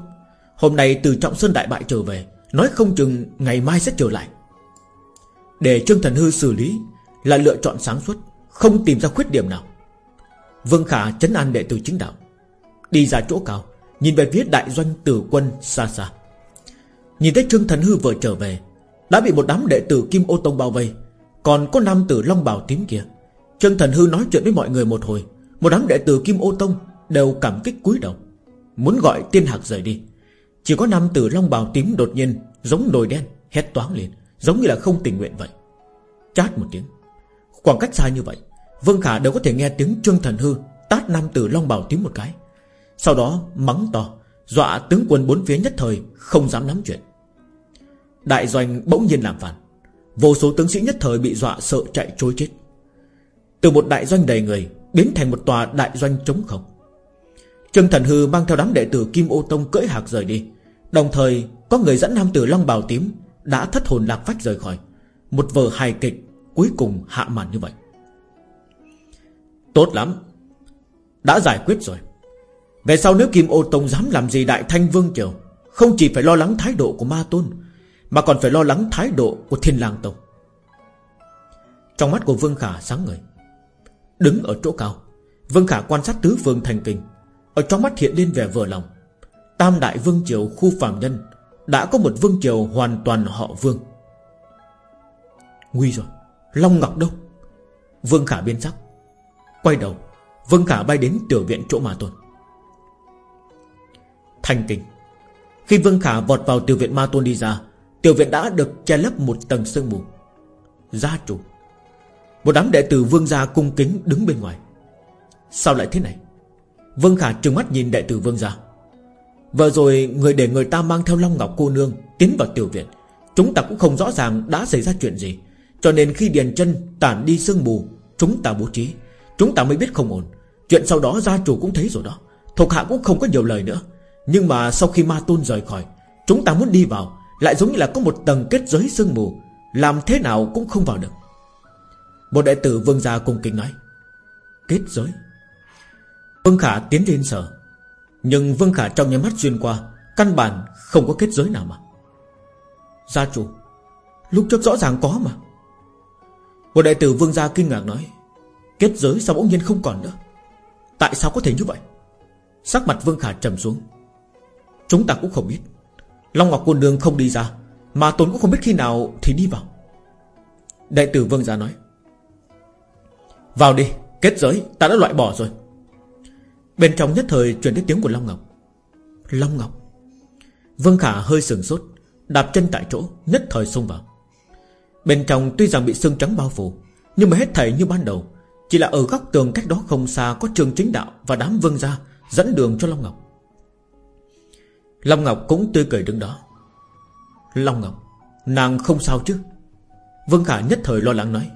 Hôm nay từ Trọng Sơn đại bại trở về, Nói không chừng ngày mai sẽ trở lại. Để Trương Thần Hư xử lý Là lựa chọn sáng suốt, Không tìm ra khuyết điểm nào. Vương Khả chấn an đệ tử chính đạo. Đi ra chỗ cao, Nhìn về phía đại doanh tử quân xa xa. Nhìn thấy Trương Thần Hư vừa trở về, Đã bị một đám đệ tử Kim Ô Tông bao vây. Còn có nam tử Long Bảo tím kia. Trương Thần Hư nói chuyện với mọi người một hồi. Một đám đệ tử Kim Ô Tông Đều cảm kích cúi đầu. Muốn gọi tiên hạc rời đi. Chỉ có nam tử Long Bảo tím đột nhiên Giống nồi đen, hét toáng lên, Giống như là không tình nguyện vậy. Chát một tiếng. Khoảng cách xa như vậy Vương Khả đều có thể nghe tiếng Trương Thần Hư, Tát nam tử Long Bảo tím một cái. Sau đó mắng to, Dọa tướng quân bốn phía nhất thời Không dám nắm chuyện. Đại doanh bỗng nhiên làm phản. Vô số tướng sĩ nhất thời bị dọa sợ chạy trôi chết. Từ một đại doanh đầy người Biến thành một tòa đại doanh trống không. Trương Thần Hư mang theo đám đệ tử Kim Ô Tông cưỡi hạc rời đi. Đồng thời, có người dẫn nam tử Long Bào Tím Đã thất hồn lạc phách rời khỏi. Một vở hài kịch cuối cùng hạ màn như vậy. Tốt lắm. Đã giải quyết rồi. Về sau nếu Kim Ô Tông dám làm gì Đại Thanh Vương Triều, Không chỉ phải lo lắng thái độ của Ma Tôn, Mà còn phải lo lắng thái độ của Thiên Lang Tông. Trong mắt của Vương Khả sáng ngời. Đứng ở chỗ cao, Vương Khả quan sát tứ phương thành kinh. Ở trong mắt hiện lên vẻ vừa lòng. Tam Đại Vương Triều khu phàm nhân, Đã có một Vương Triều hoàn toàn họ Vương. Nguy rồi. Long Ngọc đâu? Vương Khả biến sắc. Quay đầu Vương Khả bay đến tiểu viện chỗ Ma Tôn Thành kinh Khi Vương Khả vọt vào tiểu viện Ma Tôn đi ra, Tiểu viện đã được che lấp một tầng sương mù. Gia chủ, Một đám đệ tử Vương gia cung kính đứng bên ngoài. Sao lại thế này? Vương Khả trừng mắt nhìn đệ tử Vương gia. Vừa rồi người để người ta mang theo Long Ngọc cô nương Tiến vào tiểu viện, Chúng ta cũng không rõ ràng đã xảy ra chuyện gì, Cho nên khi Điền chân tản đi sương mù, Chúng ta bố trí. Chúng ta mới biết không ổn. Chuyện sau đó gia chủ cũng thấy rồi đó. Thuộc hạ cũng không có nhiều lời nữa. Nhưng mà sau khi ma tôn rời khỏi, Chúng ta muốn đi vào, Lại giống như là có một tầng kết giới sương mù. Làm thế nào cũng không vào được. Một đệ tử vương gia cung kính nói, Kết giới? Vương Khả tiến lên sở Nhưng Vương Khả trong nhà mắt xuyên qua, Căn bản không có kết giới nào mà. Gia chủ, Lúc trước rõ ràng có mà. Một đệ tử Vương gia kinh ngạc nói Kết giới sao bỗng nhiên không còn nữa? Tại sao có thể như vậy? Sắc mặt Vương Khả trầm xuống. Chúng ta cũng không biết. Long Ngọc Quân Đường không đi ra, Mà Tốn cũng không biết khi nào thì đi vào. Đại tử Vương gia nói, Vào đi, Kết giới, ta đã loại bỏ rồi. Bên trong nhất thời truyền đến tiếng của Long Ngọc. Long Ngọc. Vương Khả hơi sừng sốt, Đạp chân tại chỗ, nhất thời xông vào. Bên trong tuy rằng bị sương trắng bao phủ, Nhưng mà hết thảy như ban đầu chỉ là ở góc tường cách đó không xa Có trường chính đạo và đám vương gia Dẫn đường cho Long Ngọc. Long Ngọc cũng tươi cười đứng đó. Long Ngọc, Nàng không sao chứ? Vương Khả nhất thời lo lắng nói.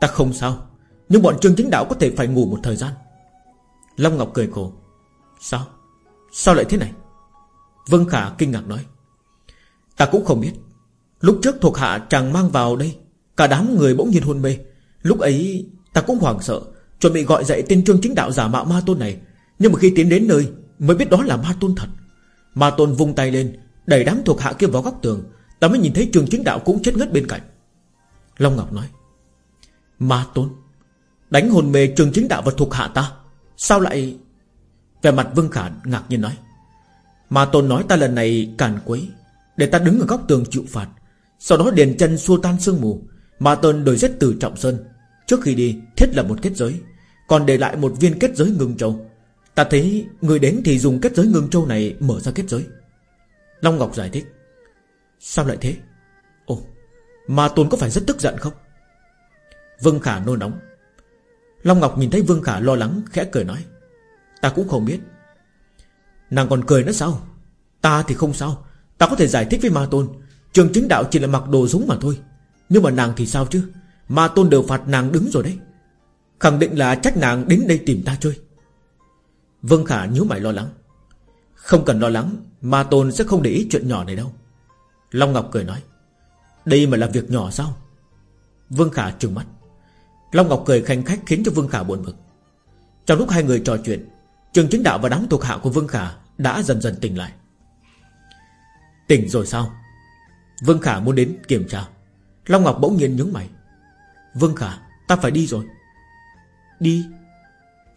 Ta không sao, Nhưng bọn trường chính đạo có thể phải ngủ một thời gian. Long Ngọc cười khổ. Sao? Sao lại thế này? Vương Khả kinh ngạc nói. Ta cũng không biết. Lúc trước thuộc hạ chàng mang vào đây, Cả đám người bỗng nhiên hôn mê. Lúc ấy Ta cũng hoảng sợ, Chuẩn bị gọi dậy tên trương chính đạo giả mạo ma tôn này. Nhưng mà khi tiến đến nơi, Mới biết đó là ma tôn thật. Ma tôn vung tay lên, Đẩy đám thuộc hạ kia vào góc tường. Ta mới nhìn thấy trương chính đạo cũng chết ngất bên cạnh. Long Ngọc nói, Ma tôn, Đánh hồn mê trương chính đạo và thuộc hạ ta, Sao lại Về mặt Vương Khả ngạc nhiên nói, Ma tôn nói ta lần này càn quấy, Để ta đứng ở góc tường chịu phạt. Sau đó điền chân xua tan sương mù, Ma Tôn đổi giết từ Trọng Sơn Trước khi đi, thiết lập một kết giới, Còn để lại một viên kết giới ngưng châu. Ta thấy người đến thì dùng kết giới ngưng châu này Mở ra kết giới. Long Ngọc giải thích, Sao lại thế? Ồ mà Tôn có phải rất tức giận không? Vương Khả nôn nóng. Long Ngọc nhìn thấy Vương Khả lo lắng, Khẽ cười nói, Ta cũng không biết. Nàng còn cười nữa sao? Ta thì không sao. Ta có thể giải thích với Ma Tôn. Trường chính đạo chỉ là mặc đồ súng mà thôi. Nhưng mà nàng thì sao chứ? Ma Tôn đều phạt nàng đứng rồi đấy. Khẳng định là trách nàng đến đây tìm ta chơi. Vương Khả nhíu mày lo lắng. Không cần lo lắng, Ma Tôn sẽ không để ý chuyện nhỏ này đâu. Long Ngọc cười nói. Đây mà là việc nhỏ sao? Vương Khả trừng mắt. Long Ngọc cười khanh khách khiến cho Vương Khả buồn bực. Trong lúc hai người trò chuyện, Trường chính đạo và đám thuộc hạ của Vương Khả Đã dần dần tỉnh lại. Tỉnh rồi sao? Vương Khả muốn đến kiểm tra. Long Ngọc bỗng nhiên nhướng mày. Vương Khả, ta phải đi rồi. Đi?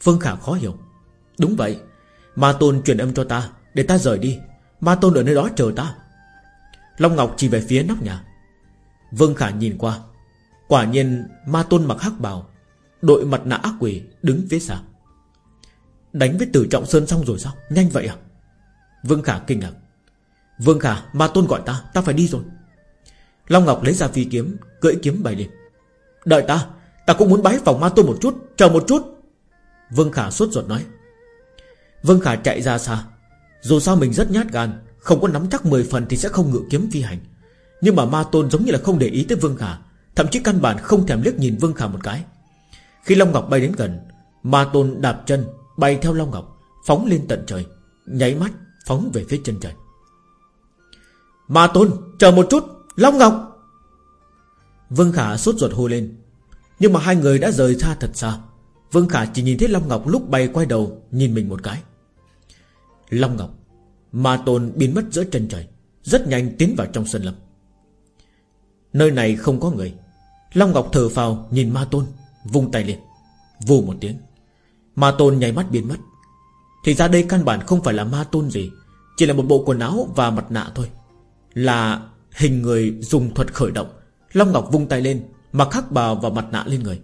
Vương Khả khó hiểu. Đúng vậy. Ma Tôn truyền âm cho ta, Để ta rời đi. Ma Tôn ở nơi đó chờ ta. Long Ngọc chỉ về phía nóc nhà. Vương Khả nhìn qua. Quả nhiên, Ma Tôn mặc hắc bào, Đội mặt nạ ác quỷ đứng phía xa. Đánh với tử trọng sơn xong rồi sao? Nhanh vậy à? Vương Khả kinh ngạc. Vương Khả, Ma Tôn gọi ta Ta phải đi rồi. Long Ngọc lấy ra phi kiếm, Cưỡi kiếm bay lên. Đợi ta Ta cũng muốn bái phòng Ma Tôn một chút, Chờ một chút. Vương Khả sốt ruột nói. Vương Khả chạy ra xa. Dù sao mình rất nhát gan, Không có nắm chắc 10 phần thì sẽ không ngự kiếm phi hành. Nhưng mà Ma Tôn giống như là không để ý tới Vương Khả, Thậm chí căn bản không thèm liếc nhìn Vương Khả một cái. Khi Long Ngọc bay đến gần, Ma Tôn đạp chân, Bay theo Long Ngọc, Phóng lên tận trời, Nháy mắt phóng về phía chân trời. Ma Tôn, chờ một chút, Long Ngọc! Vương Khả sốt ruột hô lên. Nhưng mà hai người đã rời xa thật xa. Vương Khả chỉ nhìn thấy Long Ngọc lúc bay quay đầu, Nhìn mình một cái. Long Ngọc, Ma Tôn biến mất giữa chân trời, Rất nhanh tiến vào trong sân lâm. Nơi này không có người. Long Ngọc thở phào, nhìn Ma Tôn, Vung tay lên. Vù một tiếng, Ma Tôn nháy mắt biến mất. Thì ra đây căn bản không phải là Ma Tôn gì, Chỉ là một bộ quần áo và mặt nạ thôi. Là hình người dùng thuật khởi động Long Ngọc vung tay lên Mặc khắc bào và mặt nạ lên người.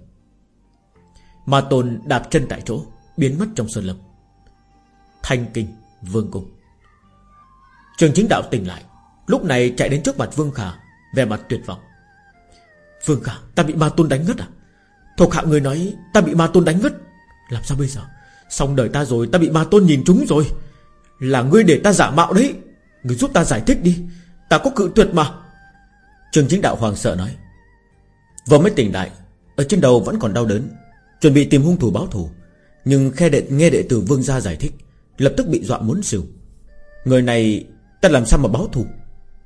Ma Tôn đạp chân tại chỗ, Biến mất trong sơn lâm. Thanh kinh, Vương Cung. Trường chính đạo tỉnh lại, Lúc này chạy đến trước mặt Vương Khả Về mặt tuyệt vọng. Vương Khả, ta bị ma tôn đánh ngất à? Thuộc hạ người nói, ta bị ma tôn đánh ngất. Làm sao bây giờ? Xong đời ta rồi, ta bị ma tôn nhìn trúng rồi. Là ngươi để ta giả mạo đấy. Ngươi giúp ta giải thích đi. Ta có cự tuyệt mà. Trường chính đạo hoàng sợ nói Vừa mới tỉnh lại Ở trên đầu vẫn còn đau đớn Chuẩn bị tìm hung thủ báo thù Nhưng khe đệ, nghe đệ tử vương gia giải thích Lập tức bị dọa muốn xỉu. Người này ta làm sao mà báo thù?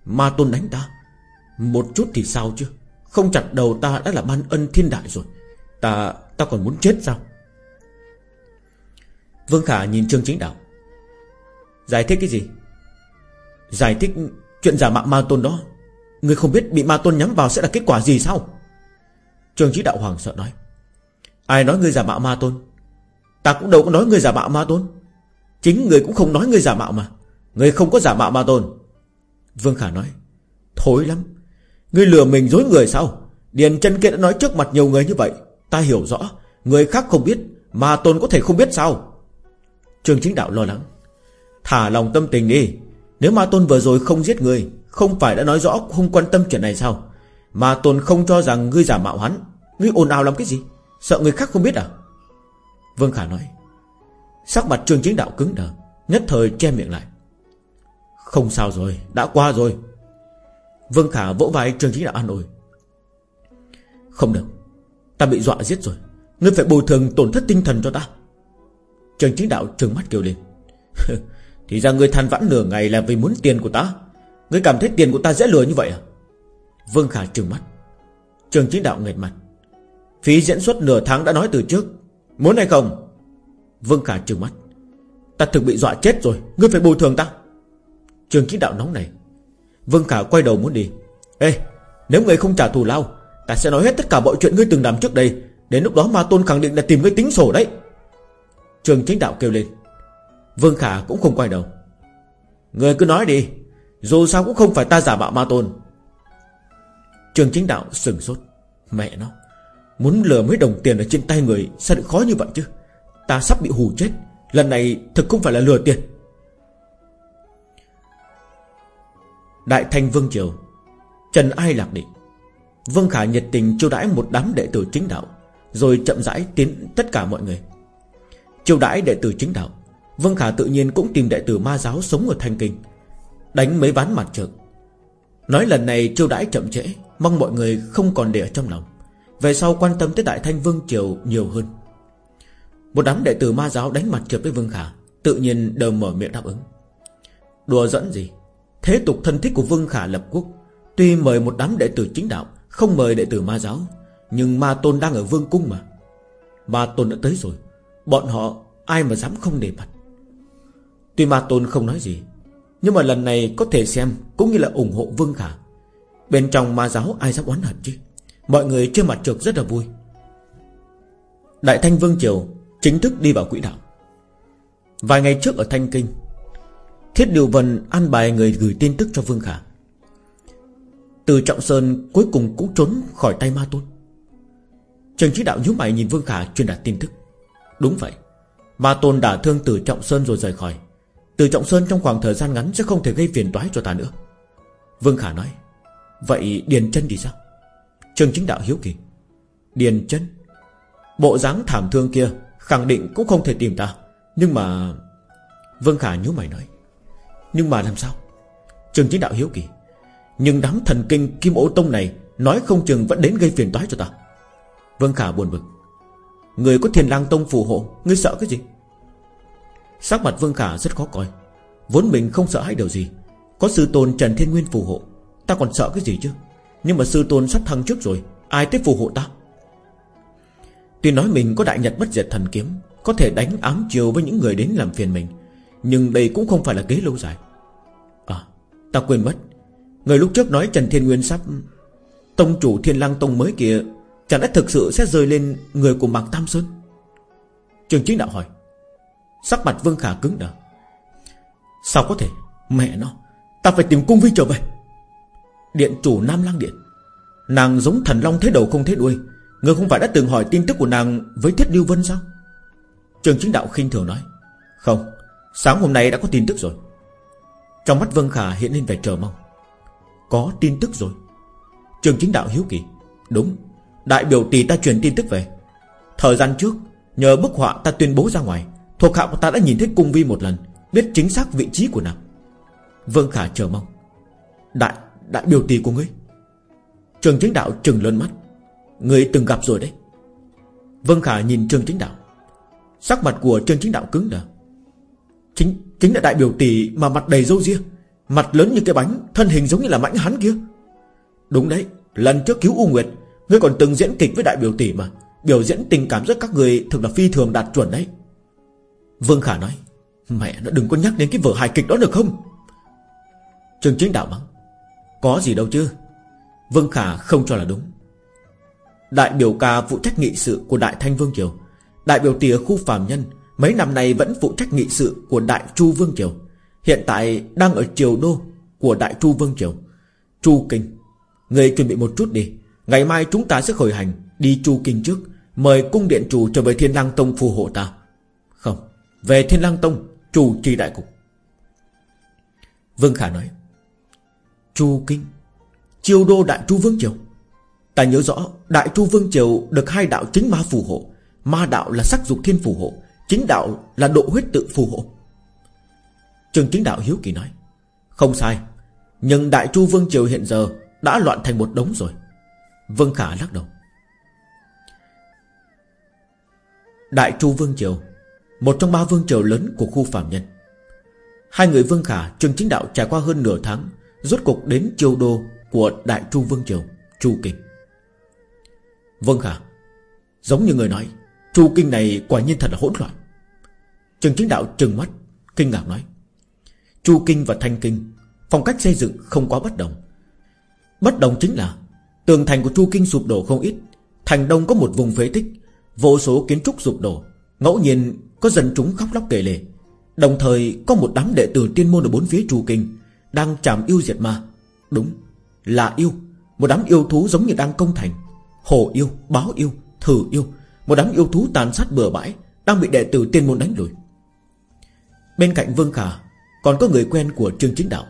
Ma tôn đánh ta Một chút thì sao chứ? Không chặt đầu ta đã là ban ân thiên đại rồi Ta ta còn muốn chết sao? Vương Khả nhìn Trương Chính Đạo Giải thích cái gì? Giải thích chuyện giả mạo ma tôn đó. Người không biết bị ma tôn nhắm vào sẽ là kết quả gì sao? Trương trí Đạo Hoàng sợ nói. Ai nói người giả mạo ma tôn? Ta cũng đâu có nói người giả mạo ma tôn. Chính người cũng không nói người giả mạo mà. Người không có giả mạo ma tôn. Vương Khả nói. Thối lắm. Ngươi lừa mình dối người sao? Điền chân kia đã nói trước mặt nhiều người như vậy. Ta hiểu rõ. Người khác không biết. Ma tôn có thể không biết sao? Trường chính đạo lo lắng. Thả lòng tâm tình đi. Nếu ma tôn vừa rồi không giết người không phải đã nói rõ không quan tâm chuyện này sao? Mà tôn không cho rằng ngươi giả mạo hắn. Ngươi ồn ào làm cái gì? Sợ người khác không biết à? Vương Khả nói. Sắc mặt trường chính đạo cứng đờ, Nhất thời che miệng lại. Không sao rồi, Đã qua rồi. Vương Khả vỗ vai trường chính đạo an ủi. Không được, Ta bị dọa giết rồi. Ngươi phải bồi thường tổn thất tinh thần cho ta. Trường chính đạo trừng mắt kêu lên. Thì ra ngươi than vãn nửa ngày là vì muốn tiền của ta. Ngươi cảm thấy tiền của ta dễ lừa như vậy à? Vương Khả trừng mắt. Trường chính đạo nghệt mặt. Phí diễn xuất nửa tháng đã nói từ trước. Muốn hay không? Vương Khả trừng mắt. Ta thực bị dọa chết rồi. Ngươi phải bồi thường ta. Trường chính đạo nóng này Vương Khả quay đầu muốn đi. Ê, nếu ngươi không trả thù lao, Ta sẽ nói hết tất cả mọi chuyện ngươi từng làm trước đây. Đến lúc đó Ma Tôn khẳng định là tìm ngươi tính sổ đấy. Trường chính đạo kêu lên. Vương Khả cũng không quay đầu. Người cứ nói đi. Dù sao cũng không phải ta giả mạo Ma Tôn. Trường chính đạo sừng sốt. Mẹ nó, Muốn lừa mấy đồng tiền ở trên tay người Sao lại khó như vậy chứ? Ta sắp bị hù chết, Lần này thực không phải là lừa tiền. Đại Thanh Vương Triều, Trần Ai Lạc Định. Vương Khả nhiệt tình chiêu đãi một đám đệ tử chính đạo, Rồi chậm rãi tiến tất cả mọi người. Chiêu đãi đệ tử chính đạo, Vương Khả tự nhiên cũng tìm đệ tử ma giáo sống ở Thanh Kinh. Đánh mấy ván mặt trượt Nói lần này chiêu đãi chậm trễ, Mong mọi người không còn để ở trong lòng. Về sau quan tâm tới Đại Thanh Vương Triều nhiều hơn. Một đám đệ tử ma giáo đánh mặt trượt với Vương Khả, Tự nhiên đều mở miệng đáp ứng. Đùa dẫn gì? Thế tục thân thích của Vương Khả lập quốc, Tuy mời một đám đệ tử chính đạo, Không mời đệ tử ma giáo, Nhưng ma tôn đang ở vương cung mà. Ma tôn đã tới rồi, Bọn họ ai mà dám không để mặt? Tuy ma tôn không nói gì nhưng mà lần này có thể xem Cũng như là ủng hộ Vương Khả. Bên trong ma giáo ai dám oán hận chứ? Mọi người trên mặt trược rất là vui. Đại Thanh Vương Triều Chính thức đi vào quỹ đạo. Vài ngày trước ở Thanh Kinh, Thiết Điều Vân an bài người gửi tin tức cho Vương Khả. Từ Trọng Sơn cuối cùng cũng trốn khỏi tay ma tôn. Trần Chí Đạo nhíu mày nhìn Vương Khả truyền đạt tin tức. Đúng vậy, Ma tôn đã thương từ Trọng Sơn rồi rời khỏi. Từ Trọng Sơn trong khoảng thời gian ngắn Sẽ không thể gây phiền toái cho ta nữa. Vương Khả nói, Vậy Điền chân thì sao? Trương Chính Đạo hiếu kỳ, Điền chân, Bộ dáng thảm thương kia Khẳng định cũng không thể tìm ta. Nhưng mà Vương Khả nhíu mày nói, Nhưng mà làm sao? Trương Chính Đạo hiếu kỳ, Nhưng đám thần kinh Kim ô Tông này Nói không chừng vẫn đến gây phiền toái cho ta. Vương Khả buồn bực, Người có thiền lang tông phù hộ, Ngươi sợ cái gì? Sắc mặt Vương Khả rất khó coi. Vốn mình không sợ hay điều gì. Có sư tôn Trần Thiên Nguyên phù hộ. Ta còn sợ cái gì chứ? Nhưng mà sư tôn sắp thăng trước rồi. Ai tiếp phù hộ ta? Tuy nói mình có đại nhật bất diệt thần kiếm, Có thể đánh ám chiều với những người đến làm phiền mình, Nhưng đây cũng không phải là kế lâu dài. À ta quên mất. Người lúc trước nói Trần Thiên Nguyên sắp, Tông chủ Thiên Lang Tông mới kia, Chẳng lẽ thực sự sẽ rơi lên người của Mạc Tam Sơn? Trường chính đạo hỏi. Sắc mặt Vương Khả cứng đờ. Sao có thể? Mẹ nó, Ta phải tìm cung vi trở về. Điện chủ Nam Lang Điện. Nàng giống thần long thế đầu không thế đuôi. Người không phải đã từng hỏi tin tức của nàng Với Thiết Lưu Vân sao? Trường chính đạo khinh thường nói. Không, Sáng hôm nay đã có tin tức rồi. Trong mắt Vương Khả hiện lên vẻ chờ mong. Có tin tức rồi. Trường chính đạo hiếu kỳ. Đúng, Đại biểu tỷ ta truyền tin tức về. Thời gian trước, Nhờ bức họa ta tuyên bố ra ngoài Thuộc hạ của ta đã nhìn thấy cung vi một lần, Biết chính xác vị trí của nàng. Vương Khả chờ mong. Đại đại biểu tỷ của ngươi. Trường chính đạo trừng lớn mắt. Ngươi từng gặp rồi đấy. Vương Khả nhìn Trương Chính Đạo. Sắc mặt của Trương Chính Đạo cứng đờ. Chính chính là đại biểu tỷ mà mặt đầy râu ria, Mặt lớn như cái bánh, Thân hình giống như là mãnh hắn kia. Đúng đấy, Lần trước cứu U Nguyệt, Ngươi còn từng diễn kịch với đại biểu tỷ mà, Biểu diễn tình cảm giữa các người thực là phi thường đạt chuẩn đấy. Vương Khả nói, Mẹ nó đừng có nhắc đến cái vở hài kịch đó được không? Trường Chính Đạo mắng, Có gì đâu chứ. Vương Khả không cho là đúng. Đại biểu ca phụ trách nghị sự của Đại Thanh Vương Triều, Đại biểu tìa khu phàm nhân, Mấy năm nay vẫn phụ trách nghị sự của Đại Chu Vương Triều, Hiện tại đang ở triều đô Của Đại Chu Vương Triều. Chu Kinh, Người chuẩn bị một chút đi, Ngày mai chúng ta sẽ khởi hành Đi Chu Kinh trước, Mời cung điện chủ trở về Thiên Lang Tông phù hộ ta. Về Thiên Lang Tông Chủ trì đại cục. Vương Khả nói, Chu Kinh, chiêu đô Đại Chu Vương Triều. Ta nhớ rõ, Đại Chu Vương Triều được hai đạo chính ma phù hộ. Ma đạo là sắc dục thiên phù hộ, Chính đạo là độ huyết tự phù hộ. Trường chính đạo hiếu kỳ nói, Không sai, Nhưng Đại Chu Vương Triều hiện giờ Đã loạn thành một đống rồi. Vương Khả lắc đầu, Đại Chu Vương Triều một trong ba vương triều lớn của khu phạm nhân. Hai người Vương Khả Trường chính đạo trải qua hơn nửa tháng, Rốt cục đến triều đô của Đại Chu Vương Triều, Chu Kinh. Vương Khả, Giống như người nói, Chu Kinh này quả nhiên thật là hỗn loạn. Trường chính đạo trừng mắt, Kinh ngạc nói, Chu Kinh và Thanh Kinh, Phong cách xây dựng không quá bất đồng. Bất đồng chính là, Tường thành của Chu Kinh sụp đổ không ít, Thành đông có một vùng phế tích, Vô số kiến trúc sụp đổ, Ngẫu nhiên có dân chúng khóc lóc kể lể. Đồng thời có một đám đệ tử tiên môn ở bốn phía trù Kinh Đang chạm yêu diệt ma. Đúng là yêu. Một đám yêu thú giống như đang công thành. Hồ yêu, báo yêu, thử yêu. Một đám yêu thú tàn sát bừa bãi Đang bị đệ tử tiên môn đánh lùi. Bên cạnh Vương Khả Còn có người quen của Trương Chính Đạo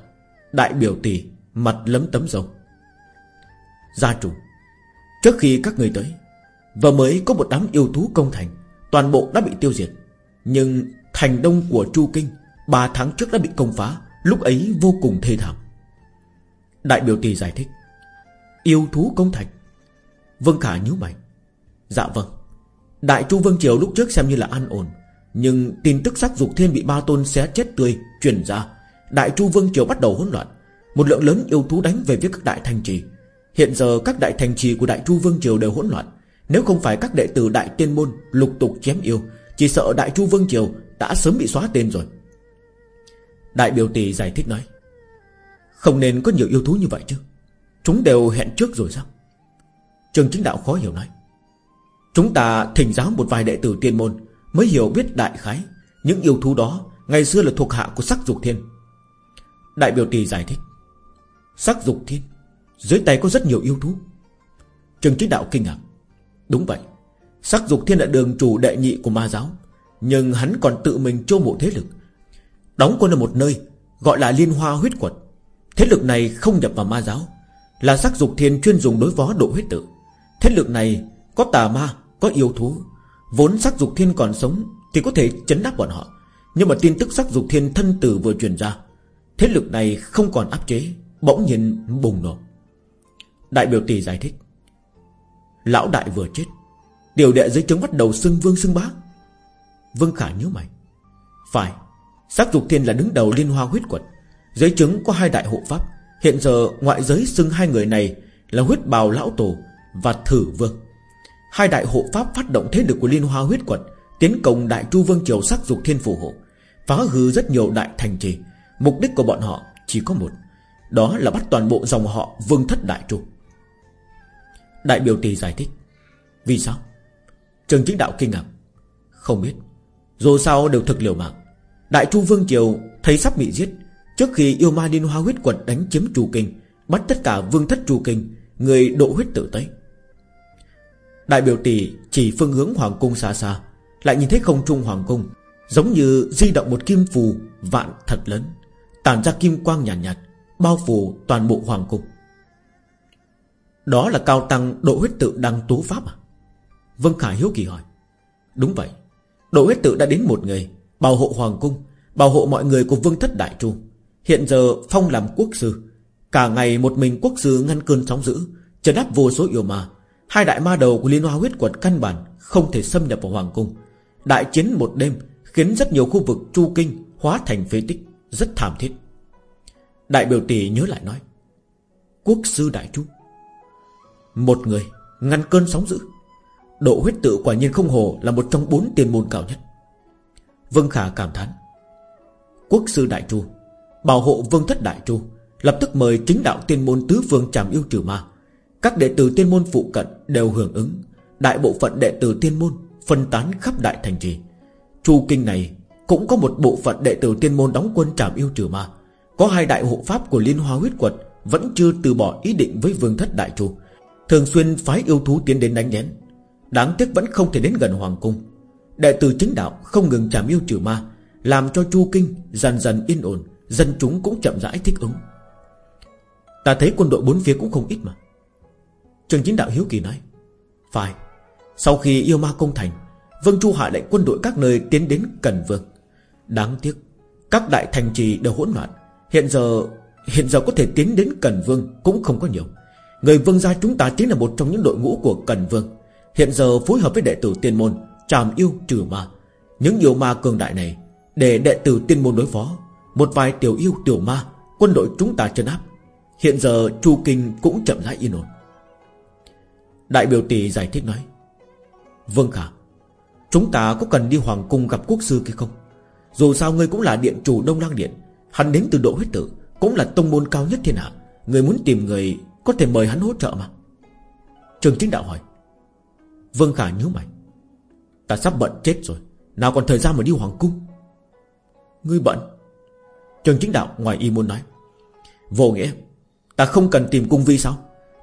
Đại biểu tỷ Mặt lấm tấm dầu Gia chủ Trước khi các người tới Vừa mới có một đám yêu thú công thành Toàn bộ đã bị tiêu diệt. Nhưng thành đông của Chu Kinh Ba tháng trước đã bị công phá, Lúc ấy vô cùng thê thảm. Đại biểu tỷ giải thích, Yêu thú công thành. Vương Khả nhíu mày Dạ vâng Đại Chu Vương Triều lúc trước xem như là an ổn, Nhưng tin tức sắc dục thiên bị ba tôn xé chết tươi Truyền ra, Đại Chu Vương Triều bắt đầu hỗn loạn, Một lượng lớn yêu thú đánh về phía các đại thành trì. Hiện giờ các đại thành trì của Đại Chu Vương Triều đều hỗn loạn, Nếu không phải các đệ tử Đại Tiên Môn lục tục chém yêu chỉ sợ Đại Chu Vương Triều đã sớm bị xóa tên rồi. Đại biểu tỷ giải thích nói, Không nên có nhiều yêu thú như vậy chứ. Chúng đều hẹn trước rồi sao? Trường chính đạo khó hiểu nói, Chúng ta thỉnh giáo một vài đệ tử tiên môn Mới hiểu biết đại khái Những yêu thú đó Ngày xưa là thuộc hạ của sắc dục thiên. Đại biểu tỷ giải thích, Sắc dục thiên, Dưới tay có rất nhiều yêu thú. Trường chính đạo kinh ngạc, Đúng vậy Sắc dục thiên là đường chủ đệ nhị của ma giáo. Nhưng hắn còn tự mình trô mộ thế lực. Đóng quân ở một nơi, Gọi là liên hoa huyết quật Thế lực này không nhập vào ma giáo, Là sắc dục thiên chuyên dùng đối phó độ huyết tử. Thế lực này có tà ma, Có yêu thú. Vốn sắc dục thiên còn sống Thì có thể chấn áp bọn họ. Nhưng mà tin tức sắc dục thiên thân tử vừa truyền ra, Thế lực này không còn áp chế, Bỗng nhiên bùng nổ. Đại biểu tỷ giải thích. Lão đại vừa chết tiểu đệ dưới trướng bắt đầu xưng vương xưng bá. Vương Khả nhớ mày. Phải, Sắc dục thiên là đứng đầu liên hoa huyết quật Dưới trứng có hai đại hộ pháp. Hiện giờ ngoại giới xưng hai người này Là huyết bào lão tổ Và thử vương. Hai đại hộ pháp phát động thế lực của liên hoa huyết quật Tiến công đại chu vương triều sắc dục thiên phù hộ, Phá hư rất nhiều đại thành trì. Mục đích của bọn họ chỉ có một, Đó là bắt toàn bộ dòng họ vương thất đại chu. Đại biểu tỷ giải thích. Vì sao? Trường chính đạo kinh ngạc. Không biết Dù sao đều thực liều mạng. Đại Chu Vương Triều thấy sắp bị giết Trước khi yêu ma liên hoa huyết quật đánh chiếm Chu Kinh Bắt tất cả vương thất Chu Kinh Người độ huyết tử Tây Đại biểu tỷ chỉ phương hướng Hoàng Cung xa xa Lại nhìn thấy không trung Hoàng Cung Giống như di động một kim phù Vạn thật lớn Tản ra kim quang nhàn nhạt, nhạt Bao phủ toàn bộ Hoàng Cung. Đó là cao tăng độ huyết tự đang tố pháp à? Vân Khải hiếu kỳ hỏi. Đúng vậy. Độ huyết tự đã đến một người Bảo hộ Hoàng Cung, Bảo hộ mọi người của Vương Thất Đại Chu. Hiện giờ Phong làm quốc sư. Cả ngày một mình quốc sư ngăn cơn sóng dữ, Trấn áp vô số yêu ma. Hai đại ma đầu của Liên Hoa huyết quật căn bản Không thể xâm nhập vào Hoàng Cung. Đại chiến một đêm Khiến rất nhiều khu vực Chu Kinh hóa thành phế tích, Rất thảm thiết. Đại biểu tỷ nhớ lại nói, Quốc sư Đại Chu, Một người ngăn cơn sóng dữ Độ huyết tự quả nhiên không hồ Là một trong bốn tiền môn cao nhất. Vương Khả cảm thán. Quốc sư Đại Chu, Bảo hộ vương thất Đại Chu, Lập tức mời chính đạo tiên môn tứ phương tràm yêu trừ ma. Các đệ tử tiên môn phụ cận Đều hưởng ứng. Đại bộ phận đệ tử tiên môn Phân tán khắp đại thành trì. Chu kinh này cũng có một bộ phận đệ tử tiên môn đóng quân trảm yêu trừ ma. Có hai đại hộ pháp của Liên Hoa huyết quật Vẫn chưa từ bỏ ý định với vương thất Đại Chu. Thường xuyên phái yêu thú tiến đến đánh nhén Đáng tiếc vẫn không thể đến gần Hoàng Cung. Đệ tử chính đạo không ngừng chảm yêu trừ ma, Làm cho Chu Kinh dần dần yên ổn, Dân chúng cũng chậm rãi thích ứng. Ta thấy quân đội bốn phía cũng không ít mà. Trường chính đạo hiếu kỳ nói, Phải, Sau khi yêu ma công thành Vân Chu hạ lệnh quân đội các nơi tiến đến Cần Vương. Đáng tiếc, Các đại thành trì đều hỗn loạn. Hiện giờ Hiện giờ có thể tiến đến Cần Vương Cũng không có nhiều. Người vương gia chúng ta chính là một trong những đội ngũ của Cần Vương. Hiện giờ phối hợp với đệ tử tiên môn, Tràm yêu trừ ma. Những yêu ma cường đại này, Để đệ tử tiên môn đối phó, Một vài tiểu yêu tiểu ma, Quân đội chúng ta chân áp. Hiện giờ Chu Kinh cũng chậm rãi yên ổn. Đại biểu tỷ giải thích nói Vâng khả, Chúng ta có cần đi Hoàng Cung gặp quốc sư kia không? Dù sao ngươi cũng là điện chủ Đông Lang Điện, Hắn đến từ độ huyết tử, Cũng là tông môn cao nhất thiên hạ. Người muốn tìm người Có thể mời hắn hỗ trợ mà. Trường chính đạo hỏi Vương Khả nhớ mày. Ta sắp bận chết rồi. Nào còn thời gian mà đi hoàng cung? Ngươi bận? Trường chính đạo ngoài y muốn nói. Vô nghĩa. Ta không cần tìm cung vi sao?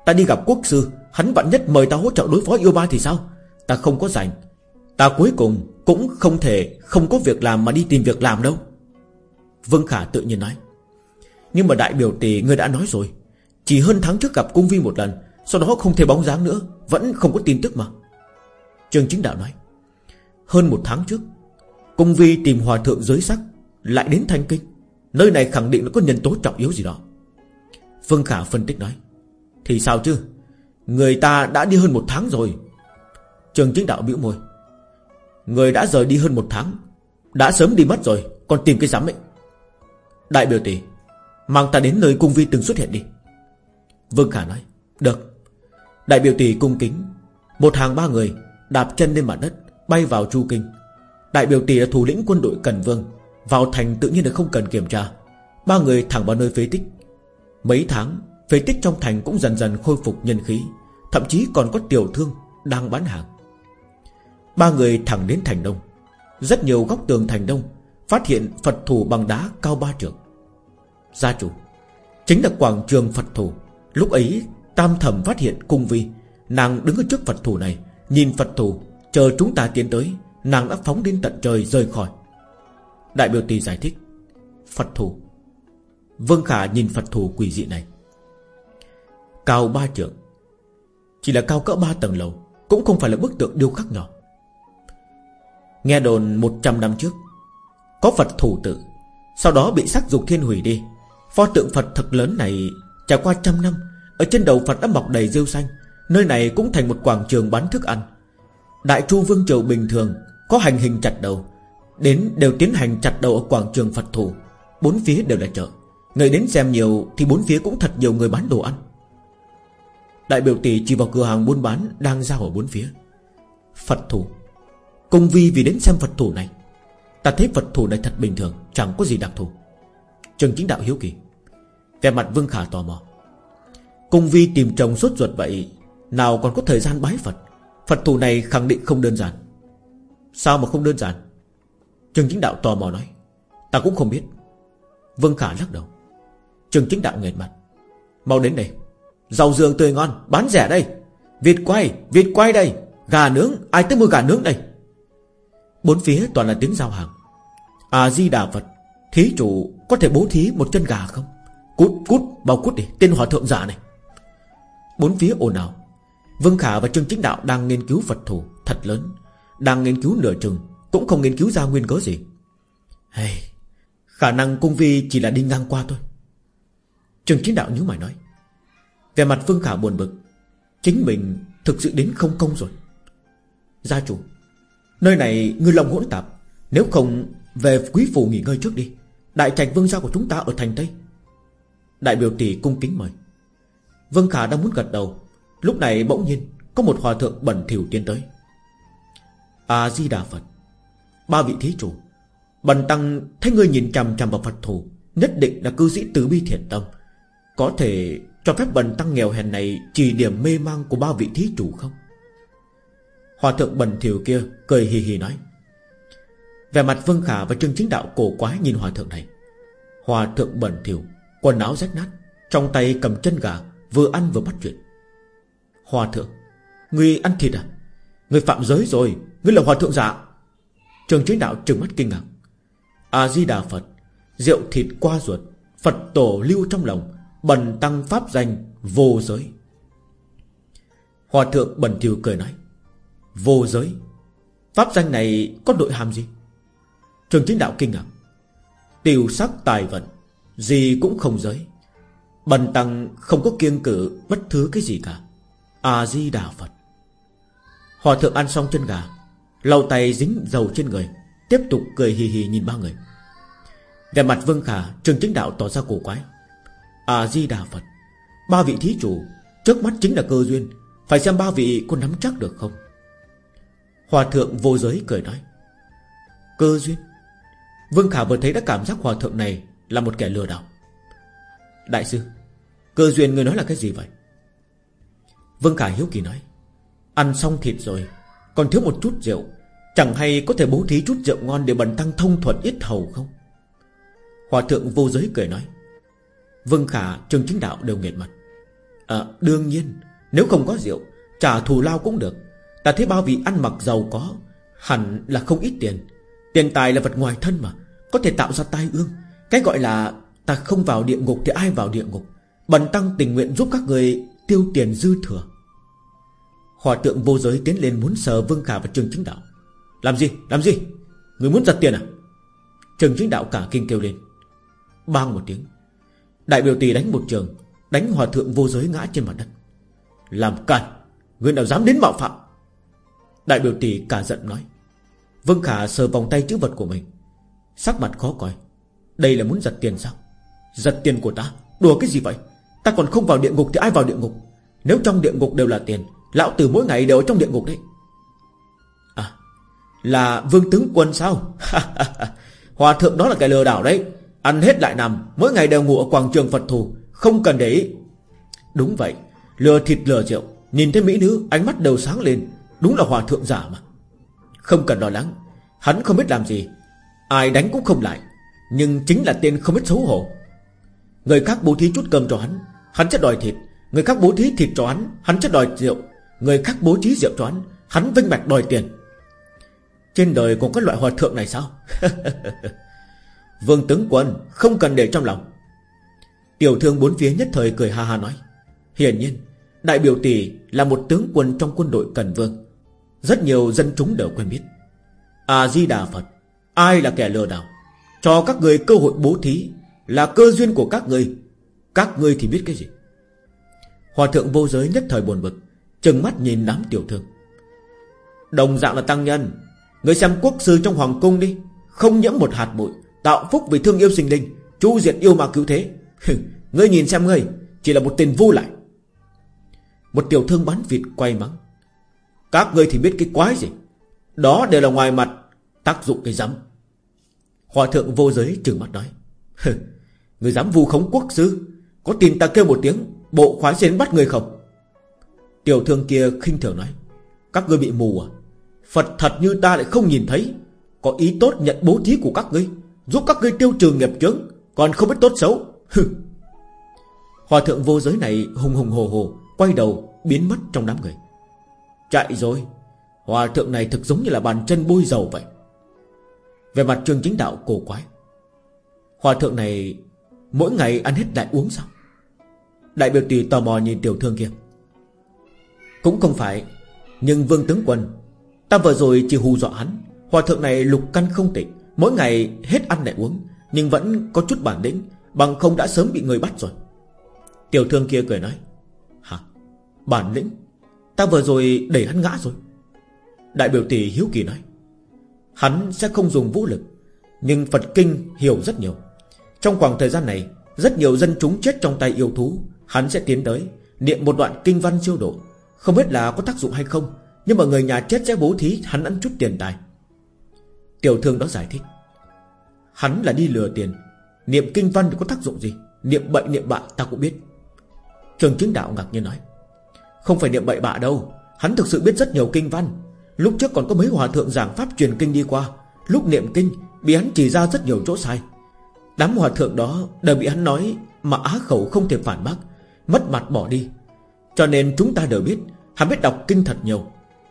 Ta đi gặp quốc sư. Hắn vạn nhất mời ta hỗ trợ đối phó yêu ba thì sao? Ta không có rảnh. Ta cuối cùng cũng không thể, Không có việc làm mà đi tìm việc làm đâu. Vương Khả tự nhiên nói. Nhưng mà đại biểu tỷ người đã nói rồi. Chỉ hơn tháng trước gặp cung vi một lần, Sau đó không thể bóng dáng nữa, Vẫn không có tin tức mà. Trường chính đạo nói, Hơn một tháng trước, Cung vi tìm hòa thượng giới sắc Lại đến thanh kinh. Nơi này khẳng định nó có nhân tố trọng yếu gì đó. Vương Khả phân tích nói, Thì sao chứ? Người ta đã đi hơn một tháng rồi. Trường chính đạo bĩu môi, Người đã rời đi hơn một tháng, Đã sớm đi mất rồi, Còn tìm cái giám ấy. Đại biểu tỷ, Mang ta đến nơi cung vi từng xuất hiện đi. Vương Khả nói, Được. Đại biểu tỷ cung kính, Một hàng ba người Đạp chân lên mặt đất, Bay vào Chu Kinh. Đại biểu tỷ là thủ lĩnh quân đội Cần Vương, Vào thành tự nhiên là không cần kiểm tra. Ba người thẳng vào nơi phế tích. Mấy tháng, Phế tích trong thành cũng dần dần khôi phục nhân khí, Thậm chí còn có tiểu thương Đang bán hàng. Ba người thẳng đến thành đông. Rất nhiều góc tường thành đông Phát hiện Phật thủ bằng đá cao ba trượng. Gia chủ, Chính là quảng trường Phật thủ. Lúc ấy, Tam thẩm phát hiện cung vi, Nàng đứng ở trước Phật thủ này. Nhìn Phật thủ, Chờ chúng ta tiến tới, Nàng đã phóng đến tận trời rời khỏi. Đại biểu tỷ giải thích, Phật thủ. Vương Khả nhìn Phật thủ quỷ dị này. Cao ba trượng, Chỉ là cao cỡ ba tầng lầu, Cũng không phải là bức tượng điêu khắc nhỏ. Nghe đồn 100 năm trước, Có Phật thủ tự, Sau đó bị sắc dục thiên hủy đi. Pho tượng Phật thật lớn này, Trải qua trăm năm, Ở trên đầu Phật đã mọc đầy rêu xanh. Nơi này cũng thành một quảng trường bán thức ăn. Đại Chu Vương Triều bình thường Có hành hình chặt đầu. Đến đều tiến hành chặt đầu ở quảng trường Phật thủ. Bốn phía đều là chợ. Người đến xem nhiều thì bốn phía cũng thật nhiều người bán đồ ăn. Đại biểu tỷ chỉ vào cửa hàng buôn bán Đang giao ở bốn phía. Phật thủ. Công vi vì đến xem Phật thủ này. Ta thấy Phật thủ này thật bình thường, Chẳng có gì đặc thù. Trần chính đạo hiếu kỳ. Về mặt Vương Khả tò mò. Công vi tìm chồng suốt ruột vậy nào còn có thời gian bái Phật? Phật thủ này khẳng định không đơn giản. Sao mà không đơn giản? Trường chính đạo tò mò nói. Ta cũng không biết. Vương Khả lắc đầu. Trường chính đạo nghẹt mặt. Mau đến đây. Rau dường tươi ngon bán rẻ đây. Vịt quay vịt quay đây. Gà nướng ai tới mua gà nướng đây? Bốn phía toàn là tiếng giao hàng. À, Di Đà Phật Thí chủ có thể bố thí một chân gà không? Cút cút bao cút đi Tên hòa thượng giả này. Bốn phía ồn ào. Vương Khả và Trương Chính Đạo đang nghiên cứu Phật thủ Thật lớn Đang nghiên cứu nửa chừng Cũng không nghiên cứu ra nguyên cớ gì. Hey, Khả năng cung vi chỉ là đi ngang qua thôi. Trương Chính Đạo nhíu mày nói. Về mặt Vương Khả buồn bực Chính mình thực sự đến không công rồi. Gia chủ Nơi này người lòng hỗn tạp Nếu không về quý phủ nghỉ ngơi trước đi. Đại trạch vương gia của chúng ta ở thành Tây. Đại biểu tỷ cung kính mời. Vương Khả đang muốn gật đầu Lúc này bỗng nhiên, Có một hòa thượng bẩn thỉu tiến tới. A-di-đà Phật, Ba vị thí chủ, Bần tăng thấy ngươi nhìn chằm chằm vào Phật thủ Nhất định là cư sĩ tứ bi thiện tâm. Có thể cho phép bần tăng nghèo hèn này Chỉ điểm mê mang của ba vị thí chủ không? Hòa thượng bần thiểu kia cười hì hì nói. Về mặt Vương Khả và Trương Chính Đạo cổ quái nhìn hòa thượng này. Hòa thượng bẩn thiểu Quần áo rách nát, Trong tay cầm chân gà, Vừa ăn vừa bắt chuyện. Hòa thượng. Ngươi ăn thịt à? Ngươi phạm giới rồi Ngươi là hòa thượng giả Trường chính đạo trừng mắt kinh ngạc. A-di-đà Phật, Rượu thịt qua ruột, Phật tổ lưu trong lòng, Bần tăng pháp danh vô giới. Hòa thượng bần thiều cười nói, Vô giới? Pháp danh này có nội hàm gì? Trường chính đạo kinh ngạc. Tiểu sắc tài vận, Gì cũng không giới. Bần tăng không có kiêng cử Bất thứ cái gì cả. A-di-đà Phật. Hòa thượng ăn xong chân gà, lau tay dính dầu trên người, Tiếp tục cười hì hì nhìn ba người. Về mặt Vương Khả, Trường chính đạo tỏ ra cổ quái. A-di-đà Phật, Ba vị thí chủ, Trước mắt chính là cơ duyên, Phải xem ba vị có nắm chắc được không? Hòa thượng vô giới cười nói, Cơ duyên. Vương Khả vừa thấy đã cảm giác hòa thượng này Là một kẻ lừa đảo. Đại sư, Cơ duyên người nói là cái gì vậy? Vương Khả hiếu kỳ nói, Ăn xong thịt rồi, Còn thiếu một chút rượu, Chẳng hay có thể bố thí chút rượu ngon Để bần tăng thông thuận ít hầu không? Hòa thượng vô giới cười nói, Vương Khả, trường Chính Đạo đều nghệt mặt. À đương nhiên, Nếu không có rượu, Trả thù lao cũng được. Ta thấy bao vị ăn mặc giàu có, Hẳn là không ít tiền. Tiền tài là vật ngoài thân mà, Có thể tạo ra tai ương. Cái gọi là Ta không vào địa ngục thì ai vào địa ngục? Bần tăng tình nguyện giúp các người tiêu tiền dư thừa. Hòa tượng vô giới tiến lên muốn sờ Vương Khả và Trường Chính Đạo. Làm gì? Làm gì? Người muốn giật tiền à? Trường Chính Đạo cả kinh kêu lên. Bang một tiếng. Đại biểu tỷ đánh một trường, Đánh hòa thượng vô giới ngã trên mặt đất. Làm càn, Người nào dám đến mạo phạm? Đại biểu tỷ cả giận nói. Vương Khả sờ vòng tay chữ vật của mình. Sắc mặt khó coi. Đây là muốn giật tiền sao? Giật tiền của ta? Đùa cái gì vậy? Ta còn không vào địa ngục thì ai vào địa ngục? Nếu trong địa ngục đều là tiền Lão tử mỗi ngày đều ở trong địa ngục đấy. À Là vương tướng quân sao? Hòa thượng đó là cái lừa đảo đấy. Ăn hết lại nằm, Mỗi ngày đều ngủ ở quảng trường Phật thù, Không cần để ý. Đúng vậy, Lừa thịt lừa rượu. Nhìn thấy mỹ nữ, ánh mắt đều sáng lên. Đúng là hòa thượng giả mà. Không cần lo lắng, Hắn không biết làm gì. Ai đánh cũng không lại, Nhưng chính là tên không biết xấu hổ. Người khác bố thí chút cơm cho hắn Hắn sẽ đòi thịt. Người khác bố thí thịt cho hắn Hắn sẽ đòi rượu. Người khác bố trí rượu toán, hắn vinh bạch đòi tiền. Trên đời còn có loại hòa thượng này sao? Vương tướng quân, Không cần để trong lòng. Tiểu thương bốn phía nhất thời cười ha ha nói. Hiển nhiên, Đại biểu tỷ là một tướng quân trong quân đội Cần Vương. Rất nhiều dân chúng đều quen biết. A-di-đà Phật, Ai là kẻ lừa đảo? Cho các người cơ hội bố thí Là cơ duyên của các người. Các ngươi thì biết cái gì? Hòa thượng vô giới nhất thời buồn bực. Trừng mắt nhìn đám tiểu thương. Đồng dạng là tăng nhân, Người xem quốc sư trong hoàng cung đi, Không nhiễm một hạt bụi, Tạo phúc vì thương yêu sinh linh, Chu diệt yêu mà cứu thế. Ngươi nhìn xem ngươi, Chỉ là một tên vô lại. Một tiểu thương bán vịt quay mắng. Các ngươi thì biết cái quái gì? Đó đều là ngoài mặt, Tác dụng cái rắm Hòa thượng vô giới trừng mắt nói. Người dám vu khống quốc sư, Có tin ta kêu một tiếng, Bộ khoái xến bắt người không? Tiểu thương kia khinh thường nói, Các ngươi bị mù à? Phật thật như ta lại không nhìn thấy. Có ý tốt nhận bố thí của các ngươi, Giúp các ngươi tiêu trừ nghiệp chướng, Còn không biết tốt xấu. Hòa thượng vô giới này hùng hùng hồ hồ, Quay đầu, biến mất trong đám người. Chạy rồi, Hòa thượng này thực giống như là bàn chân bôi dầu vậy. Về mặt trường chính đạo cổ quái, Hòa thượng này Mỗi ngày ăn hết đại uống sao? Đại biểu tỷ tò mò nhìn tiểu thương kia. Cũng không phải Nhưng vương tướng quân Ta vừa rồi chỉ hù dọa hắn. Hòa thượng này lục căn không tịch, Mỗi ngày hết ăn lại uống Nhưng vẫn có chút bản lĩnh Bằng không đã sớm bị người bắt rồi. Tiểu thương kia cười nói Hả? Bản lĩnh? Ta vừa rồi đẩy hắn ngã rồi. Đại biểu tỷ hiếu kỳ nói Hắn sẽ không dùng vũ lực Nhưng Phật Kinh hiểu rất nhiều. Trong khoảng thời gian này Rất nhiều dân chúng chết trong tay yêu thú Hắn sẽ tiến tới Niệm một đoạn kinh văn siêu độ. Không biết là có tác dụng hay không, Nhưng mà người nhà chết sẽ bố thí hắn ăn chút tiền tài. Tiểu thương đó giải thích. Hắn là đi lừa tiền. Niệm kinh văn thì có tác dụng gì? Niệm bậy, niệm bạ, ta cũng biết. Trường chứng đạo ngạc nhiên nói. Không phải niệm bậy, bạ đâu. Hắn thực sự biết rất nhiều kinh văn. Lúc trước còn có mấy hòa thượng giảng pháp truyền kinh đi qua. Lúc niệm kinh, Bị hắn chỉ ra rất nhiều chỗ sai. Đám hòa thượng đó đều bị hắn nói Mà á khẩu không thể phản bác. Mất mặt bỏ đi. Cho nên chúng ta đều biết, Hắn biết đọc kinh thật nhiều.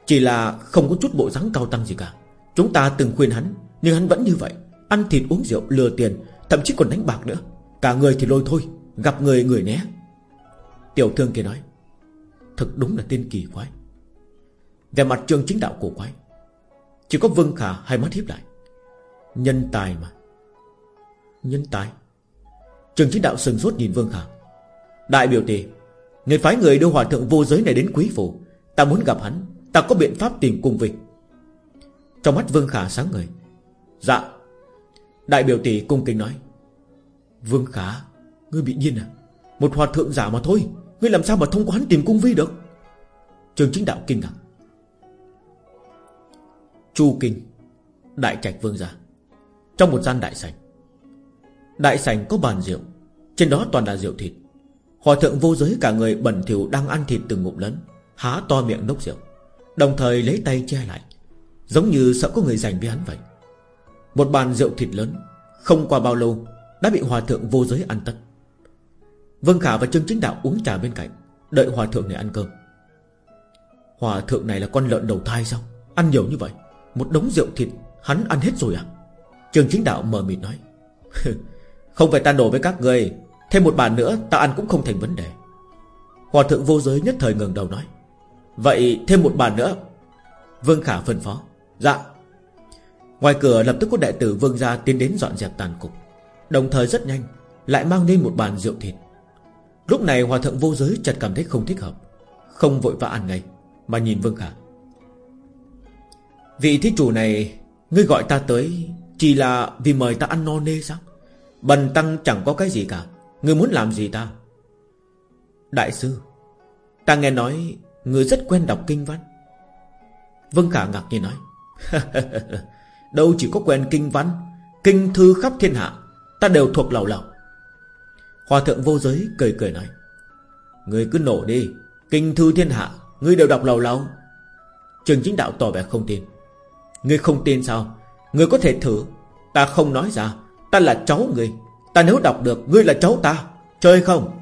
Chỉ là không có chút bộ dáng cao tăng gì cả. Chúng ta từng khuyên hắn, Nhưng hắn vẫn như vậy. Ăn thịt uống rượu, lừa tiền, Thậm chí còn đánh bạc nữa. Cả người thì lôi thôi, Gặp người người né. Tiểu thương kia nói Thực đúng là tên kỳ quái. Về mặt trường chính đạo cổ quái, Chỉ có Vương Khả hai mắt hiếp lại. Nhân tài mà. Nhân tài. Trường chính đạo sừng sốt nhìn Vương Khả. Đại biểu tỷ Người phái người đưa hòa thượng vô giới này đến quý phủ. Ta muốn gặp hắn. Ta có biện pháp tìm cung vị. Trong mắt Vương Khả sáng người Dạ. Đại biểu tỷ cung kính nói. Vương Khả, Ngươi bị điên à? Một hòa thượng giả mà thôi. Ngươi làm sao mà thông qua hắn tìm cung vi được? Trường chính đạo kinh ngạc. Chu Kinh, Đại trạch vương gia. Trong một gian đại sảnh. Đại sảnh có bàn rượu. Trên đó toàn là rượu thịt. Hòa thượng vô giới cả người bẩn thỉu đang ăn thịt từng ngụm lớn, Há to miệng nốc rượu, Đồng thời lấy tay che lại, Giống như sợ có người giành với hắn vậy. Một bàn rượu thịt lớn, Không qua bao lâu, Đã bị hòa thượng vô giới ăn tất. Vương Khả và Trương Chính Đạo uống trà bên cạnh, Đợi hòa thượng này ăn cơm. Hòa thượng này là con lợn đầu thai sao? Ăn nhiều như vậy, Một đống rượu thịt, Hắn ăn hết rồi à? Trường chính đạo mờ mịt nói, Không phải ta đổ với các người Thêm một bàn nữa, ta ăn cũng không thành vấn đề. Hòa thượng vô giới nhất thời ngừng đầu nói. Vậy thêm một bàn nữa. Vương Khả phân phó. Dạ. Ngoài cửa lập tức có đệ tử Vương gia tiến đến dọn dẹp tàn cục. Đồng thời rất nhanh, Lại mang lên một bàn rượu thịt. Lúc này hòa thượng vô giới chợt cảm thấy không thích hợp. Không vội vã ăn ngay, Mà nhìn Vương Khả. Vị thí chủ này, Ngươi gọi ta tới Chỉ là vì mời ta ăn no nê sao? Bần tăng chẳng có cái gì cả. Ngươi muốn làm gì ta? Đại sư, Ta nghe nói Ngươi rất quen đọc kinh văn. Vân Khả ngạc nhiên nói. Đâu chỉ có quen kinh văn, Kinh thư khắp thiên hạ, Ta đều thuộc lầu lầu. Hòa thượng vô giới cười cười nói. Ngươi cứ nổ đi, Kinh thư thiên hạ, Ngươi đều đọc lầu lầu. Trường chính đạo tỏ vẻ không tin. Ngươi không tin sao? Ngươi có thể thử, Ta không nói ra, Ta là cháu ngươi. Ta nếu đọc được, Ngươi là cháu ta. Chơi không?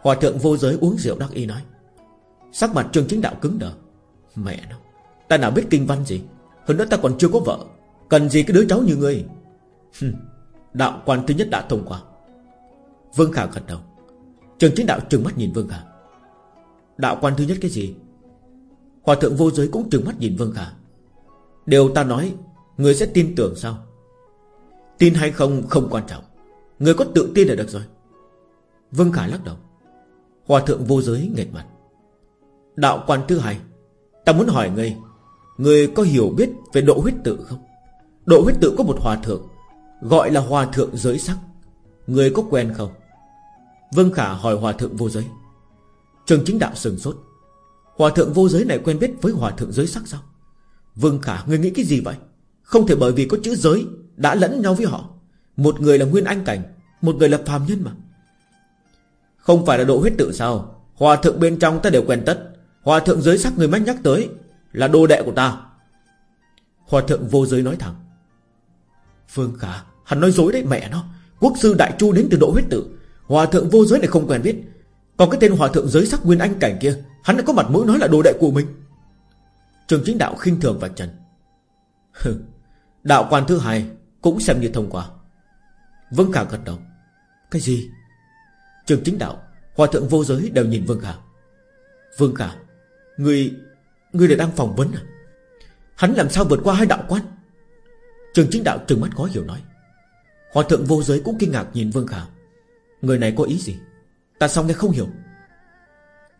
Hòa thượng vô giới uống rượu đắc y nói. Sắc mặt trường chính đạo cứng đờ. Mẹ nó, Ta nào biết kinh văn gì? Hơn nữa ta còn chưa có vợ. Cần gì cái đứa cháu như ngươi? Đạo quan thứ nhất đã thông qua. Vương Khả gật đầu. Trường chính đạo trừng mắt nhìn Vương Khả. Đạo quan thứ nhất cái gì? Hòa thượng vô giới cũng trừng mắt nhìn Vương Khả. Điều ta nói Người sẽ tin tưởng sao? Tin hay không không quan trọng. Người có tự tin là được rồi. Vương Khả lắc đầu. Hòa thượng vô giới nghẹt mặt. Đạo quan thứ hai, Ta muốn hỏi ngươi Ngươi có hiểu biết về độ huyết tự không? Độ huyết tự có một hòa thượng, Gọi là hòa thượng giới sắc. Ngươi có quen không? Vương Khả hỏi hòa thượng vô giới. Trường chính đạo sừng sốt. Hòa thượng vô giới này quen biết với hòa thượng giới sắc sao? Vương Khả, ngươi nghĩ cái gì vậy? Không thể bởi vì có chữ giới Đã lẫn nhau với họ. Một người là nguyên anh cảnh, Một người là phàm nhân mà. Không phải là độ huyết tự sao? Hòa thượng bên trong ta đều quen tất. Hòa thượng giới sắc người mách nhắc tới Là đồ đệ của ta. Hòa thượng vô giới nói thẳng. Phương Khả, Hắn nói dối đấy, mẹ nó. Quốc sư Đại Chu đến từ độ huyết tự. Hòa thượng vô giới này không quen biết. Còn cái tên hòa thượng giới sắc nguyên anh cảnh kia, Hắn đã có mặt mũi nói là đồ đệ của mình. Trường chính đạo khinh thường và trần. Đạo quan thứ hai Cũng xem như thông qua. Vương Khả gật đầu. Cái gì? Trường chính đạo, Hòa thượng vô giới đều nhìn Vương Khả. Vương Khả, Người Người lại đang phỏng vấn à? Hắn làm sao vượt qua hai đạo quan Trường chính đạo trừng mắt khó hiểu nói. Hòa thượng vô giới cũng kinh ngạc nhìn Vương Khả. Người này có ý gì? Ta sao nghe không hiểu?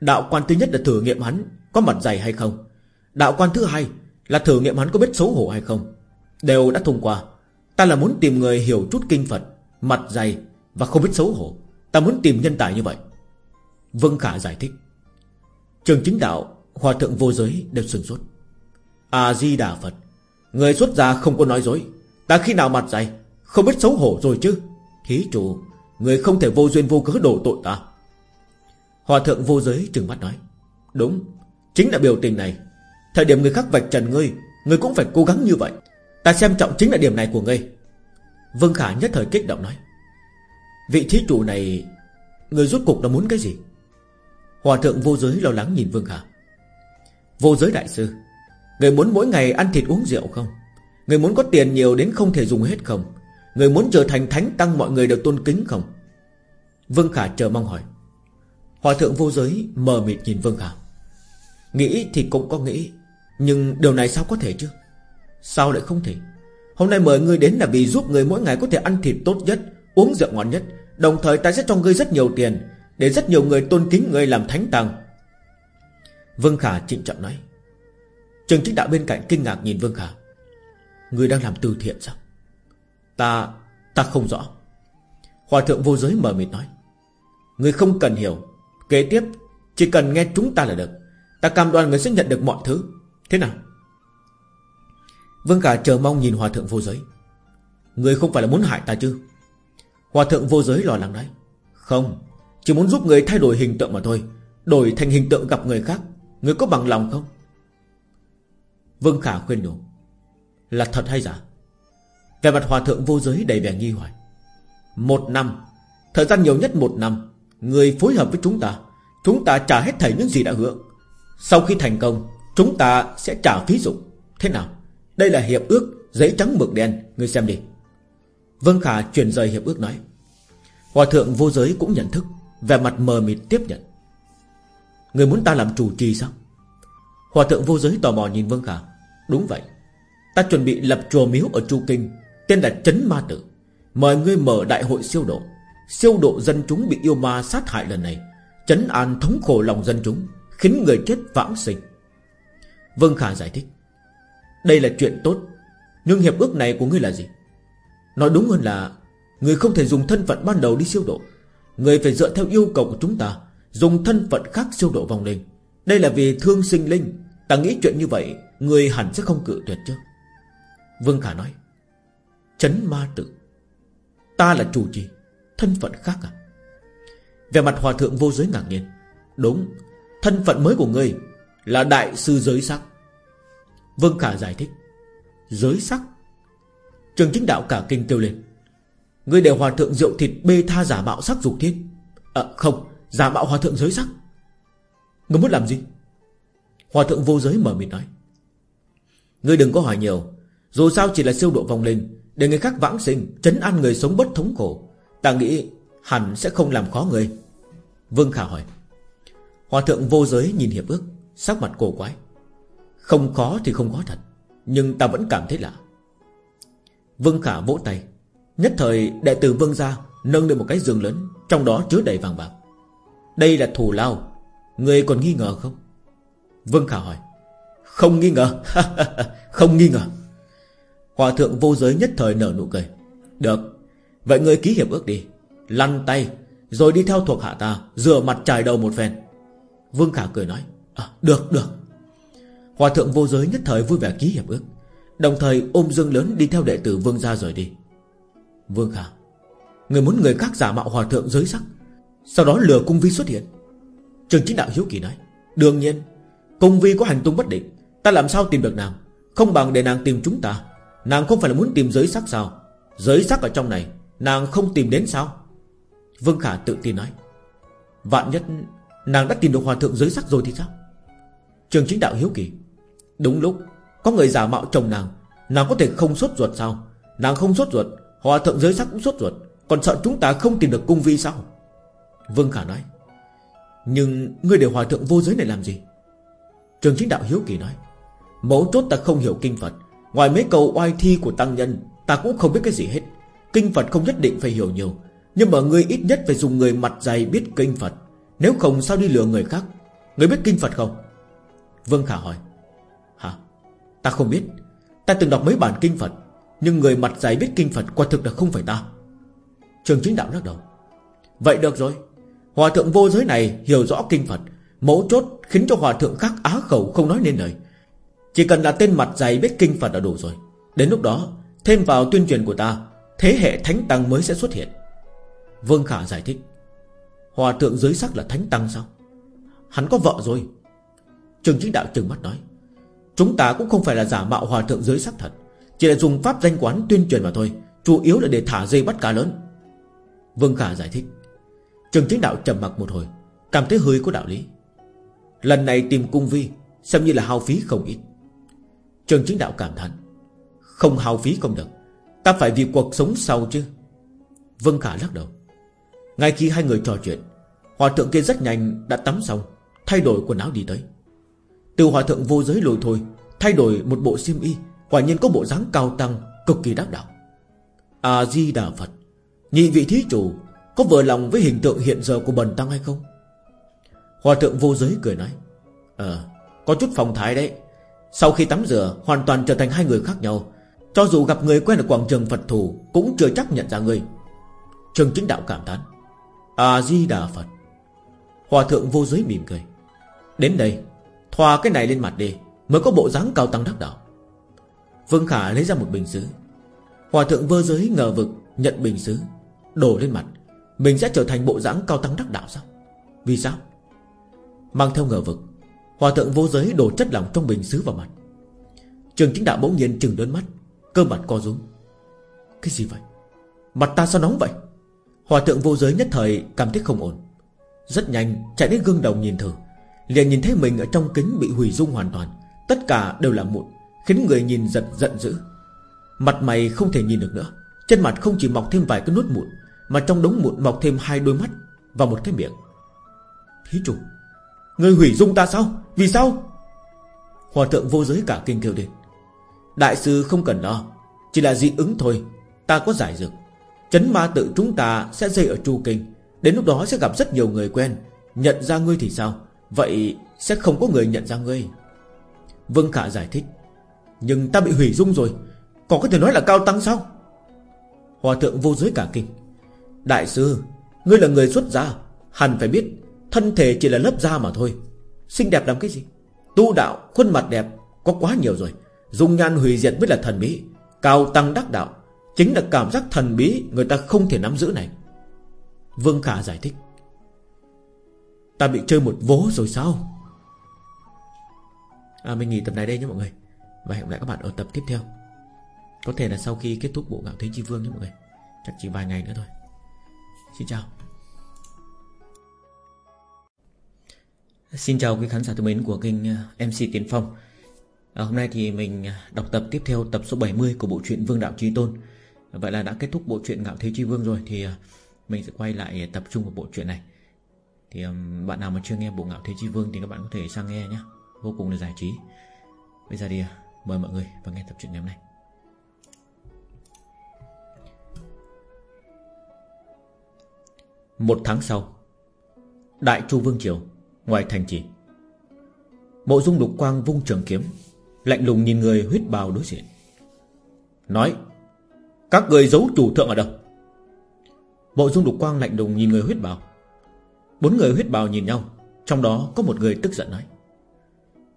Đạo quan thứ nhất là thử nghiệm hắn Có mặt dày hay không? Đạo quan thứ hai là thử nghiệm hắn có biết xấu hổ hay không? Đều đã thông qua. Ta là muốn tìm người hiểu chút kinh Phật. Mặt dày và không biết xấu hổ. Ta muốn tìm nhân tài như vậy. Vương Khả giải thích. Trường chính đạo, Hòa thượng vô giới đều sừng sốt. A-di-đà Phật, Người xuất gia không có nói dối. Ta khi nào mặt dày, Không biết xấu hổ rồi chứ? Thí chủ, Người không thể vô duyên vô cớ đổ tội ta. Hòa thượng vô giới trừng mắt nói. Đúng, Chính là biểu tình này. Thời điểm người khác vạch trần ngươi Ngươi cũng phải cố gắng như vậy. Ta xem trọng chính là điểm này của ngươi. Vương Khả nhất thời kích động nói, Vị thí chủ này, Người rốt cục là muốn cái gì? Hòa thượng vô giới lo lắng nhìn Vương Khả. Vô giới đại sư, Người muốn mỗi ngày ăn thịt uống rượu không? Người muốn có tiền nhiều đến không thể dùng hết không? Người muốn trở thành thánh tăng mọi người đều tôn kính không? Vương Khả chờ mong hỏi. Hòa thượng vô giới mờ mịt nhìn Vương Khả. Nghĩ thì cũng có nghĩ, Nhưng điều này sao có thể chứ? Sao lại không thể? Hôm nay mời ngươi đến là vì giúp người mỗi ngày có thể ăn thịt tốt nhất, Uống rượu ngon nhất. Đồng thời ta sẽ cho ngươi rất nhiều tiền, Để rất nhiều người tôn kính ngươi làm thánh tăng Vương Khả trịnh trọng nói. Trường chính đạo bên cạnh kinh ngạc nhìn Vương Khả. Ngươi đang làm từ thiện sao? Ta Ta không rõ. Hòa thượng vô giới mở mịt nói. Ngươi không cần hiểu. Kế tiếp, Chỉ cần nghe chúng ta là được. Ta cam đoan người sẽ nhận được mọi thứ. Thế nào? Vương Khả chờ mong nhìn Hòa thượng vô giới. Người không phải là muốn hại ta chứ? Hòa thượng vô giới lo lắng nói. Không, Chỉ muốn giúp người thay đổi hình tượng mà thôi. Đổi thành hình tượng gặp người khác, Người có bằng lòng không? Vương Khả khuyên nhủ. Là thật hay giả? Về mặt hòa thượng vô giới đầy vẻ nghi hoài Một năm, Thời gian nhiều nhất một năm, Người phối hợp với chúng ta Chúng ta trả hết thảy những gì đã hứa. Sau khi thành công, Chúng ta sẽ trả phí dụng. Thế nào? Đây là hiệp ước Giấy trắng mực đen, Ngươi xem đi. Vân Khả truyền rời hiệp ước nói. Hòa thượng vô giới cũng nhận thức Về mặt mờ mịt tiếp nhận. Người muốn ta làm chủ trì sao? Hòa thượng vô giới tò mò nhìn Vương Khả. Đúng vậy. Ta chuẩn bị lập chùa miếu ở Chu Kinh, Tên là Trấn Ma Tử. Mời ngươi mở đại hội siêu độ. Siêu độ dân chúng bị yêu ma sát hại lần này trấn an thống khổ lòng dân chúng, Khiến người chết vãng sinh. Vương Khả giải thích. Đây là chuyện tốt. Nhưng hiệp ước này của ngươi là gì? Nói đúng hơn là, Người không thể dùng thân phận ban đầu đi siêu độ. Người phải dựa theo yêu cầu của chúng ta, Dùng thân phận khác siêu độ vòng linh Đây là vì thương sinh linh. Ta nghĩ chuyện như vậy, Người hẳn sẽ không cự tuyệt chứ. Vương Khả nói, Chấn ma tự Ta là chủ trì Thân phận khác à? Về mặt hòa thượng vô giới ngạc nhiên. Đúng, Thân phận mới của ngươi Là đại sư giới sắc Vương Khả giải thích. Giới sắc. Trường chính đạo cả kinh kêu lên. Ngươi đều hòa thượng rượu thịt bê tha giả mạo sắc dục thiên À không, Giả mạo hòa thượng giới sắc. Ngươi muốn làm gì? Hòa thượng vô giới mở miệng nói. Ngươi đừng có hỏi nhiều. Dù sao chỉ là siêu độ vòng linh, Để người khác vãng sinh, Chấn an người sống bất thống khổ, Ta nghĩ hẳn sẽ không làm khó người. Vương Khả hỏi. Hòa thượng vô giới nhìn hiệp ước, Sắc mặt cổ quái. Không khó thì không khó thật Nhưng ta vẫn cảm thấy lạ. Vương Khả vỗ tay. Nhất thời đệ tử Vương gia Nâng lên một cái giường lớn Trong đó chứa đầy vàng bạc. Đây là thù lao. Người còn nghi ngờ không? Vương Khả hỏi. Không nghi ngờ. Không nghi ngờ. Hòa thượng vô giới nhất thời nở nụ cười. Được Vậy người ký hiệp ước đi. Lăn tay Rồi đi theo thuộc hạ ta Rửa mặt trải đầu một phen. Vương Khả cười nói. À, Được được. Hòa thượng vô giới nhất thời vui vẻ ký hiệp ước, Đồng thời ôm dương lớn đi theo đệ tử Vương gia rời đi. Vương Khả, Người muốn người khác giả mạo hòa thượng giới sắc, Sau đó lừa cung vi xuất hiện. Trường chính đạo hiếu kỳ nói, Đương nhiên, Cung vi có hành tung bất định, Ta làm sao tìm được nàng? Không bằng để nàng tìm chúng ta. Nàng không phải là muốn tìm giới sắc sao? Giới sắc ở trong này, Nàng không tìm đến sao? Vương Khả tự tin nói, Vạn nhất nàng đã tìm được hòa thượng giới sắc rồi thì sao? Trường chính đạo hiếu kỳ Đúng lúc, Có người giả mạo chồng nàng. Nàng có thể không sốt ruột sao? Nàng không sốt ruột, Hòa thượng giới sắc cũng sốt ruột. Còn sợ chúng ta không tìm được cung vi sao? Vương Khả nói. Nhưng ngươi để hòa thượng vô giới này làm gì? Trường chính đạo hiếu kỳ nói. Mẫu chốt ta không hiểu kinh Phật. Ngoài mấy câu oai thi của tăng nhân, Ta cũng không biết cái gì hết. Kinh Phật không nhất định phải hiểu nhiều. Nhưng mà ngươi ít nhất phải dùng người mặt dày biết kinh Phật. Nếu không sao đi lừa người khác. Ngươi biết kinh Phật không? Vương Khả hỏi. Ta không biết. Ta từng đọc mấy bản kinh Phật, Nhưng người mặt dày biết kinh Phật quả thực là không phải ta. Trường chính đạo lắc đầu. Vậy được rồi. Hòa thượng vô giới này hiểu rõ kinh Phật, Mấu chốt khiến cho hòa thượng khác á khẩu không nói nên lời. Chỉ cần là tên mặt dày biết kinh Phật là đủ rồi. Đến lúc đó, Thêm vào tuyên truyền của ta, Thế hệ thánh tăng mới sẽ xuất hiện. Vương Khả giải thích. Hòa thượng giới sắc là thánh tăng sao? Hắn có vợ rồi. Trường chính đạo trừng mắt nói. Chúng ta cũng không phải là giả mạo hòa thượng giới sắc thật. Chỉ là dùng pháp danh quán tuyên truyền mà thôi, Chủ yếu là để thả dây bắt cá lớn. Vương Khả giải thích. Trường chính đạo trầm mặc một hồi, Cảm thấy hơi có đạo lý. Lần này tìm cung vi, Xem như là hao phí không ít. Trường chính đạo cảm thán. Không hao phí không được, Ta phải vì cuộc sống sau chứ. Vương Khả lắc đầu. Ngay khi hai người trò chuyện, Hòa thượng kia rất nhanh đã tắm xong, Thay đổi quần áo đi tới. Từ hòa thượng vô giới lùi thôi, Thay đổi một bộ xiêm y, Quả nhiên có bộ dáng cao tăng, Cực kỳ đắc đạo. A-di-đà Phật, Nhị vị thí chủ, Có vừa lòng với hình tượng hiện giờ của bần tăng hay không? Hòa thượng vô giới cười nói Ờ Có chút phong thái đấy. Sau khi tắm rửa, Hoàn toàn trở thành hai người khác nhau. Cho dù gặp người quen ở quảng trường Phật thủ, Cũng chưa chắc nhận ra người. Trường chính đạo cảm thán, A-di-đà Phật. Hòa thượng vô giới mỉm cười, Đến đây Thoa cái này lên mặt đi, Mới có bộ dáng cao tăng đắc đạo. Vương Khả lấy ra một bình xứ. Hòa thượng vô giới ngờ vực, Nhận bình xứ, Đổ lên mặt. Mình sẽ trở thành bộ dáng cao tăng đắc đạo sao? Vì sao? Mang theo ngờ vực, Hòa thượng vô giới đổ chất lỏng trong bình xứ vào mặt. Trường chính đạo bỗng nhiên trừng đớn mắt, Cơ mặt co rúm. Cái gì vậy? Mặt ta sao nóng vậy? Hòa thượng vô giới nhất thời cảm thấy không ổn. Rất nhanh, chạy đến gương đồng nhìn thử. Liền nhìn thấy mình ở trong kính bị hủy dung hoàn toàn. Tất cả đều là mụn, Khiến người nhìn giật giận dữ. Mặt mày không thể nhìn được nữa. Trên mặt không chỉ mọc thêm vài cái nốt mụn, Mà trong đống mụn mọc thêm hai đôi mắt Và một cái miệng. Thí chủ, Người hủy dung ta sao? Vì sao? Hòa thượng vô giới cả kinh kêu lên. Đại sư không cần lo, Chỉ là dị ứng thôi, Ta có giải dược. Chấn ma tự chúng ta sẽ dây ở tru kinh, Đến lúc đó sẽ gặp rất nhiều người quen. Nhận ra ngươi thì sao? Vậy sẽ không có người nhận ra ngươi. Vương Khả giải thích. Nhưng ta bị hủy dung rồi. Còn có thể nói là cao tăng sao? Hòa thượng vô giới cả kinh. Đại sư, Ngươi là người xuất gia. Hẳn phải biết, Thân thể chỉ là lớp da mà thôi. Xinh đẹp làm cái gì? Tu đạo, khuôn mặt đẹp, Có quá nhiều rồi. Dung nhan hủy diệt mới là thần bí. Cao tăng đắc đạo, Chính là cảm giác thần bí Người ta không thể nắm giữ này. Vương Khả giải thích. Ta bị chơi một vố rồi sao? À, Mình nghỉ tập này đây nhé mọi người. Và hẹn gặp lại các bạn ở tập tiếp theo. Có thể là sau khi kết thúc bộ ngạo thế chi vương nhé mọi người. Chắc chỉ vài ngày nữa thôi. Xin chào. Xin chào quý khán giả thân mến của kênh ờ, MC Tiến Phong. À, Hôm nay thì mình ờ, đọc tập tiếp theo tập số 70 của bộ truyện Vương Đạo Trí Tôn. Vậy là đã kết thúc bộ truyện Ngạo Thế Chi Vương rồi Thì ờ, mình sẽ quay lại tập trung vào bộ truyện này. Thì um, bạn nào mà chưa nghe bộ Ngạo Thế Chi Vương Thì các bạn có thể sang nghe nhé. Vô cùng là giải trí. Bây giờ thì à, mời mọi người vào nghe tập truyện ngày hôm nay. Một tháng sau Đại Chu Vương Triều Ngoài thành trì Mộ dung lục quang vung trường kiếm Lạnh lùng nhìn người huyết bào đối diện. Nói Các người giấu chủ thượng ở đâu? Mộ dung lục quang lạnh lùng nhìn người huyết bào. Bốn người huyết bào nhìn nhau, Trong đó có một người tức giận nói,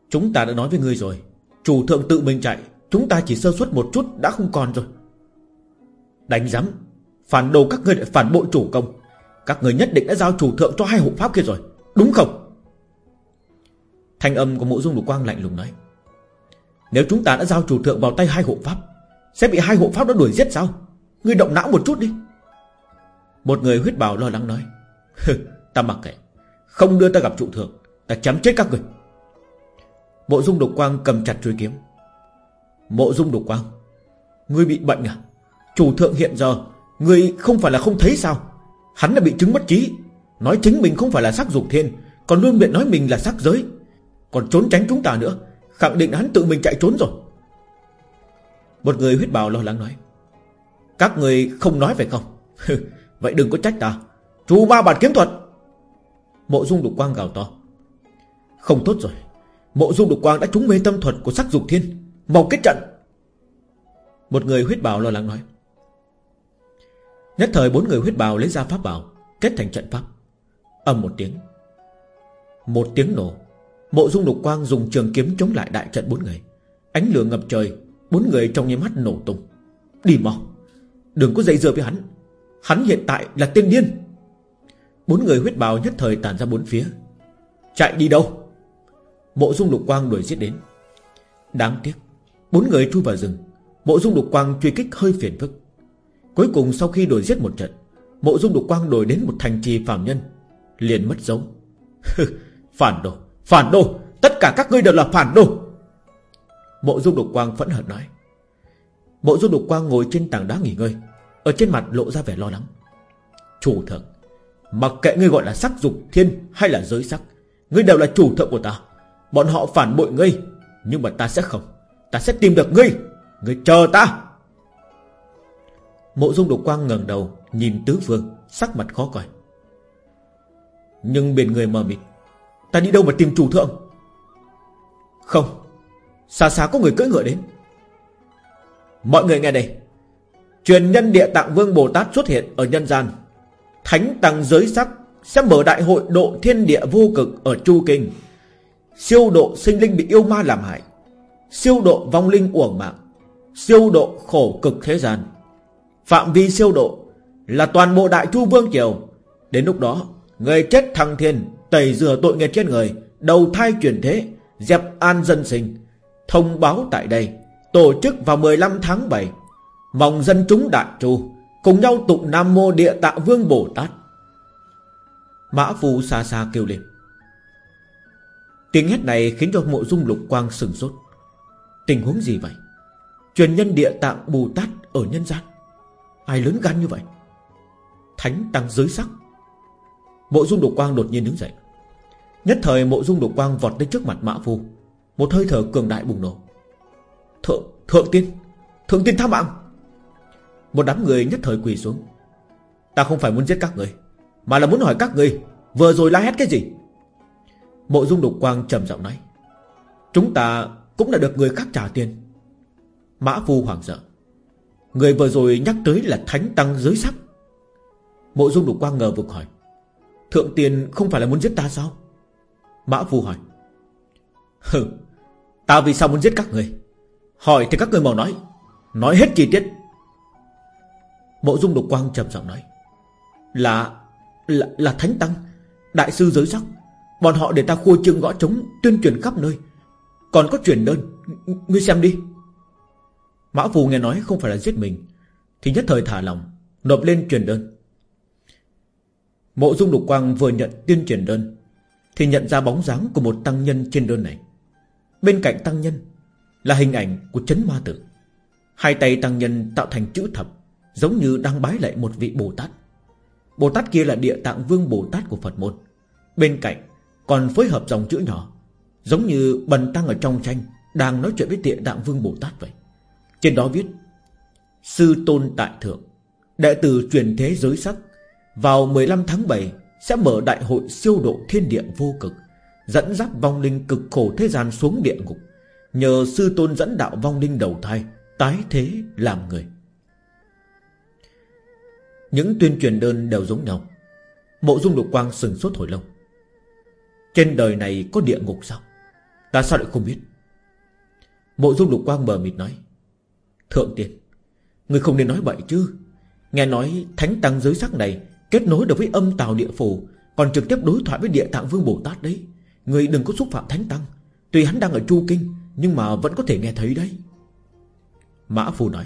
Chúng ta đã nói với ngươi rồi, Chủ thượng tự mình chạy, Chúng ta chỉ sơ suất một chút đã không còn rồi. Đánh giám, Phản đồ các ngươi lại phản bội chủ công. Các người nhất định đã giao chủ thượng cho hai hộ pháp kia rồi, Đúng không? Thanh âm của mộ dung lục quang lạnh lùng nói, Nếu chúng ta đã giao chủ thượng vào tay hai hộ pháp, Sẽ bị hai hộ pháp đó đuổi giết sao? Ngươi động não một chút đi. Một người huyết bào lo lắng nói Ta mặc kệ. Không đưa ta gặp trụ thượng, Ta chém chết các người. Mộ dung độc quang cầm chặt chuôi kiếm. Mộ dung độc quang, Ngươi bị bệnh à? Chủ thượng hiện giờ, Ngươi không phải là không thấy sao? Hắn đã bị chứng mất trí. Nói chính mình không phải là sắc dục thiên, Còn luôn miệng nói mình là sắc giới. Còn trốn tránh chúng ta nữa, Khẳng định hắn tự mình chạy trốn rồi. Một người huyết bào lo lắng nói, Các người không nói phải không? Vậy đừng có trách ta. Chú ba bản kiếm thuật. Mộ dung đục quang gào to. Không tốt rồi. Mộ dung đục quang đã trúng mê tâm thuật của sắc dục thiên. Mau kết trận. Một người huyết bào lo lắng nói. Nhất thời bốn người huyết bào lấy ra pháp bảo, Kết thành trận pháp. Âm một tiếng. Một tiếng nổ. Mộ dung lục quang dùng trường kiếm chống lại đại trận bốn người. Ánh lửa ngập trời, Bốn người trong nháy mắt nổ tung. Đi mau. Đừng có dây dưa với hắn. Hắn hiện tại là tiên điên Bốn người huyết bào nhất thời tản ra bốn phía. Chạy đi đâu? Mộ dung lục quang đuổi giết đến. Đáng tiếc, Bốn người chui vào rừng. Mộ dung lục quang truy kích hơi phiền phức. Cuối cùng sau khi đuổi giết một trận, Mộ dung lục quang đuổi đến một thành trì phạm nhân, Liền mất dấu. Phản đồ Phản đồ, Tất cả các ngươi đều là phản đồ. Mộ dung đục quang phẫn hận nói. Mộ dung đục quang ngồi trên tảng đá nghỉ ngơi, Ở trên mặt lộ ra vẻ lo lắng. Chủ thượng Mặc kệ ngươi gọi là sắc dục, thiên hay là giới sắc, Ngươi đều là chủ thượng của ta. Bọn họ phản bội ngươi, Nhưng mà ta sẽ không. Ta sẽ tìm được ngươi. Ngươi chờ ta. Mộ dung đục quang ngẩng đầu, Nhìn tứ phương, Sắc mặt khó coi. Nhưng biển người mờ mịt, Ta đi đâu mà tìm chủ thượng? Không, Xa xa có người cưỡi ngựa đến. Mọi người nghe đây. Truyền nhân địa tạng vương Bồ Tát xuất hiện ở nhân gian. Thánh tăng giới sắc Sẽ mở đại hội độ thiên địa vô cực Ở Chu Kinh. Siêu độ sinh linh bị yêu ma làm hại. Siêu độ vong linh uổng mạng. Siêu độ khổ cực thế gian. Phạm vi siêu độ Là toàn bộ đại chu vương triều. Đến lúc đó, Người chết thăng thiên, Tẩy rửa tội nghiệp trên người, Đầu thai chuyển thế, Dẹp an dân sinh. Thông báo tại đây, Tổ chức vào 15 tháng 7 Mong dân chúng đại chu. Cùng nhau tụng Nam Mô Địa tạng Vương Bồ Tát. Mã Phu xa xa kêu lên. Tiếng hét này khiến cho mộ dung lục quang sừng sốt. Tình huống gì vậy? Truyền nhân địa tạng Bồ Tát ở nhân gian. Ai lớn gan như vậy? Thánh tăng giới sắc. Mộ dung lục quang đột nhiên đứng dậy. Nhất thời mộ dung lục quang vọt đến trước mặt mã phu. Một hơi thở cường đại bùng nổ. Thượng, thượng tiên. Thượng tiên tha mạng. Một đám người nhất thời quỳ xuống. Ta không phải muốn giết các người, Mà là muốn hỏi các người, Vừa rồi la hét cái gì? Mộ dung đục quang trầm giọng nói, Chúng ta cũng đã được người khác trả tiền. Mã phu hoàng sợ, Người vừa rồi nhắc tới là thánh tăng giới sắc. Mộ dung đục quang ngờ vực hỏi, Thượng tiền không phải là muốn giết ta sao? Mã phu hỏi, Hừ, Ta vì sao muốn giết các người? Hỏi thì các người mau nói Nói hết chi tiết. Mộ dung Độc quang trầm giọng nói Là Là, là thánh tăng Đại sư giới sắc. Bọn họ để ta khua chương gõ trống Tuyên truyền khắp nơi. Còn có truyền đơn Ngươi xem đi. Mã Phù nghe nói không phải là giết mình Thì nhất thời thả lòng Nộp lên truyền đơn. Mộ dung Độc quang vừa nhận tuyên truyền đơn Thì nhận ra bóng dáng của một tăng nhân trên đơn này. Bên cạnh tăng nhân Là hình ảnh của chấn ma tử. Hai tay tăng nhân tạo thành chữ thập Giống như đang bái lại một vị Bồ Tát. Bồ Tát kia là địa tạng vương Bồ Tát của Phật môn. Bên cạnh còn phối hợp dòng chữ nhỏ, Giống như bần tăng ở trong tranh Đang nói chuyện với địa tạng vương Bồ Tát vậy. Trên đó viết, Sư tôn tại thượng, Đệ tử truyền thế giới sắc, Vào 15 tháng 7 Sẽ mở đại hội siêu độ thiên địa vô cực, Dẫn dắt vong linh cực khổ thế gian xuống địa ngục, Nhờ sư tôn dẫn đạo vong linh đầu thai, Tái thế làm người. Những tuyên truyền đơn đều giống nhau. Mộ dung lục quang sừng sốt hồi lâu. Trên đời này có địa ngục sao? Ta sao lại không biết? Mộ dung lục quang mờ mịt nói. Thượng tiên, Người không nên nói bậy chứ. Nghe nói thánh tăng giới sắc này Kết nối được với âm tào địa phủ, Còn trực tiếp đối thoại với địa tạng vương Bồ Tát đấy. Người đừng có xúc phạm thánh tăng. Tuy hắn đang ở Chu Kinh, Nhưng mà vẫn có thể nghe thấy đấy. Mã Phu nói.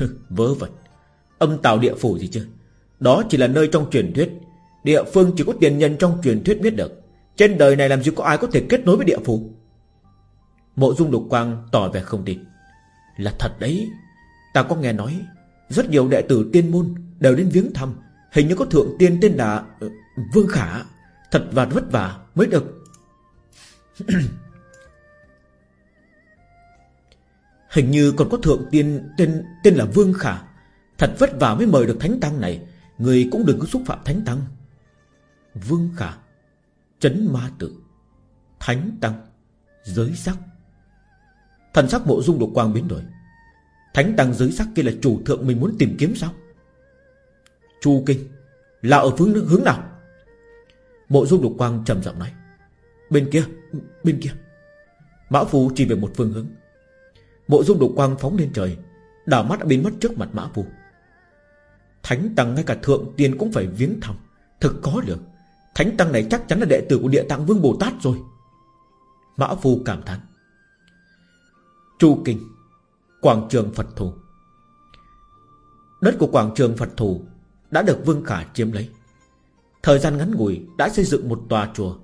Vớ vẩn. Âm tào địa phủ gì chứ Đó chỉ là nơi trong truyền thuyết. Địa phương chỉ có tiền nhân trong truyền thuyết biết được. Trên đời này làm gì có ai có thể kết nối với địa phủ? Mộ dung lục quang tỏ vẻ không tin. Là thật đấy. Ta có nghe nói, Rất nhiều đệ tử tiên môn đều đến viếng thăm. Hình như có thượng tiên tên là ờ, Vương Khả. Thật và vất vả mới được. Hình như còn có thượng tiên tên tên là Vương Khả. Thật vất vả mới mời được Thánh Tăng này. Người cũng đừng có xúc phạm Thánh Tăng. Vương Khả, Chấn Ma Tự Thánh Tăng, Giới sắc. Thần sắc mộ dung đột quang biến đổi. Thánh Tăng, giới sắc kia là chủ thượng mình muốn tìm kiếm sao? Chu Kinh, Là ở phương hướng nào? Mộ dung đột quang trầm giọng nói. Bên kia Bên kia. Mã Phu chỉ về một phương hướng. Mộ dung đột quang phóng lên trời. Đảo mắt đã biến mất trước mặt Mã Phu. Thánh Tăng ngay cả thượng tiên cũng phải viếng thăm. Thực có được Thánh Tăng này chắc chắn là đệ tử của địa tạng Vương Bồ Tát rồi. Mã Phu cảm thán. Chu Kinh Quảng trường Phật Thù. Đất của quảng trường Phật Thù Đã được Vương Khả chiếm lấy. Thời gian ngắn ngủi đã xây dựng một tòa chùa.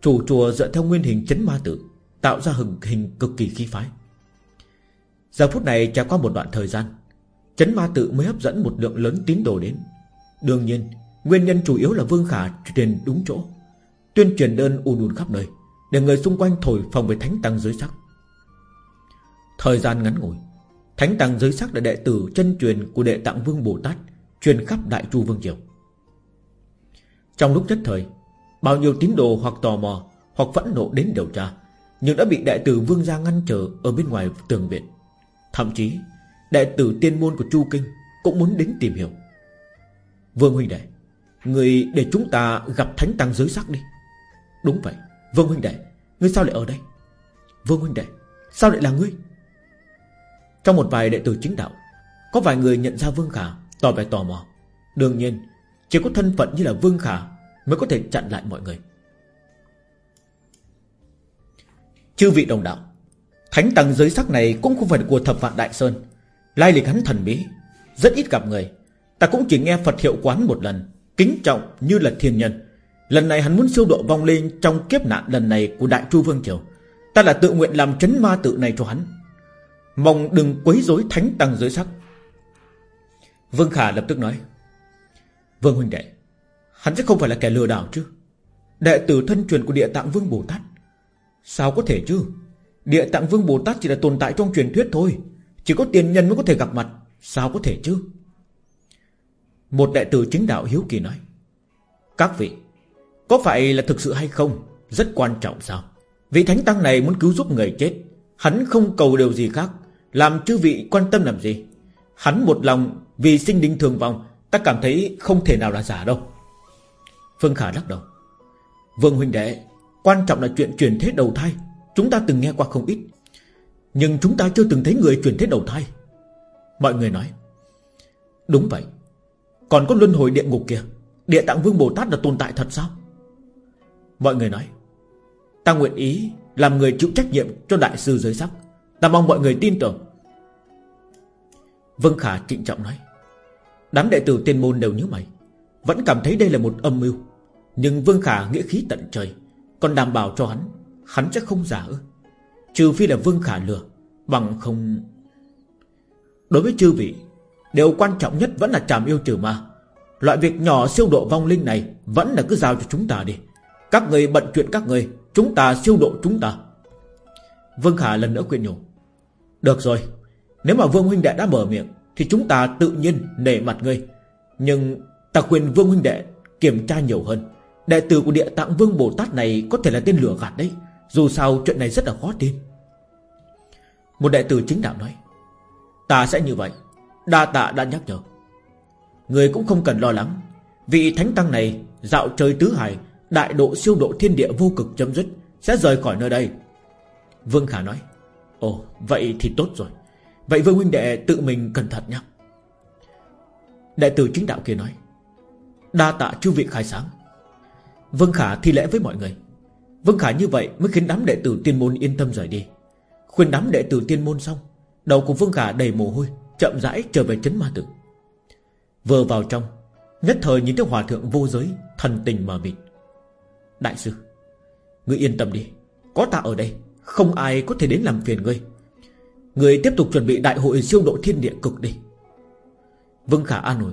Chủ chùa dựa theo nguyên hình chấn ma tử Tạo ra hình, hình cực kỳ khí phái. Giờ phút này trải qua một đoạn thời gian Chấn ma tự mới hấp dẫn một lượng lớn tín đồ đến. Đương nhiên, Nguyên nhân chủ yếu là Vương Khả truyền đúng chỗ. Tuyên truyền đơn ùn ùn khắp nơi, Để người xung quanh thổi phòng về thánh tăng giới sắc. Thời gian ngắn ngủi, Thánh tăng giới sắc là đệ tử chân truyền Của đệ tạng Vương Bồ Tát, Truyền khắp Đại Chu Vương Triều. Trong lúc nhất thời, Bao nhiêu tín đồ hoặc tò mò, Hoặc phẫn nộ đến điều tra, Nhưng đã bị đệ tử Vương gia ngăn trở Ở bên ngoài tường viện. Thậm chí đệ tử tiên môn của Chu Kinh Cũng muốn đến tìm hiểu. Vương huynh đệ, Người để chúng ta gặp thánh tăng giới sắc đi. Đúng vậy, Vương huynh đệ, Ngươi sao lại ở đây? Vương huynh đệ, Sao lại là ngươi? Trong một vài đệ tử chính đạo, Có vài người nhận ra Vương Khả Tỏ vẻ tò mò. Đương nhiên, Chỉ có thân phận như là Vương Khả Mới có thể chặn lại mọi người. Chư vị đồng đạo, Thánh tăng giới sắc này cũng không phải của thập vạn Đại Sơn. Lai lịch hắn thần bí, Rất ít gặp người. Ta cũng chỉ nghe Phật hiệu quán một lần, Kính trọng như là thiên nhân. Lần này hắn muốn siêu độ vong linh Trong kiếp nạn lần này của Đại Chu Vương Triều. Ta là tự nguyện làm chấn ma tự này cho hắn. Mong đừng quấy rối thánh tăng giới sắc. Vương Khả lập tức nói, Vương huynh đệ, Hắn sẽ không phải là kẻ lừa đảo chứ? Đệ tử thân truyền của địa tạng Vương Bồ Tát, Sao có thể chứ? Địa tạng Vương Bồ Tát chỉ là tồn tại trong truyền thuyết thôi. Chỉ có tiền nhân mới có thể gặp mặt. Sao có thể chứ? Một đệ tử chính đạo hiếu kỳ nói. Các vị, Có phải là thực sự hay không? Rất quan trọng sao? Vị thánh tăng này muốn cứu giúp người chết. Hắn không cầu điều gì khác. Làm chư vị quan tâm làm gì? Hắn một lòng vì sinh linh thường vong, Ta cảm thấy không thể nào là giả đâu. Phương Khả lắc đầu. Vương huynh đệ, Quan trọng là chuyện truyền thế đầu thai. Chúng ta từng nghe qua không ít. Nhưng chúng ta chưa từng thấy người chuyển thế đầu thai. Mọi người nói, Đúng vậy, Còn có luân hồi địa ngục kìa. Địa tạng vương Bồ Tát là tồn tại thật sao? Mọi người nói, Ta nguyện ý làm người chịu trách nhiệm cho đại sư giới sắc. Ta mong mọi người tin tưởng. Vương Khả trịnh trọng nói, Đám đệ tử tiên môn đều nhớ mày, Vẫn cảm thấy đây là một âm mưu. Nhưng Vương Khả nghĩa khí tận trời, Còn đảm bảo cho hắn Hắn sẽ không giả ư. Trừ phi là Vương Khả lừa, Bằng không. Đối với chư vị, Điều quan trọng nhất vẫn là tràm yêu trừ ma. Loại việc nhỏ siêu độ vong linh này Vẫn là cứ giao cho chúng ta đi. Các người bận chuyện các người, Chúng ta siêu độ chúng ta. Vương Khả lần nữa khuyên nhủ. Được rồi, Nếu mà Vương Huynh Đệ đã mở miệng, Thì chúng ta tự nhiên nể mặt ngươi. Nhưng ta khuyên Vương Huynh Đệ Kiểm tra nhiều hơn. Đệ tử của địa tạng Vương Bồ Tát này Có thể là tên lửa gạt đấy. Dù sao chuyện này rất là khó tin. Một đệ tử chính đạo nói, Ta sẽ như vậy, Đa tạ đã nhắc nhở. Người cũng không cần lo lắng, Vị thánh tăng này dạo chơi tứ hải, Đại độ siêu độ thiên địa vô cực chấm dứt, Sẽ rời khỏi nơi đây. Vương Khả nói, Ồ, vậy thì tốt rồi. Vậy Vương huynh đệ tự mình cẩn thận nhé Đệ tử chính đạo kia nói, Đa tạ chư vị khai sáng. Vương Khả thi lễ với mọi người. Vương Khả như vậy mới khiến đám đệ tử tiên môn yên tâm rời đi. Khuyên đám đệ tử tiên môn xong, Đầu của Vương Khả đầy mồ hôi, Chậm rãi trở về chấn ma tử. Vừa vào trong, Nhất thời nhìn thấy hòa thượng vô giới, Thần tình mờ mịt. Đại sư, Ngươi yên tâm đi, Có ta ở đây, Không ai có thể đến làm phiền ngươi. Ngươi tiếp tục chuẩn bị đại hội siêu độ thiên địa cực đi. Vương Khả an ủi.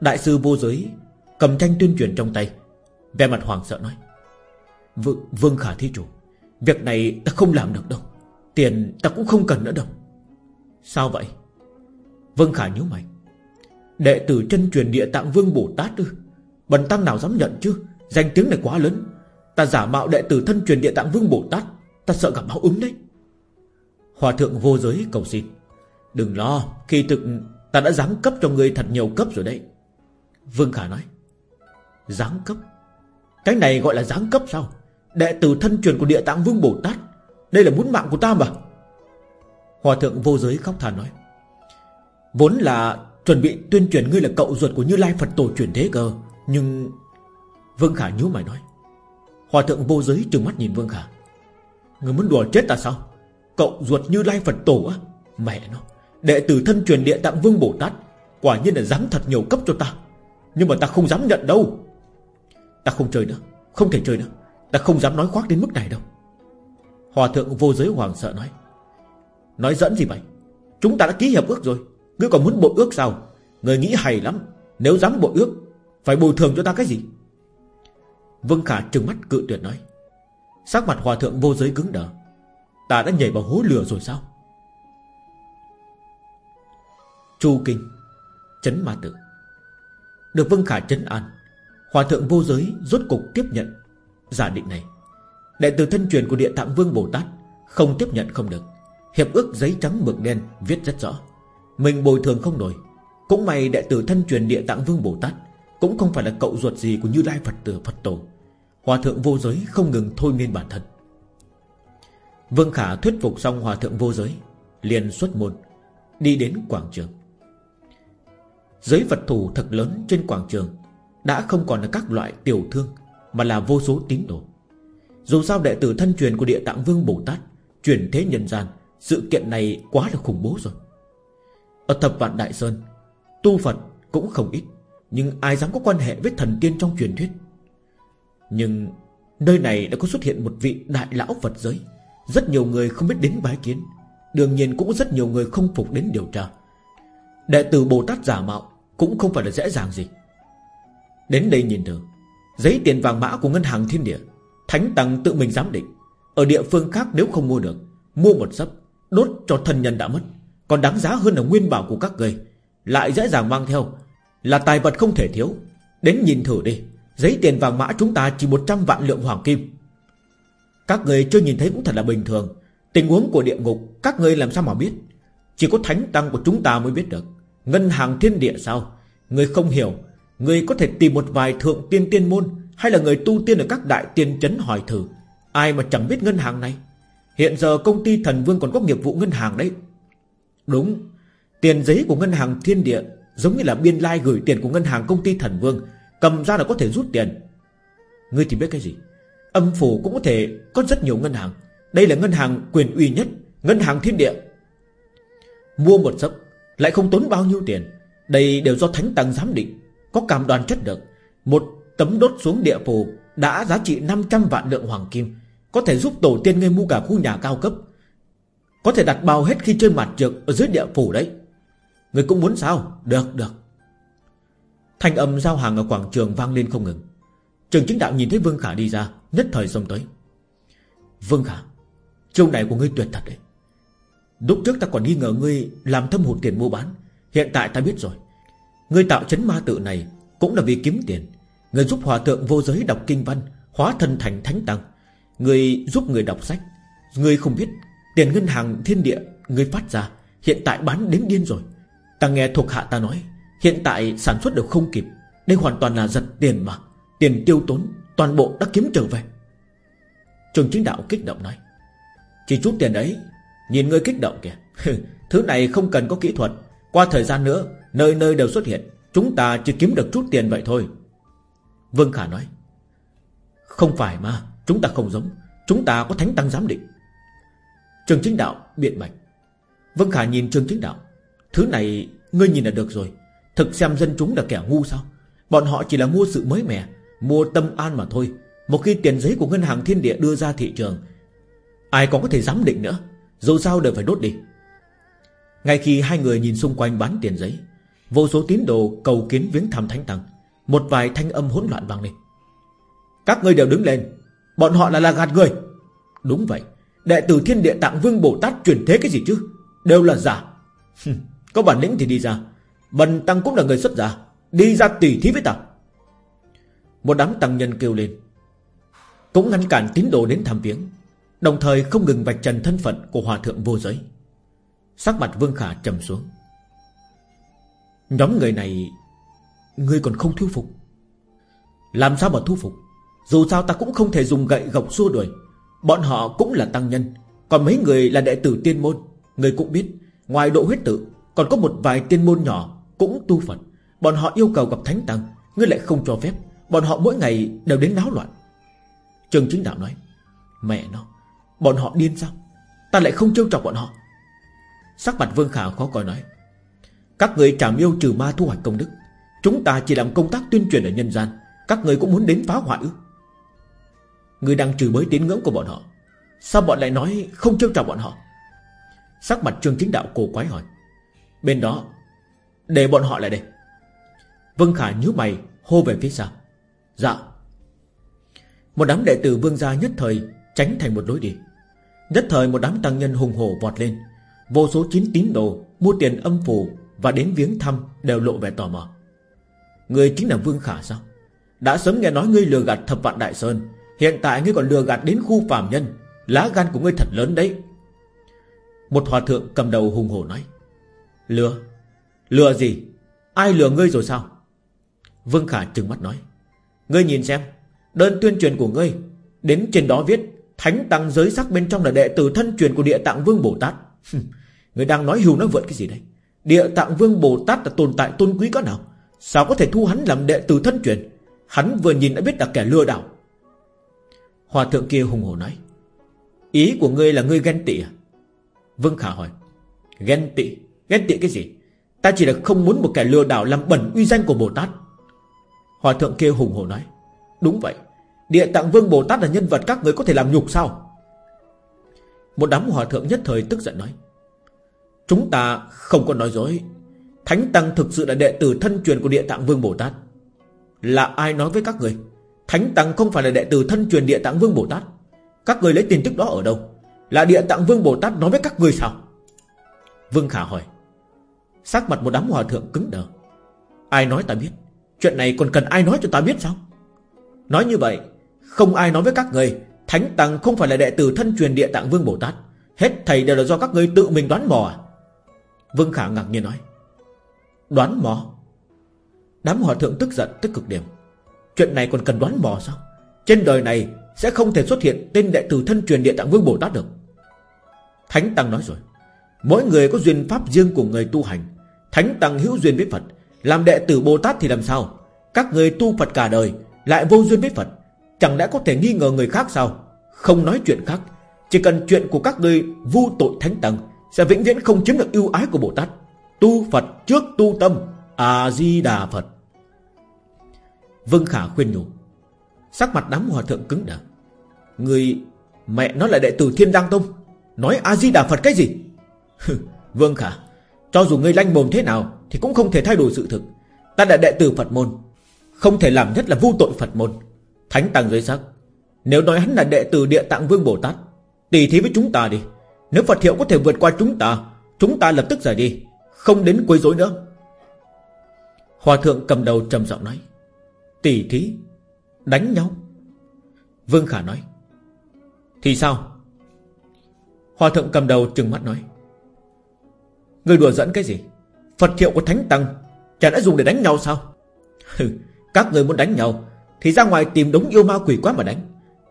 Đại sư vô giới, Cầm tranh tuyên truyền trong tay Về mặt hoàng sợ nói v Vương Khả thí chủ, Việc này ta không làm được đâu. Tiền ta cũng không cần nữa đâu. Sao vậy? Vương Khả nhíu mày. Đệ tử chân truyền địa tạng Vương Bồ Tát ư? Bần tăng nào dám nhận chứ? Danh tiếng này quá lớn. Ta giả mạo đệ tử thân truyền địa tạng Vương Bồ Tát, Ta sợ gặp báo ứng đấy. Hòa thượng vô giới cầu xin. Đừng lo Khi thực ta đã giáng cấp cho người thật nhiều cấp rồi đấy. Vương Khả nói. Giáng cấp? Cái này gọi là giáng cấp sao? Đệ tử thân truyền của địa tạng Vương Bồ Tát, Đây là muốn mạng của ta mà. Hòa thượng vô giới khóc thà nói, Vốn là chuẩn bị tuyên truyền ngươi là cậu ruột của Như Lai Phật Tổ truyền thế cơ, Nhưng Vương Khả nhíu mày nói, Hòa thượng vô giới trừng mắt nhìn Vương Khả Người muốn đùa chết ta sao? Cậu ruột Như Lai Phật Tổ á? Mẹ nó, Đệ tử thân truyền địa tạng Vương Bồ Tát Quả nhiên là dám thật nhiều cấp cho ta, Nhưng mà ta không dám nhận đâu. Ta không chơi nữa, Không thể chơi nữa. Ta không dám nói khoác đến mức này đâu. Hòa thượng vô giới hoàng sợ nói. Nói dẫn gì vậy? Chúng ta đã ký hiệp ước rồi. Ngươi còn muốn bội ước sao? Người nghĩ hay lắm. Nếu dám bội ước, Phải bồi thường cho ta cái gì? Vương Khả trừng mắt cự tuyệt nói. Sắc mặt hòa thượng vô giới cứng đờ. Ta đã nhảy vào hố lửa rồi sao? Chu Kinh, Chấn Ma Tử. Được Vương Khả chấn an, Hòa thượng vô giới rốt cục tiếp nhận Giả định này, Đệ tử thân truyền của địa tạng Vương Bồ Tát Không tiếp nhận không được. Hiệp ước giấy trắng mực đen viết rất rõ. Mình bồi thường không nổi. Cũng may đệ tử thân truyền địa tạng Vương Bồ Tát Cũng không phải là cậu ruột gì của Như Lai Phật tử Phật Tổ. Hòa thượng vô giới không ngừng thôi miên bản thân. Vương Khả thuyết phục xong hòa thượng vô giới, liền xuất môn, Đi đến quảng trường. Giới Phật thủ thật lớn trên quảng trường, Đã không còn là các loại tiểu thương mà là vô số tín đồ. Dù sao đệ tử thân truyền của địa tạng vương Bồ Tát Chuyển thế nhân gian, Sự kiện này quá là khủng bố rồi. Ở thập vạn Đại Sơn, Tu Phật cũng không ít, Nhưng ai dám có quan hệ với thần tiên trong truyền thuyết? Nhưng Nơi này đã có xuất hiện một vị đại lão Phật giới, Rất nhiều người không biết đến bái kiến, Đương nhiên cũng rất nhiều người không phục đến điều tra. Đệ tử Bồ Tát giả mạo Cũng không phải là dễ dàng gì. Đến đây nhìn thử. Giấy tiền vàng mã của ngân hàng thiên địa, Thánh Tăng tự mình giám định. Ở địa phương khác nếu không mua được, Mua một sấp, Đốt cho thân nhân đã mất. Còn đáng giá hơn là nguyên bảo của các người. Lại dễ dàng mang theo, Là tài vật không thể thiếu. Đến nhìn thử đi, Giấy tiền vàng mã chúng ta chỉ 100 vạn lượng hoàng kim. Các người chưa nhìn thấy cũng thật là bình thường. Tình huống của địa ngục, Các người làm sao mà biết? Chỉ có thánh tăng của chúng ta mới biết được. Ngân hàng thiên địa sao? Người không hiểu Người có thể tìm một vài thượng tiên tiên môn Hay là người tu tiên ở các đại tiên chấn hỏi thử. Ai mà chẳng biết ngân hàng này? Hiện giờ công ty thần vương còn có nghiệp vụ ngân hàng đấy. Đúng, Tiền giấy của ngân hàng thiên địa Giống như là biên lai gửi tiền của ngân hàng công ty thần vương, Cầm ra là có thể rút tiền. Ngươi thì biết cái gì? Âm phủ cũng có thể có rất nhiều ngân hàng. Đây là ngân hàng quyền uy nhất, Ngân hàng thiên địa. Mua một sấp, Lại không tốn bao nhiêu tiền. Đây đều do thánh tăng giám định. Có cảm đoàn chất được Một tấm đốt xuống địa phủ Đã giá trị 500 vạn lượng hoàng kim, Có thể giúp tổ tiên ngươi mua cả khu nhà cao cấp, Có thể đặt bao hết khi chơi mặt trượt Ở dưới địa phủ đấy. Người cũng muốn sao? Được được. Thanh âm giao hàng ở quảng trường vang lên không ngừng. Trường chính đạo nhìn thấy Vương Khả đi ra, Nhất thời xông tới. Vương Khả, Chiêu này của ngươi tuyệt thật đấy. Lúc trước ta còn nghi ngờ ngươi Làm thâm hụt tiền mua bán, Hiện tại ta biết rồi. Ngươi tạo chấn ma tự này Cũng là vì kiếm tiền. Ngươi giúp hòa thượng vô giới đọc kinh văn, Hóa thân thành thánh tăng. Ngươi giúp người đọc sách Ngươi không biết, Tiền ngân hàng thiên địa Ngươi phát ra, Hiện tại bán đến điên rồi. Ta nghe thuộc hạ ta nói, Hiện tại sản xuất đều không kịp, Đây hoàn toàn là giật tiền mà, Tiền tiêu tốn, Toàn bộ đã kiếm trở về. Trường chính đạo kích động nói, Chỉ chút tiền ấy Nhìn ngươi kích động kìa. Thứ này không cần có kỹ thuật, Qua thời gian nữa Nơi nơi đều xuất hiện. Chúng ta chỉ kiếm được chút tiền vậy thôi. Vương Khả nói. Không phải mà, Chúng ta không giống. Chúng ta có thánh tăng giám định. Trường chính đạo biện bạch. Vương Khả nhìn trường chính đạo. Thứ này ngươi nhìn là được rồi. Thực xem dân chúng là kẻ ngu sao? Bọn họ chỉ là mua sự mới mẻ, Mua tâm an mà thôi. Một khi tiền giấy của ngân hàng thiên địa đưa ra thị trường, Ai còn có thể giám định nữa? Dù sao đều phải đốt đi. Ngay khi hai người nhìn xung quanh bán tiền giấy Vô số tín đồ cầu kiến viếng thăm thánh tăng. Một vài thanh âm hỗn loạn vang lên. Các ngươi đều đứng lên. Bọn họ là là gạt người. Đúng vậy. Đệ tử thiên địa tạng vương Bồ Tát truyền thế cái gì chứ? Đều là giả. Có bản lĩnh thì đi ra. Bần tăng cũng là người xuất gia Đi ra tỉ thí với ta. Một đám tăng nhân kêu lên. Cũng ngăn cản tín đồ đến thăm viếng. Đồng thời không ngừng vạch trần thân phận Của hòa thượng vô giới. Sắc mặt Vương Khả trầm xuống. Nhóm người này, Ngươi còn không thu phục. Làm sao mà thu phục? Dù sao ta cũng không thể dùng gậy gộc xua đuổi. Bọn họ cũng là tăng nhân. Còn mấy người là đệ tử tiên môn. Người cũng biết, Ngoài độ huyết tự, Còn có một vài tiên môn nhỏ cũng tu Phật. Bọn họ yêu cầu gặp Thánh Tăng, Ngươi lại không cho phép. Bọn họ mỗi ngày đều đến náo loạn. Trường chính đạo nói, Mẹ nó, Bọn họ điên sao? Ta lại không trêu chọc bọn họ. Sắc mặt Vương Khả khó coi nói các người trảm yêu trừ ma thu hoạch công đức. Chúng ta chỉ làm công tác tuyên truyền ở nhân gian. Các người cũng muốn đến phá hoại ư? Người đang trừ bới tín ngưỡng của bọn họ. Sao bọn lại nói không trêu chọc bọn họ? Sắc mặt trường chính đạo cổ quái hỏi. Bên đó, để bọn họ lại đây. Vương Khả nhíu mày, hô về phía sau. Dạ. Một đám đệ tử vương gia nhất thời Tránh thành một lối đi. Nhất thời một đám tăng nhân hùng hổ vọt lên. Vô số chín tín đồ Mua tiền âm phủ và đến viếng thăm đều lộ vẻ tò mò. Người chính là Vương Khả sao? Đã sớm nghe nói ngươi lừa gạt thập vạn đại sơn, Hiện tại ngươi còn lừa gạt đến khu phàm nhân, Lá gan của ngươi thật lớn đấy. Một hòa thượng cầm đầu hùng hổ nói, Lừa? Lừa gì? Ai lừa ngươi rồi sao? Vương Khả trừng mắt nói, Ngươi nhìn xem, Đơn tuyên truyền của ngươi, Đến trên đó viết, Thánh tăng giới sắc bên trong là đệ tử thân truyền của địa tạng vương Bồ Tát. Ngươi đang nói hưu nói vượn cái gì đấy? Địa tạng vương Bồ Tát là tồn tại tôn quý có nào? Sao có thể thu hắn làm đệ tử thân truyền? Hắn vừa nhìn đã biết là kẻ lừa đảo. Hòa thượng kia hùng hổ nói, Ý của ngươi là ngươi ghen tị à? Vương Khả hỏi, Ghen tị? Ghen tị cái gì? Ta chỉ là không muốn một kẻ lừa đảo làm bẩn uy danh của Bồ Tát. Hòa thượng kia hùng hổ nói, Đúng vậy. Địa tạng vương Bồ Tát là nhân vật các người có thể làm nhục sao? Một đám hòa thượng nhất thời tức giận nói Chúng ta không có nói dối. Thánh Tăng thực sự là đệ tử thân truyền của địa tạng vương Bồ Tát. Là ai nói với các người, Thánh Tăng không phải là đệ tử thân truyền địa tạng vương Bồ Tát? Các người lấy tin tức đó ở đâu? Là địa tạng vương Bồ Tát nói với các người sao? Vương Khả hỏi. Sắc mặt một đám hòa thượng cứng đờ. Ai nói ta biết? Chuyện này còn cần ai nói cho ta biết sao? Nói như vậy, Không ai nói với các người, Thánh Tăng không phải là đệ tử thân truyền địa tạng Vương Bồ Tát. Hết thầy đều là do các người tự mình đoán mò à? Vương Khả ngạc nhiên nói. Đoán mò. Đám hòa thượng tức giận tức cực điểm. Chuyện này còn cần đoán mò sao? Trên đời này sẽ không thể xuất hiện Tên đệ tử thân truyền địa tạng Vương Bồ Tát được. Thánh Tăng nói rồi. Mỗi người có duyên pháp riêng của người tu hành. Thánh Tăng hữu duyên với Phật. Làm đệ tử Bồ Tát thì làm sao? Các người tu Phật cả đời, Lại vô duyên với Phật. Chẳng đã có thể nghi ngờ người khác sao? Không nói chuyện khác. Chỉ cần chuyện của các người vu tội Thánh Tăng sẽ vĩnh viễn không chiếm được ưu ái của Bồ Tát. Tu Phật trước tu tâm, A-di-đà Phật. Vương Khả khuyên nhủ. Sắc mặt đám hòa thượng cứng đờ. Người, Mẹ nó là đệ tử Thiên Đăng Tông. Nói A-di-đà Phật cái gì? Vương Khả, Cho dù ngươi lanh mồm thế nào Thì cũng không thể thay đổi sự thực. Ta là đệ tử Phật môn, Không thể làm nhất là vu tội Phật môn. Thánh Tăng dưới sắc, Nếu nói hắn là đệ tử địa tạng Vương Bồ Tát Tỷ thí với chúng ta đi. Nếu Phật hiệu có thể vượt qua chúng ta Chúng ta lập tức rời đi, Không đến quấy rối nữa. Hòa thượng cầm đầu trầm giọng nói, Tỷ thí, Đánh nhau. Vương Khả nói, Thì sao? Hòa thượng cầm đầu trừng mắt nói, Người đùa dẫn cái gì? Phật hiệu của Thánh Tăng Chả đã dùng để đánh nhau sao? Các người muốn đánh nhau Thì ra ngoài tìm đống yêu ma quỷ quá mà đánh.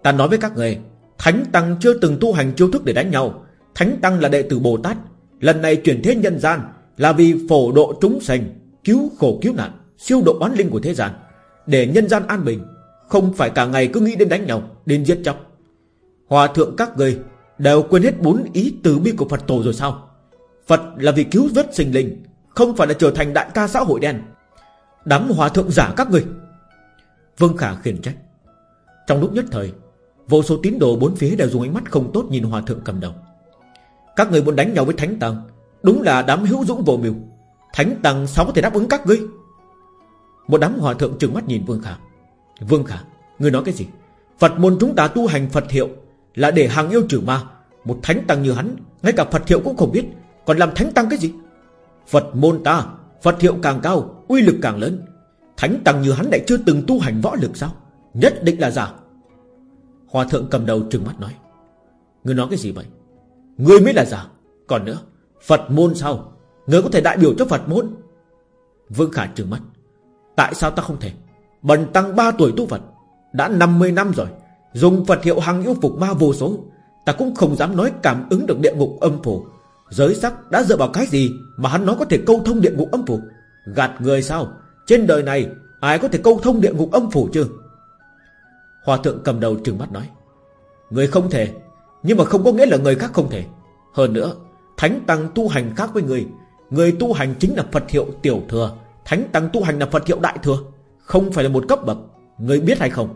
Ta nói với các người, Thánh Tăng chưa từng tu hành chiêu thức để đánh nhau. Thánh Tăng là đệ tử Bồ Tát. Lần này chuyển thế nhân gian Là vì phổ độ chúng sanh, Cứu khổ cứu nạn, Siêu độ oán linh của thế gian. Để nhân gian an bình, Không phải cả ngày cứ nghĩ đến đánh nhau, Đến giết chóc. Hòa thượng các người Đều quên hết bốn ý từ bi của Phật tổ rồi sao? Phật là vì cứu vớt sinh linh, Không phải là trở thành đại ca xã hội đen. Đám hòa thượng giả các người Vương Khả khiển trách. Trong lúc nhất thời, Vô số tín đồ bốn phía đều dùng ánh mắt không tốt nhìn hòa thượng cầm đầu. Các người muốn đánh nhau với Thánh Tăng, Đúng là đám hữu dũng vô mưu. Thánh Tăng sao có thể đáp ứng các ngươi? Một đám hòa thượng trừng mắt nhìn Vương Khả. Vương Khả, Ngươi nói cái gì? Phật môn chúng ta tu hành Phật hiệu Là để hàng yêu trừ ma. Một thánh tăng như hắn, Ngay cả Phật hiệu cũng không biết. Còn làm thánh tăng cái gì? Phật môn ta, Phật hiệu càng cao, Uy lực càng lớn. Thánh tăng như hắn lại chưa từng tu hành võ lực sao? Nhất định là giả. Hòa thượng cầm đầu trừng mắt nói. Ngươi nói cái gì vậy? Ngươi mới là giả Còn nữa, Phật môn sao? Ngươi có thể đại biểu cho Phật môn? Vương Khả trừng mắt. Tại sao ta không thể? Bần tăng 3 tuổi tu Phật, Đã 50 năm rồi, Dùng Phật hiệu hằng yêu phục ma vô số, Ta cũng không dám nói cảm ứng được địa ngục âm phủ. Giới sắc đã dựa vào cái gì Mà hắn nói có thể câu thông địa ngục âm phủ? Gạt người sao? Trên đời này, ai có thể câu thông địa ngục âm phủ chứ? Hòa thượng cầm đầu trừng mắt nói Người không thể nhưng mà không có nghĩa là người khác không thể. Hơn nữa, Thánh tăng tu hành khác với người. Người tu hành chính là Phật hiệu tiểu thừa. Thánh tăng tu hành là Phật hiệu đại thừa. Không phải là một cấp bậc. Người biết hay không?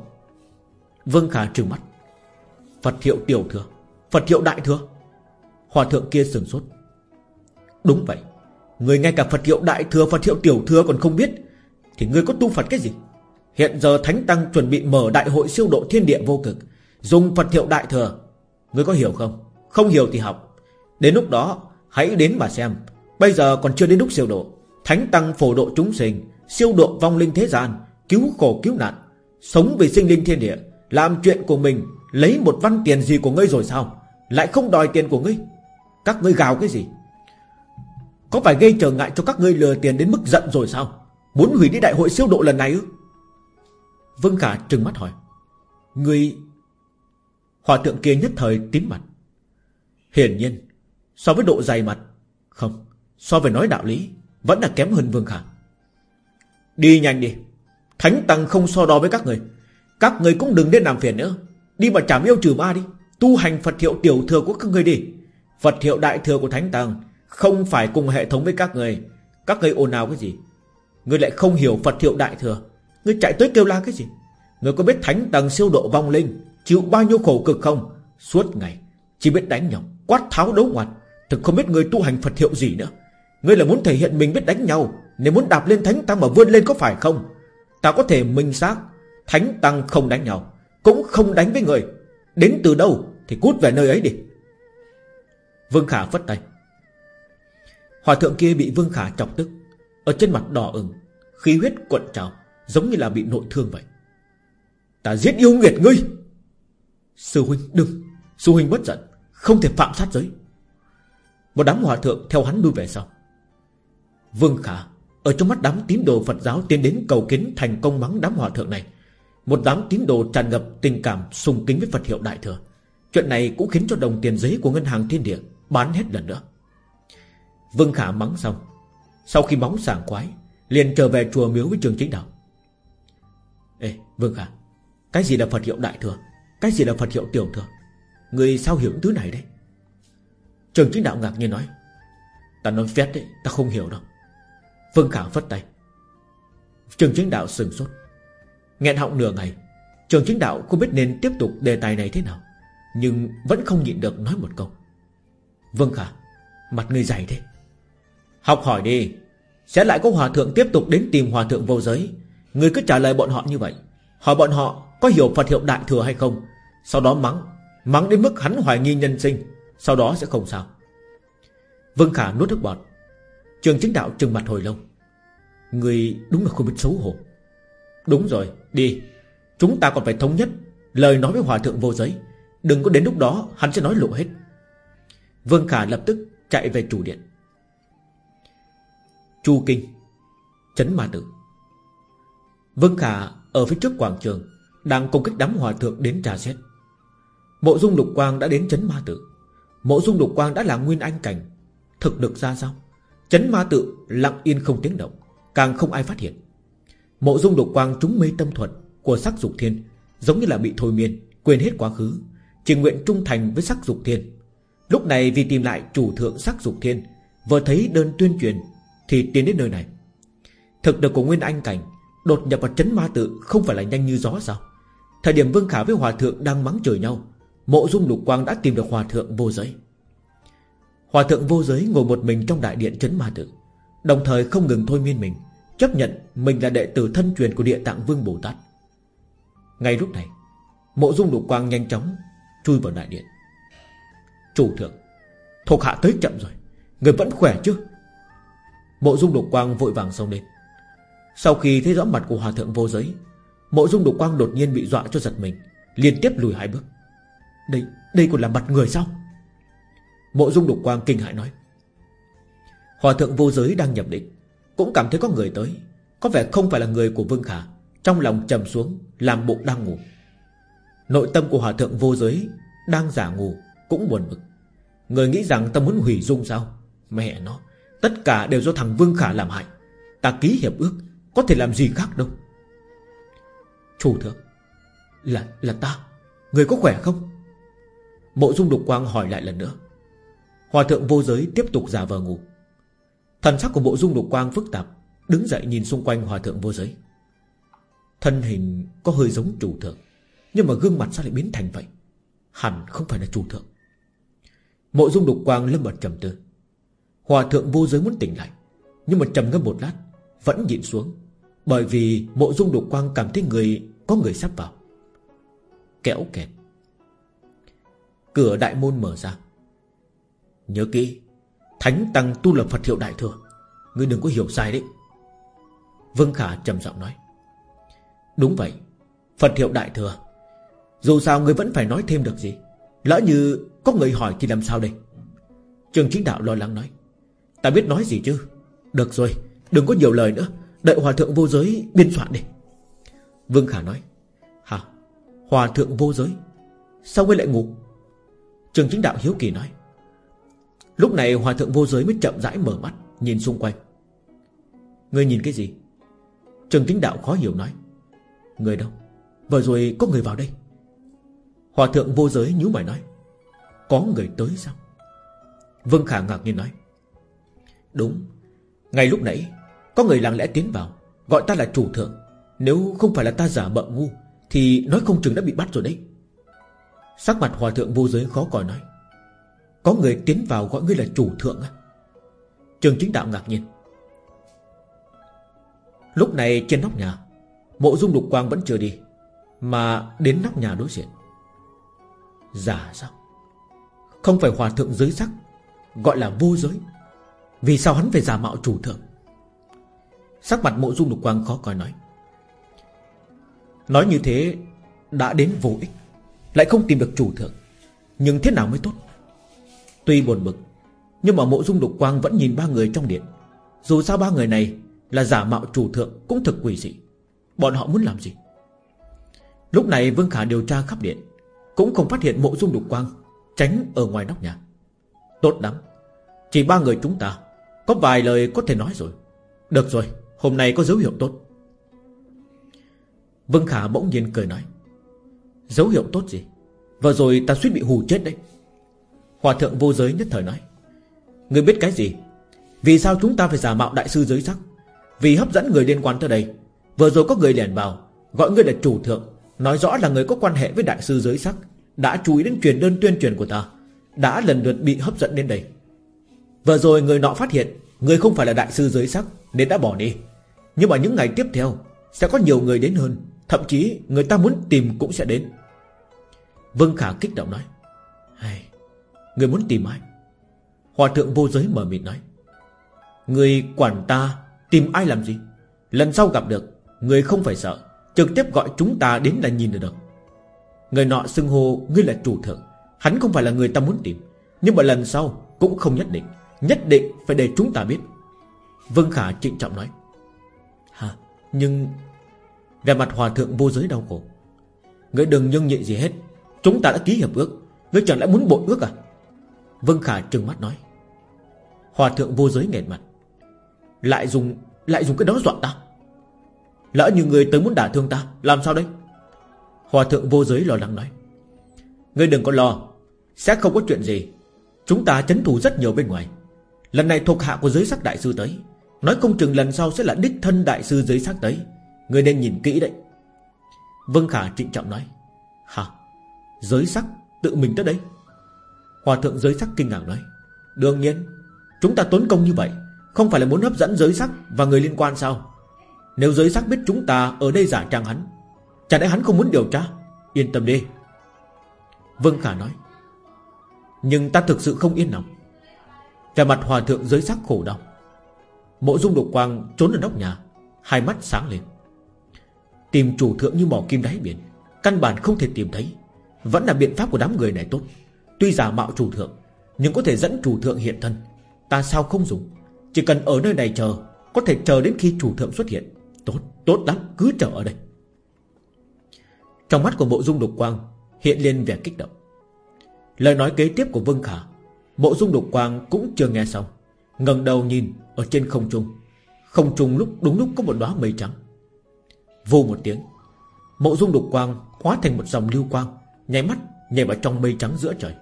Vương Khả trừng mắt. Phật hiệu tiểu thừa. Phật hiệu đại thừa. Hòa thượng kia sừng sốt. Đúng vậy. Người ngay cả Phật hiệu đại thừa, Phật hiệu tiểu thừa còn không biết. Thì người có tu Phật cái gì? Hiện giờ Thánh Tăng chuẩn bị mở đại hội siêu độ thiên địa vô cực, Dùng Phật hiệu đại thừa Người có hiểu không? Không hiểu thì học. Đến lúc đó, hãy đến mà xem. Bây giờ còn chưa đến lúc siêu độ. Thánh Tăng phổ độ chúng sinh, Siêu độ vong linh thế gian, Cứu khổ cứu nạn, Sống vì sinh linh thiên địa, Làm chuyện của mình, Lấy một văn tiền gì của ngươi rồi sao? Lại không đòi tiền của ngươi. Các ngươi gào cái gì? Có phải gây trở ngại cho các ngươi lừa tiền đến mức giận rồi sao? Muốn hủy đi đại hội siêu độ lần này ư? Vương Khả trừng mắt hỏi. Ngươi Hòa thượng kia nhất thời tím mặt. Hiển nhiên, So với độ dày mặt, Không, So với nói đạo lý, Vẫn là kém hơn Vương Khả. Đi nhanh đi, Thánh Tăng không so đo với các người. Các người cũng đừng nên làm phiền nữa. Đi mà chảm yêu trừ ma đi, Tu hành Phật hiệu tiểu thừa của các người đi. Phật hiệu đại thừa của Thánh Tăng Không phải cùng hệ thống với các người. Các người ồn ào cái gì? Người lại không hiểu Phật hiệu đại thừa. Người chạy tới kêu la cái gì? Người có biết thánh Tăng siêu độ vong linh Chịu bao nhiêu khổ cực không? Suốt ngày, Chỉ biết đánh nhau, Quát tháo đấu ngoặt. Thực không biết người tu hành Phật hiệu gì nữa. Ngươi là muốn thể hiện mình biết đánh nhau, Nếu muốn đạp lên thánh tăng mà vươn lên có phải không? Ta có thể minh xác, Thánh tăng không đánh nhau, Cũng không đánh với người. Đến từ đâu thì cút về nơi ấy đi. Vương Khả phất tay. Hòa thượng kia bị Vương Khả chọc tức, Ở trên mặt đỏ ửng, Khí huyết cuộn trào, Giống như là bị nội thương vậy. Ta giết yêu nghiệt ngươi. Sư huynh đừng. Sư huynh bất giận, Không thể phạm sát giới. Một đám hòa thượng theo hắn lui về sau. Vương Khả, Ở trong mắt đám tín đồ Phật giáo tiến đến cầu kiến thành công mắng đám hòa thượng này. Một đám tín đồ tràn ngập tình cảm sùng kính với Phật hiệu Đại Thừa. Chuyện này cũng khiến cho đồng tiền giấy của ngân hàng thiên địa Bán hết lần nữa. Vương Khả mắng xong. Sau khi móng sảng quái Liền trở về chùa miếu với trường chính đạo. Ê, Vương Khả, Cái gì là Phật hiệu Đại Thừa? Cái gì là Phật hiệu Tiểu Thừa? Người sao hiểu thứ này đấy? Trường chính đạo ngạc nhiên nói, Ta nói phét đấy, Ta không hiểu đâu. Vương Khả phất tay. Trường chính đạo sừng sốt. Nghẹn họng nửa ngày, Trường chính đạo không biết nên tiếp tục đề tài này thế nào, Nhưng vẫn không nhịn được nói một câu. Vương Khả, Mặt người dày thế. Học hỏi đi, Sẽ lại có hòa thượng tiếp tục đến tìm hòa thượng vô giới. Người cứ trả lời bọn họ như vậy, Hỏi bọn họ có hiểu Phật hiệu đại thừa hay không? Sau đó mắng. Mắng đến mức hắn hoài nghi nhân sinh. Sau đó sẽ không sao. Vương Khả nuốt nước bọt. Trường chính đạo trừng mặt hồi lâu. Người đúng là không biết xấu hổ. Đúng rồi, đi. Chúng ta còn phải thống nhất. Lời nói với hòa thượng vô giới. Đừng có đến lúc đó hắn sẽ nói lộ hết. Vương Khả lập tức chạy về chủ điện. Chu Kinh. Chấn Ma Tử. Vương Khả ở phía trước quảng trường. Đang công kích đám hòa thượng đến trà xét. Mộ dung lục quang đã đến chấn ma tự. Mộ dung lục quang đã là nguyên anh cảnh. Thực được ra sao? Chấn ma tự lặng yên không tiếng động, Càng không ai phát hiện. Mộ dung lục quang trúng mê tâm thuật Của sắc dục thiên, Giống như là bị thôi miên, Quên hết quá khứ, Chỉ nguyện trung thành với sắc dục thiên. Lúc này vì tìm lại chủ thượng sắc dục thiên, Vừa thấy đơn tuyên truyền Thì tiến đến nơi này. Thực được của Nguyên Anh Cảnh Đột nhập vào chấn ma tự không phải là nhanh như gió sao? Thời điểm Vương Khả với Hòa Thượng đang mắng trời nhau, Mộ dung lục quang đã tìm được Hòa Thượng vô giới. Hòa Thượng vô giới ngồi một mình trong đại điện chấn ma tự Đồng thời không ngừng thôi miên mình, Chấp nhận mình là đệ tử thân truyền của địa tạng Vương Bồ Tát. Ngay lúc này, Mộ dung lục quang nhanh chóng Chui vào đại điện. Chủ thượng, Thuộc hạ tới chậm rồi, Người vẫn khỏe chứ? Mộ dung lục quang vội vàng xông lên. Sau khi thấy rõ mặt của hòa thượng vô giới Mộ dung đục quang đột nhiên bị dọa cho giật mình Liên tiếp lùi hai bước. Đây, đây còn là mặt người sao? Mộ dung đục quang kinh hại nói. Hòa thượng vô giới đang nhập định Cũng cảm thấy có người tới. Có vẻ không phải là người của Vương Khả Trong lòng trầm xuống Làm bụng đang ngủ. Nội tâm của hòa thượng vô giới Đang giả ngủ Cũng buồn bực. Người nghĩ rằng ta muốn hủy dung sao? Mẹ nó Tất cả đều do thằng Vương Khả làm hại. Ta ký hiệp ước Có thể làm gì khác đâu. Chủ thượng. Là là ta. Người có khỏe không? Mộ dung đục quang hỏi lại lần nữa. Hòa thượng vô giới tiếp tục giả vờ ngủ. Thần sắc của mộ dung đục quang phức tạp, Đứng dậy nhìn xung quanh hòa thượng vô giới. Thân hình có hơi giống chủ thượng, Nhưng mà gương mặt sao lại biến thành vậy? Hẳn không phải là chủ thượng. Mộ dung đục quang lâm vào trầm tư. Hòa thượng vô giới muốn tỉnh lại, Nhưng mà trầm ngâm một lát, Vẫn nhịn xuống. Bởi vì mộ dung đục quang cảm thấy người, Có người sắp vào. Kéo kẹt. Cửa đại môn mở ra. Nhớ kỹ, Thánh tăng tu lập Phật hiệu đại thừa. Ngươi đừng có hiểu sai đấy. Vương Khả trầm giọng nói. Đúng vậy, Phật hiệu đại thừa. Dù sao ngươi vẫn phải nói thêm được gì. Lỡ như có người hỏi thì làm sao đây? Trường chính đạo lo lắng nói. Ta biết nói gì chứ? Được rồi, đừng có nhiều lời nữa. Đợi hòa thượng vô giới biên soạn đi. Vương Khả nói, Hả? Hòa thượng vô giới? Sao ngươi lại ngủ? Trường chính đạo hiếu kỳ nói, Lúc này hòa thượng vô giới mới chậm rãi mở mắt, Nhìn xung quanh. Ngươi nhìn cái gì? Trường chính đạo khó hiểu nói Người đâu? Vừa rồi có người vào đây. Hòa thượng vô giới nhíu mày nói, Có người tới sao? Vương Khả ngạc nhiên nói, Đúng, Ngay lúc nãy có người lặng lẽ tiến vào, Gọi ta là chủ thượng. Nếu không phải là ta giả mợ ngu, Thì nói không chừng đã bị bắt rồi đấy. Sắc mặt hòa thượng vô giới khó coi nói, Có người tiến vào gọi ngươi là chủ thượng à Trường chính đạo ngạc nhiên. Lúc này trên nóc nhà, Mộ dung lục quang vẫn chưa đi, Mà đến nóc nhà đối diện. Giả sao? Không phải hòa thượng giới sắc, Gọi là vô giới. Vì sao hắn phải giả mạo chủ thượng? Sắc mặt mộ dung lục quang khó coi nói. Nói như thế Đã đến vô ích, Lại không tìm được chủ thượng. Nhưng thế nào mới tốt? Tuy buồn bực, Nhưng mà mộ dung lục quang vẫn nhìn ba người trong điện. Dù sao ba người này Là giả mạo chủ thượng cũng thực quỷ dị. Bọn họ muốn làm gì? Lúc này Vương Khả điều tra khắp điện, Cũng không phát hiện mộ dung lục quang Tránh ở ngoài nóc nhà. Tốt lắm, Chỉ ba người chúng ta, Có vài lời có thể nói rồi. Được rồi. Hôm nay có dấu hiệu tốt. Vương Khả bỗng nhiên cười nói, Dấu hiệu tốt gì? Vừa rồi ta suýt bị hù chết đấy. Hòa thượng vô giới nhất thời nói Người biết cái gì? Vì sao chúng ta phải giả mạo đại sư giới sắc? Vì hấp dẫn người liên quan tới đây. Vừa rồi có người lẻn vào, Gọi người là chủ thượng, Nói rõ là người có quan hệ với đại sư giới sắc, Đã chú ý đến truyền đơn tuyên truyền của ta, Đã lần lượt bị hấp dẫn đến đây. Vừa rồi người nọ phát hiện Người không phải là đại sư giới sắc Nên đã bỏ đi. Nhưng mà những ngày tiếp theo Sẽ có nhiều người đến hơn. Thậm chí người ta muốn tìm cũng sẽ đến. Vương Khả kích động nói. Hey, Người muốn tìm ai? Hòa thượng vô giới mở miệng nói. Người quản ta Tìm ai làm gì? Lần sau gặp được Người không phải sợ. Trực tiếp gọi chúng ta đến là nhìn được được. Người nọ xưng hô Ngươi là chủ thượng. Hắn không phải là người ta muốn tìm. Nhưng mà lần sau cũng không nhất định. Nhất định phải để chúng ta biết. Vương Khả trịnh trọng nói. Hả? Nhưng Về mặt hòa thượng vô giới đau khổ. Ngươi đừng nhân nhị gì hết. Chúng ta đã ký hiệp ước. Ngươi chẳng lẽ muốn bội ước à? Vương Khả trừng mắt nói. Hòa thượng vô giới nghẹn mặt. Lại dùng Lại dùng cái đó dọa ta. Lỡ như người tới muốn đả thương ta, Làm sao đây? Hòa thượng vô giới lo lắng nói. Ngươi đừng có lo. Sẽ không có chuyện gì. Chúng ta chấn thủ rất nhiều bên ngoài. Lần này thuộc hạ của giới sắc đại sư tới. Nói không chừng lần sau sẽ là đích thân đại sư giới sắc tới. Người nên nhìn kỹ đấy. Vân Khả trịnh trọng nói. Hả? Giới sắc tự mình tới đây? Hòa thượng giới sắc kinh ngạc nói. Đương nhiên, Chúng ta tốn công như vậy. Không phải là muốn hấp dẫn giới sắc và người liên quan sao? Nếu giới sắc biết chúng ta ở đây giả trang hắn, Chả lẽ hắn không muốn điều tra? Yên tâm đi. Vân Khả nói. Nhưng ta thực sự không yên lòng. Về mặt hòa thượng dưới sắc khổ đau. Mộ dung độc quang trốn ở nóc nhà Hai mắt sáng lên. Tìm chủ thượng như mỏ kim đáy biển Căn bản không thể tìm thấy. Vẫn là biện pháp của đám người này tốt. Tuy giả mạo chủ thượng Nhưng có thể dẫn chủ thượng hiện thân. Ta sao không dùng? Chỉ cần ở nơi này chờ Có thể chờ đến khi chủ thượng xuất hiện. Tốt, tốt lắm, cứ chờ ở đây. Trong mắt của mộ dung độc quang Hiện lên vẻ kích động. Lời nói kế tiếp của Vương Khả Mộ dung đục quang cũng chưa nghe xong, ngẩng đầu nhìn ở trên không trung. Không trung lúc đúng lúc có một đóa mây trắng. Vô một tiếng, Mộ dung đục quang hóa thành một dòng lưu quang, Nháy mắt nhảy vào trong mây trắng giữa trời.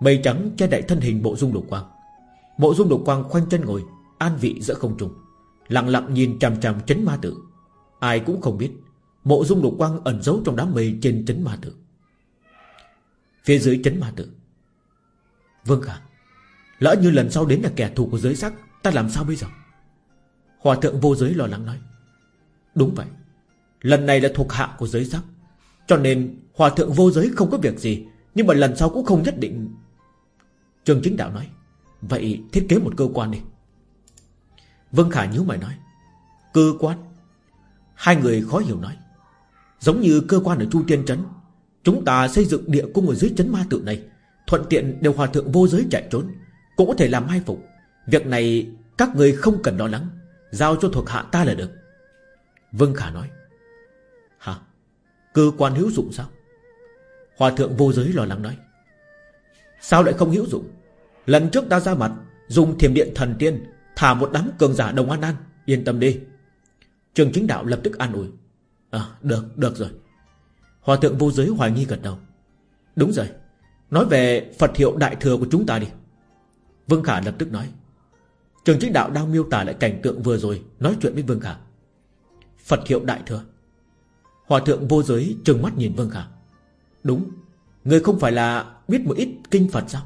Mây trắng che đậy thân hình mộ dung đục quang. Mộ dung đục quang khoanh chân ngồi, An vị giữa không trung, Lặng lặng nhìn chằm chằm chấn ma tử. Ai cũng không biết, Mộ dung đục quang ẩn giấu trong đám mây trên chấn ma tử. Phía dưới chấn ma tử Vâng cả Lỡ như lần sau đến là kẻ thù của giới sắc, Ta làm sao bây giờ? Hòa thượng vô giới lo lắng nói. Đúng vậy. Lần này là thuộc hạ của giới sắc. Cho nên hòa thượng vô giới không có việc gì, Nhưng mà lần sau cũng không nhất định. Trường chính đạo nói. Vậy thiết kế một cơ quan đi. Vân Khả nhíu mày nói. Cơ quan? Hai người khó hiểu nói. Giống như cơ quan ở Chu Tiên Trấn, Chúng ta xây dựng địa cung ở dưới trấn ma tự này. Thuận tiện đều hòa thượng vô giới chạy trốn, Cũng có thể làm hai phục. Việc này các người không cần lo lắng, Giao cho thuộc hạ ta là được. Vương Khả nói. Hả? Cơ quan hữu dụng sao? Hòa thượng vô giới lo lắng nói. Sao lại không hữu dụng? Lần trước ta ra mặt, Dùng thiềm điện thần tiên, Thả một đám cường giả đồng an an, Yên tâm đi. Trường chính đạo lập tức an ủi. À được được rồi. Hòa thượng vô giới hoài nghi gật đầu. Đúng rồi Nói về Phật hiệu đại thừa của chúng ta đi. Vương Khả lập tức nói, Trường chính đạo đang miêu tả lại cảnh tượng vừa rồi, Nói chuyện với Vương Khả. Phật hiệu đại thừa. Hòa thượng vô giới trừng mắt nhìn Vương Khả. Đúng, Người không phải là biết một ít kinh Phật sao?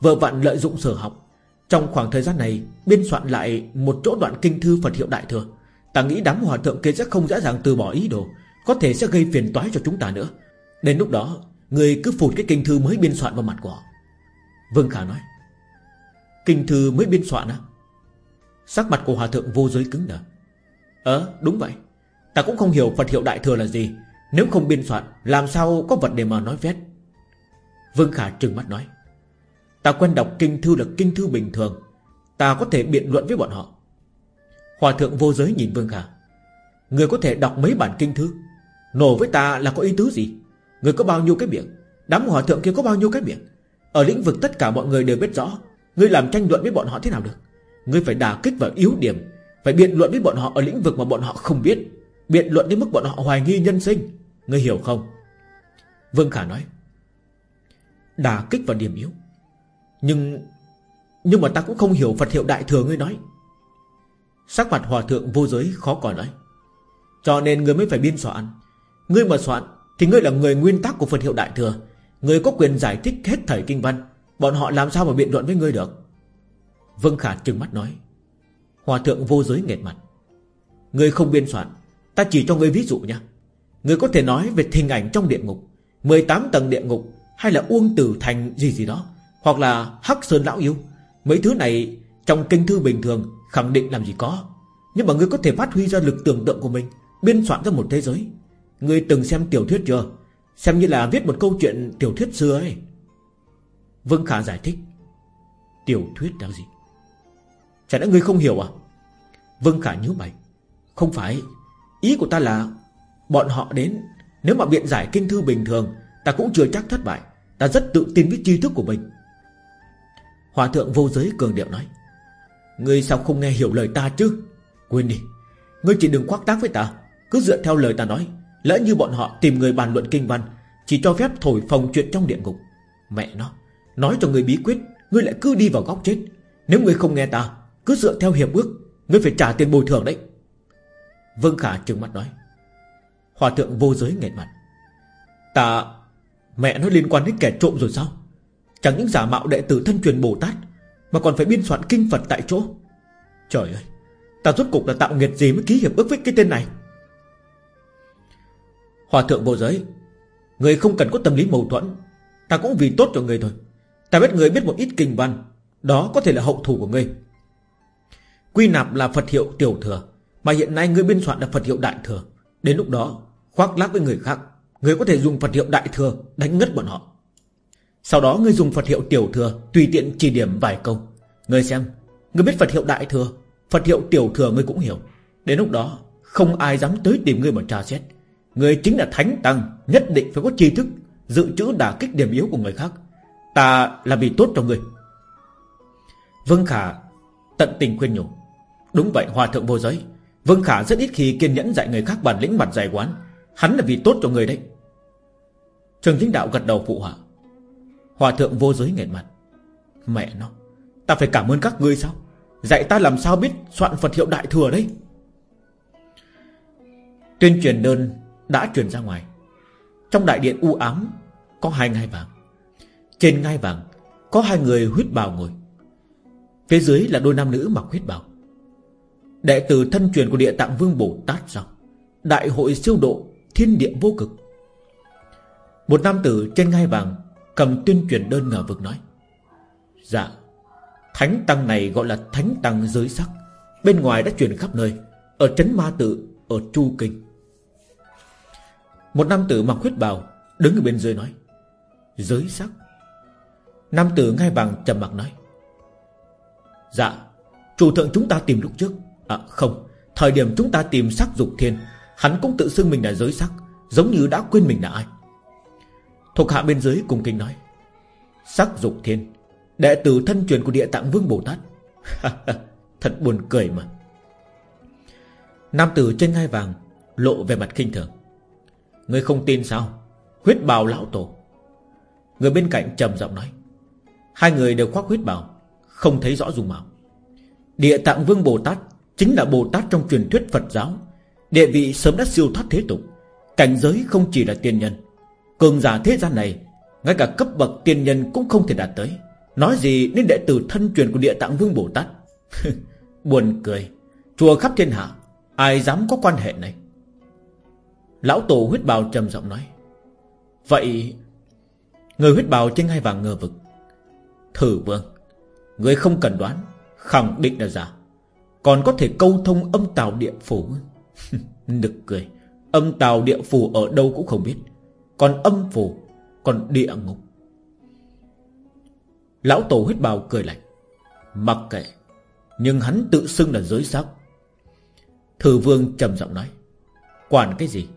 Vợ vặn lợi dụng sở học. Trong khoảng thời gian này, Biên soạn lại một chỗ đoạn kinh thư Phật hiệu đại thừa. Ta nghĩ đám hòa thượng kia sẽ không dễ dàng từ bỏ ý đồ, Có thể sẽ gây phiền toái cho chúng ta nữa. Đến lúc đó Người cứ phụt cái kinh thư mới biên soạn vào mặt của họ. Vương Khả nói, Kinh thư mới biên soạn á? Sắc mặt của hòa thượng vô giới cứng đờ. Ờ đúng vậy. Ta cũng không hiểu Phật hiệu đại thừa là gì. Nếu không biên soạn, Làm sao có vật để mà nói vét Vương Khả trừng mắt nói, Ta quen đọc kinh thư là kinh thư bình thường. Ta có thể biện luận với bọn họ. Hòa thượng vô giới nhìn Vương Khả, Người có thể đọc mấy bản kinh thư? Nổ với ta là có ý tứ gì? Người có bao nhiêu cái miệng? Đám hòa thượng kia có bao nhiêu cái miệng? Ở lĩnh vực tất cả mọi người đều biết rõ, Ngươi làm tranh luận với bọn họ thế nào được? Ngươi phải đả kích vào yếu điểm, Phải biện luận với bọn họ ở lĩnh vực mà bọn họ không biết, Biện luận đến mức bọn họ hoài nghi nhân sinh. Ngươi hiểu không? Vương Khả nói Đả kích vào điểm yếu. Nhưng Nhưng mà ta cũng không hiểu Phật hiệu đại thừa ngươi nói. Sắc mặt hòa thượng vô giới khó còn nói, Cho nên ngươi mới phải biên soạn. Ngươi mà soạn thì ngươi là người nguyên tắc của Phật hiệu đại thừa. Ngươi có quyền giải thích hết thảy kinh văn. Bọn họ làm sao mà biện luận với ngươi được? Vương Khả trừng mắt nói. Hòa thượng vô giới nghẹt mặt. Ngươi không biên soạn. Ta chỉ cho ngươi ví dụ nha. Ngươi có thể nói về hình ảnh trong địa ngục. 18 tầng địa ngục Hay là Uông Tử Thành gì gì đó. Hoặc là Hắc Sơn Lão Yêu. Mấy thứ này trong kinh thư bình thường Khẳng định làm gì có. Nhưng mà ngươi có thể phát huy ra lực tưởng tượng của mình, Biên soạn ra một thế giới. Ngươi từng xem tiểu thuyết chưa? Xem như là viết một câu chuyện tiểu thuyết xưa ấy. Vương Khả giải thích. Tiểu thuyết là gì? Chả lẽ ngươi không hiểu à? Vương Khả nhớ mày. Không phải. Ý của ta là Bọn họ đến, Nếu mà biện giải kinh thư bình thường, Ta cũng chưa chắc thất bại. Ta rất tự tin với tri thức của mình. Hòa thượng vô giới cường điệu nói. Ngươi sao không nghe hiểu lời ta chứ? Quên đi. Ngươi chỉ đừng khoác tác với ta. Cứ dựa theo lời ta nói. Lỡ như bọn họ tìm người bàn luận kinh văn, Chỉ cho phép thổi phồng chuyện trong địa ngục. Mẹ nó, Nói cho người bí quyết Ngươi lại cứ đi vào góc chết. Nếu ngươi không nghe ta, Cứ dựa theo hiệp ước Ngươi phải trả tiền bồi thường đấy. Vương Khả trừng mắt nói, Hòa thượng vô giới nghẹt mặt. Ta, Mẹ nó liên quan đến kẻ trộm rồi sao? Chẳng những giả mạo đệ tử thân truyền Bồ Tát, Mà còn phải biên soạn kinh Phật tại chỗ. Trời ơi, Ta rốt cục là tạo nghiệt gì mới ký hiệp ước với cái tên này? Hòa thượng vô giới, Người không cần có tâm lý mâu thuẫn, Ta cũng vì tốt cho người thôi. Ta biết người biết một ít kinh văn, Đó có thể là hậu thủ của ngươi. Quy nạp là Phật hiệu tiểu thừa, Mà hiện nay ngươi biên soạn là Phật hiệu đại thừa. Đến lúc đó, khoác lác với người khác Ngươi có thể dùng Phật hiệu đại thừa Đánh ngất bọn họ. Sau đó ngươi dùng Phật hiệu tiểu thừa Tùy tiện chỉ điểm vài câu. Ngươi xem, Ngươi biết Phật hiệu đại thừa, Phật hiệu tiểu thừa ngươi cũng hiểu. Đến lúc đó, không ai dám tới tìm ngươi mà tra xét người chính là thánh tăng, Nhất định phải có tri thức, Dự trữ đả kích điểm yếu của người khác. Ta là vì tốt cho người. Vương Khả tận tình khuyên nhủ. Đúng vậy, hòa thượng vô giới. Vương Khả rất ít khi kiên nhẫn dạy người khác bản lĩnh mặt dài quán. Hắn là vì tốt cho người đấy. Trường chính đạo gật đầu phụ họa. Hòa thượng vô giới nghẹn mặt. Mẹ nó, Ta phải cảm ơn các ngươi sao? Dạy ta làm sao biết soạn Phật hiệu đại thừa đấy Tuyên truyền đơn đã truyền ra ngoài. Trong đại điện u ám, Có hai ngai vàng. Trên ngai vàng, Có hai người huyết bào ngồi. Phía dưới là đôi nam nữ mặc huyết bào. Đệ tử thân truyền của địa tạng vương Bồ Tát sao Đại hội siêu độ, Thiên địa vô cực. Một nam tử trên ngai vàng Cầm tuyên truyền đơn ngờ vực nói Dạ Thánh tăng này gọi là thánh tăng giới sắc, Bên ngoài đã truyền khắp nơi, Ở trấn ma tự, Ở Chu Kinh. Một nam tử mặc huyết bào Đứng ở bên dưới nói, Giới sắc. Nam tử ngay vàng trầm mặc nói Dạ Chủ thượng chúng ta tìm lúc trước. À không, Thời điểm chúng ta tìm sắc dục thiên, Hắn cũng tự xưng mình là giới sắc, Giống như đã quên mình là ai. Thuộc hạ bên dưới cùng kinh nói, Sắc dục thiên, Đệ tử thân truyền của địa tạng vương Bồ Tát. Thật buồn cười mà. Nam tử trên ngai vàng Lộ về mặt kinh thường. Ngươi không tin sao? Huyết bào lão tổ. Người bên cạnh trầm giọng nói. Hai người đều khoác huyết bào, Không thấy rõ dùng mạo. Địa tạng vương Bồ Tát Chính là Bồ Tát trong truyền thuyết Phật giáo. Địa vị sớm đã siêu thoát thế tục. Cảnh giới không chỉ là tiên nhân. Cường giả thế gian này, Ngay cả cấp bậc tiên nhân cũng không thể đạt tới. Nói gì đến đệ tử thân truyền của địa tạng vương Bồ Tát? Buồn cười. Chùa khắp thiên hạ, Ai dám có quan hệ này? Lão tổ huyết bào trầm giọng nói. Vậy, Người huyết bào trên hai vàng ngờ vực. Thử vương, Người không cần đoán, Khẳng định là giả. Còn có thể câu thông âm tào địa phủ. Nực cười, Âm tào địa phủ ở đâu cũng không biết. Còn âm phủ, Còn địa ngục. Lão tổ huyết bào cười lạnh. Mặc kệ, Nhưng hắn tự xưng là giới sắc. Thử vương trầm giọng nói. Quản cái gì?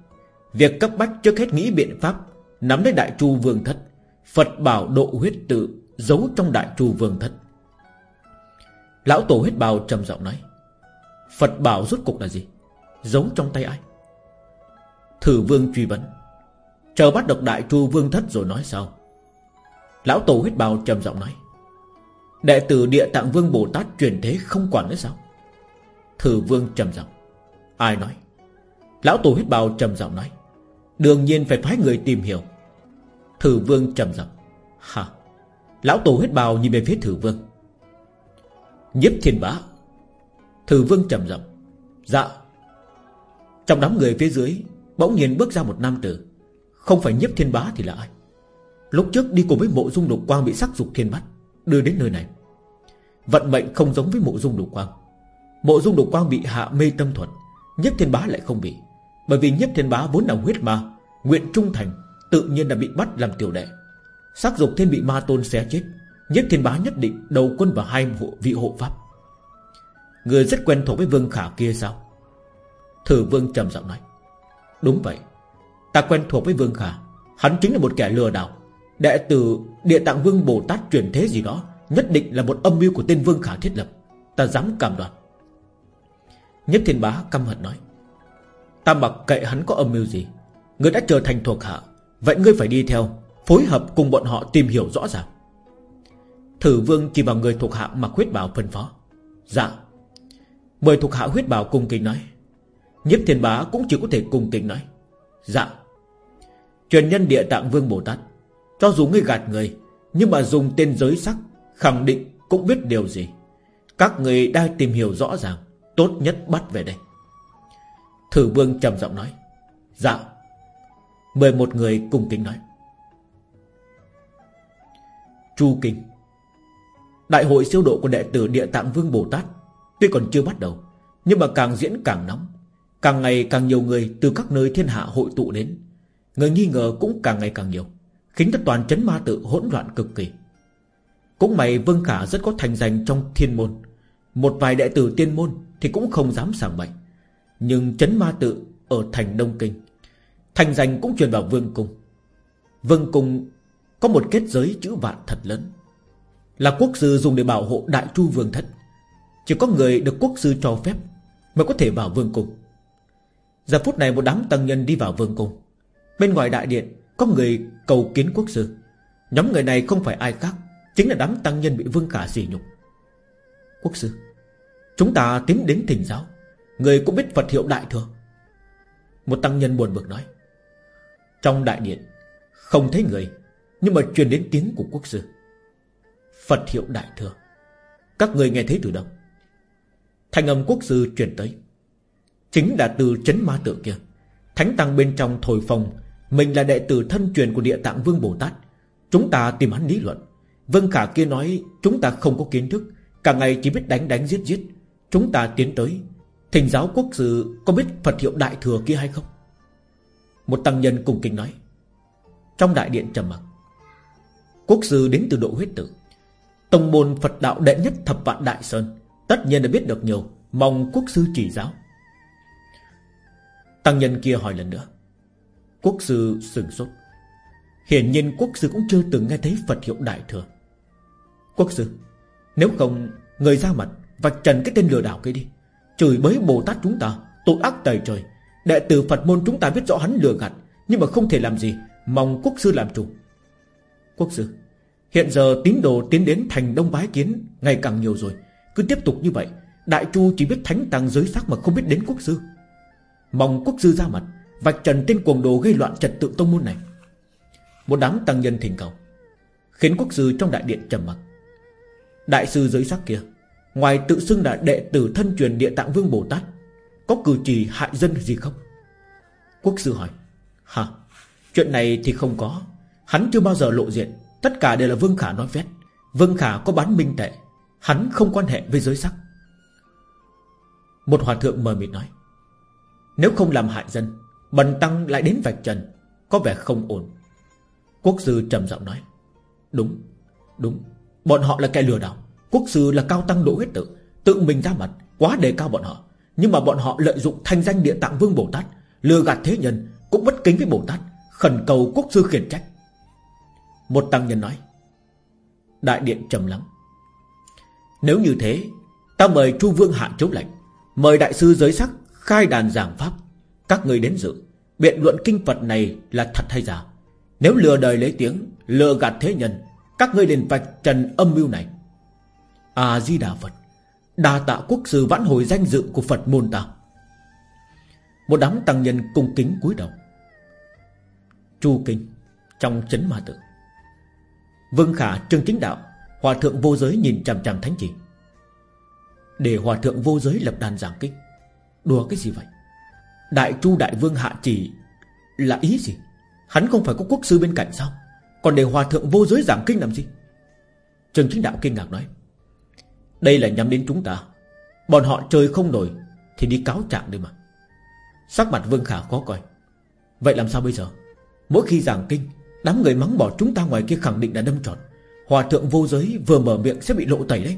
Việc cấp bách trước hết nghĩ biện pháp, Nắm lấy đại chu vương thất, Phật bảo độ huyết tự Giấu trong đại chu vương thất. Lão tổ huyết bào trầm giọng nói, Phật bảo rốt cục là gì? Giấu trong tay ai? Thử vương truy vấn, Chờ bắt được đại chu vương thất rồi nói sao? Lão tổ huyết bào trầm giọng nói, Đệ tử địa tạng vương Bồ Tát truyền thế không quản nữa sao? Thử vương trầm giọng, Ai nói? Lão tổ huyết bào trầm giọng nói Đương nhiên phải phái người tìm hiểu. Thử vương trầm giọng Hả Lão tổ huyết bào nhìn về phía thử vương. Nhiếp thiên bá, Thử vương trầm giọng Dạ. Trong đám người phía dưới, Bỗng nhiên bước ra một nam tử, Không phải nhiếp thiên bá thì là ai? Lúc trước đi cùng với mộ dung lục quang bị sắc dục thiên bắt, Đưa đến nơi này. Vận mệnh không giống với mộ dung lục quang. Mộ dung lục quang bị hạ mê tâm thuật Nhất thiên bá lại không bị. Bởi vì nhất thiên bá vốn là huyết ma Nguyện trung thành Tự nhiên đã bị bắt làm tiểu đệ. Sắc dục thiên bị ma tôn xé chết Nhất thiên bá nhất định đầu quân vào hai hộ, vị hộ pháp. Người rất quen thuộc với vương khả kia sao? Thử vương trầm giọng nói. Đúng vậy Ta quen thuộc với vương khả Hắn chính là một kẻ lừa đảo. Đệ tử Địa Tạng Vương Bồ Tát truyền thế gì đó Nhất định là một âm mưu của tên Vương Khả thiết lập. Ta dám cảm đoan. Nhất Thiên Bá căm hận nói. Ta mặc kệ hắn có âm mưu gì. Ngươi đã trở thành thuộc hạ, Vậy ngươi phải đi theo, Phối hợp cùng bọn họ tìm hiểu rõ ràng. Thử Vương chỉ vào người thuộc hạ mặc huyết bào phân phó. Dạ. Mời thuộc hạ huyết bào cung kính nói. Nhiếp Thiên Bá cũng chỉ có thể cung kính nói. Dạ. Truyền nhân địa tạng Vương Bồ Tát, cho dù ngươi gạt người, Nhưng mà dùng tên giới sắc, Khẳng định cũng biết điều gì. Các người đang tìm hiểu rõ ràng, Tốt nhất bắt về đây. Thử vương trầm giọng nói. Dạ. Mời một người cùng kính nói. Chu Kinh. Đại hội siêu độ của đệ tử Địa Tạng Vương Bồ Tát Tuy còn chưa bắt đầu, Nhưng mà càng diễn càng nóng. Càng ngày càng nhiều người từ các nơi thiên hạ hội tụ đến. Người nghi ngờ cũng càng ngày càng nhiều, Khiến cho toàn chấn ma tự hỗn loạn cực kỳ. Cũng may Vương Khả rất có thành danh trong thiên môn. Một vài đệ tử tiên môn Thì cũng không dám sảng bậy. Nhưng chấn ma tự ở thành Đông Kinh. Thành danh cũng truyền vào Vương Cung. Vương Cung Có một kết giới chữ vạn thật lớn. Là quốc sư dùng để bảo hộ Đại Chu Vương Thất. Chỉ có người được quốc sư cho phép Mới có thể vào Vương Cung. Giờ phút này một đám tăng nhân đi vào Vương Cung. Bên ngoài đại điện có người cầu kiến quốc sư. Nhóm người này không phải ai khác, Chính là đám tăng nhân bị vương khả sỉ nhục. Quốc sư, Chúng ta tiến đến thỉnh giáo. Người cũng biết Phật hiệu đại thừa. Một tăng nhân buồn bực nói, Trong đại điện Không thấy người, Nhưng mà truyền đến tiếng của quốc sư. Phật hiệu đại thừa. Các người nghe thấy từ đâu? Thanh âm quốc sư truyền tới, Chính là từ chấn ma tự kia. Thánh tăng bên trong thổi phòng mình là đệ tử thân truyền của địa tạng Vương Bồ Tát. Chúng ta tìm hắn lý luận. Vân Khả kia nói, Chúng ta không có kiến thức, Cả ngày chỉ biết đánh đánh giết giết. Chúng ta tiến tới Thỉnh giáo quốc sư có biết Phật hiệu đại thừa kia hay không? Một tăng nhân cùng kinh nói. Trong đại điện trầm mặc. Quốc sư đến từ độ huyết tử. Tông môn Phật đạo đệ nhất thập vạn đại sơn. Tất nhiên đã biết được nhiều. Mong quốc sư chỉ giáo. Tăng nhân kia hỏi lần nữa. Quốc sư sừng sốt. Hiển nhiên quốc sư cũng chưa từng nghe thấy Phật hiệu Đại Thừa. Quốc sư, Nếu không, Người ra mặt Vạch trần cái tên lừa đảo kia đi. Chửi bới Bồ Tát chúng ta, Tội ác tày trời. Đệ tử Phật môn chúng ta biết rõ hắn lừa gạt, Nhưng mà không thể làm gì. Mong quốc sư làm chủ. Quốc sư, Hiện giờ tín đồ tiến đến thành đông bái kiến Ngày càng nhiều rồi. Cứ tiếp tục như vậy, Đại Chu chỉ biết thánh tăng giới sắc mà không biết đến quốc sư. Mong quốc sư ra mặt, Vạch trần tên cuồng đồ gây loạn trật tự tông môn này. Một đám tăng nhân thỉnh cầu, Khiến quốc sư trong đại điện trầm mặc. Đại sư giới sắc kia Ngoài tự xưng là đệ tử thân truyền địa tạng vương Bồ Tát Có cử chỉ hại dân gì không? Quốc sư hỏi. Hả? Chuyện này thì không có. Hắn chưa bao giờ lộ diện. Tất cả đều là Vương Khả nói phét. Vương Khả có bán minh tệ. Hắn không quan hệ với giới sắc. Một hòa thượng mờ mịt nói. Nếu không làm hại dân Bần tăng lại đến vạch trần Có vẻ không ổn. Quốc sư trầm giọng nói. Đúng, đúng. Bọn họ là kẻ lừa đảo. Quốc sư là cao tăng độ huyết tự Tự mình ra mặt, Quá đề cao bọn họ. Nhưng mà bọn họ lợi dụng thanh danh địa tạng vương Bồ Tát, Lừa gạt thế nhân, Cũng bất kính với Bồ Tát, Khẩn cầu quốc sư khiển trách. Một tăng nhân nói, Đại điện trầm lắng. Nếu như thế, Ta mời Chu Vương hạ chống lệnh, Mời đại sư giới sắc khai đàn giảng pháp. Các người đến dự, Biện luận kinh Phật này là thật hay giả? Nếu lừa đời lấy tiếng, Lừa gạt thế nhân, Các ngươi liền vạch trần âm mưu này. A-di-đà Phật, đa tạ quốc sư vãn hồi danh dự của Phật môn ta. Một đám tăng nhân cung kính cúi đầu. Chu Kinh, Trong chấn ma tự Vương Khả, Trương Chính Đạo, Hòa thượng vô giới nhìn chằm chằm thánh chỉ. Để hòa thượng vô giới lập đàn giảng kinh, Đùa cái gì vậy? Đại Chu Đại Vương hạ chỉ Là ý gì? Hắn không phải có quốc sư bên cạnh sao? Còn để hòa thượng vô giới giảng kinh làm gì? Trương Chính Đạo kinh ngạc nói đây là nhắm đến chúng ta. Bọn họ chơi không nổi, Thì đi cáo trạng đi mà. Sắc mặt Vương Khả khó coi. Vậy làm sao bây giờ? Mỗi khi giảng kinh, Đám người mắng bỏ chúng ta ngoài kia khẳng định đã đâm tròn Hòa thượng vô giới vừa mở miệng sẽ bị lộ tẩy đấy.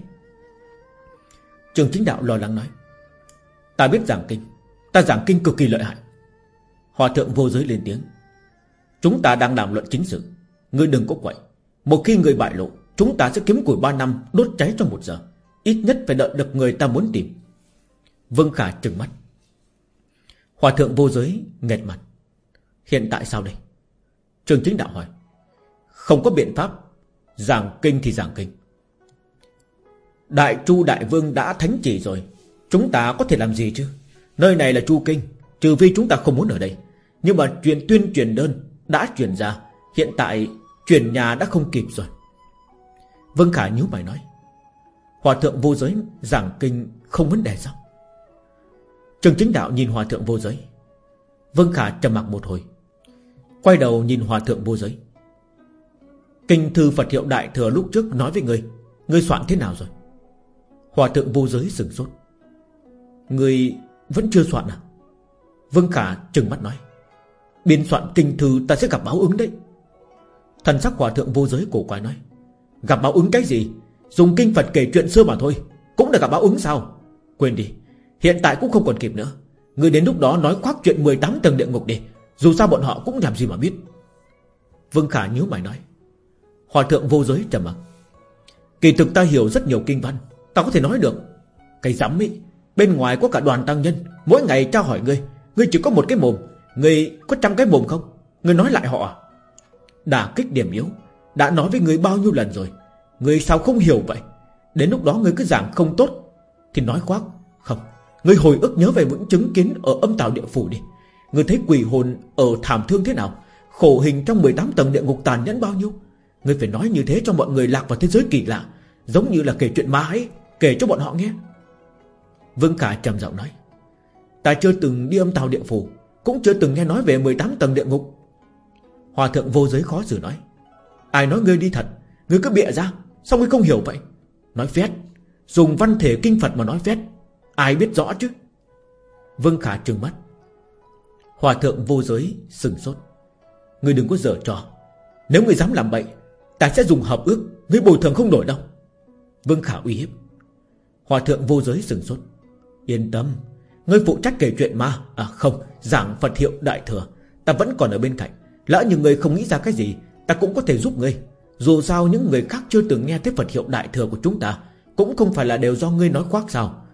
Trường chính đạo lo lắng nói, Ta biết giảng kinh. Ta giảng kinh cực kỳ lợi hại. Hòa thượng vô giới lên tiếng, Chúng ta đang làm luận chính sự. Ngươi đừng có quậy. Một khi người bại lộ, Chúng ta sẽ kiếm củi 3 năm đốt cháy trong một giờ. Ít nhất phải đợi được người ta muốn tìm. Vương Khả trừng mắt. Hòa thượng vô giới nghẹt mặt. Hiện tại sao đây? Trường chính đạo hỏi. Không có biện pháp. Giảng kinh thì giảng kinh. Đại Chu Đại Vương đã thánh chỉ rồi. Chúng ta có thể làm gì chứ? Nơi này là Chu Kinh, Trừ vì chúng ta không muốn ở đây. Nhưng mà chuyện tuyên truyền đơn đã truyền ra. Hiện tại, truyền nhà đã không kịp rồi. Vương Khả nhíu mày nói. Hòa thượng vô giới giảng kinh không vấn đề sao? Trường chính đạo nhìn hòa thượng vô giới. Vương Khả trầm mặc một hồi. Quay đầu nhìn hòa thượng vô giới. Kinh thư Phật hiệu Đại Thừa lúc trước nói với ngươi Ngươi soạn thế nào rồi? Hòa thượng vô giới sửng sốt. Ngươi vẫn chưa soạn à? Vương Khả trừng mắt nói. Biên soạn kinh thư ta sẽ gặp báo ứng đấy. Thần sắc hòa thượng vô giới cổ quái nói. Gặp báo ứng cái gì? Dùng kinh Phật kể chuyện xưa mà thôi, Cũng là gặp báo ứng sao? Quên đi, Hiện tại cũng không còn kịp nữa. Người đến lúc đó nói khoác chuyện 18 tầng địa ngục đi, Dù sao bọn họ cũng làm gì mà biết. Vương Khả nhíu mày nói, Hòa thượng vô giới trầm mặc. Kỳ thực ta hiểu rất nhiều kinh văn, Ta có thể nói được. Cái dám ý Bên ngoài có cả đoàn tăng nhân, Mỗi ngày trao hỏi ngươi Ngươi chỉ có một cái mồm, Ngươi có trăm cái mồm không? Ngươi nói lại họ à? Đả kích điểm yếu, Đã nói với ngươi bao nhiêu lần rồi người sao không hiểu vậy? Đến lúc đó người cứ giảng không tốt, Thì nói khoác. Không, người hồi ức nhớ về những chứng kiến ở âm tào địa phủ đi. Người thấy quỷ hồn ở thảm thương thế nào? Khổ hình trong 18 tầng địa ngục tàn nhẫn bao nhiêu? Người phải nói như thế cho mọi người lạc vào thế giới kỳ lạ, Giống như là kể chuyện ma ấy, Kể cho bọn họ nghe. Vương Khả trầm giọng nói, Ta chưa từng đi âm tàu địa phủ, Cũng chưa từng nghe nói về 18 tầng địa ngục. Hòa thượng vô giới khó xử nói, Ai nói ngươi đi thật? Ngươi cứ bịa ra. Sao ngươi không hiểu vậy? Nói phét, Dùng văn thể kinh Phật mà nói phét, Ai biết rõ chứ? Vương Khả trừng mắt. Hòa thượng vô giới sừng sốt. Ngươi đừng có dở trò. Nếu ngươi dám làm bậy, Ta sẽ dùng hợp ước, Ngươi bồi thường không đổi đâu. Vương Khả uy hiếp. Hòa thượng vô giới sừng sốt. Yên tâm, Ngươi phụ trách kể chuyện ma À không, Giảng Phật hiệu Đại Thừa, Ta vẫn còn ở bên cạnh. Lỡ như ngươi không nghĩ ra cái gì, Ta cũng có thể giúp ngươi. Dù sao những người khác chưa từng nghe thấy Phật hiệu Đại Thừa của chúng ta Cũng không phải là đều do ngươi nói khoác sao.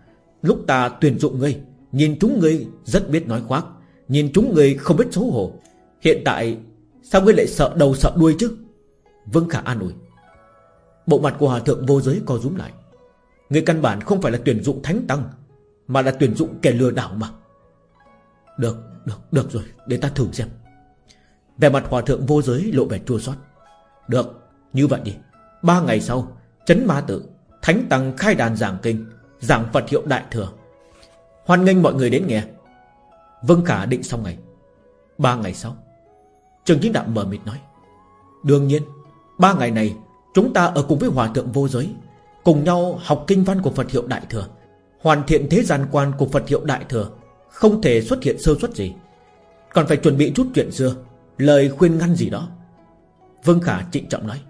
Lúc ta tuyển dụng ngươi Nhìn chúng ngươi rất biết nói khoác Nhìn chúng ngươi không biết xấu hổ. Hiện tại Sao ngươi lại sợ đầu sợ đuôi chứ? Vương Khả an ủi. Bộ mặt của Hòa Thượng vô giới co rúm lại. Ngươi căn bản không phải là tuyển dụng thánh tăng Mà là tuyển dụng kẻ lừa đảo mà. Được, được, được rồi Để ta thử xem. Về mặt hòa thượng vô giới lộ vẻ chua xót. Được, như vậy đi, Ba ngày sau, Chấn ma tự Thánh tăng khai đàn giảng kinh, Giảng Phật hiệu đại thừa. Hoan nghênh mọi người đến nghe. Vâng Khả định xong ngày. Ba ngày sau, Trường Chính Đạo mở mịt nói, Đương nhiên, Ba ngày này Chúng ta ở cùng với Hòa Thượng Vô Giới, Cùng nhau học kinh văn của Phật hiệu Đại Thừa, Hoàn thiện thế gian quan của Phật hiệu Đại Thừa, Không thể xuất hiện sơ suất gì. Còn phải chuẩn bị chút chuyện xưa, Lời khuyên ngăn gì đó. Vương Khả trịnh trọng nói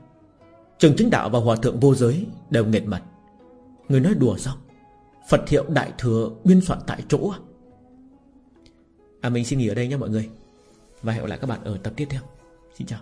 Trường Chính Đạo và Hòa Thượng Vô Giới Đều nghệt mặt. Người nói đùa sao? Phật hiệu Đại Thừa biên soạn tại chỗ à À mình xin nghỉ ở đây nha mọi người. Và hẹn gặp lại các bạn ở tập tiếp theo. Xin chào.